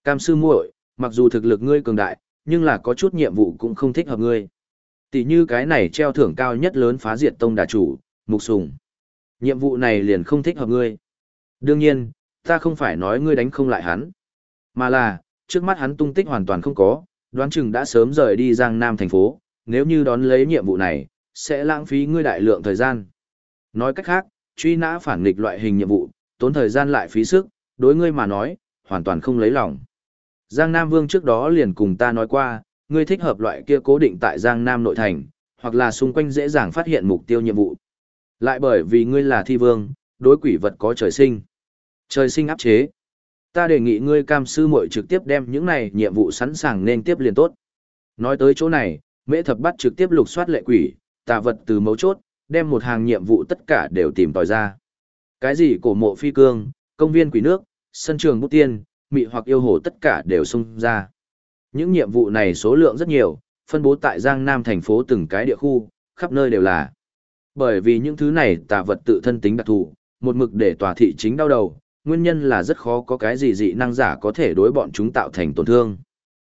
Cam sư muội, mặc dù thực lực ngươi cường đại, nhưng là có chút nhiệm vụ cũng không thích hợp ngươi. Tỷ như cái này treo thưởng cao nhất lớn phá diệt tông đà chủ, mục sùng. Nhiệm vụ này liền không thích hợp ngươi. Đương nhiên, ta không phải nói ngươi đánh không lại hắn, mà là, trước mắt hắn tung tích hoàn toàn không có, đoán chừng đã sớm rời đi Giang Nam thành phố, nếu như đón lấy nhiệm vụ này, sẽ lãng phí ngươi đại lượng thời gian. Nói cách khác, truy nã phản nghịch loại hình nhiệm vụ, tốn thời gian lại phí sức, đối ngươi mà nói, hoàn toàn không lấy lòng. Giang Nam Vương trước đó liền cùng ta nói qua, ngươi thích hợp loại kia cố định tại Giang Nam nội thành, hoặc là xung quanh dễ dàng phát hiện mục tiêu nhiệm vụ. Lại bởi vì ngươi là thi vương, đối quỷ vật có trời sinh. Trời sinh áp chế. Ta đề nghị ngươi cam sư muội trực tiếp đem những này nhiệm vụ sẵn sàng nên tiếp liền tốt. Nói tới chỗ này, mễ thập bắt trực tiếp lục soát lệ quỷ, tà vật từ mấu chốt, đem một hàng nhiệm vụ tất cả đều tìm tòi ra. Cái gì cổ mộ phi cương, công viên quỷ nước, sân trường bút tiên, mị hoặc yêu hồ tất cả đều xung ra. Những nhiệm vụ này số lượng rất nhiều, phân bố tại Giang Nam thành phố từng cái địa khu, khắp nơi đều là. Bởi vì những thứ này tà vật tự thân tính đặc thù, một mực để tòa thị chính đau đầu, nguyên nhân là rất khó có cái gì dị năng giả có thể đối bọn chúng tạo thành tổn thương.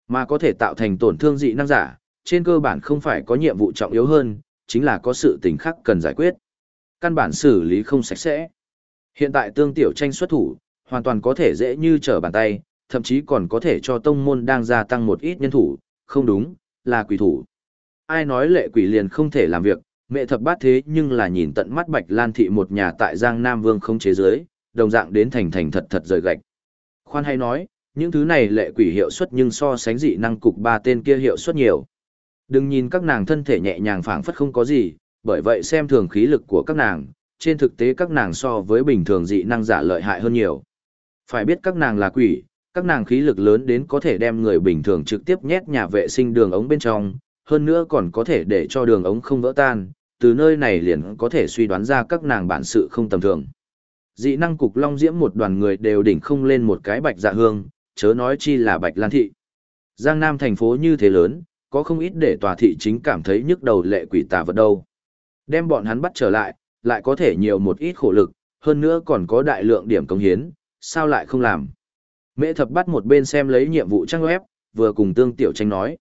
Mà có thể tạo thành tổn thương dị năng giả, trên cơ bản không phải có nhiệm vụ trọng yếu hơn, chính là có sự tình khác cần giải quyết. Căn bản xử lý không sạch sẽ. Hiện tại tương tiểu tranh xuất thủ, hoàn toàn có thể dễ như trở bàn tay, thậm chí còn có thể cho tông môn đang gia tăng một ít nhân thủ, không đúng, là quỷ thủ. Ai nói lệ quỷ liền không thể làm việc, mẹ thập bát thế nhưng là nhìn tận mắt Bạch Lan Thị một nhà tại Giang Nam Vương không chế giới, đồng dạng đến thành thành thật thật rời gạch. Khoan hay nói, những thứ này lệ quỷ hiệu suất nhưng so sánh dị năng cục ba tên kia hiệu suất nhiều. Đừng nhìn các nàng thân thể nhẹ nhàng phảng phất không có gì, bởi vậy xem thường khí lực của các nàng, trên thực tế các nàng so với bình thường dị năng giả lợi hại hơn nhiều. Phải biết các nàng là quỷ, các nàng khí lực lớn đến có thể đem người bình thường trực tiếp nhét nhà vệ sinh đường ống bên trong, hơn nữa còn có thể để cho đường ống không vỡ tan, từ nơi này liền có thể suy đoán ra các nàng bản sự không tầm thường. Dị năng cục long diễm một đoàn người đều đỉnh không lên một cái bạch dạ hương, chớ nói chi là Bạch Lan Thị. Giang Nam thành phố như thế lớn, có không ít để tòa thị chính cảm thấy nhức đầu lệ quỷ tà vật đâu. Đem bọn hắn bắt trở lại, lại có thể nhiều một ít khổ lực, hơn nữa còn có đại lượng điểm công hiến, sao lại không làm. Mễ thập bắt một bên xem lấy nhiệm vụ trang web, vừa cùng tương tiểu tranh nói.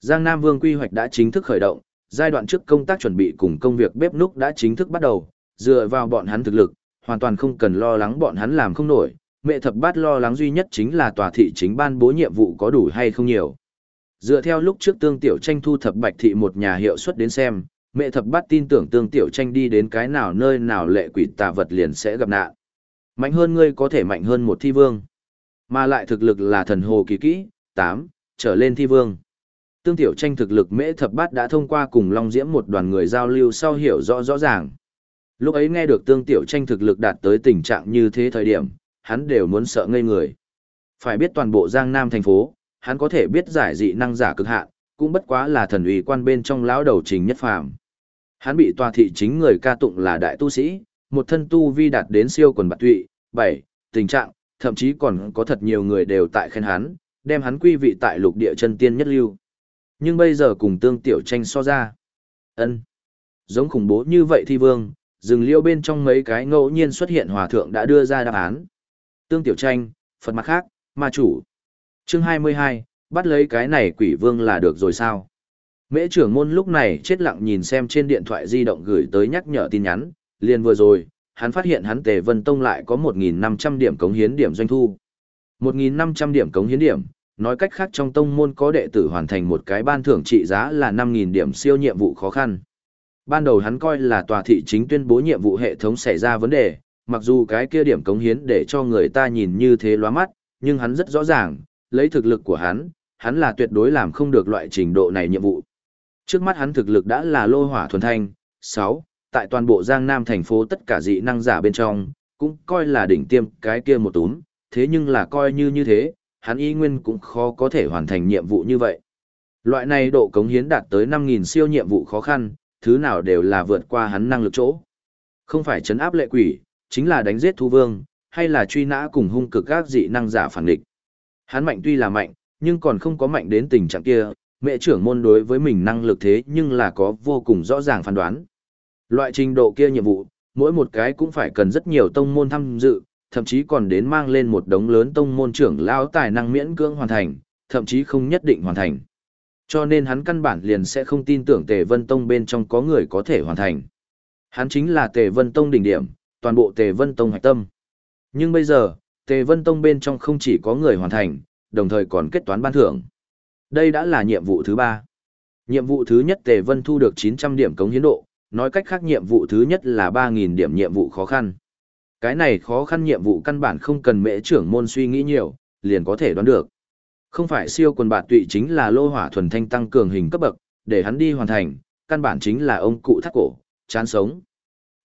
Giang Nam Vương quy hoạch đã chính thức khởi động, giai đoạn trước công tác chuẩn bị cùng công việc bếp núc đã chính thức bắt đầu, dựa vào bọn hắn thực lực, hoàn toàn không cần lo lắng bọn hắn làm không nổi. Mẹ thập bát lo lắng duy nhất chính là tòa thị chính ban bố nhiệm vụ có đủ hay không nhiều. Dựa theo lúc trước tương tiểu tranh thu thập bạch thị một nhà hiệu suất đến xem, mẹ thập bát tin tưởng tương tiểu tranh đi đến cái nào nơi nào lệ quỷ tà vật liền sẽ gặp nạn. Mạnh hơn ngươi có thể mạnh hơn một thi vương. Mà lại thực lực là thần hồ kỳ kỹ, 8, trở lên thi vương. Tương tiểu tranh thực lực mễ thập bát đã thông qua cùng Long Diễm một đoàn người giao lưu sau hiểu rõ rõ ràng. Lúc ấy nghe được tương tiểu tranh thực lực đạt tới tình trạng như thế thời điểm, hắn đều muốn sợ ngây người. Phải biết toàn bộ Giang Nam thành phố, hắn có thể biết giải dị năng giả cực hạn, cũng bất quá là thần uy quan bên trong lão đầu trình nhất phàm. Hắn bị tòa thị chính người ca tụng là đại tu sĩ, một thân tu vi đạt đến siêu quần bạc tụy, bảy, tình trạng, thậm chí còn có thật nhiều người đều tại khen hắn, đem hắn quy vị tại lục địa chân tiên nhất lưu. Nhưng bây giờ cùng tương tiểu tranh so ra. ân Giống khủng bố như vậy thi vương, rừng liêu bên trong mấy cái ngẫu nhiên xuất hiện hòa thượng đã đưa ra đáp án. Tương tiểu tranh, Phật mặt khác, ma chủ. Chương 22, bắt lấy cái này quỷ vương là được rồi sao? Mễ trưởng môn lúc này chết lặng nhìn xem trên điện thoại di động gửi tới nhắc nhở tin nhắn, liền vừa rồi, hắn phát hiện hắn Tề Vân Tông lại có 1.500 điểm cống hiến điểm doanh thu. 1.500 điểm cống hiến điểm, nói cách khác trong tông môn có đệ tử hoàn thành một cái ban thưởng trị giá là 5.000 điểm siêu nhiệm vụ khó khăn. Ban đầu hắn coi là tòa thị chính tuyên bố nhiệm vụ hệ thống xảy ra vấn đề, mặc dù cái kia điểm cống hiến để cho người ta nhìn như thế loa mắt, nhưng hắn rất rõ ràng, lấy thực lực của hắn, hắn là tuyệt đối làm không được loại trình độ này nhiệm vụ. Trước mắt hắn thực lực đã là lô hỏa thuần thanh, 6, tại toàn bộ Giang Nam thành phố tất cả dị năng giả bên trong, cũng coi là đỉnh tiêm cái kia một túm, thế nhưng là coi như như thế, hắn y nguyên cũng khó có thể hoàn thành nhiệm vụ như vậy. Loại này độ cống hiến đạt tới 5.000 siêu nhiệm vụ khó khăn, thứ nào đều là vượt qua hắn năng lực chỗ. Không phải chấn áp lệ quỷ, chính là đánh giết thu vương, hay là truy nã cùng hung cực các dị năng giả phản địch. Hắn mạnh tuy là mạnh, nhưng còn không có mạnh đến tình trạng kia, mẹ trưởng môn đối với mình năng lực thế nhưng là có vô cùng rõ ràng phán đoán. Loại trình độ kia nhiệm vụ, mỗi một cái cũng phải cần rất nhiều tông môn tham dự, thậm chí còn đến mang lên một đống lớn tông môn trưởng lao tài năng miễn cưỡng hoàn thành, thậm chí không nhất định hoàn thành. Cho nên hắn căn bản liền sẽ không tin tưởng Tề Vân Tông bên trong có người có thể hoàn thành. Hắn chính là Tề Vân Tông đỉnh điểm, toàn bộ Tề Vân Tông hạch tâm. Nhưng bây giờ, Tề Vân Tông bên trong không chỉ có người hoàn thành, đồng thời còn kết toán ban thưởng. Đây đã là nhiệm vụ thứ ba. Nhiệm vụ thứ nhất Tề Vân thu được 900 điểm cống hiến độ, nói cách khác nhiệm vụ thứ nhất là 3.000 điểm nhiệm vụ khó khăn. Cái này khó khăn nhiệm vụ căn bản không cần mễ trưởng môn suy nghĩ nhiều, liền có thể đoán được. Không phải siêu quần bạt tụy chính là lô hỏa thuần thanh tăng cường hình cấp bậc, để hắn đi hoàn thành, căn bản chính là ông cụ thắt cổ, chán sống.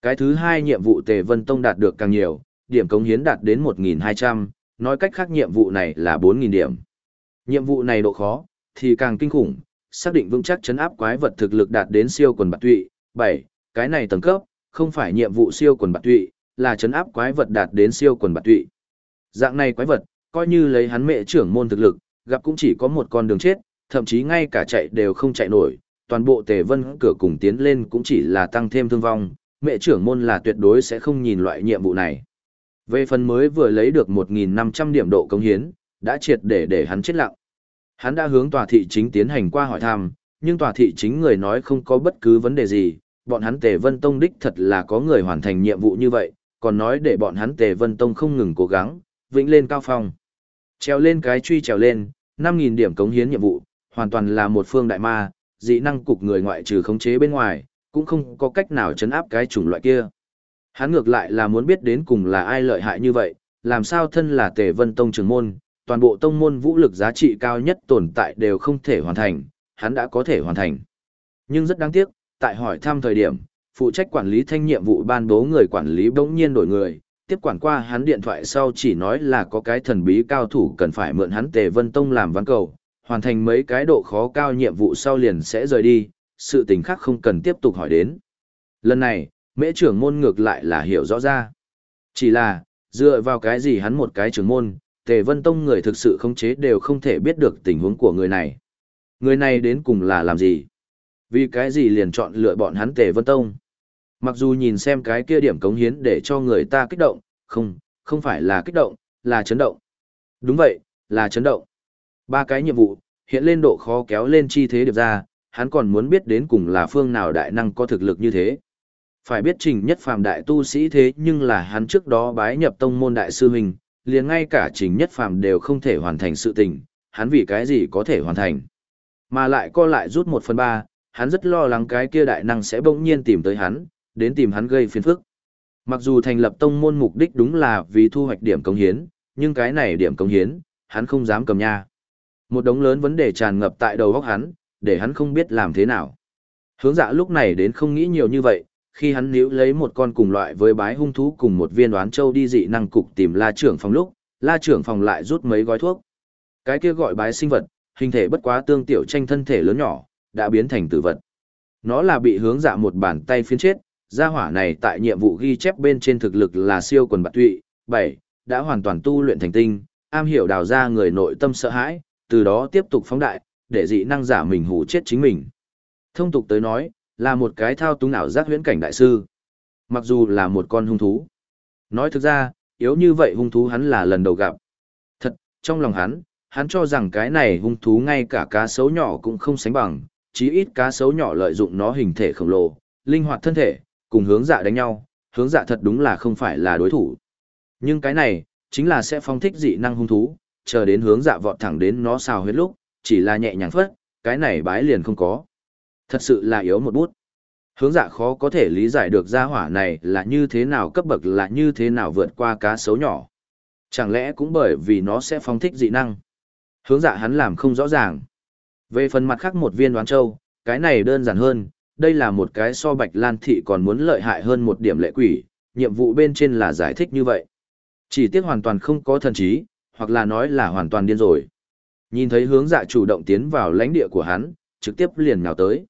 Cái thứ hai nhiệm vụ Tề Vân Tông đạt được càng nhiều, điểm cống hiến đạt đến 1.200, nói cách khác nhiệm vụ này là 4.000 điểm. Nhiệm vụ này độ khó, thì càng kinh khủng, xác định vững chắc chấn áp quái vật thực lực đạt đến siêu quần bạc tụy, 7, cái này tầng cấp, không phải nhiệm vụ siêu quần bạc tụy, là chấn áp quái vật đạt đến siêu quần bạc tụy. Dạng này quái vật, coi như lấy hắn mẹ trưởng môn thực lực, gặp cũng chỉ có một con đường chết, thậm chí ngay cả chạy đều không chạy nổi, toàn bộ tề vân cửa cùng tiến lên cũng chỉ là tăng thêm thương vong, mẹ trưởng môn là tuyệt đối sẽ không nhìn loại nhiệm vụ này. Về phần mới vừa lấy được 1.500 điểm độ công hiến, đã triệt để để hắn chết lặng. Hắn đã hướng tòa thị chính tiến hành qua hỏi thăm, nhưng tòa thị chính người nói không có bất cứ vấn đề gì, bọn hắn Tề Vân Tông đích thật là có người hoàn thành nhiệm vụ như vậy, còn nói để bọn hắn Tề Vân Tông không ngừng cố gắng, vĩnh lên cao phong. Trèo lên cái truy trèo lên, 5.000 điểm cống hiến nhiệm vụ, hoàn toàn là một phương đại ma, dị năng cục người ngoại trừ khống chế bên ngoài, cũng không có cách nào chấn áp cái chủng loại kia. Hắn ngược lại là muốn biết đến cùng là ai lợi hại như vậy, làm sao thân là Tề Vân Tông trưởng môn, toàn bộ tông môn vũ lực giá trị cao nhất tồn tại đều không thể hoàn thành, hắn đã có thể hoàn thành. Nhưng rất đáng tiếc, tại hỏi thăm thời điểm, phụ trách quản lý thanh nhiệm vụ ban bố người quản lý bỗng nhiên đổi người, tiếp quản qua hắn điện thoại sau chỉ nói là có cái thần bí cao thủ cần phải mượn hắn Tề Vân Tông làm ván cầu, hoàn thành mấy cái độ khó cao nhiệm vụ sau liền sẽ rời đi, sự tình khác không cần tiếp tục hỏi đến. Lần này, mễ trưởng môn ngược lại là hiểu rõ ra. Chỉ là, dựa vào cái gì hắn một cái trưởng môn, Tề Vân Tông người thực sự khống chế đều không thể biết được tình huống của người này. Người này đến cùng là làm gì? Vì cái gì liền chọn lựa bọn hắn Tề Vân Tông? Mặc dù nhìn xem cái kia điểm cống hiến để cho người ta kích động, không, không phải là kích động, là chấn động. Đúng vậy, là chấn động. Ba cái nhiệm vụ, hiện lên độ khó kéo lên chi thế điệp ra, hắn còn muốn biết đến cùng là phương nào đại năng có thực lực như thế. Phải biết trình nhất phàm đại tu sĩ thế nhưng là hắn trước đó bái nhập tông môn đại sư huynh, liền ngay cả trình nhất phàm đều không thể hoàn thành sự tình, hắn vì cái gì có thể hoàn thành. Mà lại co lại rút một phần ba, hắn rất lo lắng cái kia đại năng sẽ bỗng nhiên tìm tới hắn, đến tìm hắn gây phiền phức. Mặc dù thành lập tông môn mục đích đúng là vì thu hoạch điểm công hiến, nhưng cái này điểm công hiến, hắn không dám cầm nha. Một đống lớn vấn đề tràn ngập tại đầu óc hắn, để hắn không biết làm thế nào. Hướng dạ lúc này đến không nghĩ nhiều như vậy, khi hắn níu lấy một con cùng loại với bái hung thú cùng một viên đoán châu đi dị năng cục tìm la trưởng phòng lúc, la trưởng phòng lại rút mấy gói thuốc. Cái kia gọi bái sinh vật, hình thể bất quá tương tiểu tranh thân thể lớn nhỏ, đã biến thành tử vật. Nó là bị hướng dạ một bàn tay phiến chết, gia hỏa này tại nhiệm vụ ghi chép bên trên thực lực là siêu quần bạc tụy, 7, đã hoàn toàn tu luyện thành tinh, am hiểu đào ra người nội tâm sợ hãi, từ đó tiếp tục phóng đại, để dị năng giả mình hủ chết chính mình. Thông tục tới nói, là một cái thao túng ảo giác huyễn cảnh đại sư. Mặc dù là một con hung thú. Nói thực ra, yếu như vậy hung thú hắn là lần đầu gặp. Thật, trong lòng hắn, hắn cho rằng cái này hung thú ngay cả cá sấu nhỏ cũng không sánh bằng, chí ít cá sấu nhỏ lợi dụng nó hình thể khổng lồ, linh hoạt thân thể, cùng hướng dạ đánh nhau, hướng dạ thật đúng là không phải là đối thủ. Nhưng cái này, chính là sẽ phong thích dị năng hung thú, chờ đến hướng dạ vọt thẳng đến nó xào huyết lúc, chỉ là nhẹ nhàng phất, cái này bái liền không có. Thật sự là yếu một bút. Hướng dạ khó có thể lý giải được gia hỏa này là như thế nào cấp bậc là như thế nào vượt qua cá sấu nhỏ. Chẳng lẽ cũng bởi vì nó sẽ phong thích dị năng. Hướng dạ hắn làm không rõ ràng. Về phần mặt khác một viên đoán châu, cái này đơn giản hơn, đây là một cái so bạch lan thị còn muốn lợi hại hơn một điểm lệ quỷ, nhiệm vụ bên trên là giải thích như vậy. Chỉ tiếc hoàn toàn không có thần trí, hoặc là nói là hoàn toàn điên rồi. Nhìn thấy hướng dạ chủ động tiến vào lãnh địa của hắn, trực tiếp liền nhào tới.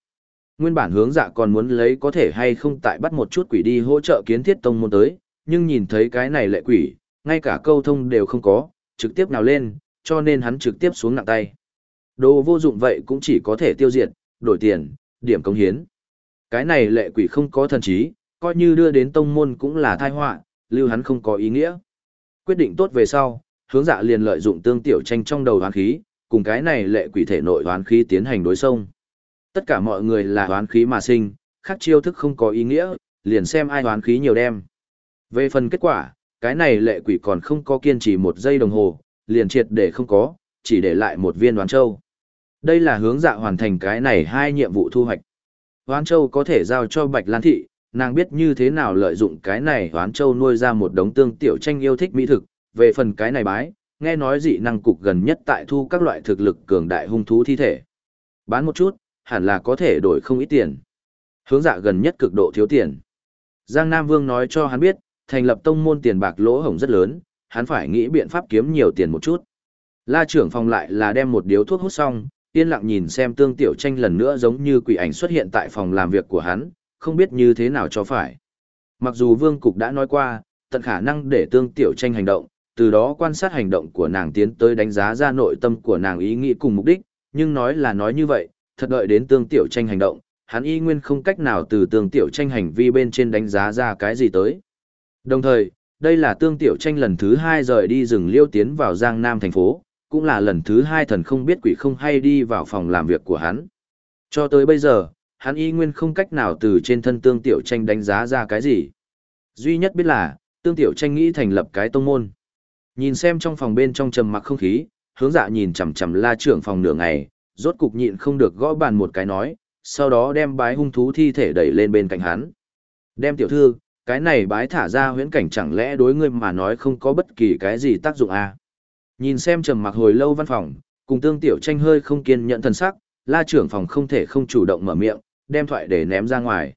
Nguyên bản hướng dạ còn muốn lấy có thể hay không tại bắt một chút quỷ đi hỗ trợ kiến thiết tông môn tới, nhưng nhìn thấy cái này lệ quỷ, ngay cả câu thông đều không có, trực tiếp nào lên, cho nên hắn trực tiếp xuống nặng tay. Đồ vô dụng vậy cũng chỉ có thể tiêu diệt, đổi tiền, điểm công hiến. Cái này lệ quỷ không có thần trí, coi như đưa đến tông môn cũng là tai họa, lưu hắn không có ý nghĩa. Quyết định tốt về sau, hướng dạ liền lợi dụng tương tiểu tranh trong đầu hoán khí, cùng cái này lệ quỷ thể nội hoán khí tiến hành đối xông. Tất cả mọi người là hoán khí mà sinh, khác chiêu thức không có ý nghĩa, liền xem ai hoán khí nhiều đem. Về phần kết quả, cái này lệ quỷ còn không có kiên trì một giây đồng hồ, liền triệt để không có, chỉ để lại một viên đoán châu. Đây là hướng dạ hoàn thành cái này hai nhiệm vụ thu hoạch. Hoán châu có thể giao cho Bạch Lan Thị, nàng biết như thế nào lợi dụng cái này hoán châu nuôi ra một đống tương tiểu tranh yêu thích mỹ thực. Về phần cái này bái, nghe nói dị năng cục gần nhất tại thu các loại thực lực cường đại hung thú thi thể. Bán một chút, hẳn là có thể đổi không ít tiền. Hướng dạ gần nhất cực độ thiếu tiền. Giang Nam Vương nói cho hắn biết, thành lập tông môn tiền bạc lỗ hổng rất lớn, hắn phải nghĩ biện pháp kiếm nhiều tiền một chút. La trưởng phòng lại là đem một điếu thuốc hút xong, yên lặng nhìn xem tương tiểu tranh lần nữa giống như quỷ ảnh xuất hiện tại phòng làm việc của hắn, không biết như thế nào cho phải. Mặc dù vương cục đã nói qua, tận khả năng để tương tiểu tranh hành động, từ đó quan sát hành động của nàng tiến tới đánh giá ra nội tâm của nàng ý nghĩ cùng mục đích, nhưng nói là nói như vậy, thật đợi đến tương tiểu tranh hành động, hắn y nguyên không cách nào từ tương tiểu tranh hành vi bên trên đánh giá ra cái gì tới. Đồng thời, đây là tương tiểu tranh lần thứ hai rời đi rừng liêu tiến vào Giang Nam thành phố, cũng là lần thứ hai thần không biết quỷ không hay đi vào phòng làm việc của hắn. Cho tới bây giờ, hắn y nguyên không cách nào từ trên thân tương tiểu tranh đánh giá ra cái gì. Duy nhất biết là, tương tiểu tranh nghĩ thành lập cái tông môn. Nhìn xem trong phòng bên trong trầm mặc không khí, hướng dạ nhìn chằm chằm la trưởng phòng nửa ngày, rốt cục nhịn không được gõ bàn một cái nói, sau đó đem bái hung thú thi thể đẩy lên bên cạnh hắn. Đem tiểu thư, cái này bái thả ra huyễn cảnh chẳng lẽ đối ngươi mà nói không có bất kỳ cái gì tác dụng à? Nhìn xem trầm mặc hồi lâu văn phòng, cùng tương tiểu tranh hơi không kiên nhận thần sắc, la trưởng phòng không thể không chủ động mở miệng, đem thoại để ném ra ngoài.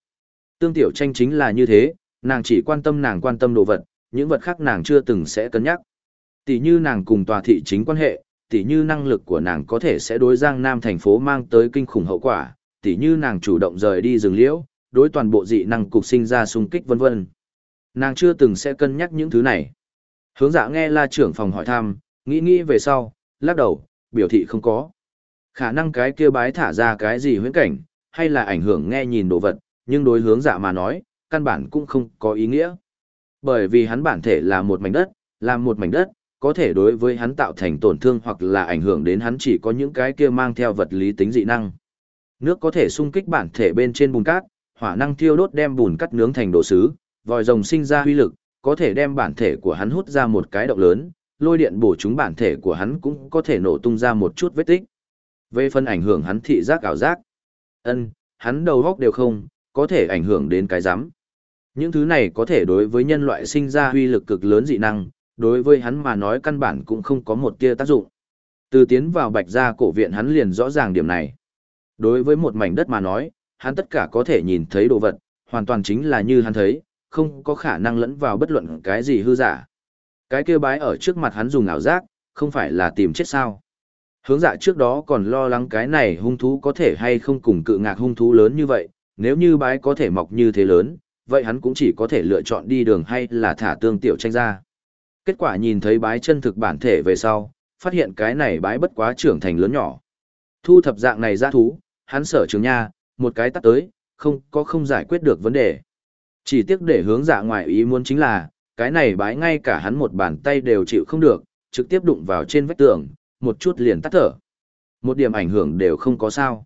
Tương tiểu tranh chính là như thế, nàng chỉ quan tâm nàng quan tâm đồ vật, những vật khác nàng chưa từng sẽ cân nhắc. Tỷ như nàng cùng tòa thị chính quan hệ, tỷ như năng lực của nàng có thể sẽ đối Giang Nam thành phố mang tới kinh khủng hậu quả, tỷ như nàng chủ động rời đi rừng liễu, đối toàn bộ dị năng cục sinh ra xung kích vân vân. Nàng chưa từng sẽ cân nhắc những thứ này. Hướng dạ nghe la trưởng phòng hỏi thăm, Nghĩ nghĩ về sau, lắc đầu, biểu thị không có. Khả năng cái kia bái thả ra cái gì huyễn cảnh, hay là ảnh hưởng nghe nhìn đồ vật, nhưng đối hướng dạ mà nói, căn bản cũng không có ý nghĩa. Bởi vì hắn bản thể là một mảnh đất, là một mảnh đất, có thể đối với hắn tạo thành tổn thương hoặc là ảnh hưởng đến hắn chỉ có những cái kia mang theo vật lý tính dị năng. Nước có thể xung kích bản thể bên trên bùn cát, hỏa năng thiêu đốt đem bùn cát nướng thành đồ sứ, vòi rồng sinh ra huy lực, có thể đem bản thể của hắn hút ra một cái động lớn, lôi điện bổ trúng bản thể của hắn cũng có thể nổ tung ra một chút vết tích. Về phần ảnh hưởng hắn thị giác ảo giác, ân, hắn đầu góc đều không, có thể ảnh hưởng đến cái giám. Những thứ này có thể đối với nhân loại sinh ra huy lực cực lớn dị năng, đối với hắn mà nói căn bản cũng không có một tia tác dụng. Từ tiến vào bạch gia cổ viện hắn liền rõ ràng điểm này. Đối với một mảnh đất mà nói, hắn tất cả có thể nhìn thấy đồ vật, hoàn toàn chính là như hắn thấy, không có khả năng lẫn vào bất luận cái gì hư giả. Cái kia bái ở trước mặt hắn dùng ảo giác, không phải là tìm chết sao. Hướng dạ trước đó còn lo lắng cái này hung thú có thể hay không cùng cự ngạc hung thú lớn như vậy, nếu như bái có thể mọc như thế lớn, vậy hắn cũng chỉ có thể lựa chọn đi đường hay là thả tương tiểu tranh ra. Kết quả nhìn thấy bái chân thực bản thể về sau, phát hiện cái này bái bất quá trưởng thành lớn nhỏ. Thu thập dạng này ra thú, hắn sở trường nha, một cái tắt tới, không có không giải quyết được vấn đề. Chỉ tiếc để hướng dạ ngoài ý muốn chính là, cái này bái ngay cả hắn một bàn tay đều chịu không được, trực tiếp đụng vào trên vách tường, một chút liền tắt thở. Một điểm ảnh hưởng đều không có sao.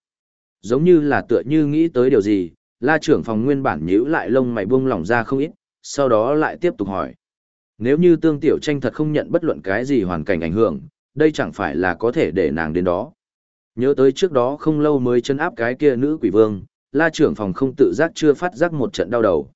Giống như là tựa như nghĩ tới điều gì, la trưởng phòng nguyên bản nhíu lại lông mày buông lỏng ra không ít, sau đó lại tiếp tục hỏi. Nếu như tương tiểu tranh thật không nhận bất luận cái gì hoàn cảnh ảnh hưởng, đây chẳng phải là có thể để nàng đến đó. Nhớ tới trước đó không lâu mới chân áp cái kia nữ quỷ vương, la trưởng phòng không tự giác chưa phát giác một trận đau đầu.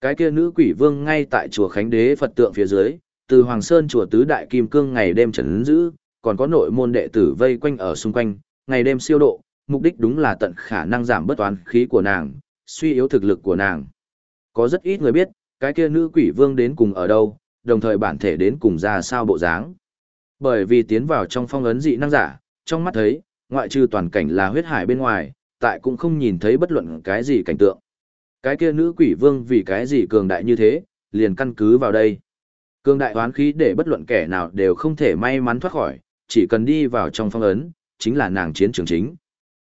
Cái kia nữ quỷ vương ngay tại chùa Khánh Đế Phật tượng phía dưới, từ Hoàng Sơn chùa Tứ Đại Kim Cương ngày đêm trấn giữ, còn có nội môn đệ tử vây quanh ở xung quanh, ngày đêm siêu độ, mục đích đúng là tận khả năng giảm bất toán khí của nàng, suy yếu thực lực của nàng. Có rất ít người biết, cái kia nữ quỷ vương đến cùng ở đâu, đồng thời bản thể đến cùng ra sao bộ dáng. Bởi vì tiến vào trong phong ấn dị năng giả, trong mắt thấy, ngoại trừ toàn cảnh là huyết hải bên ngoài, tại cũng không nhìn thấy bất luận cái gì cảnh tượng. Cái kia nữ quỷ vương vì cái gì cường đại như thế, liền căn cứ vào đây. Cường đại hoán khí để bất luận kẻ nào đều không thể may mắn thoát khỏi, chỉ cần đi vào trong phong ấn, chính là nàng chiến trường chính.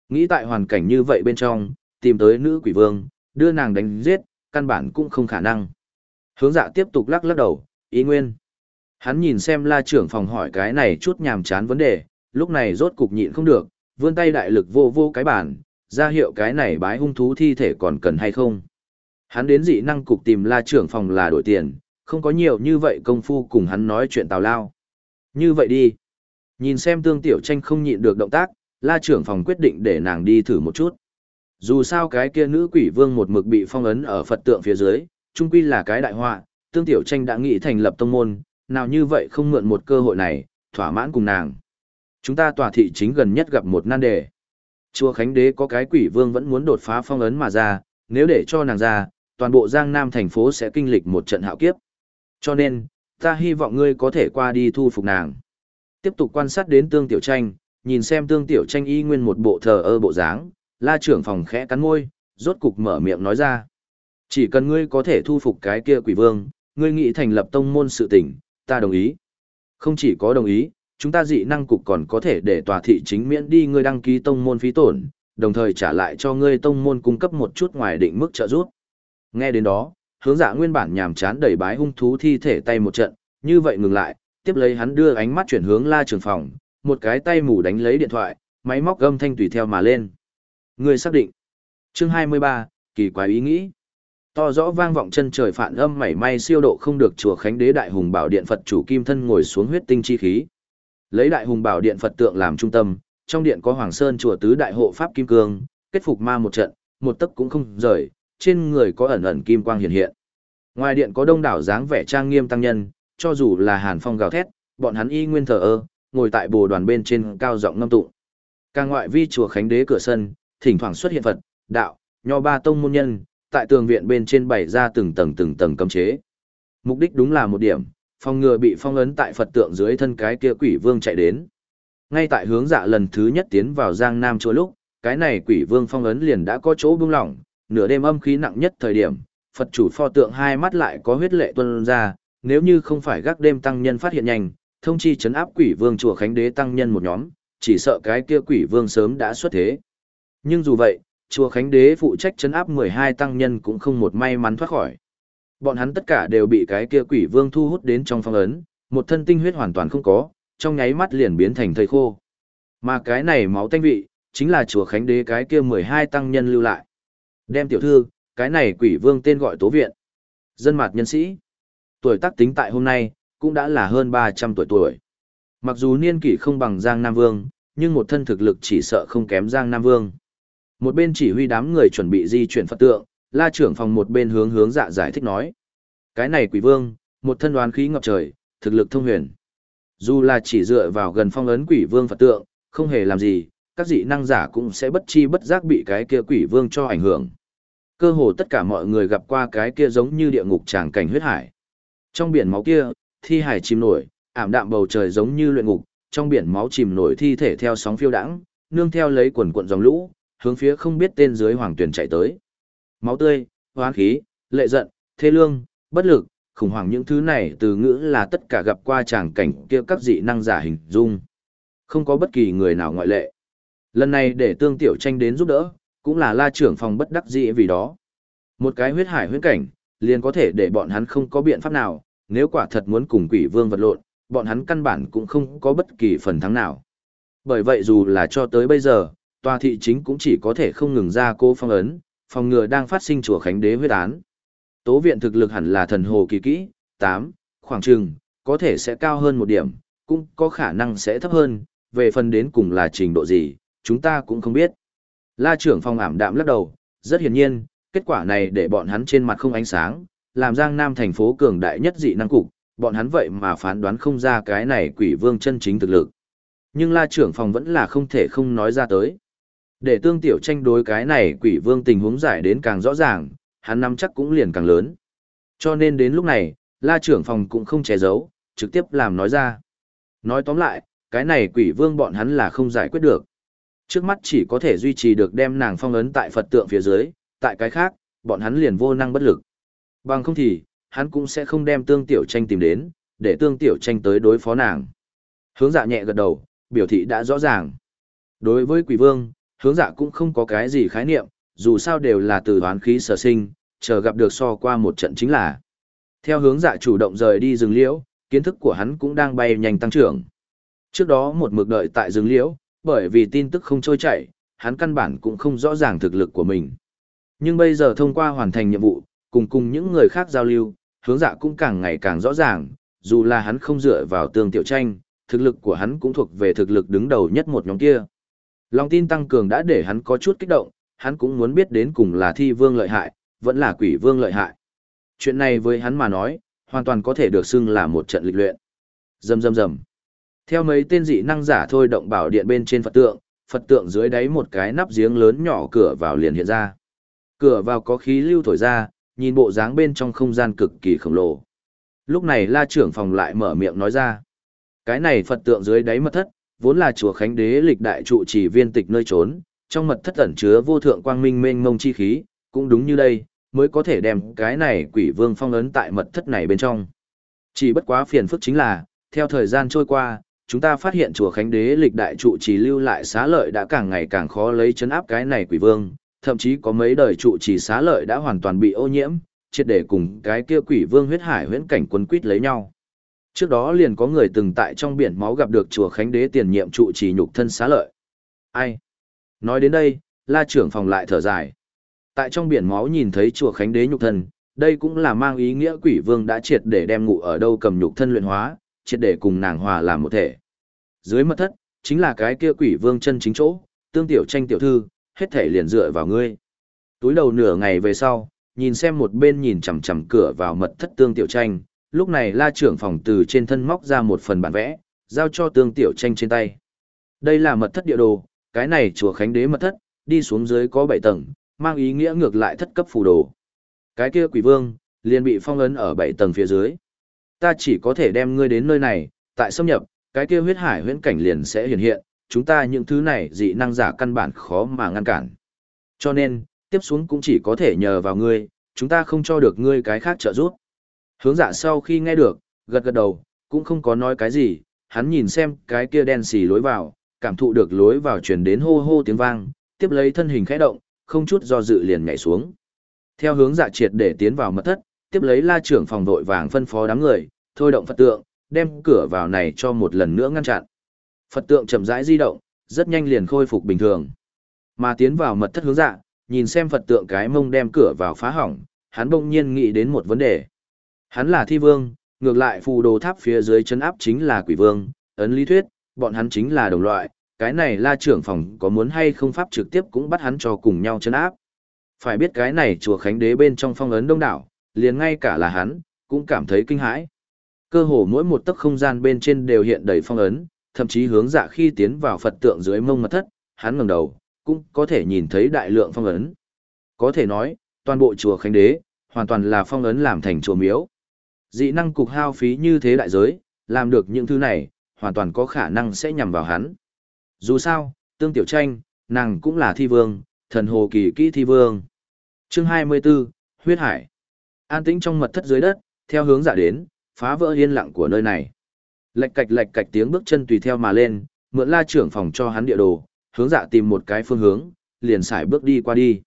Nghĩ tại hoàn cảnh như vậy bên trong, tìm tới nữ quỷ vương, đưa nàng đánh giết, căn bản cũng không khả năng. Hướng dạ tiếp tục lắc lắc đầu, ý nguyên. Hắn nhìn xem la trưởng phòng hỏi cái này chút nhàm chán vấn đề, lúc này rốt cục nhịn không được, vươn tay đại lực vô vô cái bản, ra hiệu cái này bái hung thú thi thể còn cần hay không. Hắn đến dị năng cục tìm la trưởng phòng là đổi tiền, không có nhiều như vậy công phu cùng hắn nói chuyện tào lao. Như vậy đi. Nhìn xem tương tiểu tranh không nhịn được động tác, la trưởng phòng quyết định để nàng đi thử một chút. Dù sao cái kia nữ quỷ vương một mực bị phong ấn ở Phật tượng phía dưới, trung quy là cái đại họa, tương tiểu tranh đã nghĩ thành lập tông môn, nào như vậy không mượn một cơ hội này, thỏa mãn cùng nàng. Chúng ta tòa thị chính gần nhất gặp một nan đề. Chùa Khánh Đế có cái quỷ vương vẫn muốn đột phá phong ấn mà ra, nếu để cho nàng ra, toàn bộ Giang Nam thành phố sẽ kinh lịch một trận hạo kiếp. Cho nên, ta hy vọng ngươi có thể qua đi thu phục nàng. Tiếp tục quan sát đến tương tiểu tranh, nhìn xem tương tiểu tranh y nguyên một bộ thờ ơ bộ dáng, la trưởng phòng khẽ cắn môi, rốt cục mở miệng nói ra. Chỉ cần ngươi có thể thu phục cái kia quỷ vương, ngươi nghĩ thành lập tông môn sự tình, ta đồng ý. Không chỉ có đồng ý, chúng ta dị năng cục còn có thể để tòa thị chính miễn đi ngươi đăng ký tông môn phí tổn, đồng thời trả lại cho ngươi tông môn cung cấp một chút ngoài định mức trợ giúp. Nghe đến đó, hướng dạ nguyên bản nhàm chán đẩy bái hung thú thi thể tay một trận, như vậy ngừng lại, tiếp lấy hắn đưa ánh mắt chuyển hướng la trường phòng, một cái tay mù đánh lấy điện thoại, máy móc gâm thanh tùy theo mà lên. Ngươi xác định. Chương 23, kỳ quái ý nghĩ. To rõ vang vọng chân trời phản âm mảy may siêu độ không được chùa Khánh Đế Đại Hùng Bảo Điện Phật chủ kim thân ngồi xuống huyết tinh chi khí. Lấy Đại Hùng Bảo Điện Phật tượng làm trung tâm, trong điện có Hoàng Sơn chùa tứ đại hộ pháp kim cương, kết phục ma một trận, một tấc cũng không rời, trên người có ẩn ẩn kim quang hiện hiện. Ngoài điện có đông đảo dáng vẻ trang nghiêm tăng nhân, cho dù là Hàn Phong gào thét, bọn hắn y nguyên thờ ơ, ngồi tại bồ đoàn bên trên cao giọng ngâm tụng. Càng ngoại vi chùa Khánh Đế cửa sân, thỉnh thoảng xuất hiện Phật, đạo, nho ba tông môn nhân, tại tường viện bên trên bày ra từng tầng từng tầng cấm chế. Mục đích đúng là một điểm, phòng ngừa bị phong ấn tại Phật tượng dưới thân cái kia quỷ vương chạy đến. Ngay tại hướng dạ lần thứ nhất tiến vào Giang Nam chỗ lúc, cái này quỷ vương phong ấn liền đã có chỗ buông lỏng, nửa đêm âm khí nặng nhất thời điểm, Phật chủ pho tượng hai mắt lại có huyết lệ tuôn ra, nếu như không phải gác đêm tăng nhân phát hiện nhanh, thông chi chấn áp quỷ vương chùa Khánh Đế tăng nhân một nhóm, chỉ sợ cái kia quỷ vương sớm đã xuất thế. Nhưng dù vậy, chùa Khánh Đế phụ trách chấn áp 12 tăng nhân cũng không một may mắn thoát khỏi. Bọn hắn tất cả đều bị cái kia quỷ vương thu hút đến trong phong ấn, một thân tinh huyết hoàn toàn không có, trong nháy mắt liền biến thành thây khô. Mà cái này máu tanh vị, chính là chùa Khánh Đế cái kia 12 tăng nhân lưu lại. Đem tiểu thư, cái này quỷ vương tên gọi tố viện. Dân mạt nhân sĩ. Tuổi tác tính tại hôm nay, cũng đã là hơn 300 tuổi tuổi. Mặc dù niên kỷ không bằng Giang Nam Vương, nhưng một thân thực lực chỉ sợ không kém Giang Nam Vương. Một bên chỉ huy đám người chuẩn bị di chuyển Phật tượng, la trưởng phòng một bên hướng hướng dạ giải thích nói. Cái này quỷ vương, một thân đoán khí ngập trời, thực lực thông huyền. Dù là chỉ dựa vào gần phong ấn quỷ vương Phật tượng, không hề làm gì, các dị năng giả cũng sẽ bất chi bất giác bị cái kia quỷ vương cho ảnh hưởng. Cơ hồ tất cả mọi người gặp qua cái kia giống như địa ngục tràng cảnh huyết hải. Trong biển máu kia, thi hải chìm nổi, ảm đạm bầu trời giống như luyện ngục, trong biển máu chìm nổi thi thể theo sóng phiêu đãng, nương theo lấy quần cuộn dòng lũ, hướng phía không biết tên dưới hoàng tuyển chạy tới. Máu tươi, hoán khí, lệ giận, thê lương, bất lực, khủng hoảng những thứ này từ ngữ là tất cả gặp qua tràng cảnh kia các dị năng giả hình dung. Không có bất kỳ người nào ngoại lệ. Lần này để tương tiểu tranh đến giúp đỡ, cũng là la trưởng phòng bất đắc dĩ vì đó. Một cái huyết hải huyết cảnh, liền có thể để bọn hắn không có biện pháp nào, nếu quả thật muốn cùng quỷ vương vật lộn, bọn hắn căn bản cũng không có bất kỳ phần thắng nào. Bởi vậy dù là cho tới bây giờ, tòa thị chính cũng chỉ có thể không ngừng ra cô phong ấn, phòng ngừa đang phát sinh chùa Khánh Đế huyết án. Tố viện thực lực hẳn là thần hồ kỳ kỹ, 8, khoảng trừng, có thể sẽ cao hơn một điểm, cũng có khả năng sẽ thấp hơn, về phần đến cùng là trình độ gì, chúng ta cũng không biết. La trưởng phòng ảm đạm lắc đầu, rất hiển nhiên, kết quả này để bọn hắn trên mặt không ánh sáng, làm Giang Nam thành phố cường đại nhất dị năng cục, bọn hắn vậy mà phán đoán không ra cái này quỷ vương chân chính thực lực. Nhưng la trưởng phòng vẫn là không thể không nói ra tới. Để tương tiểu tranh đối cái này quỷ vương tình huống giải đến càng rõ ràng, hắn nắm chắc cũng liền càng lớn. Cho nên đến lúc này, la trưởng phòng cũng không che giấu, trực tiếp làm nói ra. Nói tóm lại, cái này quỷ vương bọn hắn là không giải quyết được. Trước mắt chỉ có thể duy trì được đem nàng phong ấn tại Phật tượng phía dưới, tại cái khác, bọn hắn liền vô năng bất lực. Bằng không thì, hắn cũng sẽ không đem tương tiểu tranh tìm đến, để tương tiểu tranh tới đối phó nàng. Hướng dạ nhẹ gật đầu, biểu thị đã rõ ràng. Đối với quỷ vương, hướng dạ cũng không có cái gì khái niệm, dù sao đều là từ hoán khí sở sinh, chờ gặp được so qua một trận chính là. Theo hướng dạ chủ động rời đi rừng liễu, kiến thức của hắn cũng đang bay nhanh tăng trưởng. Trước đó một mực đợi tại rừng liễu, bởi vì tin tức không trôi chảy, hắn căn bản cũng không rõ ràng thực lực của mình. Nhưng bây giờ thông qua hoàn thành nhiệm vụ, cùng cùng những người khác giao lưu, hướng dạ cũng càng ngày càng rõ ràng, dù là hắn không dựa vào tương tiểu tranh, thực lực của hắn cũng thuộc về thực lực đứng đầu nhất một nhóm kia. Lòng tin tăng cường đã để hắn có chút kích động, hắn cũng muốn biết đến cùng là thi vương lợi hại, vẫn là quỷ vương lợi hại. Chuyện này với hắn mà nói, hoàn toàn có thể được xưng là một trận lịch luyện. Dầm dầm dầm. Theo mấy tên dị năng giả thôi động bảo điện bên trên Phật tượng, Phật tượng dưới đáy một cái nắp giếng lớn nhỏ cửa vào liền hiện ra. Cửa vào có khí lưu thổi ra, nhìn bộ dáng bên trong không gian cực kỳ khổng lồ. Lúc này la trưởng phòng lại mở miệng nói ra. Cái này Phật tượng dưới đáy mật thất, vốn là chùa Khánh Đế lịch đại trụ chỉ viên tịch nơi trốn, trong mật thất ẩn chứa vô thượng quang minh mênh mông chi khí, cũng đúng như đây, mới có thể đem cái này quỷ vương phong ấn tại mật thất này bên trong. Chỉ bất quá phiền phức chính là, theo thời gian trôi qua, chúng ta phát hiện chùa Khánh Đế lịch đại trụ chỉ lưu lại xá lợi đã càng ngày càng khó lấy chấn áp cái này quỷ vương, thậm chí có mấy đời trụ chỉ xá lợi đã hoàn toàn bị ô nhiễm, triệt để cùng cái kia quỷ vương huyết hải huyễn cảnh quấn quýt lấy nhau. Trước đó liền có người từng tại trong biển máu gặp được chùa Khánh Đế tiền nhiệm trụ trì nhục thân xá lợi. Ai? Nói đến đây, la trưởng phòng lại thở dài. Tại trong biển máu nhìn thấy chùa Khánh Đế nhục thân, đây cũng là mang ý nghĩa quỷ vương đã triệt để đem ngụ ở đâu cầm nhục thân luyện hóa, triệt để cùng nàng hòa làm một thể. Dưới mật thất, chính là cái kia quỷ vương chân chính chỗ, tương tiểu tranh tiểu thư, hết thể liền dựa vào ngươi. Túi đầu nửa ngày về sau, nhìn xem một bên nhìn chằm chằm cửa vào mật thất tương tiểu tranh, lúc này la trưởng phòng từ trên thân móc ra một phần bản vẽ, giao cho tương tiểu tranh trên tay. Đây là mật thất địa đồ, cái này chùa Khánh Đế mật thất, đi xuống dưới có bảy tầng, mang ý nghĩa ngược lại thất cấp phù đồ. Cái kia quỷ vương, liền bị phong ấn ở bảy tầng phía dưới. Ta chỉ có thể đem ngươi đến nơi này, tại xâm nhập, cái kia huyết hải huyễn cảnh liền sẽ hiện hiện, chúng ta những thứ này dị năng giả căn bản khó mà ngăn cản. Cho nên, tiếp xuống cũng chỉ có thể nhờ vào ngươi, chúng ta không cho được ngươi cái khác trợ giúp. Hướng dạ sau khi nghe được, gật gật đầu, cũng không có nói cái gì, hắn nhìn xem cái kia đen xì lối vào, cảm thụ được lối vào truyền đến hô hô tiếng vang, tiếp lấy thân hình khẽ động, không chút do dự liền nhảy xuống. Theo hướng dạ triệt để tiến vào mật thất, tiếp lấy la trưởng phòng đội vàng phân phó đám người, thôi động Phật tượng, đem cửa vào này cho một lần nữa ngăn chặn. Phật tượng chậm rãi di động, rất nhanh liền khôi phục bình thường. Mà tiến vào mật thất hướng dạ, nhìn xem Phật tượng cái mông đem cửa vào phá hỏng, hắn bỗng nhiên nghĩ đến một vấn đề. Hắn là thi vương, ngược lại phù đồ tháp phía dưới chân áp chính là quỷ vương, ấn lý thuyết, bọn hắn chính là đồng loại, cái này la trưởng phòng có muốn hay không pháp trực tiếp cũng bắt hắn cho cùng nhau chân áp. Phải biết cái này chùa Khánh Đế bên trong phong ấn đông đảo, liền ngay cả là hắn, cũng cảm thấy kinh hãi. Cơ hồ mỗi một tấc không gian bên trên đều hiện đầy phong ấn, thậm chí hướng dạ khi tiến vào Phật tượng dưới mông mật thất, hắn ngẩng đầu, cũng có thể nhìn thấy đại lượng phong ấn. Có thể nói, toàn bộ chùa Khánh Đế, hoàn toàn là phong ấn làm thành chùa miếu. Dị năng cục hao phí như thế đại giới, làm được những thứ này, hoàn toàn có khả năng sẽ nhằm vào hắn. Dù sao, tương tiểu tranh, nàng cũng là thi vương, thần hồ kỳ kỹ thi vương. Chương 24, Huyết Hải. An tĩnh trong mật thất dưới đất, theo hướng giả đến, phá vỡ yên lặng của nơi này. Lệch cạch lệch cạch tiếng bước chân tùy theo mà lên, mượn la trưởng phòng cho hắn địa đồ, hướng dạ tìm một cái phương hướng, liền xài bước đi qua đi.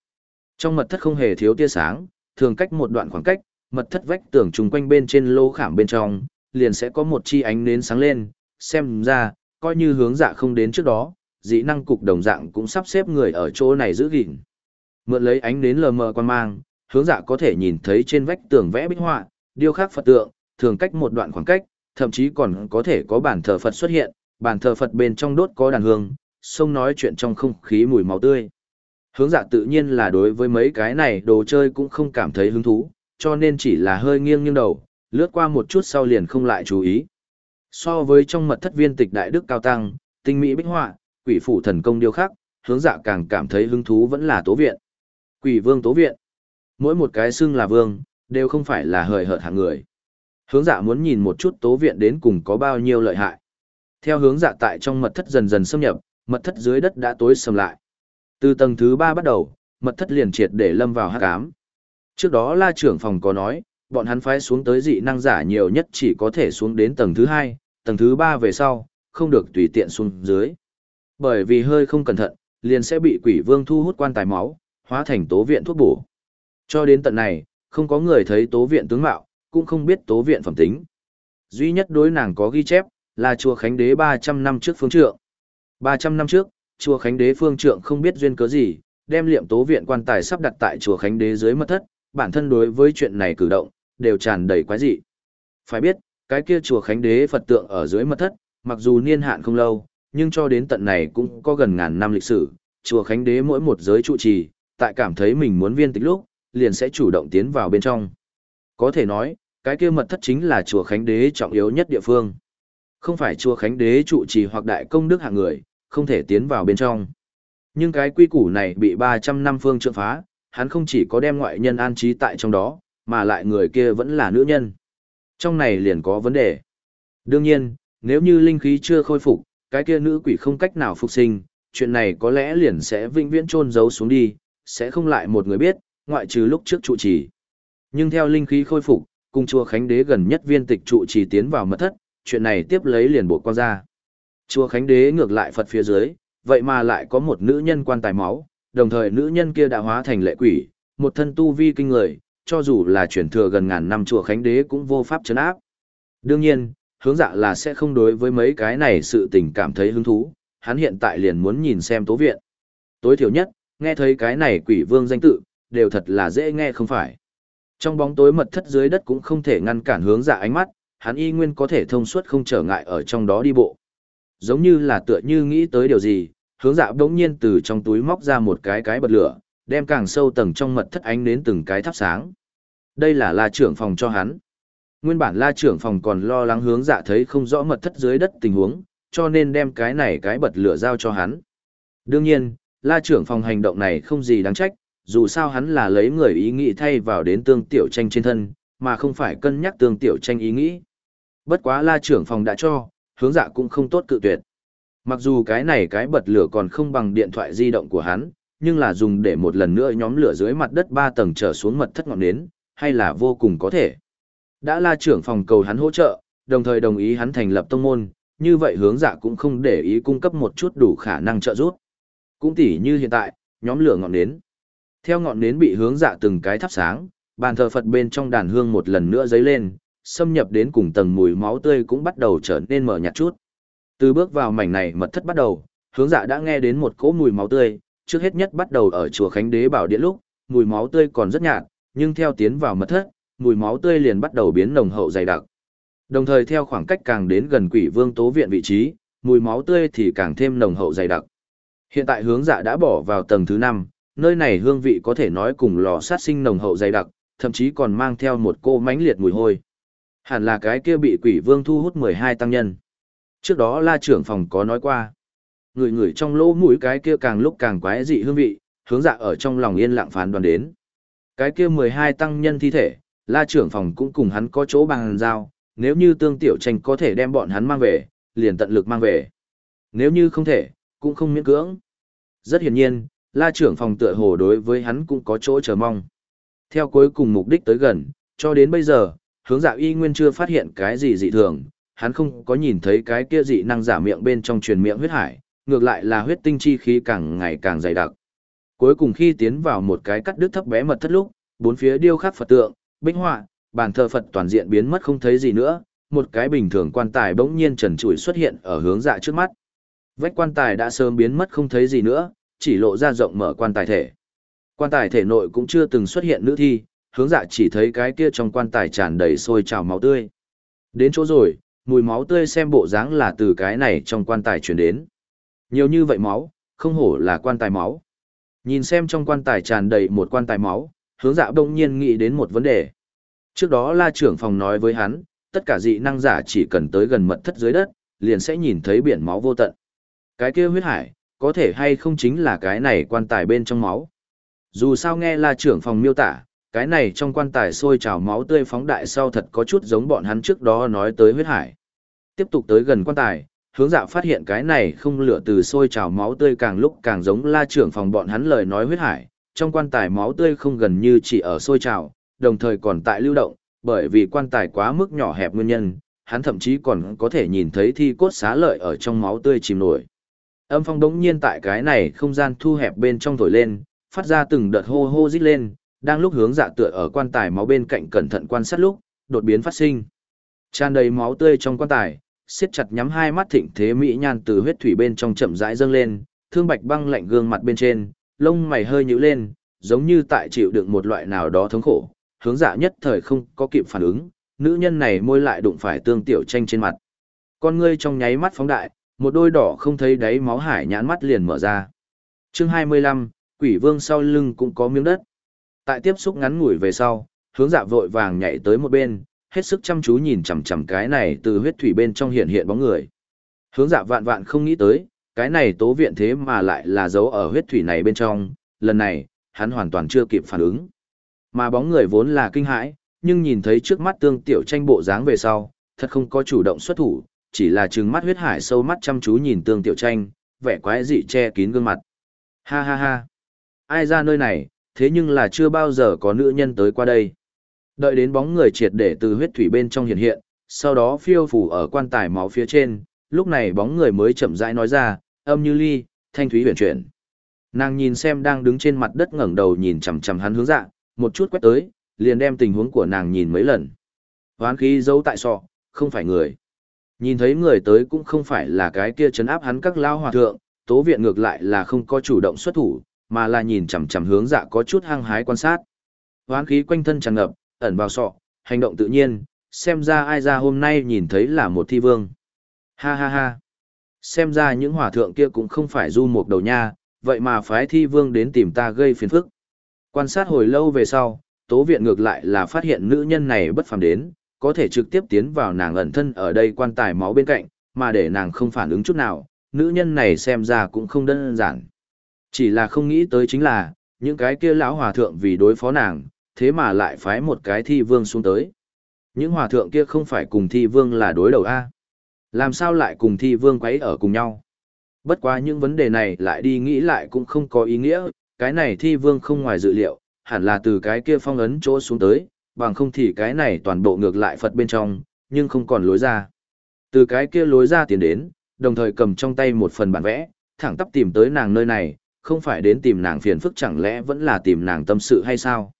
Trong mật thất không hề thiếu tia sáng, thường cách một đoạn khoảng cách, mật thất vách tường trùng quanh bên trên lô khảm bên trong, liền sẽ có một chi ánh nến sáng lên, xem ra, coi như hướng dạ không đến trước đó, dĩ năng cục đồng dạng cũng sắp xếp người ở chỗ này giữ gìn. Mượn lấy ánh nến lờ mờ quan mang, hướng dạ có thể nhìn thấy trên vách tường vẽ bích họa, điêu khắc Phật tượng, thường cách một đoạn khoảng cách, thậm chí còn có thể có bản thờ Phật xuất hiện, bản thờ Phật bên trong đốt có đàn hương, sông nói chuyện trong không khí mùi máu tươi. Hướng dạ tự nhiên là đối với mấy cái này đồ chơi cũng không cảm thấy hứng thú, cho nên chỉ là hơi nghiêng nghiêng đầu, lướt qua một chút sau liền không lại chú ý. So với trong mật thất viên tịch đại đức cao tăng, tinh mỹ bích họa, quỷ phủ thần công điêu khắc, hướng dạ càng cảm thấy hứng thú vẫn là tố viện. Quỷ vương tố viện. Mỗi một cái xưng là vương, đều không phải là hời hợt hạng người. Hướng dạ muốn nhìn một chút tố viện đến cùng có bao nhiêu lợi hại. Theo hướng dạ tại trong mật thất dần dần xâm nhập, mật thất dưới đất đã tối sầm lại. Từ tầng thứ ba bắt đầu, mật thất liền triệt để lâm vào hắc ám. Trước đó la trưởng phòng có nói, bọn hắn phái xuống tới dị năng giả nhiều nhất chỉ có thể xuống đến tầng thứ hai, tầng thứ ba về sau, không được tùy tiện xuống dưới. Bởi vì hơi không cẩn thận, liền sẽ bị quỷ vương thu hút quan tài máu, hóa thành tố viện thuốc bổ. Cho đến tận này, không có người thấy tố viện tướng mạo, cũng không biết tố viện phẩm tính. Duy nhất đối nàng có ghi chép, là chùa Khánh Đế 300 năm trước phương trượng. 300 năm trước, chùa Khánh Đế phương trượng không biết duyên cớ gì, đem liệm tố viện quan tài sắp đặt tại chùa Khánh Đế dưới mật thất, bản thân đối với chuyện này cử động, đều tràn đầy quái dị. Phải biết, cái kia chùa Khánh Đế Phật tượng ở dưới mật thất, mặc dù niên hạn không lâu, nhưng cho đến tận này cũng có gần ngàn năm lịch sử, chùa Khánh Đế mỗi một giới trụ trì, tại cảm thấy mình muốn viên tịch lúc, liền sẽ chủ động tiến vào bên trong. Có thể nói, cái kia mật thất chính là chùa Khánh Đế trọng yếu nhất địa phương. Không phải chùa Khánh Đế trụ trì hoặc đại công đức hạng người, không thể tiến vào bên trong. Nhưng cái quy củ này bị 300 năm phương trượng phá, hắn không chỉ có đem ngoại nhân an trí tại trong đó, mà lại người kia vẫn là nữ nhân. Trong này liền có vấn đề. Đương nhiên, nếu như linh khí chưa khôi phục, cái kia nữ quỷ không cách nào phục sinh, chuyện này có lẽ liền sẽ vĩnh viễn chôn giấu xuống đi, sẽ không lại một người biết, ngoại trừ lúc trước trụ trì. Nhưng theo linh khí khôi phục, cùng chùa Khánh Đế gần nhất viên tịch trụ trì tiến vào mật thất, chuyện này tiếp lấy liền bộ qua ra. Chùa Khánh Đế ngược lại Phật phía dưới, vậy mà lại có một nữ nhân quan tài máu, đồng thời nữ nhân kia đã hóa thành lệ quỷ, một thân tu vi kinh người, cho dù là chuyển thừa gần ngàn năm chùa Khánh Đế cũng vô pháp chấn áp. Đương nhiên, hướng dạ là sẽ không đối với mấy cái này sự tình cảm thấy hứng thú, hắn hiện tại liền muốn nhìn xem tố viện. Tối thiểu nhất, nghe thấy cái này quỷ vương danh tự, đều thật là dễ nghe không phải. Trong bóng tối mật thất dưới đất cũng không thể ngăn cản hướng dạ ánh mắt, hắn y nguyên có thể thông suốt không trở ngại ở trong đó đi bộ. Giống như là tựa như nghĩ tới điều gì, hướng dạ bỗng nhiên từ trong túi móc ra một cái cái bật lửa, đem càng sâu tầng trong mật thất ánh đến từng cái thắp sáng. Đây là la trưởng phòng cho hắn. Nguyên bản la trưởng phòng còn lo lắng hướng dạ thấy không rõ mật thất dưới đất tình huống, cho nên đem cái này cái bật lửa giao cho hắn. Đương nhiên, la trưởng phòng hành động này không gì đáng trách, dù sao hắn là lấy người ý nghĩ thay vào đến tương tiểu tranh trên thân, mà không phải cân nhắc tương tiểu tranh ý nghĩ. Bất quá la trưởng phòng đã cho, hướng dạ cũng không tốt cự tuyệt. Mặc dù cái này cái bật lửa còn không bằng điện thoại di động của hắn, nhưng là dùng để một lần nữa nhóm lửa dưới mặt đất ba tầng trở xuống mật thất ngọn nến, hay là vô cùng có thể. Đã la trưởng phòng cầu hắn hỗ trợ, đồng thời đồng ý hắn thành lập tông môn, như vậy hướng dạ cũng không để ý cung cấp một chút đủ khả năng trợ giúp. Cũng tỉ như hiện tại, nhóm lửa ngọn nến. Theo ngọn nến bị hướng dạ từng cái thắp sáng, bàn thờ Phật bên trong đàn hương một lần nữa dấy lên, xâm nhập đến cùng tầng mùi máu tươi cũng bắt đầu trở nên mở nhạt chút. Từ bước vào mảnh này mật thất bắt đầu, hướng dạ đã nghe đến một cỗ mùi máu tươi, trước hết nhất bắt đầu ở chùa Khánh Đế Bảo Điện lúc, mùi máu tươi còn rất nhạt, nhưng theo tiến vào mật thất, mùi máu tươi liền bắt đầu biến nồng hậu dày đặc. Đồng thời theo khoảng cách càng đến gần Quỷ Vương Tố viện vị trí, mùi máu tươi thì càng thêm nồng hậu dày đặc. Hiện tại hướng dạ đã bỏ vào tầng thứ 5, nơi này hương vị có thể nói cùng lò sát sinh nồng hậu dày đặc, thậm chí còn mang theo một cô mánh liệt mùi hôi. Hẳn là cái kia bị quỷ vương thu hút 12 tăng nhân. Trước đó la trưởng phòng có nói qua. Người người trong lỗ mũi cái kia càng lúc càng quái dị hương vị, hướng dạ ở trong lòng yên lặng phán đoán đến. Cái kia 12 tăng nhân thi thể, la trưởng phòng cũng cùng hắn có chỗ bằng giao, nếu như tương tiểu tranh có thể đem bọn hắn mang về, liền tận lực mang về. Nếu như không thể, cũng không miễn cưỡng. Rất hiển nhiên, la trưởng phòng tựa hồ đối với hắn cũng có chỗ chờ mong. Theo cuối cùng mục đích tới gần, cho đến bây giờ, hướng dạ y nguyên chưa phát hiện cái gì dị thường, hắn không có nhìn thấy cái kia dị năng giả miệng bên trong truyền miệng huyết hải, ngược lại là huyết tinh chi khí càng ngày càng dày đặc. Cuối cùng khi tiến vào một cái cắt đứt thấp bé mật thất lúc, bốn phía điêu khắc Phật tượng, bích họa, bàn thờ Phật toàn diện biến mất không thấy gì nữa, một cái bình thường quan tài bỗng nhiên trần trụi xuất hiện ở hướng dạ trước mắt. Vách quan tài đã sớm biến mất không thấy gì nữa, chỉ lộ ra rộng mở quan tài thể. Quan tài thể nội cũng chưa từng xuất hiện nữ thi, hướng dạ chỉ thấy cái kia trong quan tài tràn đầy sôi trào máu tươi. Đến chỗ rồi, mùi máu tươi xem bộ dáng là từ cái này trong quan tài chuyển đến. Nhiều như vậy máu, không hổ là quan tài máu. Nhìn xem trong quan tài tràn đầy một quan tài máu, hướng dạ đông nhiên nghĩ đến một vấn đề. Trước đó la trưởng phòng nói với hắn, tất cả dị năng giả chỉ cần tới gần mật thất dưới đất, liền sẽ nhìn thấy biển máu vô tận. Cái kia huyết hải, có thể hay không chính là cái này quan tài bên trong máu. Dù sao nghe la trưởng phòng miêu tả, cái này trong quan tài sôi trào máu tươi phóng đại sau thật có chút giống bọn hắn trước đó nói tới huyết hải. Tiếp tục tới gần quan tài, hướng dạ phát hiện cái này không lửa từ sôi trào máu tươi càng lúc càng giống la trưởng phòng bọn hắn lời nói huyết hải, trong quan tài máu tươi không gần như chỉ ở sôi trào, đồng thời còn tại lưu động, bởi vì quan tài quá mức nhỏ hẹp nguyên nhân, hắn thậm chí còn có thể nhìn thấy thi cốt xá lợi ở trong máu tươi chìm nổi. Âm phong đống nhiên tại cái này không gian thu hẹp bên trong thổi lên, phát ra từng đợt hô hô rít lên, đang lúc hướng dạ tựa ở quan tài máu bên cạnh cẩn thận quan sát lúc, đột biến phát sinh. Tràn đầy máu tươi trong quan tài, siết chặt nhắm hai mắt thịnh thế mỹ nhan từ huyết thủy bên trong chậm rãi dâng lên, thương bạch băng lạnh gương mặt bên trên, lông mày hơi nhíu lên, giống như tại chịu đựng một loại nào đó thống khổ, hướng dạ nhất thời không có kịp phản ứng, nữ nhân này môi lại đụng phải tương tiểu tranh trên mặt. Con ngươi trong nháy mắt phóng đại, một đôi đỏ không thấy đáy máu hải nhãn mắt liền mở ra. Chương 25, quỷ vương sau lưng cũng có miếng đất. Tại tiếp xúc ngắn ngủi về sau, hướng dạ vội vàng nhảy tới một bên, hết sức chăm chú nhìn chằm chằm cái này từ huyết thủy bên trong hiện hiện bóng người. Hướng dạ vạn vạn không nghĩ tới, cái này tố viện thế mà lại là dấu ở huyết thủy này bên trong, lần này, hắn hoàn toàn chưa kịp phản ứng. Mà bóng người vốn là kinh hãi, nhưng nhìn thấy trước mắt tương tiểu tranh bộ dáng về sau, thật không có chủ động xuất thủ, chỉ là trừng mắt huyết hải sâu mắt chăm chú nhìn tương tiểu tranh, vẻ quái dị che kín gương mặt. Ha ha ha! Ai ra nơi này, thế nhưng là chưa bao giờ có nữ nhân tới qua đây. Đợi đến bóng người triệt để từ huyết thủy bên trong hiện hiện, sau đó phiêu phủ ở quan tài máu phía trên, lúc này bóng người mới chậm rãi nói ra, âm như ly, thanh thúy huyền chuyển. Nàng nhìn xem đang đứng trên mặt đất ngẩng đầu nhìn chằm chằm hắn hướng dạ, một chút quét tới, liền đem tình huống của nàng nhìn mấy lần. Hoán khí giấu tại sọ, không phải người. Nhìn thấy người tới cũng không phải là cái kia chấn áp hắn các lao hòa thượng, tố viện ngược lại là không có chủ động xuất thủ, mà là nhìn chằm chằm hướng dạ có chút hăng hái quan sát. Hoán khí quanh thân tràn ngập, ẩn vào sọ, hành động tự nhiên, xem ra ai ra hôm nay nhìn thấy là một thi vương. Ha ha ha. Xem ra những hòa thượng kia cũng không phải du một đầu nha, vậy mà phái thi vương đến tìm ta gây phiền phức. Quan sát hồi lâu về sau, tố viện ngược lại là phát hiện nữ nhân này bất phàm đến, có thể trực tiếp tiến vào nàng ẩn thân ở đây quan tài máu bên cạnh, mà để nàng không phản ứng chút nào, nữ nhân này xem ra cũng không đơn giản. Chỉ là không nghĩ tới chính là, những cái kia lão hòa thượng vì đối phó nàng, thế mà lại phái một cái thi vương xuống tới. Những hòa thượng kia không phải cùng thi vương là đối đầu A. Làm sao lại cùng thi vương quấy ở cùng nhau? Bất quá những vấn đề này lại đi nghĩ lại cũng không có ý nghĩa, cái này thi vương không ngoài dự liệu, hẳn là từ cái kia phong ấn chỗ xuống tới, bằng không thì cái này toàn bộ ngược lại Phật bên trong, nhưng không còn lối ra. Từ cái kia lối ra tiến đến, đồng thời cầm trong tay một phần bản vẽ, thẳng tắp tìm tới nàng nơi này, không phải đến tìm nàng phiền phức chẳng lẽ vẫn là tìm nàng tâm sự hay sao?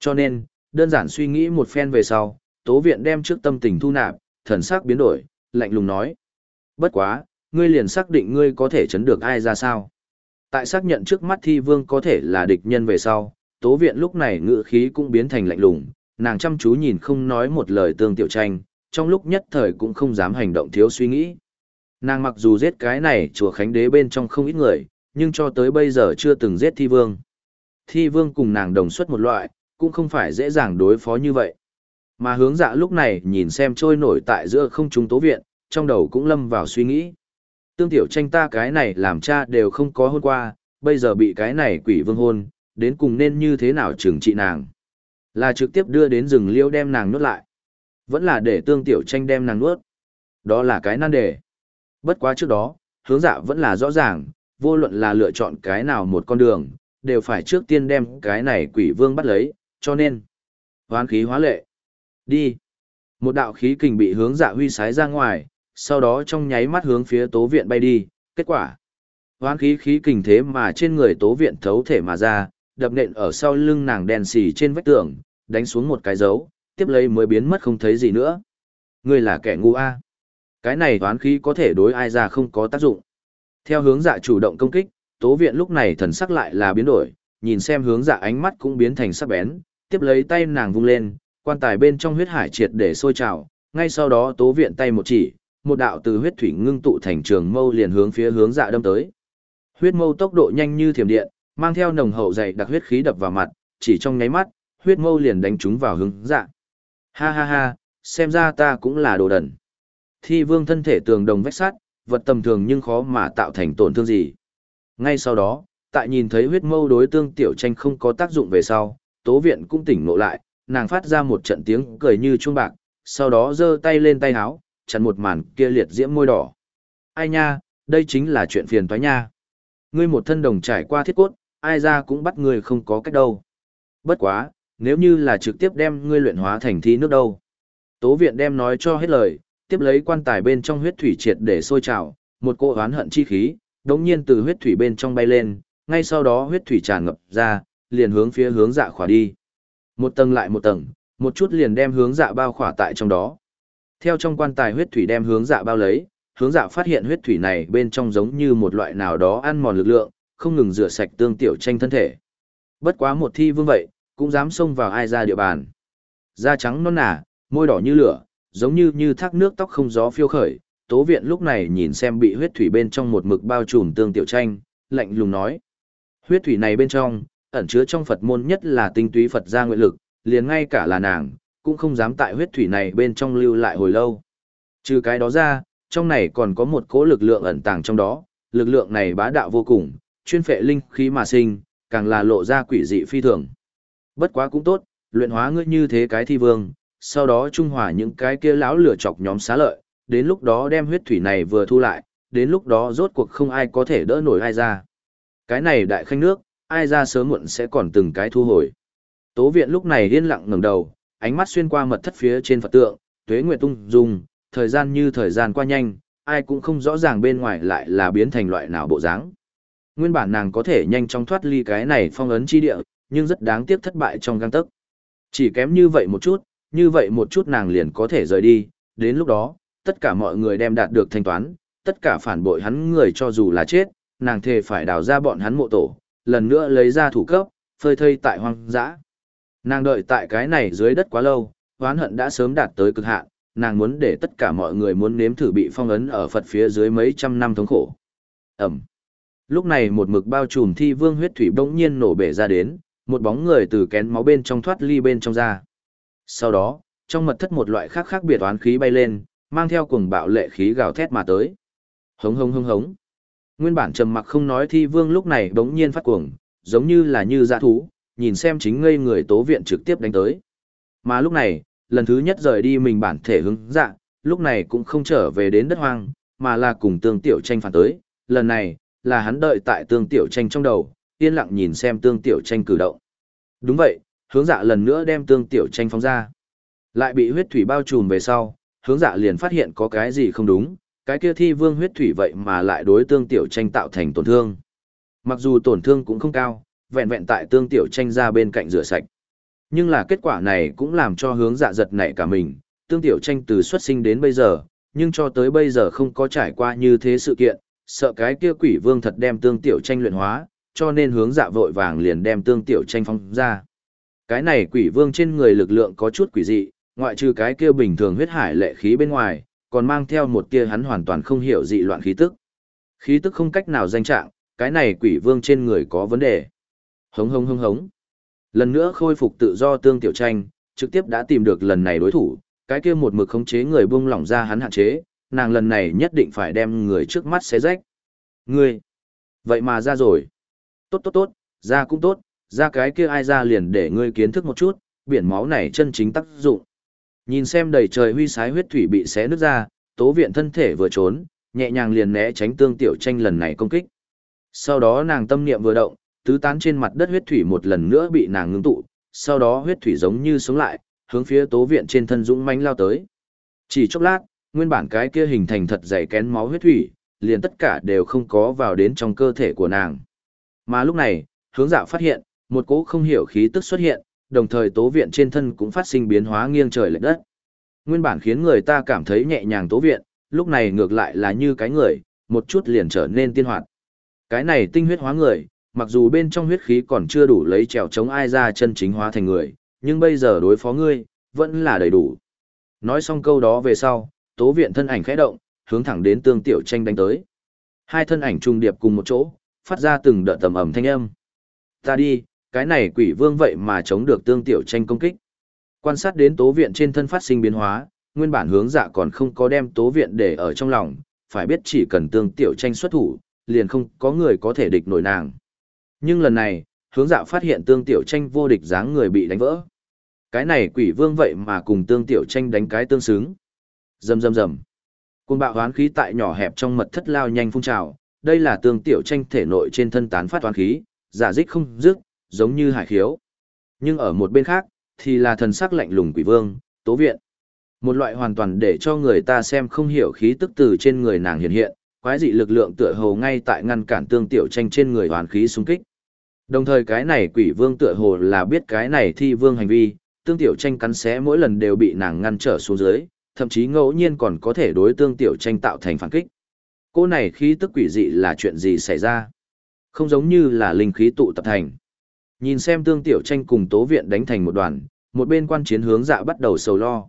Cho nên, đơn giản suy nghĩ một phen về sau, tố viện đem trước tâm tình thu nạp, thần sắc biến đổi, lạnh lùng nói. Bất quá, ngươi liền xác định ngươi có thể chấn được ai ra sao? Tại xác nhận trước mắt thi vương có thể là địch nhân về sau, tố viện lúc này ngựa khí cũng biến thành lạnh lùng, nàng chăm chú nhìn không nói một lời tương tiểu tranh, trong lúc nhất thời cũng không dám hành động thiếu suy nghĩ. Nàng mặc dù giết cái này chùa Khánh Đế bên trong không ít người, nhưng cho tới bây giờ chưa từng giết thi vương. Thi vương cùng nàng đồng xuất một loại, cũng không phải dễ dàng đối phó như vậy. Mà hướng dạ lúc này nhìn xem trôi nổi tại giữa không trung tố viện, trong đầu cũng lâm vào suy nghĩ. Tương tiểu tranh ta cái này làm cha đều không có hôn qua, bây giờ bị cái này quỷ vương hôn, đến cùng nên như thế nào trừng trị nàng. Là trực tiếp đưa đến rừng liêu đem nàng nuốt lại. Vẫn là để tương tiểu tranh đem nàng nuốt. Đó là cái nan đề. Bất quá trước đó, hướng dạ vẫn là rõ ràng, vô luận là lựa chọn cái nào một con đường, đều phải trước tiên đem cái này quỷ vương bắt lấy, cho nên. Hoán khí hóa lệ. Đi. Một đạo khí kình bị hướng dạ huy sái ra ngoài, sau đó trong nháy mắt hướng phía tố viện bay đi, kết quả. Hoán khí khí kình thế mà trên người tố viện thấu thể mà ra, đập nện ở sau lưng nàng đèn xì trên vách tường, đánh xuống một cái dấu, tiếp lấy mới biến mất không thấy gì nữa. Ngươi là kẻ ngu a. À? Cái này hoán khí có thể đối ai ra không có tác dụng. Theo hướng dạ chủ động công kích, tố viện lúc này thần sắc lại là biến đổi, nhìn xem hướng dạ ánh mắt cũng biến thành sắc bén, tiếp lấy tay nàng vung lên, quan tài bên trong huyết hải triệt để sôi trào, ngay sau đó tố viện tay một chỉ, một đạo từ huyết thủy ngưng tụ thành trường mâu liền hướng phía hướng dạ đâm tới. Huyết mâu tốc độ nhanh như thiểm điện, mang theo nồng hậu dày đặc huyết khí đập vào mặt, chỉ trong nháy mắt, huyết mâu liền đánh trúng vào hướng dạ. Ha ha ha, xem ra ta cũng là đồ đần. Thi vương thân thể tường đồng vách sắt, vật tầm thường nhưng khó mà tạo thành tổn thương gì. Ngay sau đó, tại nhìn thấy huyết mâu đối tương tiểu tranh không có tác dụng về sau, tố viện cũng tỉnh ngộ lại, nàng phát ra một trận tiếng cười như chuông bạc, sau đó giơ tay lên tay háo, chặn một màn kia liệt diễm môi đỏ. Ai nha, đây chính là chuyện phiền toái nha. Ngươi một thân đồng trải qua thiết cốt, ai ra cũng bắt ngươi không có cách đâu. Bất quá, nếu như là trực tiếp đem ngươi luyện hóa thành thi nước đâu. Tố viện đem nói cho hết lời, tiếp lấy quan tài bên trong huyết thủy triệt để sôi trào, một cỗ oán hận chi khí, đống nhiên từ huyết thủy bên trong bay lên, ngay sau đó huyết thủy tràn ngập ra, liền hướng phía hướng dạ khỏa đi. Một tầng lại một tầng, một chút liền đem hướng dạ bao khỏa tại trong đó. Theo trong quan tài huyết thủy đem hướng dạ bao lấy, hướng dạ phát hiện huyết thủy này bên trong giống như một loại nào đó ăn mòn lực lượng, không ngừng rửa sạch tương tiểu tranh thân thể. Bất quá một thi vương vậy, cũng dám xông vào ai ra địa bàn. Da trắng non nả, môi đỏ như lửa, giống như như thác nước tóc không gió phiêu khởi. Tố viện lúc này nhìn xem bị huyết thủy bên trong một mực bao trùm tương tiểu tranh, lạnh lùng nói. Huyết thủy này bên trong, ẩn chứa trong Phật môn nhất là tinh túy Phật gia nguyện lực, liền ngay cả là nàng, cũng không dám tại huyết thủy này bên trong lưu lại hồi lâu. Trừ cái đó ra, trong này còn có một cỗ lực lượng ẩn tàng trong đó, lực lượng này bá đạo vô cùng, chuyên phệ linh khí mà sinh, càng là lộ ra quỷ dị phi thường. Bất quá cũng tốt, luyện hóa ngươi như thế cái thi vương, sau đó trung hòa những cái kia lão lửa chọc nhóm xá lợi, đến lúc đó đem huyết thủy này vừa thu lại, đến lúc đó rốt cuộc không ai có thể đỡ nổi ai ra. Cái này đại khanh nước, ai ra sớm muộn sẽ còn từng cái thu hồi. Tố viện lúc này điên lặng ngẩng đầu, ánh mắt xuyên qua mật thất phía trên Phật tượng, tuế nguyệt tung dung, thời gian như thời gian qua nhanh, ai cũng không rõ ràng bên ngoài lại là biến thành loại nào bộ dáng. Nguyên bản nàng có thể nhanh chóng thoát ly cái này phong ấn chi địa, nhưng rất đáng tiếc thất bại trong gang tấc. Chỉ kém như vậy một chút, như vậy một chút nàng liền có thể rời đi, đến lúc đó, tất cả mọi người đem đạt được thanh toán, tất cả phản bội hắn người cho dù là chết, nàng thề phải đào ra bọn hắn mộ tổ, lần nữa lấy ra thủ cấp, phơi thây tại hoang dã. Nàng đợi tại cái này dưới đất quá lâu, oán hận đã sớm đạt tới cực hạn, nàng muốn để tất cả mọi người muốn nếm thử bị phong ấn ở Phật phía dưới mấy trăm năm thống khổ. Ẩm. Lúc này một mực bao trùm thi vương huyết thủy bỗng nhiên nổ bể ra đến, một bóng người từ kén máu bên trong thoát ly bên trong ra. Sau đó, trong mật thất một loại khác khác biệt oán khí bay lên, mang theo cuồng bạo lệ khí gào thét mà tới. Hống hống hống hống. Nguyên bản trầm mặc không nói thi vương lúc này bỗng nhiên phát cuồng, giống như là như dã thú, nhìn xem chính ngây người tố viện trực tiếp đánh tới. Mà lúc này, lần thứ nhất rời đi mình bản thể hướng dạ, lúc này cũng không trở về đến đất hoang, mà là cùng tương tiểu tranh phản tới, lần này, là hắn đợi tại tương tiểu tranh trong đầu, yên lặng nhìn xem tương tiểu tranh cử động. Đúng vậy, hướng dạ lần nữa đem tương tiểu tranh phóng ra. Lại bị huyết thủy bao trùm về sau, hướng dạ liền phát hiện có cái gì không đúng, cái kia thi vương huyết thủy vậy mà lại đối tương tiểu tranh tạo thành tổn thương. Mặc dù tổn thương cũng không cao, vẹn vẹn tại tương tiểu tranh ra bên cạnh rửa sạch. Nhưng là kết quả này cũng làm cho hướng dạ giật nảy cả mình, tương tiểu tranh từ xuất sinh đến bây giờ, nhưng cho tới bây giờ không có trải qua như thế sự kiện, sợ cái kia quỷ vương thật đem tương tiểu tranh luyện hóa, cho nên hướng dạ vội vàng liền đem tương tiểu tranh phong ra. Cái này quỷ vương trên người lực lượng có chút quỷ dị, ngoại trừ cái kia bình thường huyết hải lệ khí bên ngoài, còn mang theo một kia hắn hoàn toàn không hiểu dị loạn khí tức. Khí tức không cách nào danh trạng, cái này quỷ vương trên người có vấn đề. Hống hống hống hống. Lần nữa khôi phục tự do tương tiểu tranh, trực tiếp đã tìm được lần này đối thủ, cái kia một mực khống chế người buông lỏng ra hắn hạn chế, nàng lần này nhất định phải đem người trước mắt xé rách. Ngươi, vậy mà ra rồi. Tốt tốt tốt, ra cũng tốt, ra cái kia ai ra liền để ngươi kiến thức một chút, biển máu này chân chính tác dụng. Nhìn xem đầy trời huy sái huyết thủy bị xé nứt ra, tố viện thân thể vừa trốn, nhẹ nhàng liền né tránh tương tiểu tranh lần này công kích. Sau đó nàng tâm niệm vừa động, tứ tán trên mặt đất huyết thủy một lần nữa bị nàng ngưng tụ, sau đó huyết thủy giống như sống lại, hướng phía tố viện trên thân dũng mãnh lao tới. Chỉ chốc lát, nguyên bản cái kia hình thành thật dày kén máu huyết thủy, liền tất cả đều không có vào đến trong cơ thể của nàng. Mà lúc này, hướng dạ phát hiện, một cỗ không hiểu khí tức xuất hiện, đồng thời tố viện trên thân cũng phát sinh biến hóa nghiêng trời lệch đất. Nguyên bản khiến người ta cảm thấy nhẹ nhàng tố viện, lúc này ngược lại là như cái người, một chút liền trở nên tiên hoạt. Cái này tinh huyết hóa người, mặc dù bên trong huyết khí còn chưa đủ lấy trèo chống ai ra chân chính hóa thành người, nhưng bây giờ đối phó ngươi, vẫn là đầy đủ. Nói xong câu đó về sau, tố viện thân ảnh khẽ động, hướng thẳng đến tương tiểu tranh đánh tới. Hai thân ảnh trùng điệp cùng một chỗ, phát ra từng đợt tầm ẩm thanh âm. Ta đi, cái này quỷ vương vậy mà chống được tương tiểu tranh công kích. Quan sát đến tố viện trên thân phát sinh biến hóa, nguyên bản hướng dạ còn không có đem tố viện để ở trong lòng, phải biết chỉ cần tương tiểu tranh xuất thủ, liền không có người có thể địch nổi nàng. Nhưng lần này, hướng dạ phát hiện tương tiểu tranh vô địch dáng người bị đánh vỡ. Cái này quỷ vương vậy mà cùng tương tiểu tranh đánh cái tương xứng. Rầm rầm rầm. Cơn bạo hoán khí tại nhỏ hẹp trong mật thất lao nhanh phun trào, đây là tương tiểu tranh thể nội trên thân tán phát hoán khí, giả dích không dứt, giống như hải khiếu. Nhưng ở một bên khác, thì là thần sắc lạnh lùng quỷ vương, tố viện. Một loại hoàn toàn để cho người ta xem không hiểu khí tức từ trên người nàng hiện hiện, quái dị lực lượng tựa hồ ngay tại ngăn cản tương tiểu tranh trên người hoàn khí xung kích. Đồng thời cái này quỷ vương tựa hồ là biết cái này thi vương hành vi, tương tiểu tranh cắn xé mỗi lần đều bị nàng ngăn trở xuống dưới, thậm chí ngẫu nhiên còn có thể đối tương tiểu tranh tạo thành phản kích. Cô này khí tức quỷ dị là chuyện gì xảy ra? Không giống như là linh khí tụ tập thành. Nhìn xem tương tiểu tranh cùng tố viện đánh thành một đoàn, một bên quan chiến hướng dạ bắt đầu sầu lo.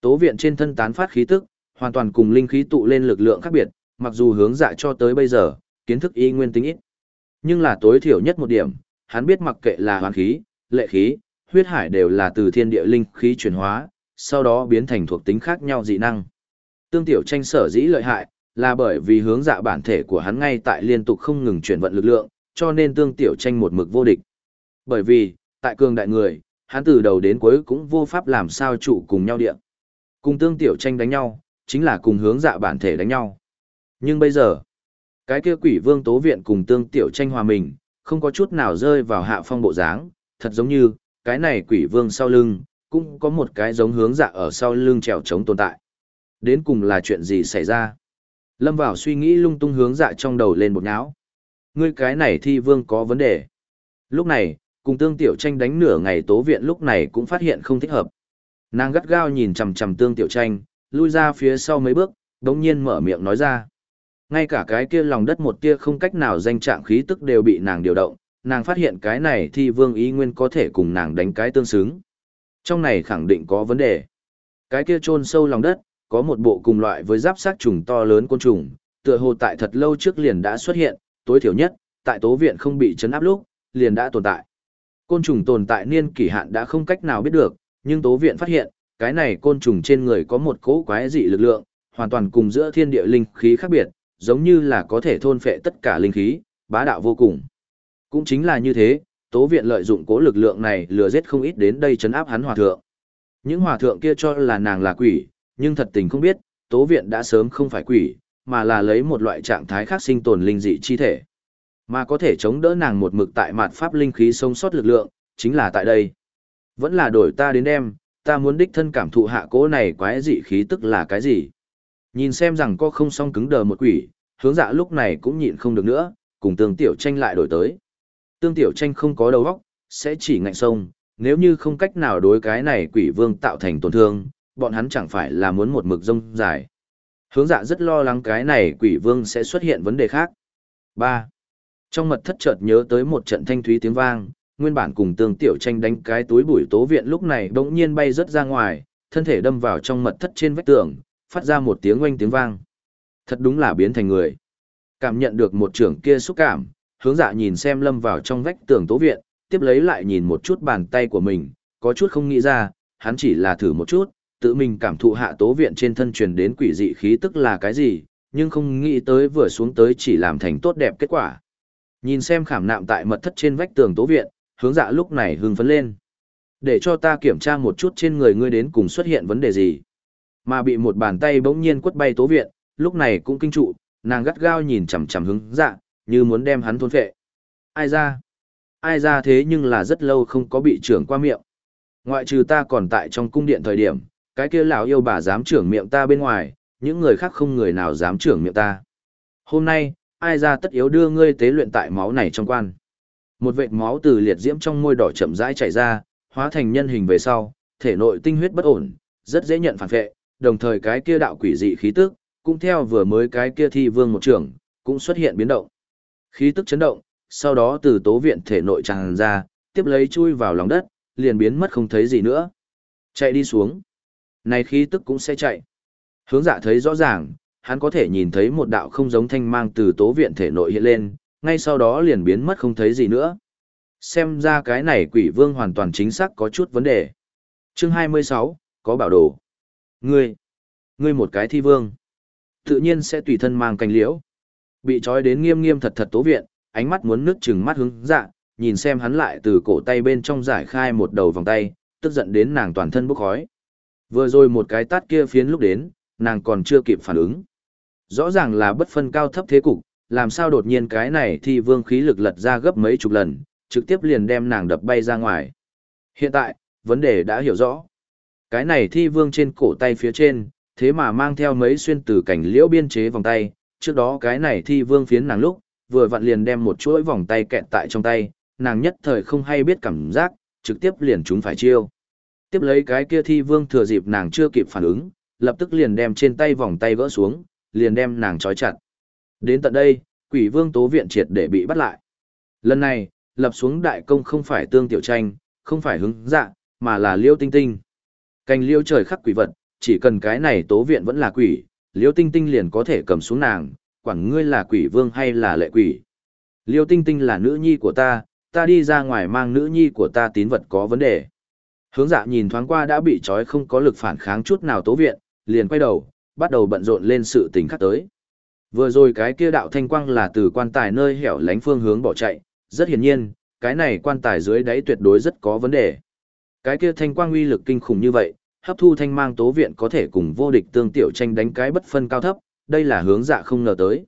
Tố viện trên thân tán phát khí tức, hoàn toàn cùng linh khí tụ lên lực lượng khác biệt, mặc dù hướng dạ cho tới bây giờ, kiến thức y nguyên tính ít. Nhưng là tối thiểu nhất một điểm, hắn biết mặc kệ là hoàn khí, lệ khí, huyết hải đều là từ thiên địa linh khí chuyển hóa, sau đó biến thành thuộc tính khác nhau dị năng. Tương tiểu tranh sở dĩ lợi hại, là bởi vì hướng dạ bản thể của hắn ngay tại liên tục không ngừng chuyển vận lực lượng, cho nên tương tiểu tranh một mực vô địch. Bởi vì, tại cường đại người, hắn từ đầu đến cuối cũng vô pháp làm sao trụ cùng nhau địa. Cùng tương tiểu tranh đánh nhau, chính là cùng hướng dạ bản thể đánh nhau. Nhưng bây giờ, cái kia quỷ vương tố viện cùng tương tiểu tranh hòa mình, không có chút nào rơi vào hạ phong bộ dáng, thật giống như, cái này quỷ vương sau lưng, cũng có một cái giống hướng dạ ở sau lưng trèo trống tồn tại. Đến cùng là chuyện gì xảy ra? Lâm vào suy nghĩ lung tung hướng dạ trong đầu lên một nháo. Ngươi cái này thi vương có vấn đề. Lúc này, cùng tương tiểu tranh đánh nửa ngày tố viện lúc này cũng phát hiện không thích hợp. Nàng gắt gao nhìn chằm chằm tương tiểu tranh, lui ra phía sau mấy bước, đống nhiên mở miệng nói ra. Ngay cả cái kia lòng đất một tia không cách nào danh trạng khí tức đều bị nàng điều động, nàng phát hiện cái này thì vương ý nguyên có thể cùng nàng đánh cái tương xứng. Trong này khẳng định có vấn đề. Cái kia chôn sâu lòng đất, có một bộ cùng loại với giáp sát trùng to lớn côn trùng, tựa hồ tại thật lâu trước liền đã xuất hiện, tối thiểu nhất, tại tố viện không bị chấn áp lúc, liền đã tồn tại. Côn trùng tồn tại niên kỷ hạn đã không cách nào biết được, nhưng tố viện phát hiện, cái này côn trùng trên người có một cỗ quái dị lực lượng, hoàn toàn cùng giữa thiên địa linh khí khác biệt, giống như là có thể thôn phệ tất cả linh khí, bá đạo vô cùng. Cũng chính là như thế, tố viện lợi dụng cố lực lượng này lừa giết không ít đến đây chấn áp hắn hòa thượng. Những hòa thượng kia cho là nàng là quỷ, nhưng thật tình không biết, tố viện đã sớm không phải quỷ, mà là lấy một loại trạng thái khác sinh tồn linh dị chi thể. Mà có thể chống đỡ nàng một mực tại mặt pháp linh khí sống sót lực lượng, chính là tại đây. Vẫn là đổi ta đến đem, ta muốn đích thân cảm thụ hạ cố này quái dị khí tức là cái gì. Nhìn xem rằng có không song cứng đờ một quỷ, hướng dạ lúc này cũng nhịn không được nữa, cùng tương tiểu tranh lại đổi tới. Tương tiểu tranh không có đầu óc, sẽ chỉ ngạnh sông, nếu như không cách nào đối cái này quỷ vương tạo thành tổn thương, bọn hắn chẳng phải là muốn một mực rông dài. Hướng dạ rất lo lắng cái này quỷ vương sẽ xuất hiện vấn đề khác. 3. Trong mật thất chợt nhớ tới một trận thanh thúy tiếng vang, nguyên bản cùng tương tiểu tranh đánh cái túi bụi tố viện lúc này đột nhiên bay rớt ra ngoài, thân thể đâm vào trong mật thất trên vách tường, phát ra một tiếng oanh tiếng vang. Thật đúng là biến thành người. Cảm nhận được một trưởng kia xúc cảm, hướng dạ nhìn xem lâm vào trong vách tường tố viện, tiếp lấy lại nhìn một chút bàn tay của mình, có chút không nghĩ ra, hắn chỉ là thử một chút, tự mình cảm thụ hạ tố viện trên thân truyền đến quỷ dị khí tức là cái gì, nhưng không nghĩ tới vừa xuống tới chỉ làm thành tốt đẹp kết quả. Nhìn xem khảm nạm tại mật thất trên vách tường tố viện, hướng dạ lúc này hưng phấn lên. Để cho ta kiểm tra một chút trên người ngươi đến cùng xuất hiện vấn đề gì. Mà bị một bàn tay bỗng nhiên quất bay tố viện, lúc này cũng kinh trụ, nàng gắt gao nhìn chằm chằm hướng dạ, như muốn đem hắn thôn phệ. Ai ra? Ai ra thế nhưng là rất lâu không có bị trưởng qua miệng. Ngoại trừ ta còn tại trong cung điện thời điểm, cái kia lão yêu bà dám trưởng miệng ta bên ngoài, những người khác không người nào dám trưởng miệng ta. Hôm nay, ai ra tất yếu đưa ngươi tế luyện tại máu này trong quan. Một vệt máu từ liệt diễm trong môi đỏ chậm rãi chảy ra, hóa thành nhân hình về sau, thể nội tinh huyết bất ổn, rất dễ nhận phản vệ, đồng thời cái kia đạo quỷ dị khí tức, cũng theo vừa mới cái kia thi vương một trưởng, cũng xuất hiện biến động. Khí tức chấn động, sau đó từ tố viện thể nội tràn ra, tiếp lấy chui vào lòng đất, liền biến mất không thấy gì nữa. Chạy đi xuống. Này khí tức cũng sẽ chạy. Hướng dạ thấy rõ ràng, hắn có thể nhìn thấy một đạo không giống thanh mang từ tố viện thể nội hiện lên, ngay sau đó liền biến mất không thấy gì nữa. Xem ra cái này quỷ vương hoàn toàn chính xác có chút vấn đề. Chương 26, có bảo đồ. Ngươi, ngươi một cái thi vương. Tự nhiên sẽ tùy thân mang cành liễu. Bị trói đến nghiêm nghiêm thật thật tố viện, ánh mắt muốn nước trừng mắt hướng dạ, nhìn xem hắn lại từ cổ tay bên trong giải khai một đầu vòng tay, tức giận đến nàng toàn thân bốc khói. Vừa rồi một cái tát kia phiến lúc đến, nàng còn chưa kịp phản ứng. Rõ ràng là bất phân cao thấp thế cục, làm sao đột nhiên cái này thì vương khí lực lật ra gấp mấy chục lần, trực tiếp liền đem nàng đập bay ra ngoài. Hiện tại, vấn đề đã hiểu rõ. Cái này thi vương trên cổ tay phía trên, thế mà mang theo mấy xuyên từ cảnh liễu biên chế vòng tay, trước đó cái này thi vương phiến nàng lúc, vừa vặn liền đem một chuỗi vòng tay kẹt tại trong tay, nàng nhất thời không hay biết cảm giác, trực tiếp liền chúng phải chiêu. Tiếp lấy cái kia thi vương thừa dịp nàng chưa kịp phản ứng, lập tức liền đem trên tay vòng tay vỡ xuống, liền đem nàng trói chặt. Đến tận đây, quỷ vương tố viện triệt để bị bắt lại. Lần này, lập xuống đại công không phải tương tiểu tranh, không phải hứng dạ, mà là liêu tinh tinh. Cành liêu trời khắc quỷ vật, chỉ cần cái này tố viện vẫn là quỷ, liêu tinh tinh liền có thể cầm xuống nàng, quản ngươi là quỷ vương hay là lệ quỷ. Liêu tinh tinh là nữ nhi của ta, ta đi ra ngoài mang nữ nhi của ta tín vật có vấn đề. Hướng dạ nhìn thoáng qua đã bị trói không có lực phản kháng chút nào tố viện, liền quay đầu, bắt đầu bận rộn lên sự tình khác tới. Vừa rồi cái kia đạo thanh quang là từ quan tài nơi hẻo lánh phương hướng bỏ chạy, rất hiển nhiên, cái này quan tài dưới đáy tuyệt đối rất có vấn đề. Cái kia thanh quang uy lực kinh khủng như vậy, hấp thu thanh mang tố viện có thể cùng vô địch tương tiểu tranh đánh cái bất phân cao thấp, đây là hướng dạ không ngờ tới.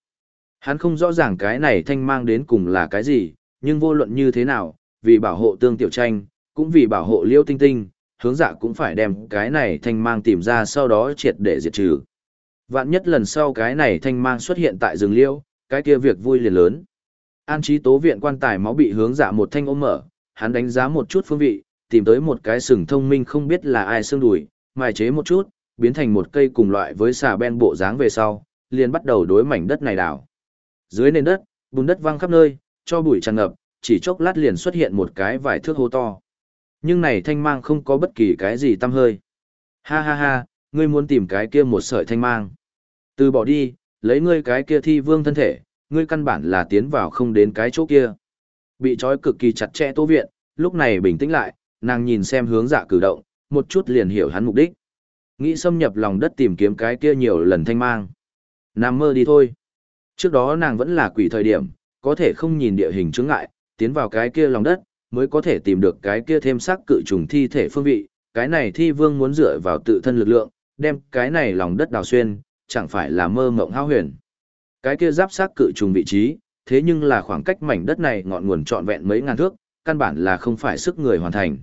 Hắn không rõ ràng cái này thanh mang đến cùng là cái gì, nhưng vô luận như thế nào, vì bảo hộ tương tiểu tranh, cũng vì bảo hộ liêu tinh tinh, hướng dạ cũng phải đem cái này thanh mang tìm ra sau đó triệt để diệt trừ. Vạn nhất lần sau cái này thanh mang xuất hiện tại rừng liêu, cái kia việc vui liền lớn. An trí tố viện quan tài máu bị hướng dạ một thanh ôm mở, hắn đánh giá một chút phương vị, tìm tới một cái sừng thông minh không biết là ai xương đùi, mài chế một chút, biến thành một cây cùng loại với xà ben bộ dáng về sau, liền bắt đầu đối mảnh đất này đào. Dưới nền đất, bùn đất văng khắp nơi, cho bụi tràn ngập, chỉ chốc lát liền xuất hiện một cái vài thước hố to. Nhưng này thanh mang không có bất kỳ cái gì tăm hơi. Ha ha ha, ngươi muốn tìm cái kia một sợi thanh mang. Từ bỏ đi, lấy ngươi cái kia thi vương thân thể, ngươi căn bản là tiến vào không đến cái chỗ kia. Bị trói cực kỳ chặt chẽ tô viện, lúc này bình tĩnh lại, nàng nhìn xem hướng dạ cử động, một chút liền hiểu hắn mục đích. Nghĩ xâm nhập lòng đất tìm kiếm cái kia nhiều lần thanh mang. Nằm mơ đi thôi. Trước đó nàng vẫn là quỷ thời điểm, có thể không nhìn địa hình chướng ngại, tiến vào cái kia lòng đất, mới có thể tìm được cái kia thêm sắc cự trùng thi thể phương vị. Cái này thi vương muốn dựa vào tự thân lực lượng, đem cái này lòng đất đào xuyên, chẳng phải là mơ mộng hao huyền. Cái kia giáp sát cự trùng vị trí, thế nhưng là khoảng cách mảnh đất này ngọn nguồn trọn vẹn mấy ngàn thước, căn bản là không phải sức người hoàn thành.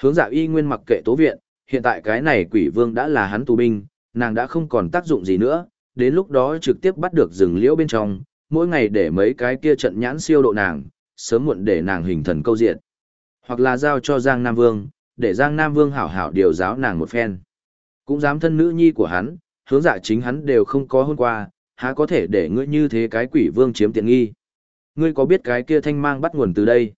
Hướng dạ y nguyên mặc kệ tố viện, hiện tại cái này quỷ vương đã là hắn tù binh, nàng đã không còn tác dụng gì nữa, đến lúc đó trực tiếp bắt được rừng liễu bên trong, mỗi ngày để mấy cái kia trận nhãn siêu độ nàng, sớm muộn để nàng hình thần câu diện. Hoặc là giao cho Giang Nam Vương, để Giang Nam Vương hảo hảo điều giáo nàng một phen. Cũng dám thân nữ nhi của hắn, hướng dạ chính hắn đều không có hôn qua, há có thể để ngươi như thế cái quỷ vương chiếm tiện nghi. Ngươi có biết cái kia thanh mang bắt nguồn từ đây?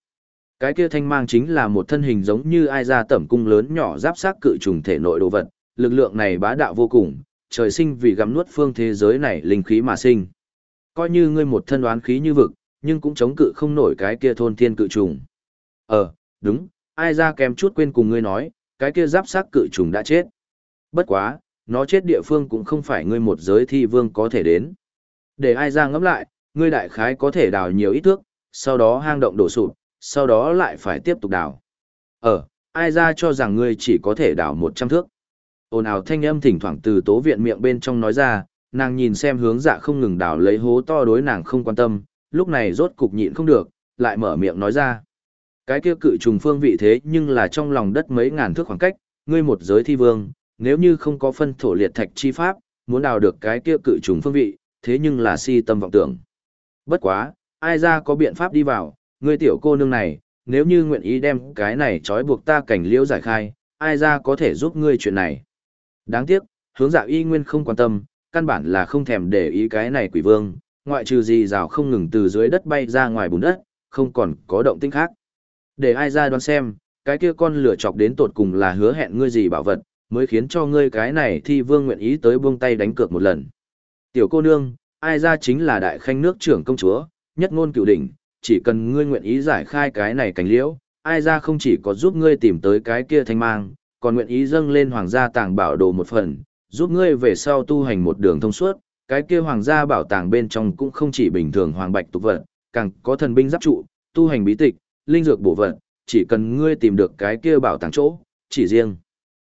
Cái kia thanh mang chính là một thân hình giống như ai ra tẩm cung lớn nhỏ giáp xác cự trùng thể nội đồ vật, lực lượng này bá đạo vô cùng, trời sinh vì gắm nuốt phương thế giới này linh khí mà sinh. Coi như ngươi một thân đoán khí như vực, nhưng cũng chống cự không nổi cái kia thôn thiên cự trùng. Ờ, đúng, ai ra kém chút quên cùng ngươi nói, cái kia giáp xác cự trùng đã chết. Bất quá, nó chết địa phương cũng không phải ngươi một giới thi vương có thể đến. Để ai ra ngẫm lại, ngươi đại khái có thể đào nhiều ít thước, sau đó hang động đổ sụp, sau đó lại phải tiếp tục đào. Ờ, ai ra cho rằng ngươi chỉ có thể đào 100 thước. Ồn ào thanh âm thỉnh thoảng từ tố viện miệng bên trong nói ra, nàng nhìn xem hướng dạ không ngừng đào lấy hố to đối nàng không quan tâm, lúc này rốt cục nhịn không được, lại mở miệng nói ra. Cái kia cự trùng phương vị thế nhưng là trong lòng đất mấy ngàn thước khoảng cách, ngươi một giới thi vương, nếu như không có phân thổ liệt thạch chi pháp, muốn đào được cái kia cự trùng phương vị, thế nhưng là si tâm vọng tưởng. Bất quá, ai ra có biện pháp đi vào, người tiểu cô nương này, nếu như nguyện ý đem cái này trói buộc ta cảnh liễu giải khai, ai ra có thể giúp ngươi chuyện này. Đáng tiếc, hướng dạ y nguyên không quan tâm, căn bản là không thèm để ý cái này quỷ vương, ngoại trừ gì rào không ngừng từ dưới đất bay ra ngoài bùn đất, không còn có động tĩnh khác. Để ai ra đoán xem, cái kia con lửa chọc đến tột cùng là hứa hẹn ngươi gì bảo vật, mới khiến cho ngươi cái này thi vương nguyện ý tới buông tay đánh cược một lần. Tiểu cô nương, ai ra chính là đại khanh nước trưởng công chúa, nhất ngôn cựu đỉnh, chỉ cần ngươi nguyện ý giải khai cái này cảnh liễu, ai ra không chỉ có giúp ngươi tìm tới cái kia thanh mang, còn nguyện ý dâng lên hoàng gia tàng bảo đồ một phần, giúp ngươi về sau tu hành một đường thông suốt, cái kia hoàng gia bảo tàng bên trong cũng không chỉ bình thường hoàng bạch tục vật, càng có thần binh giáp trụ, tu hành bí tịch, linh dược bổ vật, chỉ cần ngươi tìm được cái kia bảo tàng chỗ, chỉ riêng.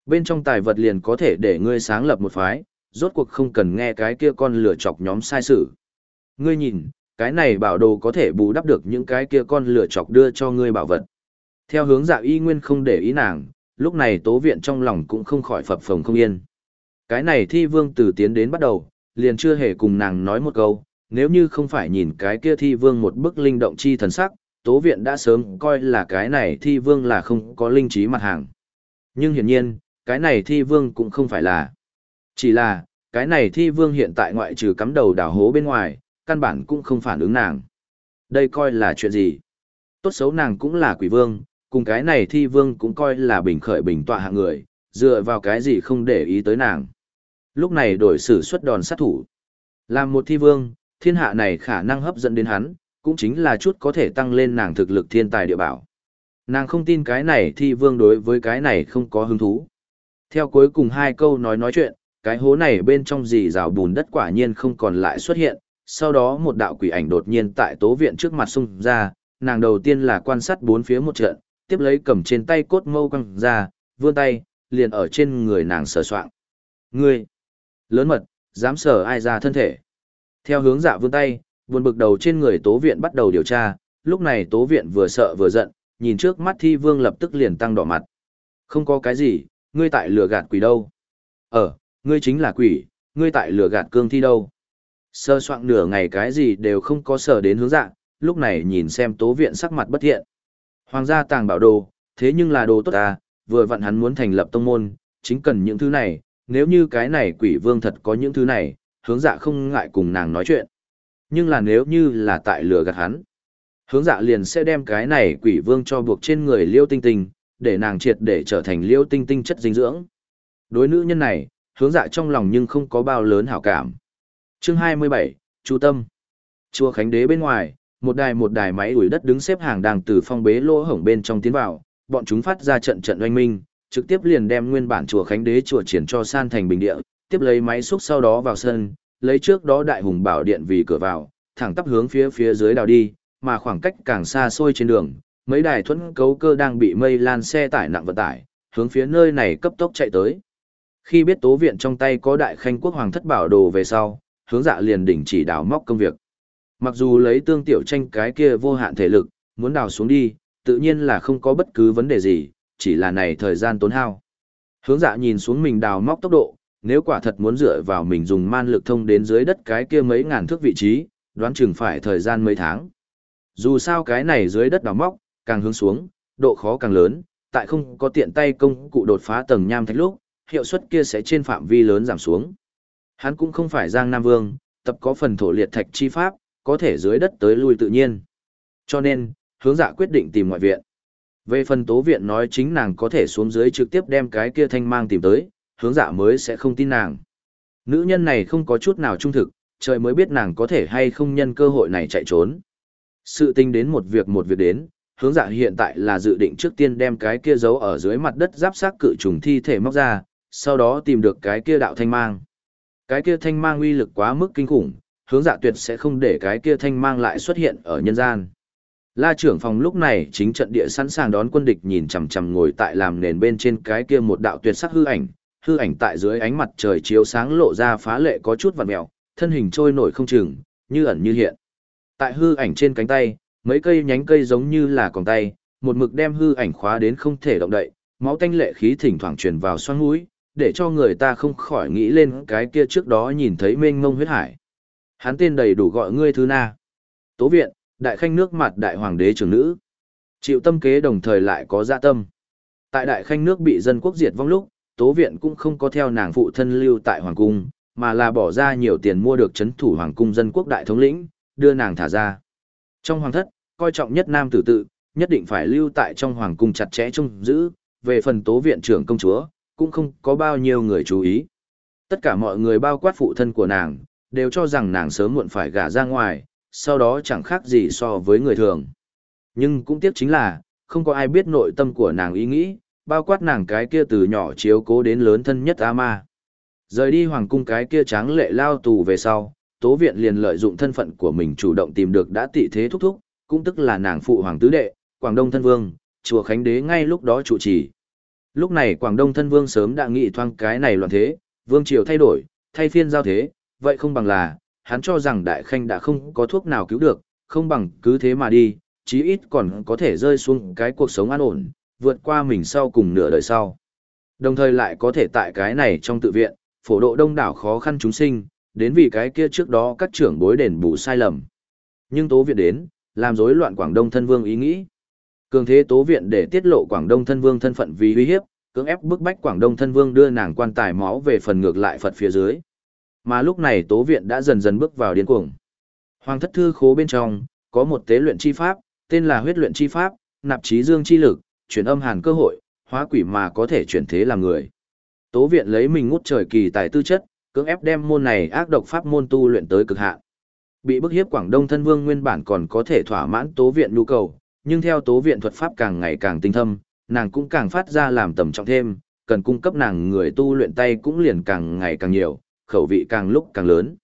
Bên trong tài vật liền có thể để ngươi sáng lập một phái, rốt cuộc không cần nghe cái kia con lửa chọc nhóm sai sự. Ngươi nhìn, cái này bảo đồ có thể bù đắp được những cái kia con lửa chọc đưa cho ngươi bảo vật. Theo hướng dạ y nguyên không để ý nàng, lúc này tố viện trong lòng cũng không khỏi phập phồng không yên. Cái này thi vương từ tiến đến bắt đầu, liền chưa hề cùng nàng nói một câu, nếu như không phải nhìn cái kia thi vương một bức linh động chi thần sắc, tố viện đã sớm coi là cái này thi vương là không có linh trí mặt hàng. Nhưng hiển nhiên, cái này thi vương cũng không phải là. Chỉ là, cái này thi vương hiện tại ngoại trừ cắm đầu đảo hố bên ngoài, căn bản cũng không phản ứng nàng. Đây coi là chuyện gì? Tốt xấu nàng cũng là quỷ vương, cùng cái này thi vương cũng coi là bình khởi bình tọa hạng người, dựa vào cái gì không để ý tới nàng. Lúc này đổi sử xuất đòn sát thủ. Làm một thi vương, thiên hạ này khả năng hấp dẫn đến hắn, cũng chính là chút có thể tăng lên nàng thực lực thiên tài địa bảo. Nàng không tin cái này thi vương đối với cái này không có hứng thú. Theo cuối cùng hai câu nói nói chuyện, cái hố này bên trong dì rào bùn đất quả nhiên không còn lại xuất hiện, sau đó một đạo quỷ ảnh đột nhiên tại tố viện trước mặt xung ra, nàng đầu tiên là quan sát bốn phía một trận, tiếp lấy cầm trên tay cốt mâu quăng ra, vươn tay, liền ở trên người nàng sờ soạng. Ngươi! Lớn mật, dám sờ ai ra thân thể. Theo hướng dạ vươn tay, buồn bực đầu trên người tố viện bắt đầu điều tra, lúc này tố viện vừa sợ vừa giận, nhìn trước mắt thi vương lập tức liền tăng đỏ mặt. Không có cái gì, ngươi tại lừa gạt quỷ đâu. Ờ, ngươi chính là quỷ, ngươi tại lừa gạt cương thi đâu. Sơ soạn nửa ngày cái gì đều không có sở đến hướng dạng, lúc này nhìn xem tố viện sắc mặt bất thiện. Hoàng gia tàng bảo đồ, thế nhưng là đồ tốt à, vừa vặn hắn muốn thành lập tông môn, chính cần những thứ này, nếu như cái này quỷ vương thật có những thứ này, hướng dạ không ngại cùng nàng nói chuyện. Nhưng là nếu như là tại lừa gạt hắn, hướng dạ liền sẽ đem cái này quỷ vương cho buộc trên người liêu tinh tinh, để nàng triệt để trở thành liêu tinh tinh chất dinh dưỡng. Đối nữ nhân này, hướng dạ trong lòng nhưng không có bao lớn hảo cảm. Chương 27, Chu Tâm Chùa Khánh Đế bên ngoài, một đài một đài máy đuổi đất đứng xếp hàng đang từ phong bế lỗ hổng bên trong tiến vào, bọn chúng phát ra trận trận oanh minh, trực tiếp liền đem nguyên bản chùa Khánh Đế chùa triển cho san thành bình địa, tiếp lấy máy xúc sau đó vào sân, lấy trước đó đại hùng bảo điện vì cửa vào, thẳng tắp hướng phía phía dưới đào đi, mà khoảng cách càng xa xôi trên đường, mấy đài thuẫn cấu cơ đang bị mây lan xe tải nặng vận tải, hướng phía nơi này cấp tốc chạy tới. Khi biết tố viện trong tay có đại khanh quốc hoàng thất bảo đồ về sau, hướng dạ liền đỉnh chỉ đào móc công việc. Mặc dù lấy tương tiểu tranh cái kia vô hạn thể lực, muốn đào xuống đi, tự nhiên là không có bất cứ vấn đề gì, chỉ là này thời gian tốn hao. Hướng dạ nhìn xuống mình đào móc tốc độ, nếu quả thật muốn dựa vào mình dùng man lực thông đến dưới đất cái kia mấy ngàn thước vị trí, đoán chừng phải thời gian mấy tháng. Dù sao cái này dưới đất đào móc, càng hướng xuống, độ khó càng lớn, tại không có tiện tay công cụ đột phá tầng nham thạch lúc, hiệu suất kia sẽ trên phạm vi lớn giảm xuống. Hắn cũng không phải Giang Nam Vương, tập có phần thổ liệt thạch chi pháp, có thể dưới đất tới lui tự nhiên. Cho nên, hướng dạ quyết định tìm ngoại viện. Về phần tố viện nói chính nàng có thể xuống dưới trực tiếp đem cái kia thanh mang tìm tới, hướng dạ mới sẽ không tin nàng. Nữ nhân này không có chút nào trung thực, trời mới biết nàng có thể hay không nhân cơ hội này chạy trốn. Sự tình đến một việc một việc đến, hướng dạ hiện tại là dự định trước tiên đem cái kia giấu ở dưới mặt đất giáp xác cự trùng thi thể móc ra, sau đó tìm được cái kia đạo thanh mang. Cái kia thanh mang uy lực quá mức kinh khủng, hướng dạ tuyệt sẽ không để cái kia thanh mang lại xuất hiện ở nhân gian. La trưởng phòng lúc này chính trận địa sẵn sàng đón quân địch nhìn chằm chằm ngồi tại làm nền bên trên cái kia một đạo tuyệt sắc hư ảnh, hư ảnh tại dưới ánh mặt trời chiếu sáng lộ ra phá lệ có chút vặn mèo, thân hình trôi nổi không chừng, như ẩn như hiện. Tại hư ảnh trên cánh tay, mấy cây nhánh cây giống như là còng tay, một mực đem hư ảnh khóa đến không thể động đậy, máu tanh lệ khí thỉnh thoảng truyền vào xoang mũi, để cho người ta không khỏi nghĩ lên cái kia trước đó nhìn thấy mênh mông huyết hải. Hắn tên đầy đủ gọi ngươi thứ na. Tố viện, đại khanh nước mặt đại hoàng đế trưởng nữ. Chịu tâm kế đồng thời lại có dạ tâm. Tại đại khanh nước bị dân quốc diệt vong lúc, tố viện cũng không có theo nàng phụ thân lưu tại hoàng cung, mà là bỏ ra nhiều tiền mua được chấn thủ hoàng cung dân quốc đại thống lĩnh, đưa nàng thả ra. Trong hoàng thất, coi trọng nhất nam tử tự, nhất định phải lưu tại trong hoàng cung chặt chẽ trông giữ, về phần tố viện trưởng công chúa, cũng không có bao nhiêu người chú ý. Tất cả mọi người bao quát phụ thân của nàng, đều cho rằng nàng sớm muộn phải gả ra ngoài, sau đó chẳng khác gì so với người thường. Nhưng cũng tiếc chính là, không có ai biết nội tâm của nàng ý nghĩ, bao quát nàng cái kia từ nhỏ chiếu cố đến lớn thân nhất A-ma. Rời đi hoàng cung cái kia tráng lệ lao tù về sau, tố viện liền lợi dụng thân phận của mình chủ động tìm được đã tị thế thúc thúc, cũng tức là nàng phụ hoàng tứ đệ, Quảng Đông thân vương, chùa Khánh Đế ngay lúc đó chủ trì. Lúc này Quảng Đông thân vương sớm đã nghĩ thoang cái này loạn thế, vương triều thay đổi, thay phiên giao thế, vậy không bằng là, hắn cho rằng đại khanh đã không có thuốc nào cứu được, không bằng cứ thế mà đi, chí ít còn có thể rơi xuống cái cuộc sống an ổn, vượt qua mình sau cùng nửa đời sau. Đồng thời lại có thể tại cái này trong tự viện, phổ độ đông đảo khó khăn chúng sinh, đến vì cái kia trước đó các trưởng bối đền bù sai lầm. Nhưng tố viện đến, làm rối loạn Quảng Đông thân vương ý nghĩ. Cường thế tố viện để tiết lộ Quảng Đông thân vương thân phận vì uy hiếp, cưỡng ép bức bách Quảng Đông thân vương đưa nàng quan tài máu về phần ngược lại Phật phía dưới. Mà lúc này tố viện đã dần dần bước vào điên cuồng. Hoàng thất thư khố bên trong, có một tế luyện chi pháp, tên là huyết luyện chi pháp, nạp trí dương chi lực, chuyển âm hàn cơ hội, hóa quỷ mà có thể chuyển thế làm người. Tố viện lấy mình ngút trời kỳ tài tư chất, cưỡng ép đem môn này ác độc pháp môn tu luyện tới cực hạn. Bị bức hiếp Quảng Đông thân vương nguyên bản còn có thể thỏa mãn tố viện nhu cầu, nhưng theo tố viện thuật pháp càng ngày càng tinh thâm, nàng cũng càng phát ra làm tầm trọng thêm, cần cung cấp nàng người tu luyện tay cũng liền càng ngày càng nhiều, khẩu vị càng lúc càng lớn.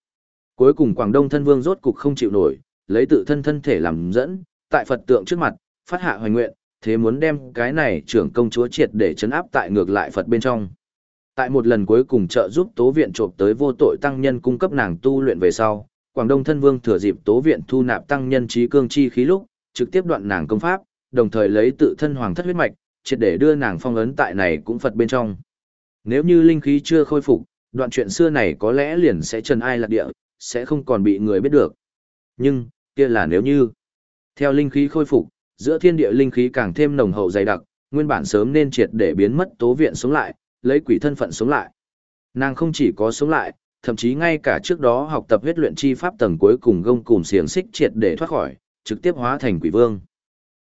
Cuối cùng Quảng Đông thân vương rốt cục không chịu nổi, lấy tự thân thân thể làm dẫn, tại Phật tượng trước mặt, phát hạ hoài nguyện, thế muốn đem cái này trưởng công chúa triệt để chấn áp tại ngược lại Phật bên trong. Tại một lần cuối cùng trợ giúp tố viện trộm tới vô tội tăng nhân cung cấp nàng tu luyện về sau, Quảng Đông thân vương thừa dịp tố viện thu nạp tăng nhân trí cương chi khí lúc, trực tiếp đoạn nàng công pháp, đồng thời lấy tự thân hoàng thất huyết mạch, triệt để đưa nàng phong ấn tại này cũng Phật bên trong. Nếu như linh khí chưa khôi phục, đoạn chuyện xưa này có lẽ liền sẽ trần ai lạc địa, sẽ không còn bị người biết được. Nhưng, kia là nếu như. Theo linh khí khôi phục, giữa thiên địa linh khí càng thêm nồng hậu dày đặc, nguyên bản sớm nên triệt để biến mất tố viện sống lại, lấy quỷ thân phận sống lại. Nàng không chỉ có sống lại, thậm chí ngay cả trước đó học tập huyết luyện chi pháp tầng cuối cùng gông cùng xiềng xích triệt để thoát khỏi, trực tiếp hóa thành quỷ vương.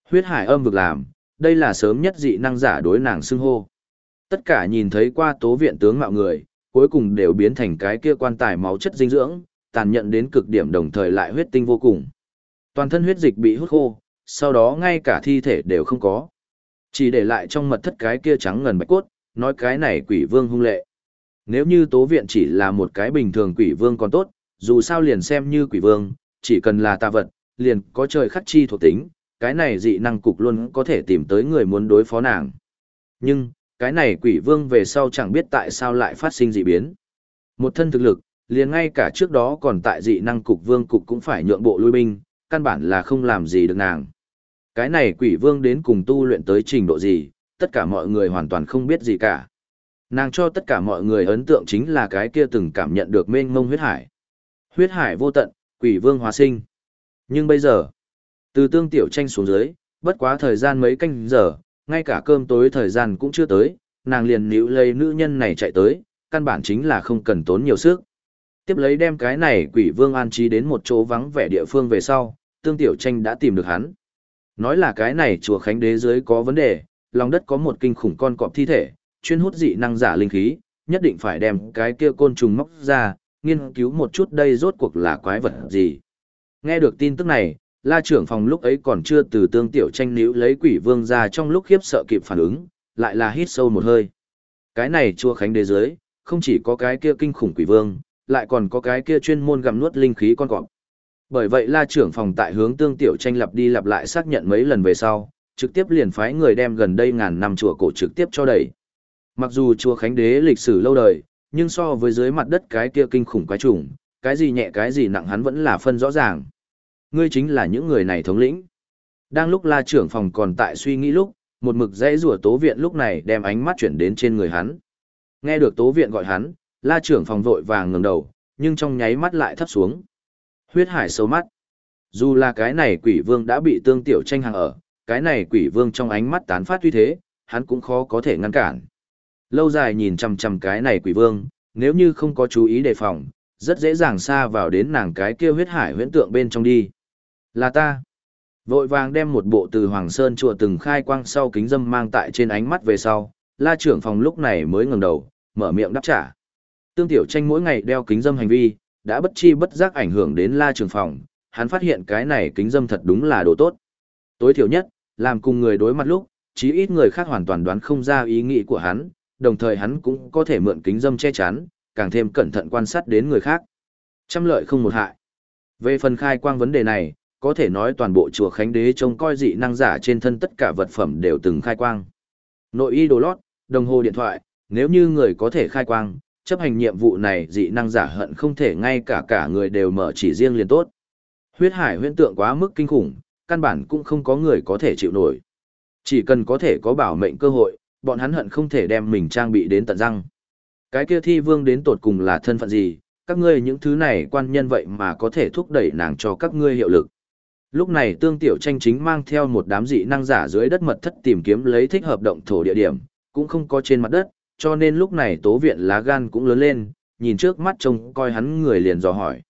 Huyết hải âm vực làm, đây là sớm nhất dị năng giả đối nàng xưng hô. Tất cả nhìn thấy qua tố viện tướng mạo người, cuối cùng đều biến thành cái kia quan tài máu chất dinh dưỡng, tàn nhận đến cực điểm đồng thời lại huyết tinh vô cùng. Toàn thân huyết dịch bị hút khô, sau đó ngay cả thi thể đều không có. Chỉ để lại trong mật thất cái kia trắng ngần bạch cốt, nói cái này quỷ vương hung lệ. Nếu như tố viện chỉ là một cái bình thường quỷ vương còn tốt, dù sao liền xem như quỷ vương, chỉ cần là tà vật, liền có trời khắc chi thuộc tính, cái này dị năng cục luôn có thể tìm tới người muốn đối phó nàng. Nhưng, cái này quỷ vương về sau chẳng biết tại sao lại phát sinh dị biến. Một thân thực lực, liền ngay cả trước đó còn tại dị năng cục vương cục cũng phải nhượng bộ lui binh, căn bản là không làm gì được nàng. Cái này quỷ vương đến cùng tu luyện tới trình độ gì, tất cả mọi người hoàn toàn không biết gì cả. Nàng cho tất cả mọi người ấn tượng chính là cái kia từng cảm nhận được mênh mông huyết hải. Huyết hải vô tận, quỷ vương hóa sinh. Nhưng bây giờ, từ tương tiểu tranh xuống dưới, bất quá thời gian mấy canh giờ, ngay cả cơm tối thời gian cũng chưa tới, nàng liền níu lấy nữ nhân này chạy tới, căn bản chính là không cần tốn nhiều sức. Tiếp lấy đem cái này quỷ vương an trí đến một chỗ vắng vẻ địa phương về sau, tương tiểu tranh đã tìm được hắn. Nói là cái này chùa Khánh Đế dưới có vấn đề, lòng đất có một kinh khủng con cọp thi thể, chuyên hút dị năng giả linh khí, nhất định phải đem cái kia côn trùng móc ra, nghiên cứu một chút đây rốt cuộc là quái vật gì. Nghe được tin tức này, la trưởng phòng lúc ấy còn chưa từ tương tiểu tranh níu lấy quỷ vương ra trong lúc khiếp sợ kịp phản ứng, lại là hít sâu một hơi. Cái này chua khánh đế giới, không chỉ có cái kia kinh khủng quỷ vương, lại còn có cái kia chuyên môn gặm nuốt linh khí con cọp. Bởi vậy la trưởng phòng tại hướng tương tiểu tranh lặp đi lặp lại xác nhận mấy lần về sau, trực tiếp liền phái người đem gần đây ngàn năm chùa cổ trực tiếp cho đẩy. Mặc dù chùa Khánh Đế lịch sử lâu đời, nhưng so với dưới mặt đất cái kia kinh khủng quái trùng, cái gì nhẹ cái gì nặng hắn vẫn là phân rõ ràng. Ngươi chính là những người này thống lĩnh. Đang lúc la trưởng phòng còn tại suy nghĩ lúc, một mực dãy rùa tố viện lúc này đem ánh mắt chuyển đến trên người hắn. Nghe được tố viện gọi hắn, la trưởng phòng vội vàng ngẩng đầu, nhưng trong nháy mắt lại thấp xuống. Huyết hải sâu mắt. Dù là cái này quỷ vương đã bị tương tiểu tranh hàng ở, cái này quỷ vương trong ánh mắt tán phát uy thế, hắn cũng khó có thể ngăn cản. Lâu dài nhìn chằm chằm cái này quỷ vương, nếu như không có chú ý đề phòng, rất dễ dàng xa vào đến nàng cái kia huyết hải huyễn tượng bên trong đi. Là ta. Vội vàng đem một bộ từ Hoàng Sơn chùa từng khai quang sau kính dâm mang tại trên ánh mắt về sau, la trưởng phòng lúc này mới ngẩng đầu, mở miệng đáp trả. Tương tiểu tranh mỗi ngày đeo kính dâm hành vi, đã bất chi bất giác ảnh hưởng đến la trưởng phòng, hắn phát hiện cái này kính dâm thật đúng là đồ tốt. Tối thiểu nhất, làm cùng người đối mặt lúc, chí ít người khác hoàn toàn đoán không ra ý nghĩ của hắn, đồng thời hắn cũng có thể mượn kính dâm che chắn, càng thêm cẩn thận quan sát đến người khác. Trăm lợi không một hại. Về phần khai quang vấn đề này, có thể nói toàn bộ chùa Khánh Đế trông coi dị năng giả trên thân tất cả vật phẩm đều từng khai quang. Nội y đồ lót, đồng hồ điện thoại, nếu như người có thể khai quang, chấp hành nhiệm vụ này dị năng giả hận không thể ngay cả cả người đều mở chỉ riêng liền tốt. Huyết hải huyễn tượng quá mức kinh khủng, căn bản cũng không có người có thể chịu nổi. Chỉ cần có thể có bảo mệnh cơ hội, bọn hắn hận không thể đem mình trang bị đến tận răng. Cái kia thi vương đến tột cùng là thân phận gì, các ngươi những thứ này quan nhân vậy mà có thể thúc đẩy nàng cho các ngươi hiệu lực. Lúc này tương tiểu tranh chính mang theo một đám dị năng giả dưới đất mật thất tìm kiếm lấy thích hợp động thổ địa điểm, cũng không có trên mặt đất, cho nên lúc này tố viện lá gan cũng lớn lên, nhìn trước mắt trông coi hắn người liền dò hỏi.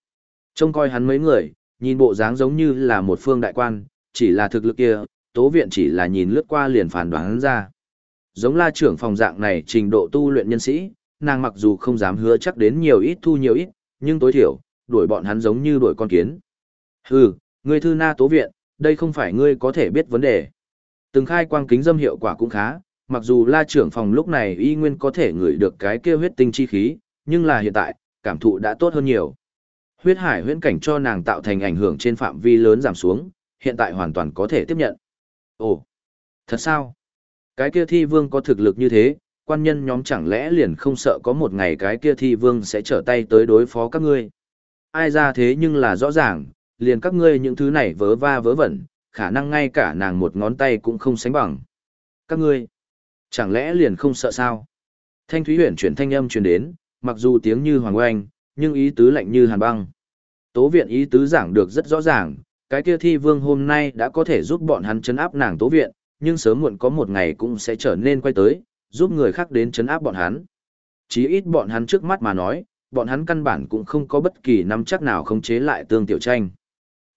Trông coi hắn mấy người, nhìn bộ dáng giống như là một phương đại quan, chỉ là thực lực kia, tố viện chỉ là nhìn lướt qua liền phản đoán ra. Giống la trưởng phòng dạng này trình độ tu luyện nhân sĩ, nàng mặc dù không dám hứa chắc đến nhiều ít thu nhiều ít, nhưng tối thiểu, đuổi bọn hắn giống như đuổi con kiến. Hừ, ngươi thư na tố viện, đây không phải ngươi có thể biết vấn đề. Từng khai quang kính dâm hiệu quả cũng khá, mặc dù la trưởng phòng lúc này y nguyên có thể ngửi được cái kia huyết tinh chi khí, nhưng là hiện tại, cảm thụ đã tốt hơn nhiều. Huyết hải huyễn cảnh cho nàng tạo thành ảnh hưởng trên phạm vi lớn giảm xuống, hiện tại hoàn toàn có thể tiếp nhận. Ồ, thật sao? Cái kia thi vương có thực lực như thế, quan nhân nhóm chẳng lẽ liền không sợ có một ngày cái kia thi vương sẽ trở tay tới đối phó các ngươi. Ai ra thế nhưng là rõ ràng, liền các ngươi những thứ này vớ va vớ vẩn, khả năng ngay cả nàng một ngón tay cũng không sánh bằng. Các ngươi, chẳng lẽ liền không sợ sao? Thanh Thúy Huyền chuyển thanh âm truyền đến, mặc dù tiếng như hoàng oanh, nhưng ý tứ lạnh như hàn băng. Tố viện ý tứ giảng được rất rõ ràng, cái kia thi vương hôm nay đã có thể giúp bọn hắn chấn áp nàng tố viện, nhưng sớm muộn có một ngày cũng sẽ trở nên quay tới, giúp người khác đến chấn áp bọn hắn. Chí ít bọn hắn trước mắt mà nói, bọn hắn căn bản cũng không có bất kỳ nắm chắc nào khống chế lại tương tiểu tranh.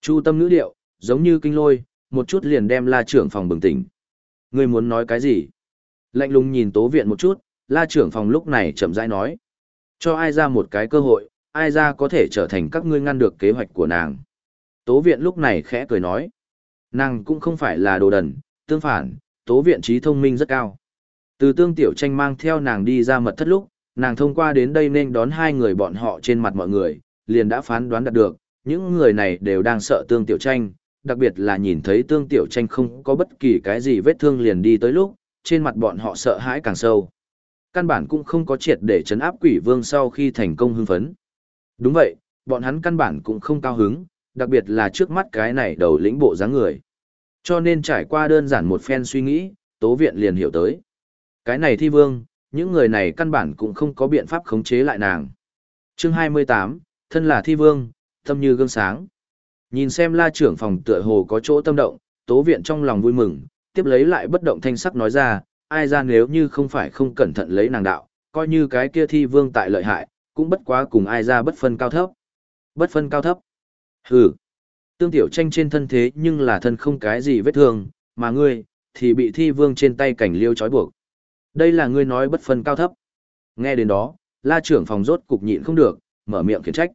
Chu tâm ngữ điệu, giống như kinh lôi, một chút liền đem la trưởng phòng bừng tỉnh. Ngươi muốn nói cái gì? Lạnh lùng nhìn tố viện một chút, la trưởng phòng lúc này chậm rãi nói. Cho ai ra một cái cơ hội, ai ra có thể trở thành các ngươi ngăn được kế hoạch của nàng. Tố viện lúc này khẽ cười nói. Nàng cũng không phải là đồ đần, tương phản, tố viện trí thông minh rất cao. Từ tương tiểu tranh mang theo nàng đi ra mật thất lúc, nàng thông qua đến đây nên đón hai người bọn họ trên mặt mọi người, liền đã phán đoán đạt được, những người này đều đang sợ tương tiểu tranh, đặc biệt là nhìn thấy tương tiểu tranh không có bất kỳ cái gì vết thương liền đi tới lúc, trên mặt bọn họ sợ hãi càng sâu. Căn bản cũng không có triệt để chấn áp quỷ vương sau khi thành công hưng phấn. Đúng vậy, bọn hắn căn bản cũng không cao hứng, đặc biệt là trước mắt cái này đầu lĩnh bộ dáng người. Cho nên trải qua đơn giản một phen suy nghĩ, tố viện liền hiểu tới. Cái này thi vương, những người này căn bản cũng không có biện pháp khống chế lại nàng. Chương 28, thân là thi vương, tâm như gương sáng. Nhìn xem la trưởng phòng tựa hồ có chỗ tâm động, tố viện trong lòng vui mừng, tiếp lấy lại bất động thanh sắc nói ra, ai ra nếu như không phải không cẩn thận lấy nàng đạo, coi như cái kia thi vương tại lợi hại, cũng bất quá cùng ai ra bất phân cao thấp. Bất phân cao thấp. Hừ. Tương tiểu tranh trên thân thế nhưng là thân không cái gì vết thương, mà ngươi, thì bị thi vương trên tay cảnh liêu trói buộc. Đây là ngươi nói bất phân cao thấp. Nghe đến đó, la trưởng phòng rốt cục nhịn không được, mở miệng khiển trách.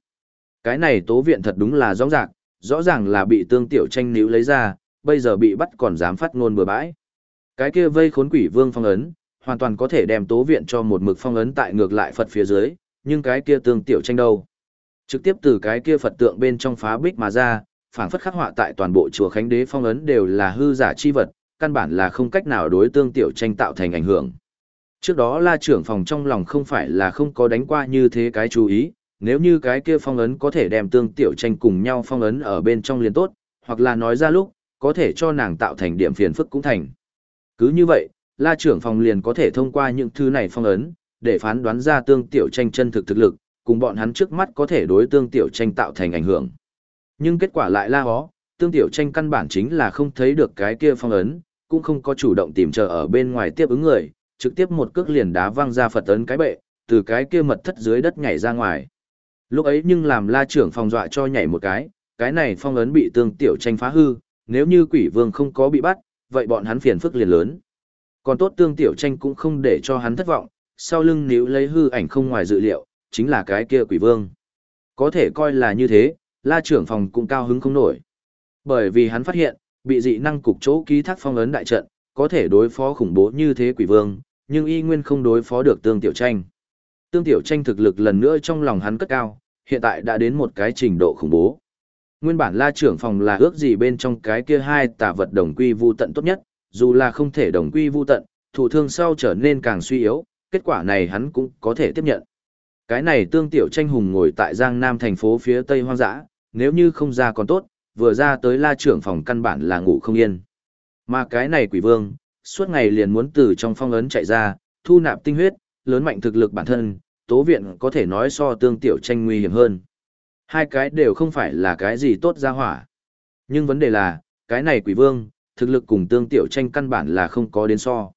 Cái này tố viện thật đúng là rõ ràng, rõ ràng là bị tương tiểu tranh níu lấy ra, bây giờ bị bắt còn dám phát ngôn bừa bãi. Cái kia vây khốn quỷ vương phong ấn, hoàn toàn có thể đem tố viện cho một mực phong ấn tại ngược lại Phật phía dưới, nhưng cái kia tương tiểu tranh đâu. Trực tiếp từ cái kia Phật tượng bên trong phá bích mà ra, phảng phất khắc họa tại toàn bộ chùa Khánh Đế phong ấn đều là hư giả chi vật, căn bản là không cách nào đối tương tiểu tranh tạo thành ảnh hưởng. Trước đó la trưởng phòng trong lòng không phải là không có đánh qua như thế cái chú ý, nếu như cái kia phong ấn có thể đem tương tiểu tranh cùng nhau phong ấn ở bên trong liền tốt, hoặc là nói ra lúc, có thể cho nàng tạo thành điểm phiền phức cũng thành. Cứ như vậy, la trưởng phòng liền có thể thông qua những thứ này phong ấn, để phán đoán ra tương tiểu tranh chân thực thực lực, cùng bọn hắn trước mắt có thể đối tương tiểu tranh tạo thành ảnh hưởng. Nhưng kết quả lại la hó, tương tiểu tranh căn bản chính là không thấy được cái kia phong ấn, cũng không có chủ động tìm chờ ở bên ngoài tiếp ứng người, trực tiếp một cước liền đá văng ra Phật ấn cái bệ, từ cái kia mật thất dưới đất nhảy ra ngoài. Lúc ấy nhưng làm la trưởng phòng dọa cho nhảy một cái, cái này phong ấn bị tương tiểu tranh phá hư, nếu như quỷ vương không có bị bắt, vậy bọn hắn phiền phức liền lớn. Còn tốt tương tiểu tranh cũng không để cho hắn thất vọng, sau lưng níu lấy hư ảnh không ngoài dự liệu, chính là cái kia quỷ vương. Có thể coi là như thế, la trưởng phòng cũng cao hứng không nổi. Bởi vì hắn phát hiện, bị dị năng cục chỗ ký thác phong ấn đại trận, có thể đối phó khủng bố như thế quỷ vương, nhưng y nguyên không đối phó được tương tiểu tranh. Tương tiểu tranh thực lực lần nữa trong lòng hắn cất cao, hiện tại đã đến một cái trình độ khủng bố. Nguyên bản la trưởng phòng là ước gì bên trong cái kia hai tà vật đồng quy vu tận tốt nhất, dù là không thể đồng quy vu tận, thủ thương sau trở nên càng suy yếu, kết quả này hắn cũng có thể tiếp nhận. Cái này tương tiểu tranh hùng ngồi tại Giang Nam thành phố phía Tây hoang dã, nếu như không ra còn tốt, vừa ra tới la trưởng phòng căn bản là ngủ không yên. Mà cái này quỷ vương, suốt ngày liền muốn từ trong phong ấn chạy ra, thu nạp tinh huyết, lớn mạnh thực lực bản thân, tố viện có thể nói so tương tiểu tranh nguy hiểm hơn. Hai cái đều không phải là cái gì tốt ra hỏa. Nhưng vấn đề là, cái này quỷ vương, thực lực cùng tương tiểu tranh căn bản là không có đến so.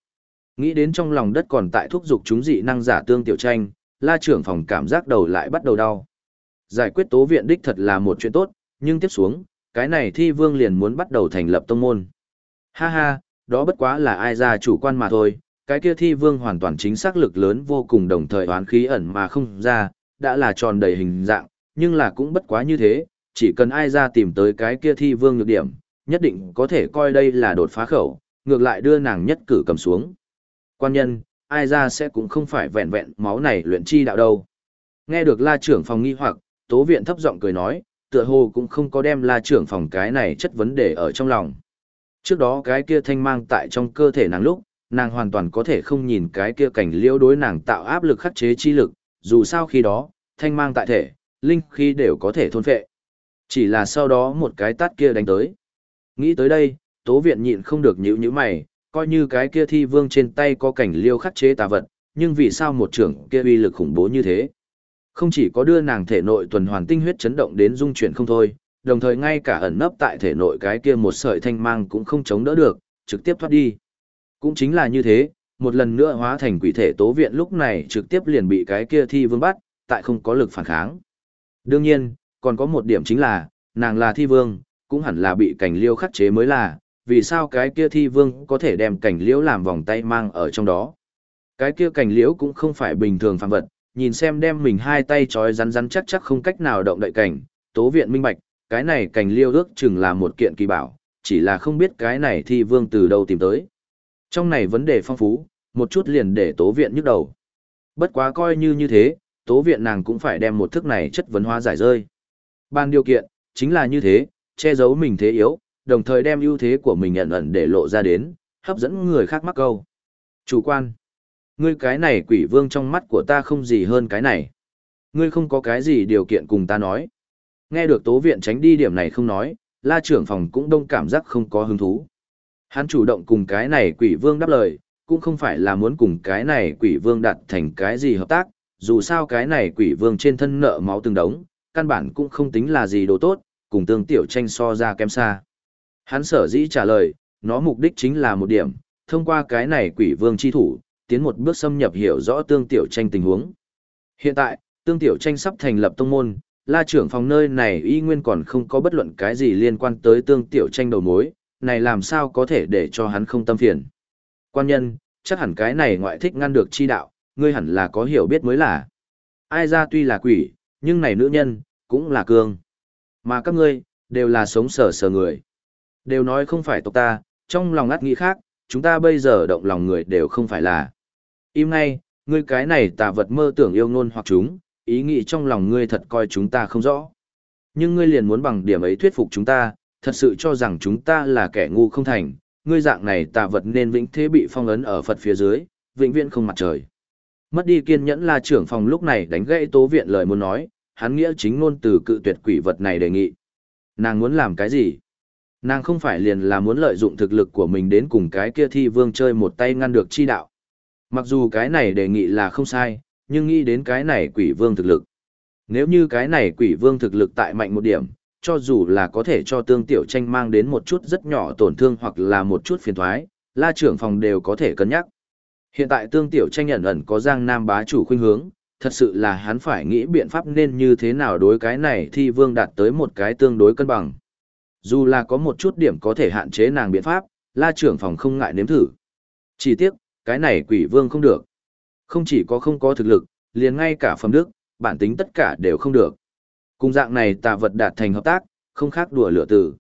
Nghĩ đến trong lòng đất còn tại thúc dục chúng dị năng giả tương tiểu tranh, la trưởng phòng cảm giác đầu lại bắt đầu đau. Giải quyết tố viện đích thật là một chuyện tốt, nhưng tiếp xuống, cái này thi vương liền muốn bắt đầu thành lập tông môn. Ha ha, đó bất quá là ai ra chủ quan mà thôi, cái kia thi vương hoàn toàn chính xác lực lớn vô cùng đồng thời oán khí ẩn mà không ra, đã là tròn đầy hình dạng, nhưng là cũng bất quá như thế, chỉ cần ai ra tìm tới cái kia thi vương nhược điểm, nhất định có thể coi đây là đột phá khẩu, ngược lại đưa nàng nhất cử cầm xuống. Quan nhân, ai ra sẽ cũng không phải vẹn vẹn máu này luyện chi đạo đâu. Nghe được la trưởng phòng nghi hoặc, tố viện thấp giọng cười nói, tựa hồ cũng không có đem la trưởng phòng cái này chất vấn đề ở trong lòng. Trước đó cái kia thanh mang tại trong cơ thể nàng lúc, nàng hoàn toàn có thể không nhìn cái kia cảnh liễu đối nàng tạo áp lực khắc chế chi lực, dù sao khi đó, thanh mang tại thể, linh khí đều có thể thôn phệ. Chỉ là sau đó một cái tát kia đánh tới. Nghĩ tới đây, tố viện nhịn không được nhíu nhíu mày, coi như cái kia thi vương trên tay có cảnh liêu khắc chế tà vật, nhưng vì sao một trưởng kia uy lực khủng bố như thế? Không chỉ có đưa nàng thể nội tuần hoàn tinh huyết chấn động đến dung chuyển không thôi, đồng thời ngay cả ẩn nấp tại thể nội cái kia một sợi thanh mang cũng không chống đỡ được, trực tiếp thoát đi. Cũng chính là như thế, một lần nữa hóa thành quỷ thể tố viện lúc này trực tiếp liền bị cái kia thi vương bắt, tại không có lực phản kháng. Đương nhiên, còn có một điểm chính là, nàng là thi vương, cũng hẳn là bị cảnh liêu khắc chế mới là, vì sao cái kia thi vương có thể đem cảnh liễu làm vòng tay mang ở trong đó. Cái kia cảnh liễu cũng không phải bình thường phạm vật, nhìn xem đem mình hai tay trói rắn rắn chắc chắc không cách nào động đậy cảnh, tố viện minh bạch, cái này cảnh liêu ước chừng là một kiện kỳ bảo, chỉ là không biết cái này thi vương từ đâu tìm tới. Trong này vấn đề phong phú, một chút liền để tố viện nhức đầu. Bất quá coi như như thế, tố viện nàng cũng phải đem một thức này chất vấn hóa giải rơi. Ban điều kiện, chính là như thế, che giấu mình thế yếu, đồng thời đem ưu thế của mình ẩn ẩn để lộ ra đến, hấp dẫn người khác mắc câu. Chủ quan. Ngươi cái này quỷ vương trong mắt của ta không gì hơn cái này. Ngươi không có cái gì điều kiện cùng ta nói. Nghe được tố viện tránh đi điểm này không nói, la trưởng phòng cũng đông cảm giác không có hứng thú. Hắn chủ động cùng cái này quỷ vương đáp lời, cũng không phải là muốn cùng cái này quỷ vương đặt thành cái gì hợp tác, dù sao cái này quỷ vương trên thân nợ máu từng đống, căn bản cũng không tính là gì đồ tốt, cùng tương tiểu tranh so ra kém xa. Hắn sở dĩ trả lời, nó mục đích chính là một điểm, thông qua cái này quỷ vương chi thủ, tiến một bước xâm nhập hiểu rõ tương tiểu tranh tình huống. Hiện tại, tương tiểu tranh sắp thành lập tông môn, la trưởng phòng nơi này y nguyên còn không có bất luận cái gì liên quan tới tương tiểu tranh đầu mối, này làm sao có thể để cho hắn không tâm phiền. Quan nhân, chắc hẳn cái này ngoại thích ngăn được chi đạo, ngươi hẳn là có hiểu biết mới là. Ai ra tuy là quỷ, nhưng này nữ nhân, cũng là cương. Mà các ngươi, đều là sống sờ sờ người. Đều nói không phải tộc ta, trong lòng ngắt nghĩ khác, chúng ta bây giờ động lòng người đều không phải là. Im ngay, ngươi cái này tà vật mơ tưởng yêu ngôn hoặc chúng, ý nghĩ trong lòng ngươi thật coi chúng ta không rõ. Nhưng ngươi liền muốn bằng điểm ấy thuyết phục chúng ta, thật sự cho rằng chúng ta là kẻ ngu không thành, ngươi dạng này tà vật nên vĩnh thế bị phong ấn ở Phật phía dưới, vĩnh viễn không mặt trời. Mất đi kiên nhẫn là trưởng phòng lúc này đánh gãy tố viện lời muốn nói, hắn nghĩa chính ngôn từ cự tuyệt quỷ vật này đề nghị. Nàng muốn làm cái gì? Nàng không phải liền là muốn lợi dụng thực lực của mình đến cùng cái kia thi vương chơi một tay ngăn được chi đạo. Mặc dù cái này đề nghị là không sai, nhưng nghĩ đến cái này quỷ vương thực lực. Nếu như cái này quỷ vương thực lực tại mạnh một điểm, cho dù là có thể cho tương tiểu tranh mang đến một chút rất nhỏ tổn thương hoặc là một chút phiền thoái, la trưởng phòng đều có thể cân nhắc. Hiện tại tương tiểu tranh ẩn ẩn có giang nam bá chủ khuynh hướng, thật sự là hắn phải nghĩ biện pháp nên như thế nào đối cái này thì vương đạt tới một cái tương đối cân bằng. Dù là có một chút điểm có thể hạn chế nàng biện pháp, la trưởng phòng không ngại nếm thử. Chỉ tiếc, cái này quỷ vương không được. Không chỉ có không có thực lực, liền ngay cả phẩm đức, bản tính tất cả đều không được. Cùng dạng này tà vật đạt thành hợp tác, không khác đùa lửa tử.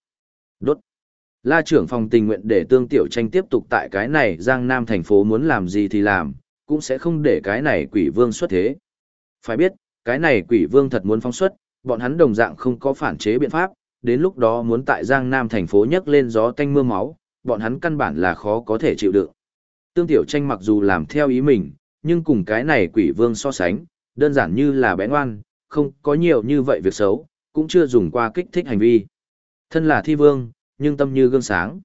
La trưởng phòng tình nguyện để tương tiểu tranh tiếp tục tại cái này Giang Nam thành phố muốn làm gì thì làm, cũng sẽ không để cái này quỷ vương xuất thế. Phải biết, cái này quỷ vương thật muốn phóng xuất, bọn hắn đồng dạng không có phản chế biện pháp, đến lúc đó muốn tại Giang Nam thành phố nhấc lên gió tanh mưa máu, bọn hắn căn bản là khó có thể chịu đựng. Tương Tiểu Tranh mặc dù làm theo ý mình, nhưng cùng cái này quỷ vương so sánh, đơn giản như là bé ngoan, không có nhiều như vậy việc xấu, cũng chưa dùng qua kích thích hành vi. Thân là thi vương, nhưng tâm như gương sáng.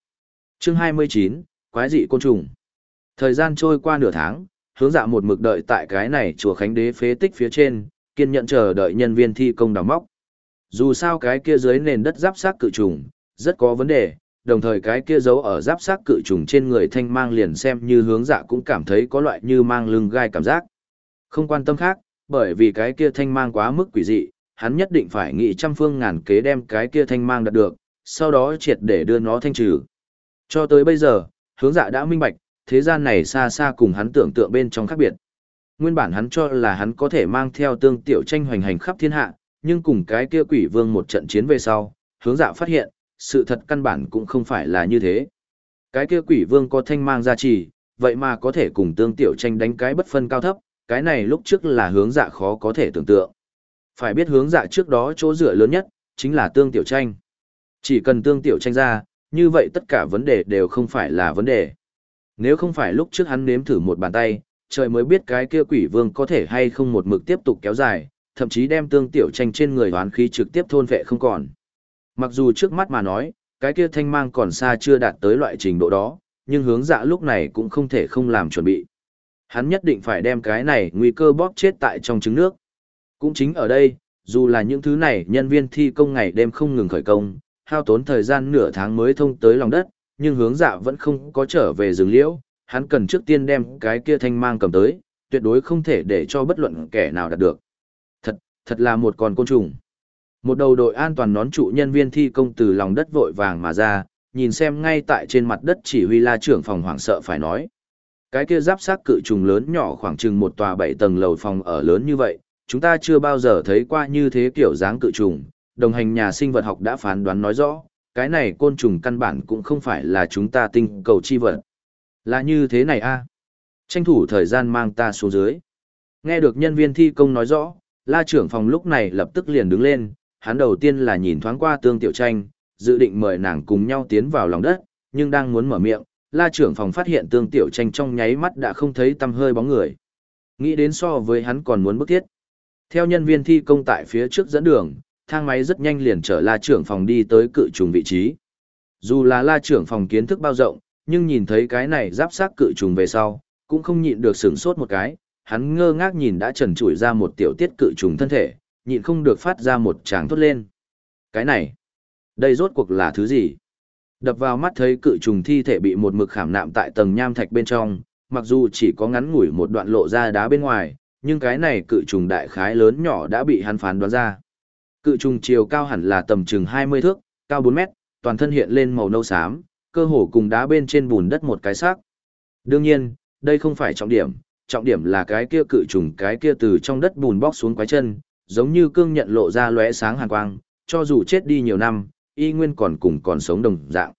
Chương 29, Quái dị côn trùng. Thời gian trôi qua nửa tháng, hướng dạ một mực đợi tại cái này chùa Khánh Đế phế tích phía trên, kiên nhận chờ đợi nhân viên thi công đào móc. Dù sao cái kia dưới nền đất giáp xác cự trùng, rất có vấn đề, đồng thời cái kia giấu ở giáp xác cự trùng trên người thanh mang liền xem như hướng dạ cũng cảm thấy có loại như mang lưng gai cảm giác. Không quan tâm khác, bởi vì cái kia thanh mang quá mức quỷ dị, hắn nhất định phải nghĩ trăm phương ngàn kế đem cái kia thanh mang đạt được, sau đó triệt để đưa nó thanh trừ. Cho tới bây giờ, hướng dạ đã minh bạch, thế gian này xa xa cùng hắn tưởng tượng bên trong khác biệt. Nguyên bản hắn cho là hắn có thể mang theo tương tiểu tranh hoành hành khắp thiên hạ, nhưng cùng cái kia quỷ vương một trận chiến về sau, hướng dạ phát hiện, sự thật căn bản cũng không phải là như thế. Cái kia quỷ vương có thanh mang gia trì, vậy mà có thể cùng tương tiểu tranh đánh cái bất phân cao thấp, cái này lúc trước là hướng dạ khó có thể tưởng tượng. Phải biết hướng dạ trước đó chỗ dựa lớn nhất, chính là tương tiểu tranh. Chỉ cần tương tiểu tranh ra, như vậy tất cả vấn đề đều không phải là vấn đề. Nếu không phải lúc trước hắn nếm thử một bàn tay, trời mới biết cái kia quỷ vương có thể hay không một mực tiếp tục kéo dài, thậm chí đem tương tiểu tranh trên người hoán khí trực tiếp thôn vệ không còn. Mặc dù trước mắt mà nói, cái kia thanh mang còn xa chưa đạt tới loại trình độ đó, nhưng hướng dạ lúc này cũng không thể không làm chuẩn bị. Hắn nhất định phải đem cái này nguy cơ bóp chết tại trong trứng nước. Cũng chính ở đây, dù là những thứ này nhân viên thi công ngày đêm không ngừng khởi công, hao tốn thời gian nửa tháng mới thông tới lòng đất, nhưng hướng dạ vẫn không có trở về rừng liễu, hắn cần trước tiên đem cái kia thanh mang cầm tới, tuyệt đối không thể để cho bất luận kẻ nào đạt được. Thật, thật là một con côn trùng. Một đầu đội an toàn nón trụ nhân viên thi công từ lòng đất vội vàng mà ra, nhìn xem ngay tại trên mặt đất chỉ huy la trưởng phòng hoảng sợ phải nói. Cái kia giáp xác cự trùng lớn nhỏ khoảng chừng một tòa bảy tầng lầu phòng ở lớn như vậy, chúng ta chưa bao giờ thấy qua như thế kiểu dáng cự trùng, đồng hành nhà sinh vật học đã phán đoán nói rõ, cái này côn trùng căn bản cũng không phải là chúng ta tinh cầu chi vật. Là như thế này a Tranh thủ thời gian mang ta xuống dưới. Nghe được nhân viên thi công nói rõ, la trưởng phòng lúc này lập tức liền đứng lên, hắn đầu tiên là nhìn thoáng qua tương tiểu tranh, dự định mời nàng cùng nhau tiến vào lòng đất, nhưng đang muốn mở miệng, la trưởng phòng phát hiện tương tiểu tranh trong nháy mắt đã không thấy tăm hơi bóng người. Nghĩ đến so với hắn còn muốn bức thiết. Theo nhân viên thi công tại phía trước dẫn đường, thang máy rất nhanh liền chở la trưởng phòng đi tới cự trùng vị trí. Dù là la trưởng phòng kiến thức bao rộng, nhưng nhìn thấy cái này giáp xác cự trùng về sau, cũng không nhịn được sửng sốt một cái, hắn ngơ ngác nhìn đã trần trụi ra một tiểu tiết cự trùng thân thể, nhịn không được phát ra một tràng thốt lên. Cái này, đây rốt cuộc là thứ gì? Đập vào mắt thấy cự trùng thi thể bị một mực khảm nạm tại tầng nham thạch bên trong, mặc dù chỉ có ngắn ngủi một đoạn lộ ra đá bên ngoài, nhưng cái này cự trùng đại khái lớn nhỏ đã bị hắn phán đoán ra. Cự trùng chiều cao hẳn là tầm chừng 20 thước, cao 4 mét, toàn thân hiện lên màu nâu xám, cơ hồ cùng đá bên trên bùn đất một cái xác. Đương nhiên, đây không phải trọng điểm, trọng điểm là cái kia cự trùng cái kia từ trong đất bùn bóc xuống quái chân, giống như cương nhận lộ ra lóe sáng hàn quang, cho dù chết đi nhiều năm, y nguyên còn cùng còn sống đồng dạng.